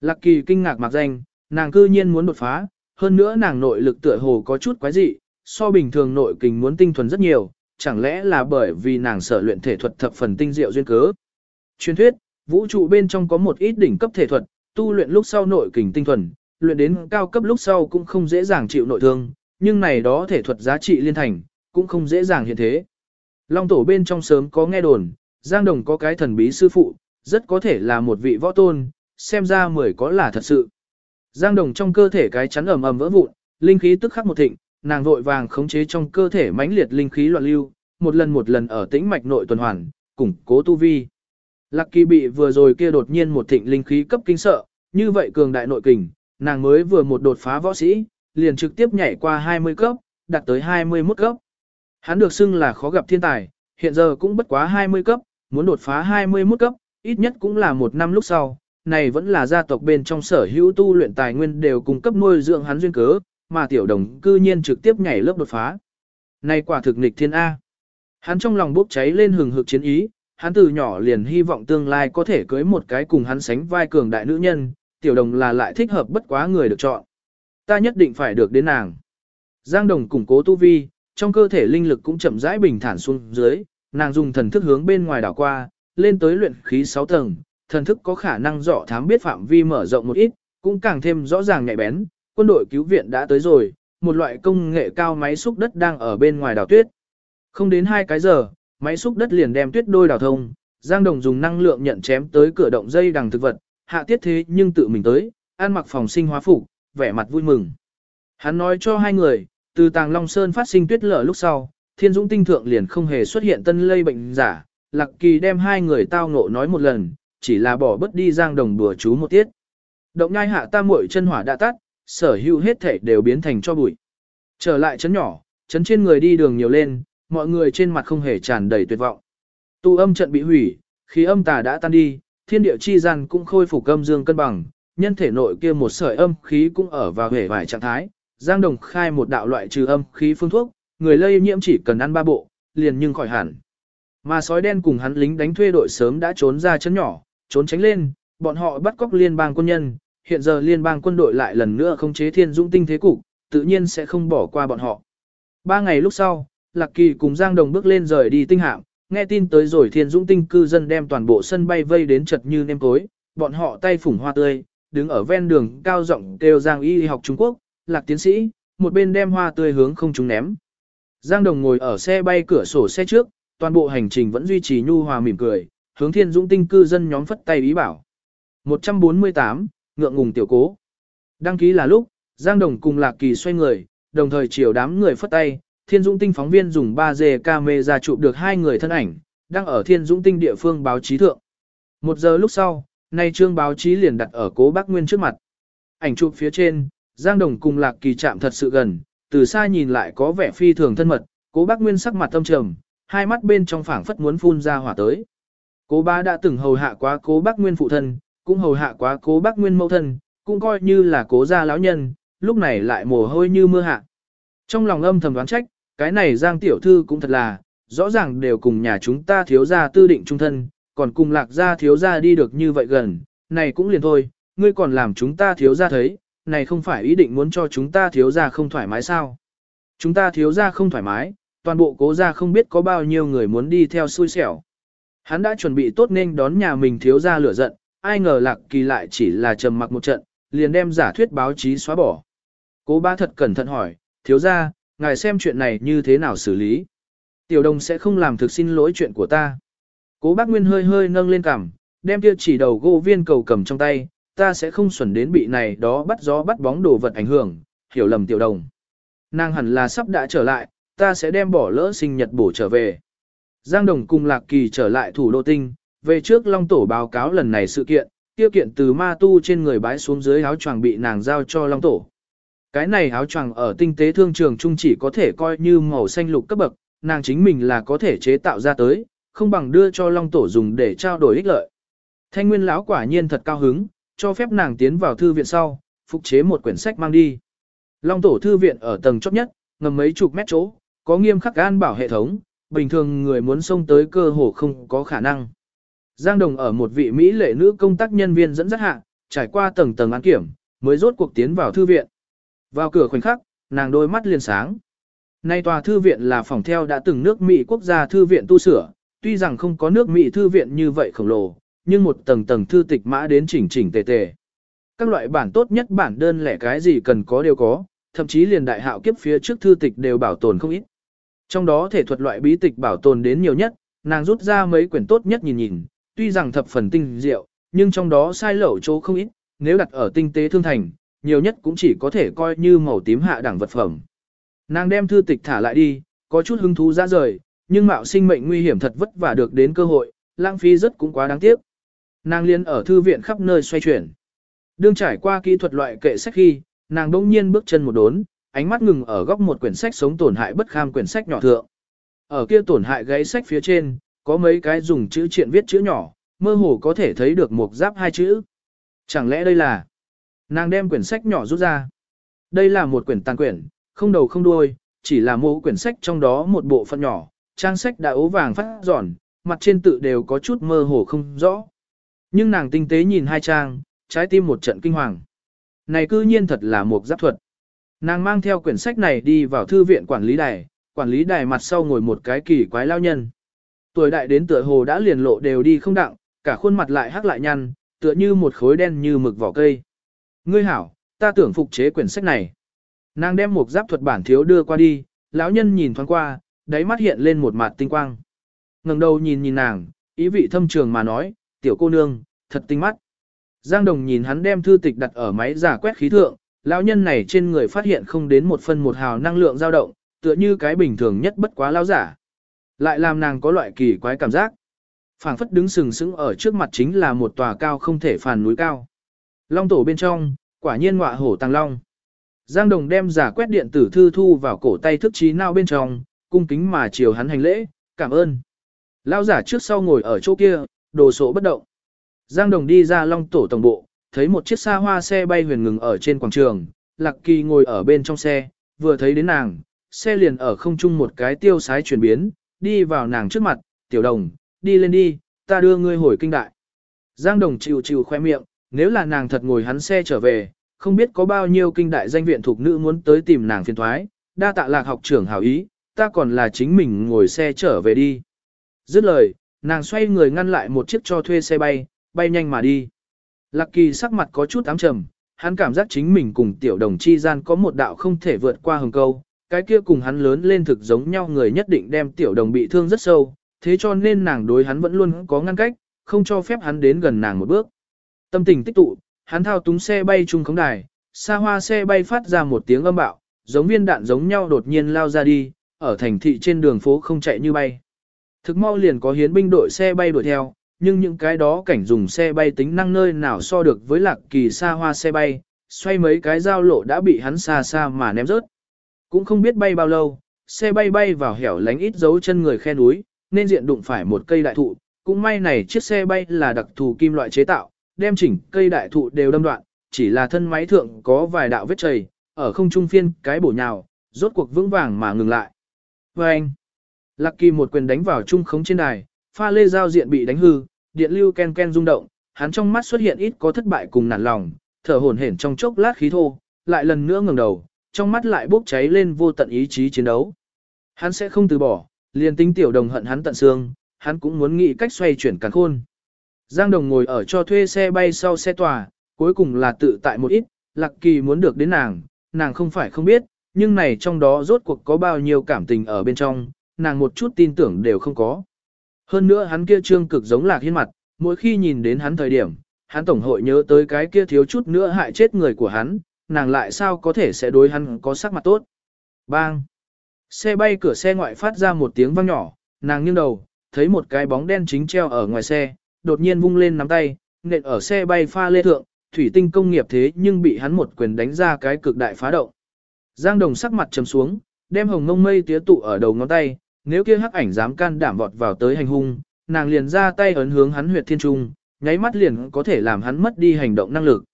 Lạc Kỳ kinh ngạc mặc danh, nàng cư nhiên muốn đột phá, hơn nữa nàng nội lực tựa hồ có chút quái dị, so bình thường nội kình muốn tinh thuần rất nhiều, chẳng lẽ là bởi vì nàng sở luyện thể thuật thập phần tinh diệu duyên cớ. Truyền thuyết, vũ trụ bên trong có một ít đỉnh cấp thể thuật, tu luyện lúc sau nội kình tinh thuần, luyện đến cao cấp lúc sau cũng không dễ dàng chịu nội thương, nhưng này đó thể thuật giá trị liên thành, cũng không dễ dàng hiện thế. Long tổ bên trong sớm có nghe đồn, Giang Đồng có cái thần bí sư phụ, rất có thể là một vị võ tôn, xem ra mười có là thật sự. Giang Đồng trong cơ thể cái chắn ầm ầm vỡ vụn, linh khí tức khắc một thịnh, nàng vội vàng khống chế trong cơ thể mãnh liệt linh khí loạn lưu, một lần một lần ở tĩnh mạch nội tuần hoàn, củng cố tu vi. Lạc Kỳ bị vừa rồi kia đột nhiên một thịnh linh khí cấp kinh sợ, như vậy cường đại nội kình, nàng mới vừa một đột phá võ sĩ, liền trực tiếp nhảy qua 20 cấp, đạt tới 21 cấp. Hắn được xưng là khó gặp thiên tài, hiện giờ cũng bất quá 20 cấp, muốn đột phá 21 cấp, ít nhất cũng là một năm lúc sau. Này vẫn là gia tộc bên trong sở hữu tu luyện tài nguyên đều cung cấp nuôi dưỡng hắn duyên cớ, mà tiểu đồng cư nhiên trực tiếp nhảy lớp đột phá. Này quả thực nghịch thiên A. Hắn trong lòng bốc cháy lên hừng hực chiến ý, hắn từ nhỏ liền hy vọng tương lai có thể cưới một cái cùng hắn sánh vai cường đại nữ nhân, tiểu đồng là lại thích hợp bất quá người được chọn. Ta nhất định phải được đến nàng. Giang đồng củng cố tu vi, trong cơ thể linh lực cũng chậm rãi bình thản xuống dưới, nàng dùng thần thức hướng bên ngoài đảo qua, lên tới luyện khí 6 tầng, thần thức có khả năng rõ thám biết phạm vi mở rộng một ít, cũng càng thêm rõ ràng nhạy bén, quân đội cứu viện đã tới rồi, một loại công nghệ cao máy xúc đất đang ở bên ngoài đảo tuyết. Không đến hai cái giờ, máy xúc đất liền đem tuyết đôi đảo thông, Giang Đồng dùng năng lượng nhận chém tới cửa động dây đằng thực vật, hạ tiết thế nhưng tự mình tới, ăn mặc phòng sinh hóa phục, vẻ mặt vui mừng. Hắn nói cho hai người, từ Tàng Long Sơn phát sinh tuyết lở lúc sau, Thiên Dũng tinh thượng liền không hề xuất hiện tân lây bệnh giả, Lạc Kỳ đem hai người tao ngộ nói một lần, chỉ là bỏ bớt đi Giang Đồng đùa chú một tiết. Động nhai hạ ta muội chân hỏa đã tắt, sở hữu hết thể đều biến thành cho bụi. Trở lại chấn nhỏ, chấn trên người đi đường nhiều lên, mọi người trên mặt không hề tràn đầy tuyệt vọng. Tu âm trận bị hủy, khí âm tà đã tan đi, thiên địa chi gian cũng khôi phục âm dương cân bằng, nhân thể nội kia một sợi âm khí cũng ở vào hề vải trạng thái. Giang Đồng khai một đạo loại trừ âm khí phương thuốc, người lây nhiễm chỉ cần ăn ba bộ, liền nhưng khỏi hẳn. Mà sói đen cùng hắn lính đánh thuê đội sớm đã trốn ra chấn nhỏ, trốn tránh lên, bọn họ bắt cóc liên bang quân nhân, hiện giờ liên bang quân đội lại lần nữa không chế thiên dũng tinh thế cục, tự nhiên sẽ không bỏ qua bọn họ. Ba ngày lúc sau, Lạc Kỳ cùng Giang Đồng bước lên rời đi tinh hạm, nghe tin tới rồi thiên dũng tinh cư dân đem toàn bộ sân bay vây đến chật như nêm cối, bọn họ tay phủng hoa tươi, đứng ở ven đường cao rộng kêu Giang y học Trung Quốc, Lạc tiến sĩ, một bên đem hoa tươi hướng không trung ném. Giang Đồng ngồi ở xe bay cửa sổ xe trước, toàn bộ hành trình vẫn duy trì nhu hòa mỉm cười, hướng thiên dũng tinh cư dân nhóm phất tay ý bảo. 148, ngượng ngùng tiểu cố. Đăng ký là lúc, Giang Đồng cùng Lạc Kỳ xoay người, đồng thời chiều đám người phất tay, Thiên Dũng Tinh phóng viên dùng 3D camera chụp được hai người thân ảnh, đang ở Thiên Dũng Tinh địa phương báo chí thượng. Một giờ lúc sau, nay trương báo chí liền đặt ở cố bác Nguyên trước mặt. Ảnh chụp phía trên, Giang Đồng cùng Lạc Kỳ chạm thật sự gần, từ xa nhìn lại có vẻ phi thường thân mật, cố bác Nguyên sắc mặt tâm trầm, hai mắt bên trong phảng phất muốn phun ra hỏa tới. Cố bá đã từng hầu hạ quá cố bác Nguyên phụ thân, cũng hầu hạ quá cố bác Nguyên mẫu thân, cũng coi như là cố gia lão nhân, lúc này lại mồ hôi như mưa hạ. Trong lòng âm thầm đoán trách, cái này Giang tiểu thư cũng thật là, rõ ràng đều cùng nhà chúng ta thiếu gia tư định trung thân, còn cùng lạc gia thiếu gia đi được như vậy gần, này cũng liền thôi, ngươi còn làm chúng ta thiếu gia thấy, này không phải ý định muốn cho chúng ta thiếu gia không thoải mái sao. Chúng ta thiếu gia không thoải mái, toàn bộ cố gia không biết có bao nhiêu người muốn đi theo xui xẻo. Hắn đã chuẩn bị tốt nên đón nhà mình thiếu gia lửa giận, ai ngờ lạc kỳ lại chỉ là trầm mặc một trận, liền đem giả thuyết báo chí xóa bỏ. Cố ba thật cẩn thận hỏi, thiếu ra, ngài xem chuyện này như thế nào xử lý. Tiểu đồng sẽ không làm thực xin lỗi chuyện của ta. Cố bác Nguyên hơi hơi nâng lên cằm, đem kia chỉ đầu gỗ viên cầu cầm trong tay, ta sẽ không xuẩn đến bị này đó bắt gió bắt bóng đồ vật ảnh hưởng, hiểu lầm tiểu đồng. Nàng hẳn là sắp đã trở lại, ta sẽ đem bỏ lỡ sinh nhật bổ trở về. Giang Đồng cùng Lạc Kỳ trở lại thủ đô tinh, về trước Long Tổ báo cáo lần này sự kiện, tiêu kiện từ ma tu trên người bái xuống dưới áo choàng bị nàng giao cho Long Tổ. Cái này áo choàng ở tinh tế thương trường trung chỉ có thể coi như màu xanh lục cấp bậc, nàng chính mình là có thể chế tạo ra tới, không bằng đưa cho Long Tổ dùng để trao đổi ích lợi. Thanh Nguyên lão quả nhiên thật cao hứng, cho phép nàng tiến vào thư viện sau, phục chế một quyển sách mang đi. Long Tổ thư viện ở tầng chót nhất, ngầm mấy chục mét chỗ, có nghiêm khắc an bảo hệ thống, bình thường người muốn xông tới cơ hồ không có khả năng. Giang Đồng ở một vị Mỹ lệ nữ công tác nhân viên dẫn dắt hạ, trải qua tầng tầng án kiểm, mới rốt cuộc tiến vào thư viện. Vào cửa khoảnh khắc, nàng đôi mắt liền sáng. Nay tòa thư viện là phòng theo đã từng nước Mỹ quốc gia thư viện tu sửa, tuy rằng không có nước Mỹ thư viện như vậy khổng lồ, nhưng một tầng tầng thư tịch mã đến chỉnh chỉnh tề tề. Các loại bản tốt nhất bản đơn lẻ cái gì cần có đều có, thậm chí liền đại hạo kiếp phía trước thư tịch đều bảo tồn không ít. Trong đó thể thuật loại bí tịch bảo tồn đến nhiều nhất, nàng rút ra mấy quyển tốt nhất nhìn nhìn, tuy rằng thập phần tinh diệu, nhưng trong đó sai lẩu chỗ không ít, nếu đặt ở tinh tế thương thành, nhiều nhất cũng chỉ có thể coi như màu tím hạ đẳng vật phẩm. Nàng đem thư tịch thả lại đi, có chút hứng thú ra rời, nhưng mạo sinh mệnh nguy hiểm thật vất vả được đến cơ hội, lãng phí rất cũng quá đáng tiếc. Nàng liên ở thư viện khắp nơi xoay chuyển. Đương trải qua kỹ thuật loại kệ sách khi, nàng đông nhiên bước chân một đốn, ánh mắt ngừng ở góc một quyển sách sống tổn hại bất kham quyển sách nhỏ thượng. Ở kia tổn hại gáy sách phía trên, có mấy cái dùng chữ triện viết chữ nhỏ, mơ hồ có thể thấy được một giáp hai chữ. Chẳng lẽ đây là... Nàng đem quyển sách nhỏ rút ra. Đây là một quyển tàn quyển, không đầu không đuôi, chỉ là một quyển sách trong đó một bộ phận nhỏ, trang sách đã ố vàng phát giòn, mặt trên tự đều có chút mơ hồ không rõ. Nhưng nàng tinh tế nhìn hai trang, trái tim một trận kinh hoàng. Này cư nhiên thật là một giáp thuật. Nàng mang theo quyển sách này đi vào thư viện quản lý đài, quản lý đài mặt sau ngồi một cái kỳ quái lao nhân. Tuổi đại đến tựa hồ đã liền lộ đều đi không đặng, cả khuôn mặt lại hắc lại nhăn, tựa như một khối đen như mực vỏ cây. Ngươi hảo, ta tưởng phục chế quyển sách này. Nàng đem một giáp thuật bản thiếu đưa qua đi, lão nhân nhìn thoáng qua, đáy mắt hiện lên một mặt tinh quang. ngẩng đầu nhìn nhìn nàng, ý vị thâm trường mà nói, tiểu cô nương, thật tinh mắt. Giang Đồng nhìn hắn đem thư tịch đặt ở máy giả quét khí thượng, lão nhân này trên người phát hiện không đến một phân một hào năng lượng dao động, tựa như cái bình thường nhất bất quá lão giả. Lại làm nàng có loại kỳ quái cảm giác. phảng phất đứng sừng sững ở trước mặt chính là một tòa cao không thể phàn núi cao. Long tổ bên trong, quả nhiên ngọa hổ tăng long. Giang Đồng đem giả quét điện tử thư thu vào cổ tay thức trí nào bên trong, cung kính mà chiều hắn hành lễ, cảm ơn. Lão giả trước sau ngồi ở chỗ kia, đồ sộ bất động. Giang Đồng đi ra long tổ tổng bộ, thấy một chiếc xa hoa xe bay huyền ngừng ở trên quảng trường, Lạc Kỳ ngồi ở bên trong xe, vừa thấy đến nàng, xe liền ở không trung một cái tiêu sái chuyển biến, đi vào nàng trước mặt, tiểu đồng, đi lên đi, ta đưa ngươi hồi kinh đại. Giang Đồng chịu chịu khoe miệng, nếu là nàng thật ngồi hắn xe trở về, không biết có bao nhiêu kinh đại danh viện thuộc nữ muốn tới tìm nàng phiền thoái, đa tạ lạc học trưởng hảo ý, ta còn là chính mình ngồi xe trở về đi. Dứt lời, nàng xoay người ngăn lại một chiếc cho thuê xe bay, bay nhanh mà đi. Lạc kỳ sắc mặt có chút ám trầm, hắn cảm giác chính mình cùng tiểu đồng chi gian có một đạo không thể vượt qua hừng câu, cái kia cùng hắn lớn lên thực giống nhau người nhất định đem tiểu đồng bị thương rất sâu, thế cho nên nàng đối hắn vẫn luôn có ngăn cách, không cho phép hắn đến gần nàng một bước. Tâm tình tích tụ, hắn thao túng xe bay trung khống đài, xa hoa xe bay phát ra một tiếng âm bạo, giống viên đạn giống nhau đột nhiên lao ra đi, ở thành thị trên đường phố không chạy như bay. Thực mau liền có hiến binh đội xe bay đuổi theo, nhưng những cái đó cảnh dùng xe bay tính năng nơi nào so được với lạc kỳ xa hoa xe bay, xoay mấy cái giao lộ đã bị hắn xa xa mà ném rớt. Cũng không biết bay bao lâu, xe bay bay vào hẻo lánh ít dấu chân người khe núi, nên diện đụng phải một cây đại thụ, cũng may này chiếc xe bay là đặc thù kim loại chế tạo, đem chỉnh cây đại thụ đều đâm đoạn, chỉ là thân máy thượng có vài đạo vết chày, ở không trung phiên cái bổ nhào, rốt cuộc vững vàng mà ngừng lại. Và anh, Lạc Kỳ một quyền đánh vào trung khống trên đài, pha lê giao diện bị đánh hư, điện lưu ken ken rung động, hắn trong mắt xuất hiện ít có thất bại cùng nản lòng, thở hổn hển trong chốc lát khí thô, lại lần nữa ngẩng đầu, trong mắt lại bốc cháy lên vô tận ý chí chiến đấu. Hắn sẽ không từ bỏ, liền tính tiểu đồng hận hắn tận xương, hắn cũng muốn nghĩ cách xoay chuyển càng khôn. Giang Đồng ngồi ở cho thuê xe bay sau xe tòa, cuối cùng là tự tại một ít, Lạc Kỳ muốn được đến nàng, nàng không phải không biết, nhưng này trong đó rốt cuộc có bao nhiêu cảm tình ở bên trong, nàng một chút tin tưởng đều không có. Hơn nữa hắn kia trương cực giống lạc hiên mặt, mỗi khi nhìn đến hắn thời điểm, hắn tổng hội nhớ tới cái kia thiếu chút nữa hại chết người của hắn, nàng lại sao có thể sẽ đối hắn có sắc mặt tốt. Bang! Xe bay cửa xe ngoại phát ra một tiếng vang nhỏ, nàng nghiêng đầu, thấy một cái bóng đen chính treo ở ngoài xe, đột nhiên vung lên nắm tay, nện ở xe bay pha lê thượng, thủy tinh công nghiệp thế nhưng bị hắn một quyền đánh ra cái cực đại phá động. Giang Đồng sắc mặt trầm xuống, đem hồng ngông mây tía tụ ở đầu ngón tay, nếu kia hắc ảnh dám can đảm vọt vào tới hành hung, nàng liền ra tay ấn hướng hắn huyệt thiên trung, nháy mắt liền có thể làm hắn mất đi hành động năng lực.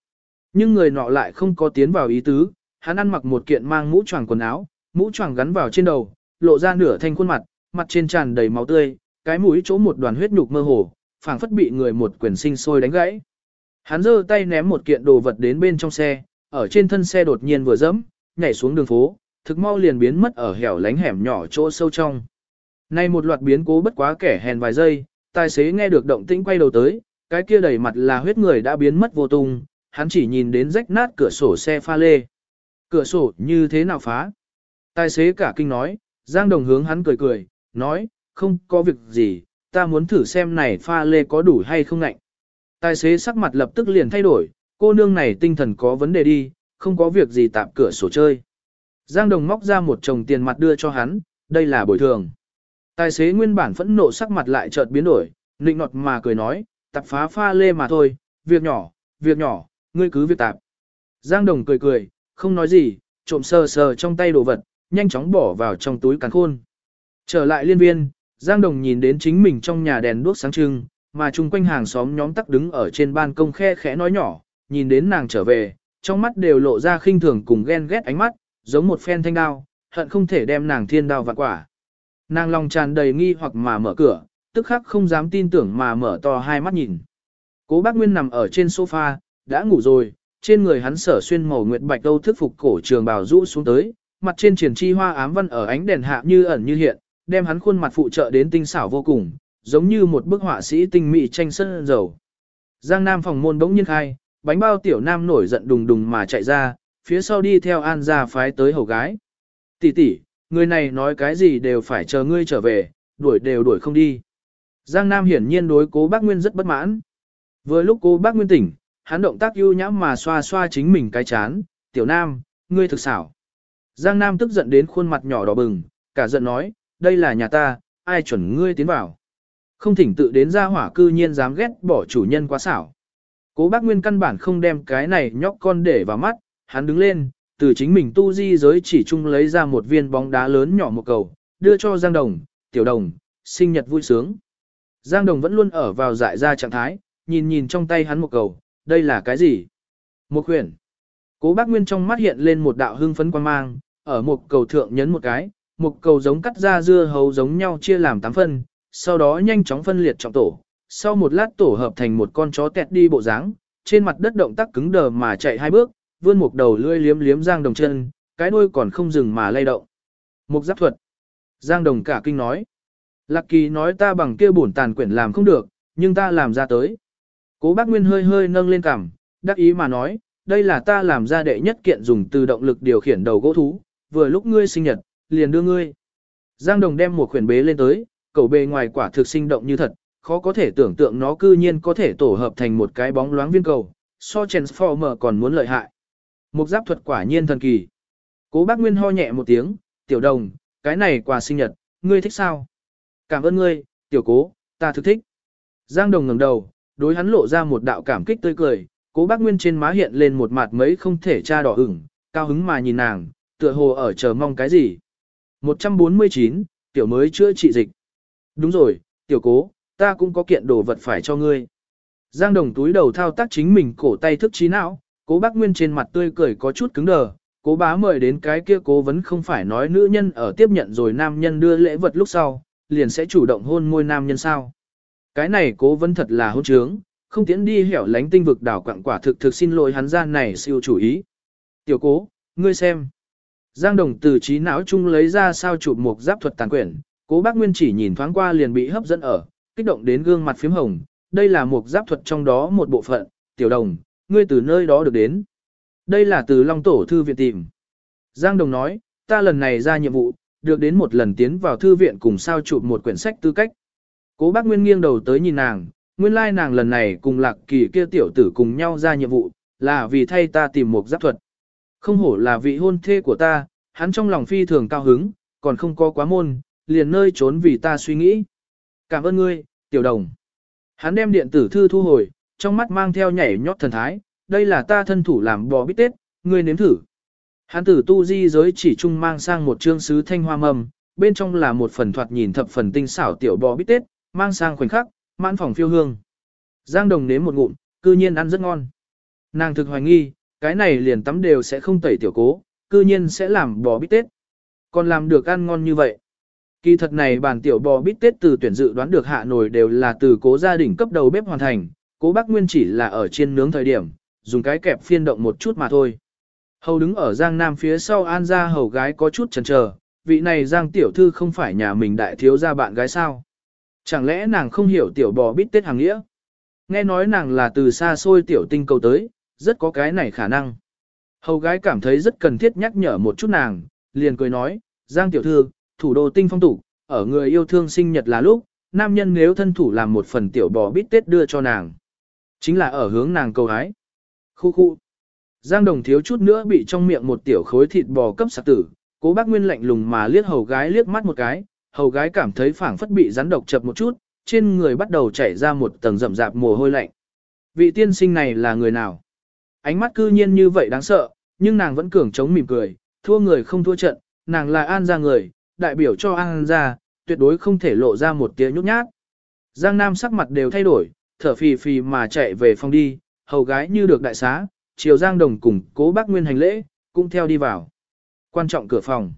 Nhưng người nọ lại không có tiến vào ý tứ, hắn ăn mặc một kiện mang mũ choàng quần áo, mũ choàng gắn vào trên đầu, lộ ra nửa thanh khuôn mặt, mặt trên tràn đầy máu tươi, cái mũi chỗ một đoàn huyết nhục mơ hồ, phảng phất bị người một quyền sinh sôi đánh gãy. Hắn giơ tay ném một kiện đồ vật đến bên trong xe, ở trên thân xe đột nhiên vừa dẫm, nhảy xuống đường phố, thực mau liền biến mất ở hẻo lánh hẻm nhỏ chỗ sâu trong. Nay một loạt biến cố bất quá kẻ hèn vài giây, tài xế nghe được động tĩnh quay đầu tới, cái kia đầy mặt là huyết người đã biến mất vô tung, hắn chỉ nhìn đến rách nát cửa sổ xe pha lê. Cửa sổ như thế nào phá? Tài xế cả kinh nói, Giang Đồng hướng hắn cười cười, nói, không có việc gì, ta muốn thử xem này pha lê có đủ hay không ngạnh. Tài xế sắc mặt lập tức liền thay đổi, cô nương này tinh thần có vấn đề đi, không có việc gì tạm cửa sổ chơi. Giang Đồng móc ra một chồng tiền mặt đưa cho hắn, đây là bồi thường. Tài xế nguyên bản phẫn nộ sắc mặt lại chợt biến đổi, nịnh nọt mà cười nói, tập phá pha lê mà thôi, việc nhỏ, việc nhỏ, ngươi cứ việc tạp. Giang Đồng cười cười, không nói gì, trộm sờ sờ trong tay đồ vật, nhanh chóng bỏ vào trong túi càn khôn. Trở lại liên viên, Giang Đồng nhìn đến chính mình trong nhà đèn đuốc sáng trưng, mà chung quanh hàng xóm nhóm tắc đứng ở trên ban công khe khẽ nói nhỏ, nhìn đến nàng trở về, trong mắt đều lộ ra khinh thường cùng ghen ghét ánh mắt, giống một phen thanh đao, hận không thể đem nàng thiên đao vạn quả. Nàng lòng tràn đầy nghi hoặc mà mở cửa, tức khắc không dám tin tưởng mà mở to hai mắt nhìn. Cố bác Nguyên nằm ở trên sofa, đã ngủ rồi, trên người hắn sở xuyên màu nguyệt bạch đâu thức phục cổ trường bào rũ xuống tới, mặt trên triển chi hoa ám văn ở ánh đèn hạ như ẩn như hiện, đem hắn khuôn mặt phụ trợ đến tinh xảo vô cùng, giống như một bức họa sĩ tinh mỹ tranh sân dầu. Giang Nam phòng môn bỗng nhiên khai, bánh bao tiểu nam nổi giận đùng đùng mà chạy ra, phía sau đi theo An gia phái tới hầu gái. Tỷ tỷ, người này nói cái gì đều phải chờ ngươi trở về, đuổi đều đuổi không đi. Giang Nam hiển nhiên đối cố bác Nguyên rất bất mãn. Vừa lúc cố bác Nguyên tỉnh, hắn động tác ưu nhãm mà xoa xoa chính mình cái chán, tiểu Nam, ngươi thực xảo. Giang Nam tức giận đến khuôn mặt nhỏ đỏ bừng, cả giận nói, đây là nhà ta, ai chuẩn ngươi tiến vào. Không thỉnh tự đến ra hỏa cư nhiên dám ghét bỏ chủ nhân quá xảo. Cố bác Nguyên căn bản không đem cái này nhóc con để vào mắt, hắn đứng lên, từ chính mình tu di giới chỉ chung lấy ra một viên bóng đá lớn nhỏ một cầu, đưa cho Giang Đồng, tiểu đồng, sinh nhật vui sướng. Giang Đồng vẫn luôn ở vào dại ra trạng thái, nhìn nhìn trong tay hắn một cầu, đây là cái gì? Một quyển. Cố bác Nguyên trong mắt hiện lên một đạo hưng phấn quan mang, ở một cầu thượng nhấn một cái, một cầu giống cắt ra dưa hấu giống nhau chia làm 8 phân, sau đó nhanh chóng phân liệt trọng tổ. Sau một lát tổ hợp thành một con chó tẹt đi bộ dáng, trên mặt đất động tác cứng đờ mà chạy hai bước, vươn một đầu lưỡi liếm liếm Giang Đồng chân, cái đuôi còn không dừng mà lay động. Mục giáp thuật. Giang Đồng cả kinh nói. Lạc Kỳ nói ta bằng kia bổn tàn quyển làm không được, nhưng ta làm ra tới. Cố bác Nguyên hơi hơi nâng lên cằm, đắc ý mà nói, đây là ta làm ra đệ nhất kiện dùng từ động lực điều khiển đầu gỗ thú, vừa lúc ngươi sinh nhật, liền đưa ngươi. Giang Đồng đem một quyển bế lên tới, cậu bề ngoài quả thực sinh động như thật, khó có thể tưởng tượng nó cư nhiên có thể tổ hợp thành một cái bóng loáng viên cầu, so Transformer còn muốn lợi hại. Một giáp thuật quả nhiên thần kỳ. Cố bác Nguyên ho nhẹ một tiếng, tiểu đồng, cái này quà sinh nhật, ngươi thích sao? Cảm ơn ngươi, tiểu cố, ta thực thích. Giang đồng ngẩng đầu, đối hắn lộ ra một đạo cảm kích tươi cười, cố bác Nguyên trên má hiện lên một mặt mấy không thể tra đỏ ửng, cao hứng mà nhìn nàng, tựa hồ ở chờ mong cái gì. 149, tiểu mới chữa trị dịch. Đúng rồi, tiểu cố, ta cũng có kiện đồ vật phải cho ngươi. Giang đồng túi đầu thao tác chính mình cổ tay thức trí não, cố bác Nguyên trên mặt tươi cười có chút cứng đờ, cố bá mời đến cái kia cố vẫn không phải nói nữ nhân ở tiếp nhận rồi nam nhân đưa lễ vật lúc sau, liền sẽ chủ động hôn môi nam nhân sao. Cái này cố vẫn thật là hôn trướng, không tiến đi hẻo lánh tinh vực đảo quặng quả thực thực xin lỗi hắn ra này siêu chủ ý. Tiểu cố, ngươi xem. Giang đồng từ trí não chung lấy ra sao chụp một giáp thuật tàn quyển, cố bác Nguyên chỉ nhìn thoáng qua liền bị hấp dẫn ở, kích động đến gương mặt phím hồng. Đây là một giáp thuật trong đó một bộ phận, tiểu đồng, ngươi từ nơi đó được đến. Đây là từ Long Tổ Thư Viện tìm. Giang Đồng nói, ta lần này ra nhiệm vụ, được đến một lần tiến vào thư viện cùng sao chụp một quyển sách tư cách. Cố bác Nguyên nghiêng đầu tới nhìn nàng, nguyên lai nàng lần này cùng lạc kỳ kia tiểu tử cùng nhau ra nhiệm vụ, là vì thay ta tìm một giáp thuật. Không hổ là vị hôn thê của ta, hắn trong lòng phi thường cao hứng, còn không có quá môn, liền nơi trốn vì ta suy nghĩ. Cảm ơn ngươi, tiểu đồng. Hắn đem điện tử thư thu hồi, trong mắt mang theo nhảy nhót thần thái, đây là ta thân thủ làm bò bít tết, ngươi nếm thử. Hắn tử tu di giới chỉ trung mang sang một trương sứ thanh hoa mầm, bên trong là một phần thoạt nhìn thập phần tinh xảo tiểu bò bít tết, mang sang khoảnh khắc, mãn phòng phiêu hương. Giang đồng nếm một ngụm, cư nhiên ăn rất ngon. Nàng thực hoài nghi, cái này liền tắm đều sẽ không tẩy tiểu cố, cư nhiên sẽ làm bò bít tết. Còn làm được ăn ngon như vậy. Kỳ thật này bản tiểu bò bít tết từ tuyển dự đoán được hạ nổi đều là từ cố gia đình cấp đầu bếp hoàn thành, cố bác Nguyên chỉ là ở trên nướng thời điểm, dùng cái kẹp phiên động một chút mà thôi. Hầu đứng ở Giang Nam phía sau An gia hầu gái có chút chần chờ, vị này Giang tiểu thư không phải nhà mình đại thiếu gia bạn gái sao? Chẳng lẽ nàng không hiểu tiểu bò bít tết hàng nghĩa? Nghe nói nàng là từ xa xôi tiểu tinh cầu tới, rất có cái này khả năng. Hầu gái cảm thấy rất cần thiết nhắc nhở một chút nàng, liền cười nói, Giang tiểu thư, thủ đô tinh phong tục, ở người yêu thương sinh nhật là lúc, nam nhân nếu thân thủ làm một phần tiểu bò bít tết đưa cho nàng. Chính là ở hướng nàng cầu hái. Khu khu. Giang đồng thiếu chút nữa bị trong miệng một tiểu khối thịt bò cấp sạc tử, cố bác Nguyên lạnh lùng mà liếc hầu gái liếc mắt một cái, hầu gái cảm thấy phảng phất bị rắn độc chập một chút, trên người bắt đầu chảy ra một tầng rậm rạp mồ hôi lạnh. Vị tiên sinh này là người nào? Ánh mắt cư nhiên như vậy đáng sợ, nhưng nàng vẫn cường chống mỉm cười, thua người không thua trận, nàng là an ra người, đại biểu cho an ra, tuyệt đối không thể lộ ra một tia nhút nhát. Giang Nam sắc mặt đều thay đổi, thở phì phì mà chạy về phòng đi, hầu gái như được đại xá, chiều Giang Đồng cùng cố bác Nguyên hành lễ, cũng theo đi vào. Quan trọng cửa phòng.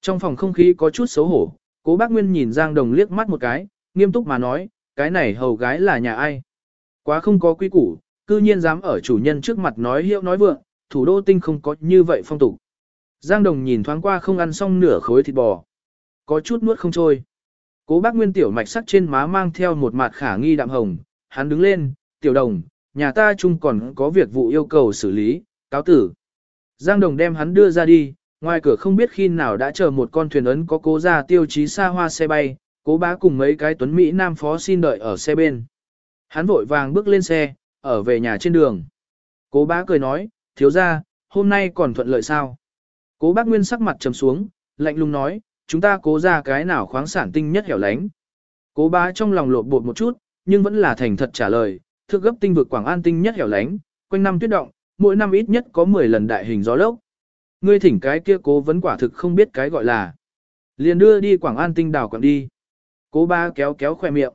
Trong phòng không khí có chút xấu hổ, cố bác Nguyên nhìn Giang Đồng liếc mắt một cái, nghiêm túc mà nói, cái này hầu gái là nhà ai. Quá không có quy củ, cư nhiên dám ở chủ nhân trước mặt nói hiệu nói vượng, thủ đô tinh không có như vậy phong tục. Giang Đồng nhìn thoáng qua không ăn xong nửa khối thịt bò. Có chút nuốt không trôi. Cố bác Nguyên tiểu mạch sắc trên má mang theo một mặt khả nghi đạm hồng, hắn đứng lên, tiểu đồng, nhà ta chung còn có việc vụ yêu cầu xử lý, cáo tử. Giang Đồng đem hắn đưa ra đi, ngoài cửa không biết khi nào đã chờ một con thuyền ấn có cố ra tiêu chí xa hoa xe bay, cố bá cùng mấy cái tuấn Mỹ nam phó xin đợi ở xe bên. Hắn vội vàng bước lên xe, ở về nhà trên đường. Cố bá cười nói, thiếu ra, hôm nay còn thuận lợi sao? Cố bác Nguyên sắc mặt trầm xuống, lạnh lùng nói, chúng ta cố ra cái nào khoáng sản tinh nhất hẻo lánh. Cố bá trong lòng lột bột một chút, nhưng vẫn là thành thật trả lời, thước gấp tinh vực Quảng An tinh nhất hẻo lánh, quanh năm tuyết động, mỗi năm ít nhất có 10 lần đại hình gió lốc. Ngươi thỉnh cái kia cố vấn quả thực không biết cái gọi là. Liền đưa đi Quảng An tinh đảo quảng đi. Cố ba kéo kéo khoe miệng.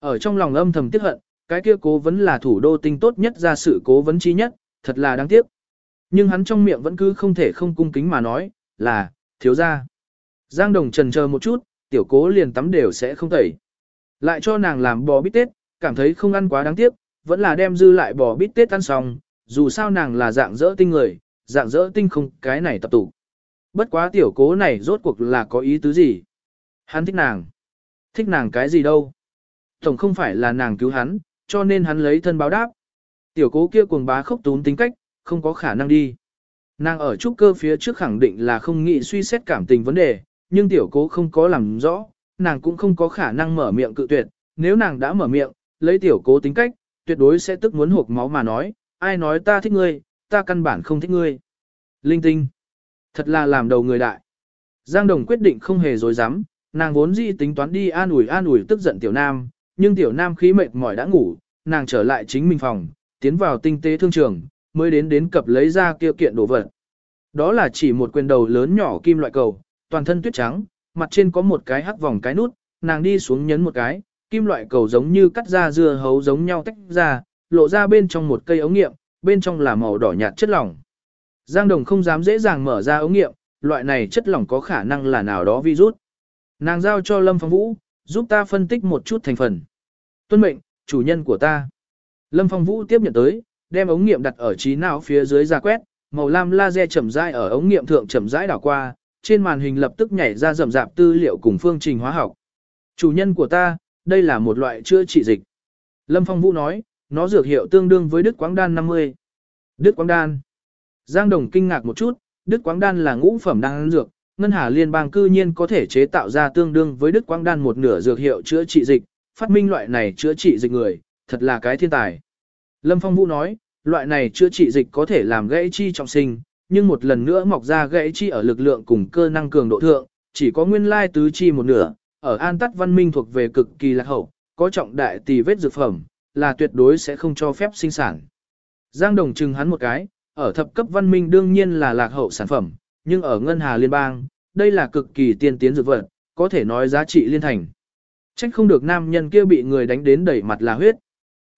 Ở trong lòng âm thầm tiếc hận, cái kia cố vấn là thủ đô tinh tốt nhất ra sự cố vấn trí nhất, thật là đáng tiếc. Nhưng hắn trong miệng vẫn cứ không thể không cung kính mà nói, là, thiếu ra. Giang Đồng trần chờ một chút, tiểu cố liền tắm đều sẽ không tẩy. Lại cho nàng làm bò bít tết, cảm thấy không ăn quá đáng tiếc, vẫn là đem dư lại bò bít tết ăn xong, dù sao nàng là dạng dỡ tinh người, dạng dỡ tinh không cái này tập tụ. Bất quá tiểu cố này rốt cuộc là có ý tứ gì? Hắn thích nàng. Thích nàng cái gì đâu? Tổng không phải là nàng cứu hắn, cho nên hắn lấy thân báo đáp. Tiểu cố kia cuồng bá khốc tún tính cách, không có khả năng đi. Nàng ở trúc cơ phía trước khẳng định là không nghĩ suy xét cảm tình vấn đề, nhưng tiểu cố không có làm rõ, nàng cũng không có khả năng mở miệng cự tuyệt, nếu nàng đã mở miệng, lấy tiểu cố tính cách, tuyệt đối sẽ tức muốn hộp máu mà nói, ai nói ta thích ngươi, ta căn bản không thích ngươi. Linh tinh. Thật là làm đầu người đại. Giang Đồng quyết định không hề dối dám, nàng vốn dĩ tính toán đi an ủi an ủi tức giận tiểu nam, nhưng tiểu nam khí mệt mỏi đã ngủ, nàng trở lại chính mình phòng, tiến vào tinh tế thương trường, mới đến đến cập lấy ra kia kiện đồ vật. Đó là chỉ một quyền đầu lớn nhỏ kim loại cầu, toàn thân tuyết trắng, mặt trên có một cái hắc vòng cái nút, nàng đi xuống nhấn một cái, kim loại cầu giống như cắt ra dưa hấu giống nhau tách ra, lộ ra bên trong một cây ống nghiệm, bên trong là màu đỏ nhạt chất lỏng. Giang Đồng không dám dễ dàng mở ra ống nghiệm, loại này chất lỏng có khả năng là nào đó virus. Nàng giao cho Lâm Phong Vũ, giúp ta phân tích một chút thành phần. Tuân mệnh, chủ nhân của ta. Lâm Phong Vũ tiếp nhận tới, đem ống nghiệm đặt ở trí não phía dưới ra quét, màu lam laser chậm rãi ở ống nghiệm thượng chậm rãi đảo qua, trên màn hình lập tức nhảy ra rầm rạp tư liệu cùng phương trình hóa học. Chủ nhân của ta, đây là một loại chữa trị dịch. Lâm Phong Vũ nói, nó dược hiệu tương đương với Đức Quáng Đan 50. Đức Quáng Đan. Giang Đồng kinh ngạc một chút, Đức Quáng Đan là ngũ phẩm đan dược, Ngân Hà Liên bang cư nhiên có thể chế tạo ra tương đương với Đức Quang Đan một nửa dược hiệu chữa trị dịch, phát minh loại này chữa trị dịch người, thật là cái thiên tài. Lâm Phong Vũ nói, loại này chữa trị dịch có thể làm gãy chi trọng sinh, nhưng một lần nữa mọc ra gãy chi ở lực lượng cùng cơ năng cường độ thượng, chỉ có nguyên lai tứ chi một nửa, ở an tắt văn minh thuộc về cực kỳ lạc hậu, có trọng đại tỷ vết dược phẩm, là tuyệt đối sẽ không cho phép sinh sản. Giang Đồng chừng hắn một cái, ở thập cấp văn minh đương nhiên là lạc hậu sản phẩm, nhưng ở ngân hà liên bang, đây là cực kỳ tiên tiến dược vật, có thể nói giá trị liên thành. Trách không được nam nhân kia bị người đánh đến đẩy mặt là huyết.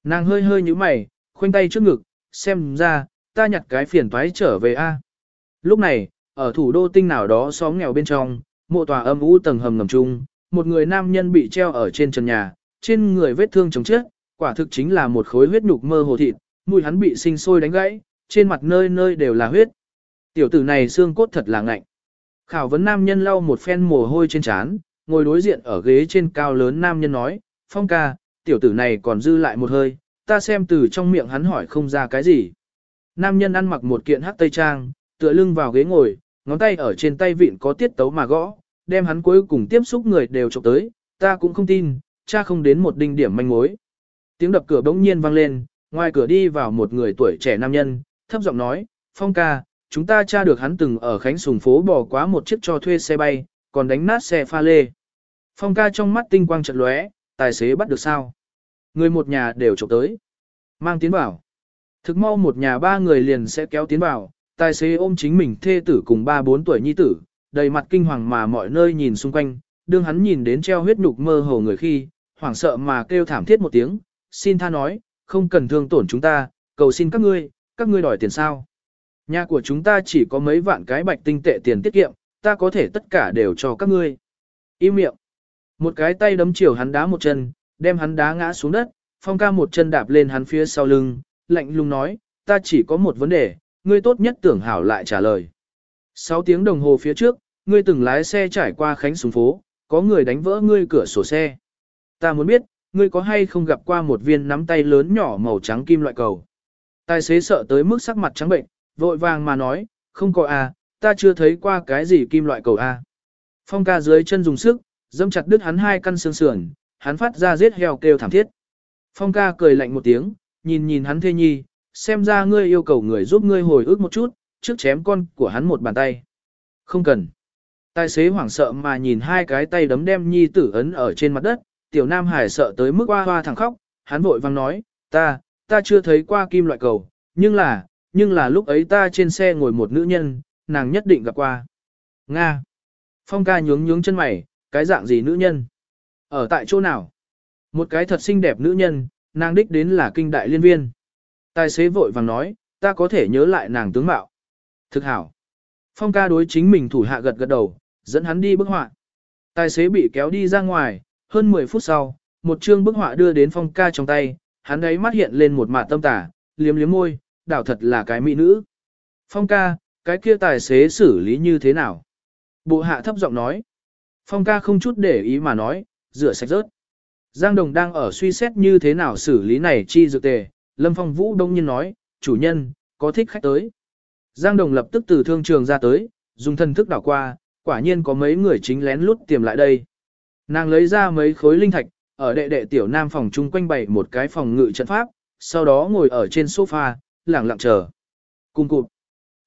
Nàng hơi hơi như mày, khoanh tay trước ngực, xem ra, ta nhặt cái phiền toái trở về a. Lúc này, ở thủ đô tinh nào đó xóm nghèo bên trong, mộ tòa âm u tầng hầm ngầm chung, một người nam nhân bị treo ở trên trần nhà, trên người vết thương chống chết, quả thực chính là một khối huyết nhục mơ hồ thịt, mùi hắn bị sinh sôi đánh gãy, trên mặt nơi nơi đều là huyết. Tiểu tử này xương cốt thật là ngạnh. Khảo vấn nam nhân lau một phen mồ hôi trên trán, ngồi đối diện ở ghế trên cao lớn nam nhân nói, Phong ca, tiểu tử này còn dư lại một hơi, ta xem từ trong miệng hắn hỏi không ra cái gì. Nam nhân ăn mặc một kiện hắc tây trang, tựa lưng vào ghế ngồi, ngón tay ở trên tay vịn có tiết tấu mà gõ, đem hắn cuối cùng tiếp xúc người đều chụp tới, ta cũng không tin, cha không đến một đinh điểm manh mối. Tiếng đập cửa bỗng nhiên vang lên, ngoài cửa đi vào một người tuổi trẻ nam nhân, thấp giọng nói, Phong ca, chúng ta tra được hắn từng ở Khánh Sùng phố bỏ quá một chiếc cho thuê xe bay, còn đánh nát xe pha lê. Phong ca trong mắt tinh quang chợt lóe, tài xế bắt được sao? Người một nhà đều chụp tới. Mang tiến bảo. Thực mau một nhà ba người liền sẽ kéo tiến vào, tài xế ôm chính mình thê tử cùng ba bốn tuổi nhi tử, đầy mặt kinh hoàng mà mọi nơi nhìn xung quanh, đương hắn nhìn đến treo huyết nhục mơ hồ người khi, hoảng sợ mà kêu thảm thiết một tiếng, xin tha nói, không cần thương tổn chúng ta, cầu xin các ngươi, các ngươi đòi tiền sao. Nhà của chúng ta chỉ có mấy vạn cái bạch tinh tệ tiền tiết kiệm, ta có thể tất cả đều cho các ngươi. Im miệng. Một cái tay đấm chiều hắn đá một chân, đem hắn đá ngã xuống đất, phong ca một chân đạp lên hắn phía sau lưng, lạnh lùng nói, ta chỉ có một vấn đề, ngươi tốt nhất tưởng hảo lại trả lời. Sáu tiếng đồng hồ phía trước, ngươi từng lái xe trải qua khánh xuống phố, có người đánh vỡ ngươi cửa sổ xe. Ta muốn biết, ngươi có hay không gặp qua một viên nắm tay lớn nhỏ màu trắng kim loại cầu. Tài xế sợ tới mức sắc mặt trắng bệnh, vội vàng mà nói, không có à, ta chưa thấy qua cái gì kim loại cầu à. Phong ca dưới chân dùng sức, dâm chặt đứt hắn hai căn xương sườn, hắn phát ra giết heo kêu thảm thiết. Phong ca cười lạnh một tiếng, nhìn nhìn hắn thê nhi, xem ra ngươi yêu cầu người giúp ngươi hồi ức một chút, trước chém con của hắn một bàn tay. Không cần. Tài xế hoảng sợ mà nhìn hai cái tay đấm đem nhi tử ấn ở trên mặt đất, tiểu nam hải sợ tới mức hoa hoa thẳng khóc, hắn vội vang nói, ta, ta chưa thấy qua kim loại cầu, nhưng là, nhưng là lúc ấy ta trên xe ngồi một nữ nhân, nàng nhất định gặp qua. Nga. Phong ca nhướng nhướng chân mày, cái dạng gì nữ nhân? Ở tại chỗ nào? Một cái thật xinh đẹp nữ nhân, nàng đích đến là kinh đại liên viên. Tài xế vội vàng nói, ta có thể nhớ lại nàng tướng mạo. Thực hảo. Phong ca đối chính mình thủ hạ gật gật đầu, dẫn hắn đi bức họa. Tài xế bị kéo đi ra ngoài, hơn 10 phút sau, một chương bức họa đưa đến phong ca trong tay, hắn ấy mắt hiện lên một mạt tâm tả, liếm liếm môi, đảo thật là cái mỹ nữ. Phong ca, cái kia tài xế xử lý như thế nào? Bộ hạ thấp giọng nói. Phong ca không chút để ý mà nói, rửa sạch rớt. Giang Đồng đang ở suy xét như thế nào xử lý này chi dược tề. Lâm Phong Vũ đông nhiên nói, chủ nhân, có thích khách tới. Giang Đồng lập tức từ thương trường ra tới, dùng thân thức đảo qua, quả nhiên có mấy người chính lén lút tìm lại đây. Nàng lấy ra mấy khối linh thạch, ở đệ đệ tiểu nam phòng chung quanh bày một cái phòng ngự trận pháp, sau đó ngồi ở trên sofa, lặng lặng chờ. Cùng cụt.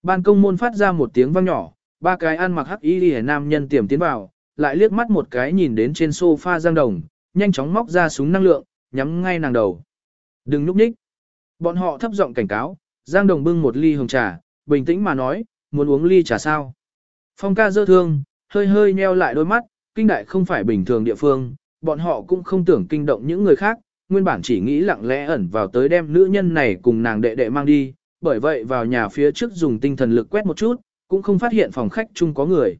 Ban công môn phát ra một tiếng vang nhỏ, ba cái ăn mặc hắc y liễu nam nhân tiềm tiến vào, lại liếc mắt một cái nhìn đến trên sofa Giang Đồng, nhanh chóng móc ra súng năng lượng, nhắm ngay nàng đầu. Đừng núp nhích. Bọn họ thấp giọng cảnh cáo, Giang Đồng bưng một ly hồng trà, bình tĩnh mà nói, muốn uống ly trà sao. Phong ca dơ thương, hơi hơi nheo lại đôi mắt, kinh đại không phải bình thường địa phương, bọn họ cũng không tưởng kinh động những người khác, nguyên bản chỉ nghĩ lặng lẽ ẩn vào tới đem nữ nhân này cùng nàng đệ đệ mang đi, bởi vậy vào nhà phía trước dùng tinh thần lực quét một chút, cũng không phát hiện phòng khách chung có người.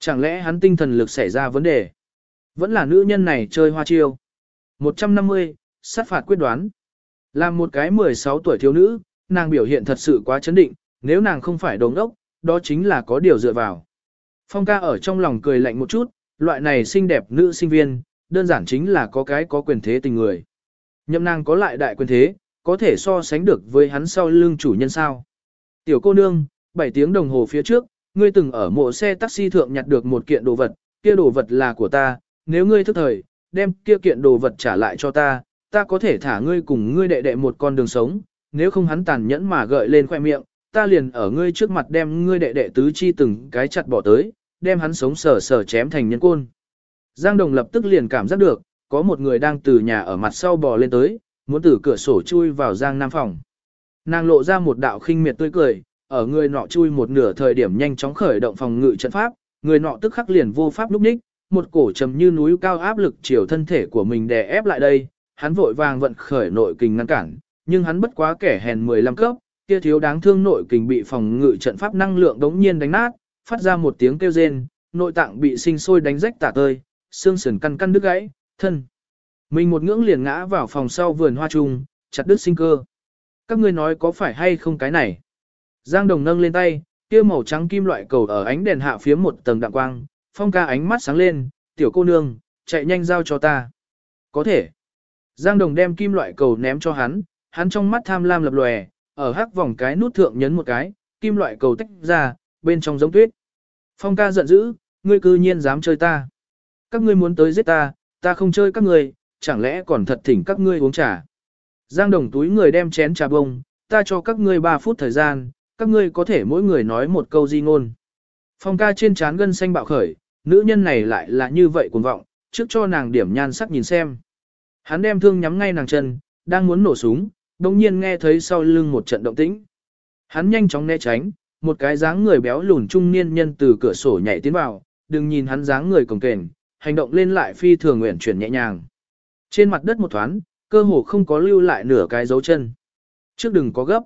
Chẳng lẽ hắn tinh thần lực xảy ra vấn đề? Vẫn là nữ nhân này chơi hoa chiêu. 150, sát phạt quyết đoán. Là một cái 16 tuổi thiếu nữ, nàng biểu hiện thật sự quá chấn định, nếu nàng không phải đồng đốc, đó chính là có điều dựa vào. Phong ca ở trong lòng cười lạnh một chút, loại này xinh đẹp nữ sinh viên, đơn giản chính là có cái có quyền thế tình người. Nhậm nàng có lại đại quyền thế, có thể so sánh được với hắn sau lưng chủ nhân sao. Tiểu cô nương, 7 tiếng đồng hồ phía trước, ngươi từng ở mộ xe taxi thượng nhặt được một kiện đồ vật, kia đồ vật là của ta, nếu ngươi thức thời, đem kia kiện đồ vật trả lại cho ta, ta có thể thả ngươi cùng ngươi đệ đệ một con đường sống, nếu không hắn tàn nhẫn mà gợi lên khoe miệng, ta liền ở ngươi trước mặt đem ngươi đệ đệ tứ chi từng cái chặt bỏ tới, đem hắn sống sờ sờ chém thành nhân côn. Giang Đồng lập tức liền cảm giác được, có một người đang từ nhà ở mặt sau bò lên tới, muốn từ cửa sổ chui vào Giang Nam phòng. Nàng lộ ra một đạo khinh miệt tươi cười, ở người nọ chui một nửa thời điểm nhanh chóng khởi động phòng ngự trận pháp, người nọ tức khắc liền vô pháp lúc ních, một cổ trầm như núi cao áp lực chiều thân thể của mình đè ép lại đây, hắn vội vàng vận khởi nội kình ngăn cản, nhưng hắn bất quá kẻ hèn 15 cấp, kia thiếu đáng thương nội kình bị phòng ngự trận pháp năng lượng đống nhiên đánh nát, phát ra một tiếng kêu rên, nội tạng bị sinh sôi đánh rách tả tơi, xương sườn căn căn đứt gãy, thân. Mình một ngưỡng liền ngã vào phòng sau vườn hoa trung, chặt đứt sinh cơ. Các ngươi nói có phải hay không cái này? Giang Đồng nâng lên tay, kia màu trắng kim loại cầu ở ánh đèn hạ phía một tầng đạm quang, phong ca ánh mắt sáng lên, tiểu cô nương, chạy nhanh giao cho ta. Có thể. Giang Đồng đem kim loại cầu ném cho hắn, hắn trong mắt tham lam lập lòe, ở hắc vòng cái nút thượng nhấn một cái, kim loại cầu tách ra, bên trong giống tuyết. Phong ca giận dữ, ngươi cư nhiên dám chơi ta. Các ngươi muốn tới giết ta, ta không chơi các ngươi, chẳng lẽ còn thật thỉnh các ngươi uống trà. Giang đồng túi người đem chén trà bông, ta cho các ngươi 3 phút thời gian, các ngươi có thể mỗi người nói một câu di ngôn. Phong ca trên trán gân xanh bạo khởi, nữ nhân này lại là như vậy cuồng vọng, trước cho nàng điểm nhan sắc nhìn xem. Hắn đem thương nhắm ngay nàng chân, đang muốn nổ súng, đồng nhiên nghe thấy sau lưng một trận động tĩnh. Hắn nhanh chóng né tránh, một cái dáng người béo lùn trung niên nhân từ cửa sổ nhảy tiến vào, đừng nhìn hắn dáng người cồng kềnh, hành động lên lại phi thường nguyện chuyển nhẹ nhàng. Trên mặt đất một thoáng, cơ hồ không có lưu lại nửa cái dấu chân. Trước đừng có gấp.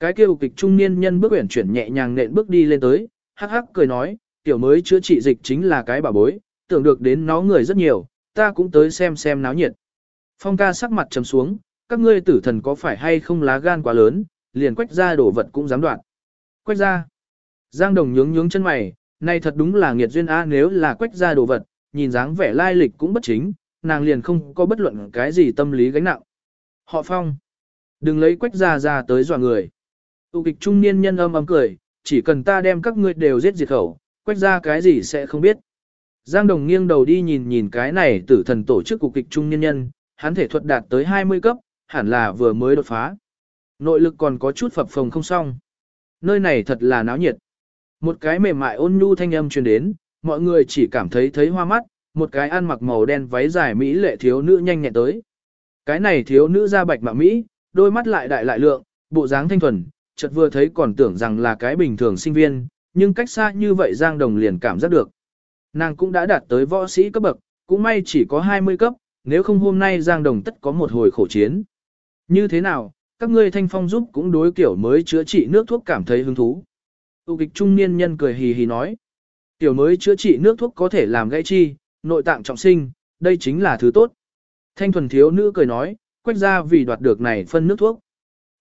Cái kêu kịch trung niên nhân bước uyển chuyển nhẹ nhàng nện bước đi lên tới, hắc hắc cười nói, tiểu mới chữa trị dịch chính là cái bà bối, tưởng được đến nó người rất nhiều, ta cũng tới xem xem náo nhiệt. Phong ca sắc mặt trầm xuống, các ngươi tử thần có phải hay không lá gan quá lớn, liền quách ra đổ vật cũng dám đoạn. Quách ra. Giang đồng nhướng nhướng chân mày, này thật đúng là nghiệt duyên a nếu là quách ra đồ vật, nhìn dáng vẻ lai lịch cũng bất chính, nàng liền không có bất luận cái gì tâm lý gánh nặng. Họ phong. Đừng lấy quách ra ra tới dọa người. Tụ kịch trung niên nhân âm âm cười, chỉ cần ta đem các ngươi đều giết diệt khẩu, quách ra cái gì sẽ không biết. Giang Đồng nghiêng đầu đi nhìn nhìn cái này tử thần tổ chức cục kịch trung nhân nhân, hắn thể thuật đạt tới 20 cấp, hẳn là vừa mới đột phá. Nội lực còn có chút phập phồng không xong. Nơi này thật là náo nhiệt. Một cái mềm mại ôn nhu thanh âm truyền đến, mọi người chỉ cảm thấy thấy hoa mắt, một cái ăn mặc màu đen váy dài mỹ lệ thiếu nữ nhanh nhẹn tới. Cái này thiếu nữ da bạch mạ mỹ, đôi mắt lại đại lại lượng, bộ dáng thanh thuần, chợt vừa thấy còn tưởng rằng là cái bình thường sinh viên, nhưng cách xa như vậy Giang Đồng liền cảm giác được. Nàng cũng đã đạt tới võ sĩ cấp bậc, cũng may chỉ có 20 cấp, nếu không hôm nay Giang Đồng tất có một hồi khổ chiến. Như thế nào, các ngươi thanh phong giúp cũng đối kiểu mới chữa trị nước thuốc cảm thấy hứng thú. Tụ kịch trung niên nhân cười hì hì nói. Tiểu mới chữa trị nước thuốc có thể làm gãy chi, nội tạng trọng sinh, đây chính là thứ tốt. Thanh thuần thiếu nữ cười nói, quách ra vì đoạt được này phân nước thuốc.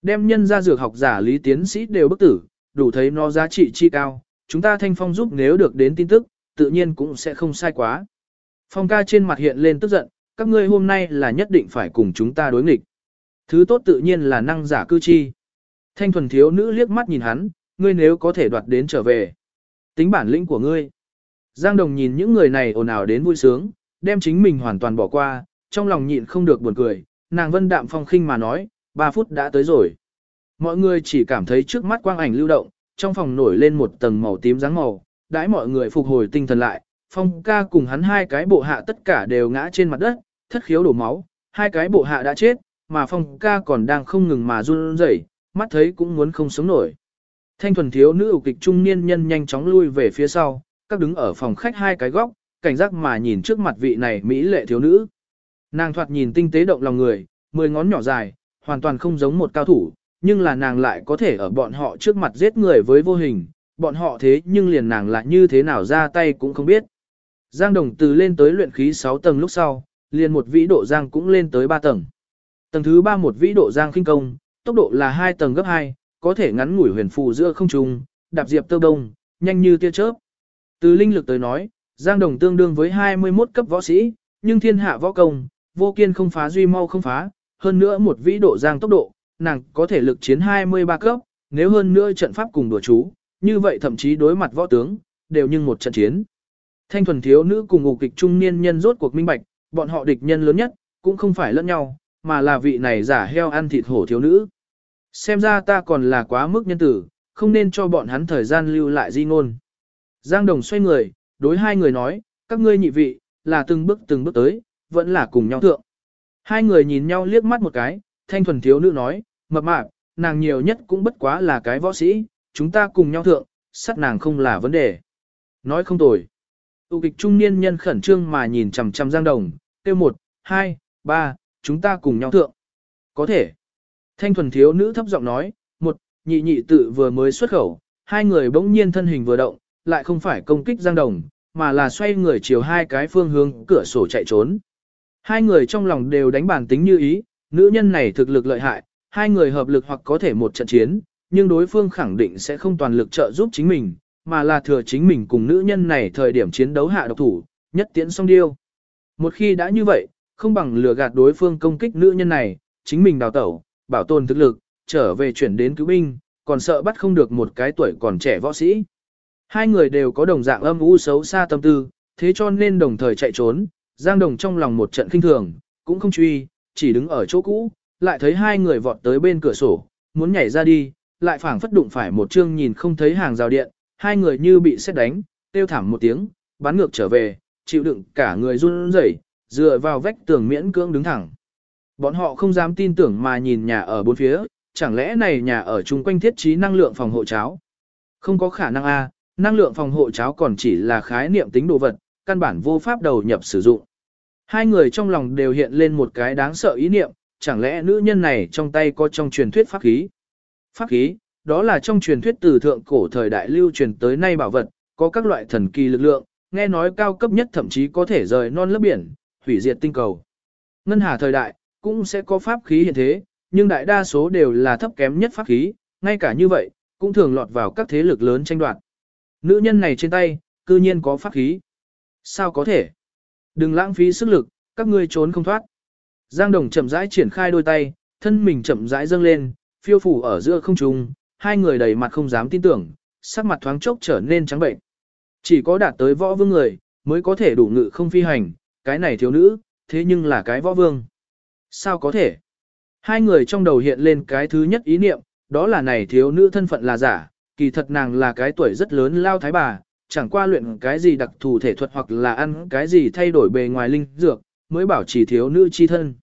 Đem nhân ra dược học giả lý tiến sĩ đều bức tử, đủ thấy nó giá trị chi cao, chúng ta thanh phong giúp nếu được đến tin tức, tự nhiên cũng sẽ không sai quá. Phong ca trên mặt hiện lên tức giận, các ngươi hôm nay là nhất định phải cùng chúng ta đối nghịch. Thứ tốt tự nhiên là năng giả cư chi. Thanh thuần thiếu nữ liếc mắt nhìn hắn, ngươi nếu có thể đoạt đến trở về. Tính bản lĩnh của ngươi. Giang Đồng nhìn những người này ồn ào đến vui sướng, đem chính mình hoàn toàn bỏ qua, trong lòng nhịn không được buồn cười, nàng vân đạm phong khinh mà nói, 3 phút đã tới rồi. Mọi người chỉ cảm thấy trước mắt quang ảnh lưu động, trong phòng nổi lên một tầng màu tím dáng màu, đãi mọi người phục hồi tinh thần lại, phong ca cùng hắn hai cái bộ hạ tất cả đều ngã trên mặt đất, thất khiếu đổ máu, hai cái bộ hạ đã chết, mà phong ca còn đang không ngừng mà run rẩy, mắt thấy cũng muốn không sống nổi. Thanh thuần thiếu nữ kịch trung niên nhân nhanh chóng lui về phía sau, các đứng ở phòng khách hai cái góc, cảnh giác mà nhìn trước mặt vị này mỹ lệ thiếu nữ. Nàng thoạt nhìn tinh tế động lòng người, mười ngón nhỏ dài, hoàn toàn không giống một cao thủ, nhưng là nàng lại có thể ở bọn họ trước mặt giết người với vô hình, bọn họ thế nhưng liền nàng lại như thế nào ra tay cũng không biết. Giang Đồng từ lên tới luyện khí 6 tầng lúc sau, liền một vĩ độ Giang cũng lên tới 3 tầng. Tầng thứ 3 một vĩ độ Giang khinh công, tốc độ là 2 tầng gấp 2, có thể ngắn ngủi huyền phù giữa không trung, đạp diệp tơ đông, nhanh như tia chớp. Từ linh lực tới nói, Giang Đồng tương đương với 21 cấp võ sĩ, nhưng thiên hạ võ công, vô kiên không phá duy mau không phá, hơn nữa một vĩ độ Giang tốc độ, nàng có thể lực chiến 23 cấp, nếu hơn nữa trận pháp cùng đùa chú, Như vậy thậm chí đối mặt võ tướng, đều như một trận chiến. Thanh thuần thiếu nữ cùng ngục kịch trung niên nhân rốt cuộc minh bạch, bọn họ địch nhân lớn nhất, cũng không phải lẫn nhau, mà là vị này giả heo ăn thịt hổ thiếu nữ. Xem ra ta còn là quá mức nhân tử, không nên cho bọn hắn thời gian lưu lại di ngôn. Giang Đồng xoay người, đối hai người nói, các ngươi nhị vị, là từng bước từng bước tới, vẫn là cùng nhau thượng. Hai người nhìn nhau liếc mắt một cái, thanh thuần thiếu nữ nói, mập mạp, nàng nhiều nhất cũng bất quá là cái võ sĩ, chúng ta cùng nhau thượng, sát nàng không là vấn đề. Nói không tồi. Tụ kịch trung niên nhân khẩn trương mà nhìn chằm chằm Giang Đồng, tiêu một, hai, ba, chúng ta cùng nhau thượng. Có thể. Thanh thuần thiếu nữ thấp giọng nói, một, nhị nhị tự vừa mới xuất khẩu, hai người bỗng nhiên thân hình vừa động, lại không phải công kích Giang Đồng, mà là xoay người chiều hai cái phương hướng cửa sổ chạy trốn. Hai người trong lòng đều đánh bản tính như ý, nữ nhân này thực lực lợi hại, hai người hợp lực hoặc có thể một trận chiến, nhưng đối phương khẳng định sẽ không toàn lực trợ giúp chính mình, mà là thừa chính mình cùng nữ nhân này thời điểm chiến đấu hạ độc thủ, nhất tiễn song điêu. Một khi đã như vậy, không bằng lừa gạt đối phương công kích nữ nhân này, chính mình đào tẩu, bảo tồn thực lực, trở về chuyển đến cứu binh, còn sợ bắt không được một cái tuổi còn trẻ võ sĩ. Hai người đều có đồng dạng âm u xấu xa tâm tư, thế cho nên đồng thời chạy trốn, Giang Đồng trong lòng một trận kinh thường, cũng không truy, chỉ đứng ở chỗ cũ, lại thấy hai người vọt tới bên cửa sổ, muốn nhảy ra đi, lại phảng phất đụng phải một chương nhìn không thấy hàng rào điện, hai người như bị xét đánh, tiêu thảm một tiếng, bắn ngược trở về, chịu đựng cả người run rẩy, dựa vào vách tường miễn cưỡng đứng thẳng. Bọn họ không dám tin tưởng mà nhìn nhà ở bốn phía, chẳng lẽ này nhà ở chung quanh thiết trí năng lượng phòng hộ cháo? Không có khả năng a, năng lượng phòng hộ cháo còn chỉ là khái niệm tính đồ vật, căn bản vô pháp đầu nhập sử dụng. Hai người trong lòng đều hiện lên một cái đáng sợ ý niệm, chẳng lẽ nữ nhân này trong tay có trong truyền thuyết pháp khí? Pháp khí, đó là trong truyền thuyết từ thượng cổ thời đại lưu truyền tới nay bảo vật, có các loại thần kỳ lực lượng, nghe nói cao cấp nhất thậm chí có thể rời non lớp biển, hủy diệt tinh cầu. Ngân hà thời đại, cũng sẽ có pháp khí hiện thế, nhưng đại đa số đều là thấp kém nhất pháp khí, ngay cả như vậy, cũng thường lọt vào các thế lực lớn tranh đoạt. Nữ nhân này trên tay, cư nhiên có pháp khí. Sao có thể? Đừng lãng phí sức lực, các ngươi trốn không thoát. Giang Đồng chậm rãi triển khai đôi tay, thân mình chậm rãi dâng lên, phiêu phủ ở giữa không trung, hai người đầy mặt không dám tin tưởng, sắc mặt thoáng chốc trở nên trắng bệnh. Chỉ có đạt tới võ vương người, mới có thể đủ ngự không phi hành, cái này thiếu nữ, thế nhưng là cái võ vương. Sao có thể? Hai người trong đầu hiện lên cái thứ nhất ý niệm, đó là này thiếu nữ thân phận là giả, kỳ thật nàng là cái tuổi rất lớn lao thái bà, chẳng qua luyện cái gì đặc thù thể thuật hoặc là ăn cái gì thay đổi bề ngoài linh dược, mới bảo trì thiếu nữ chi thân.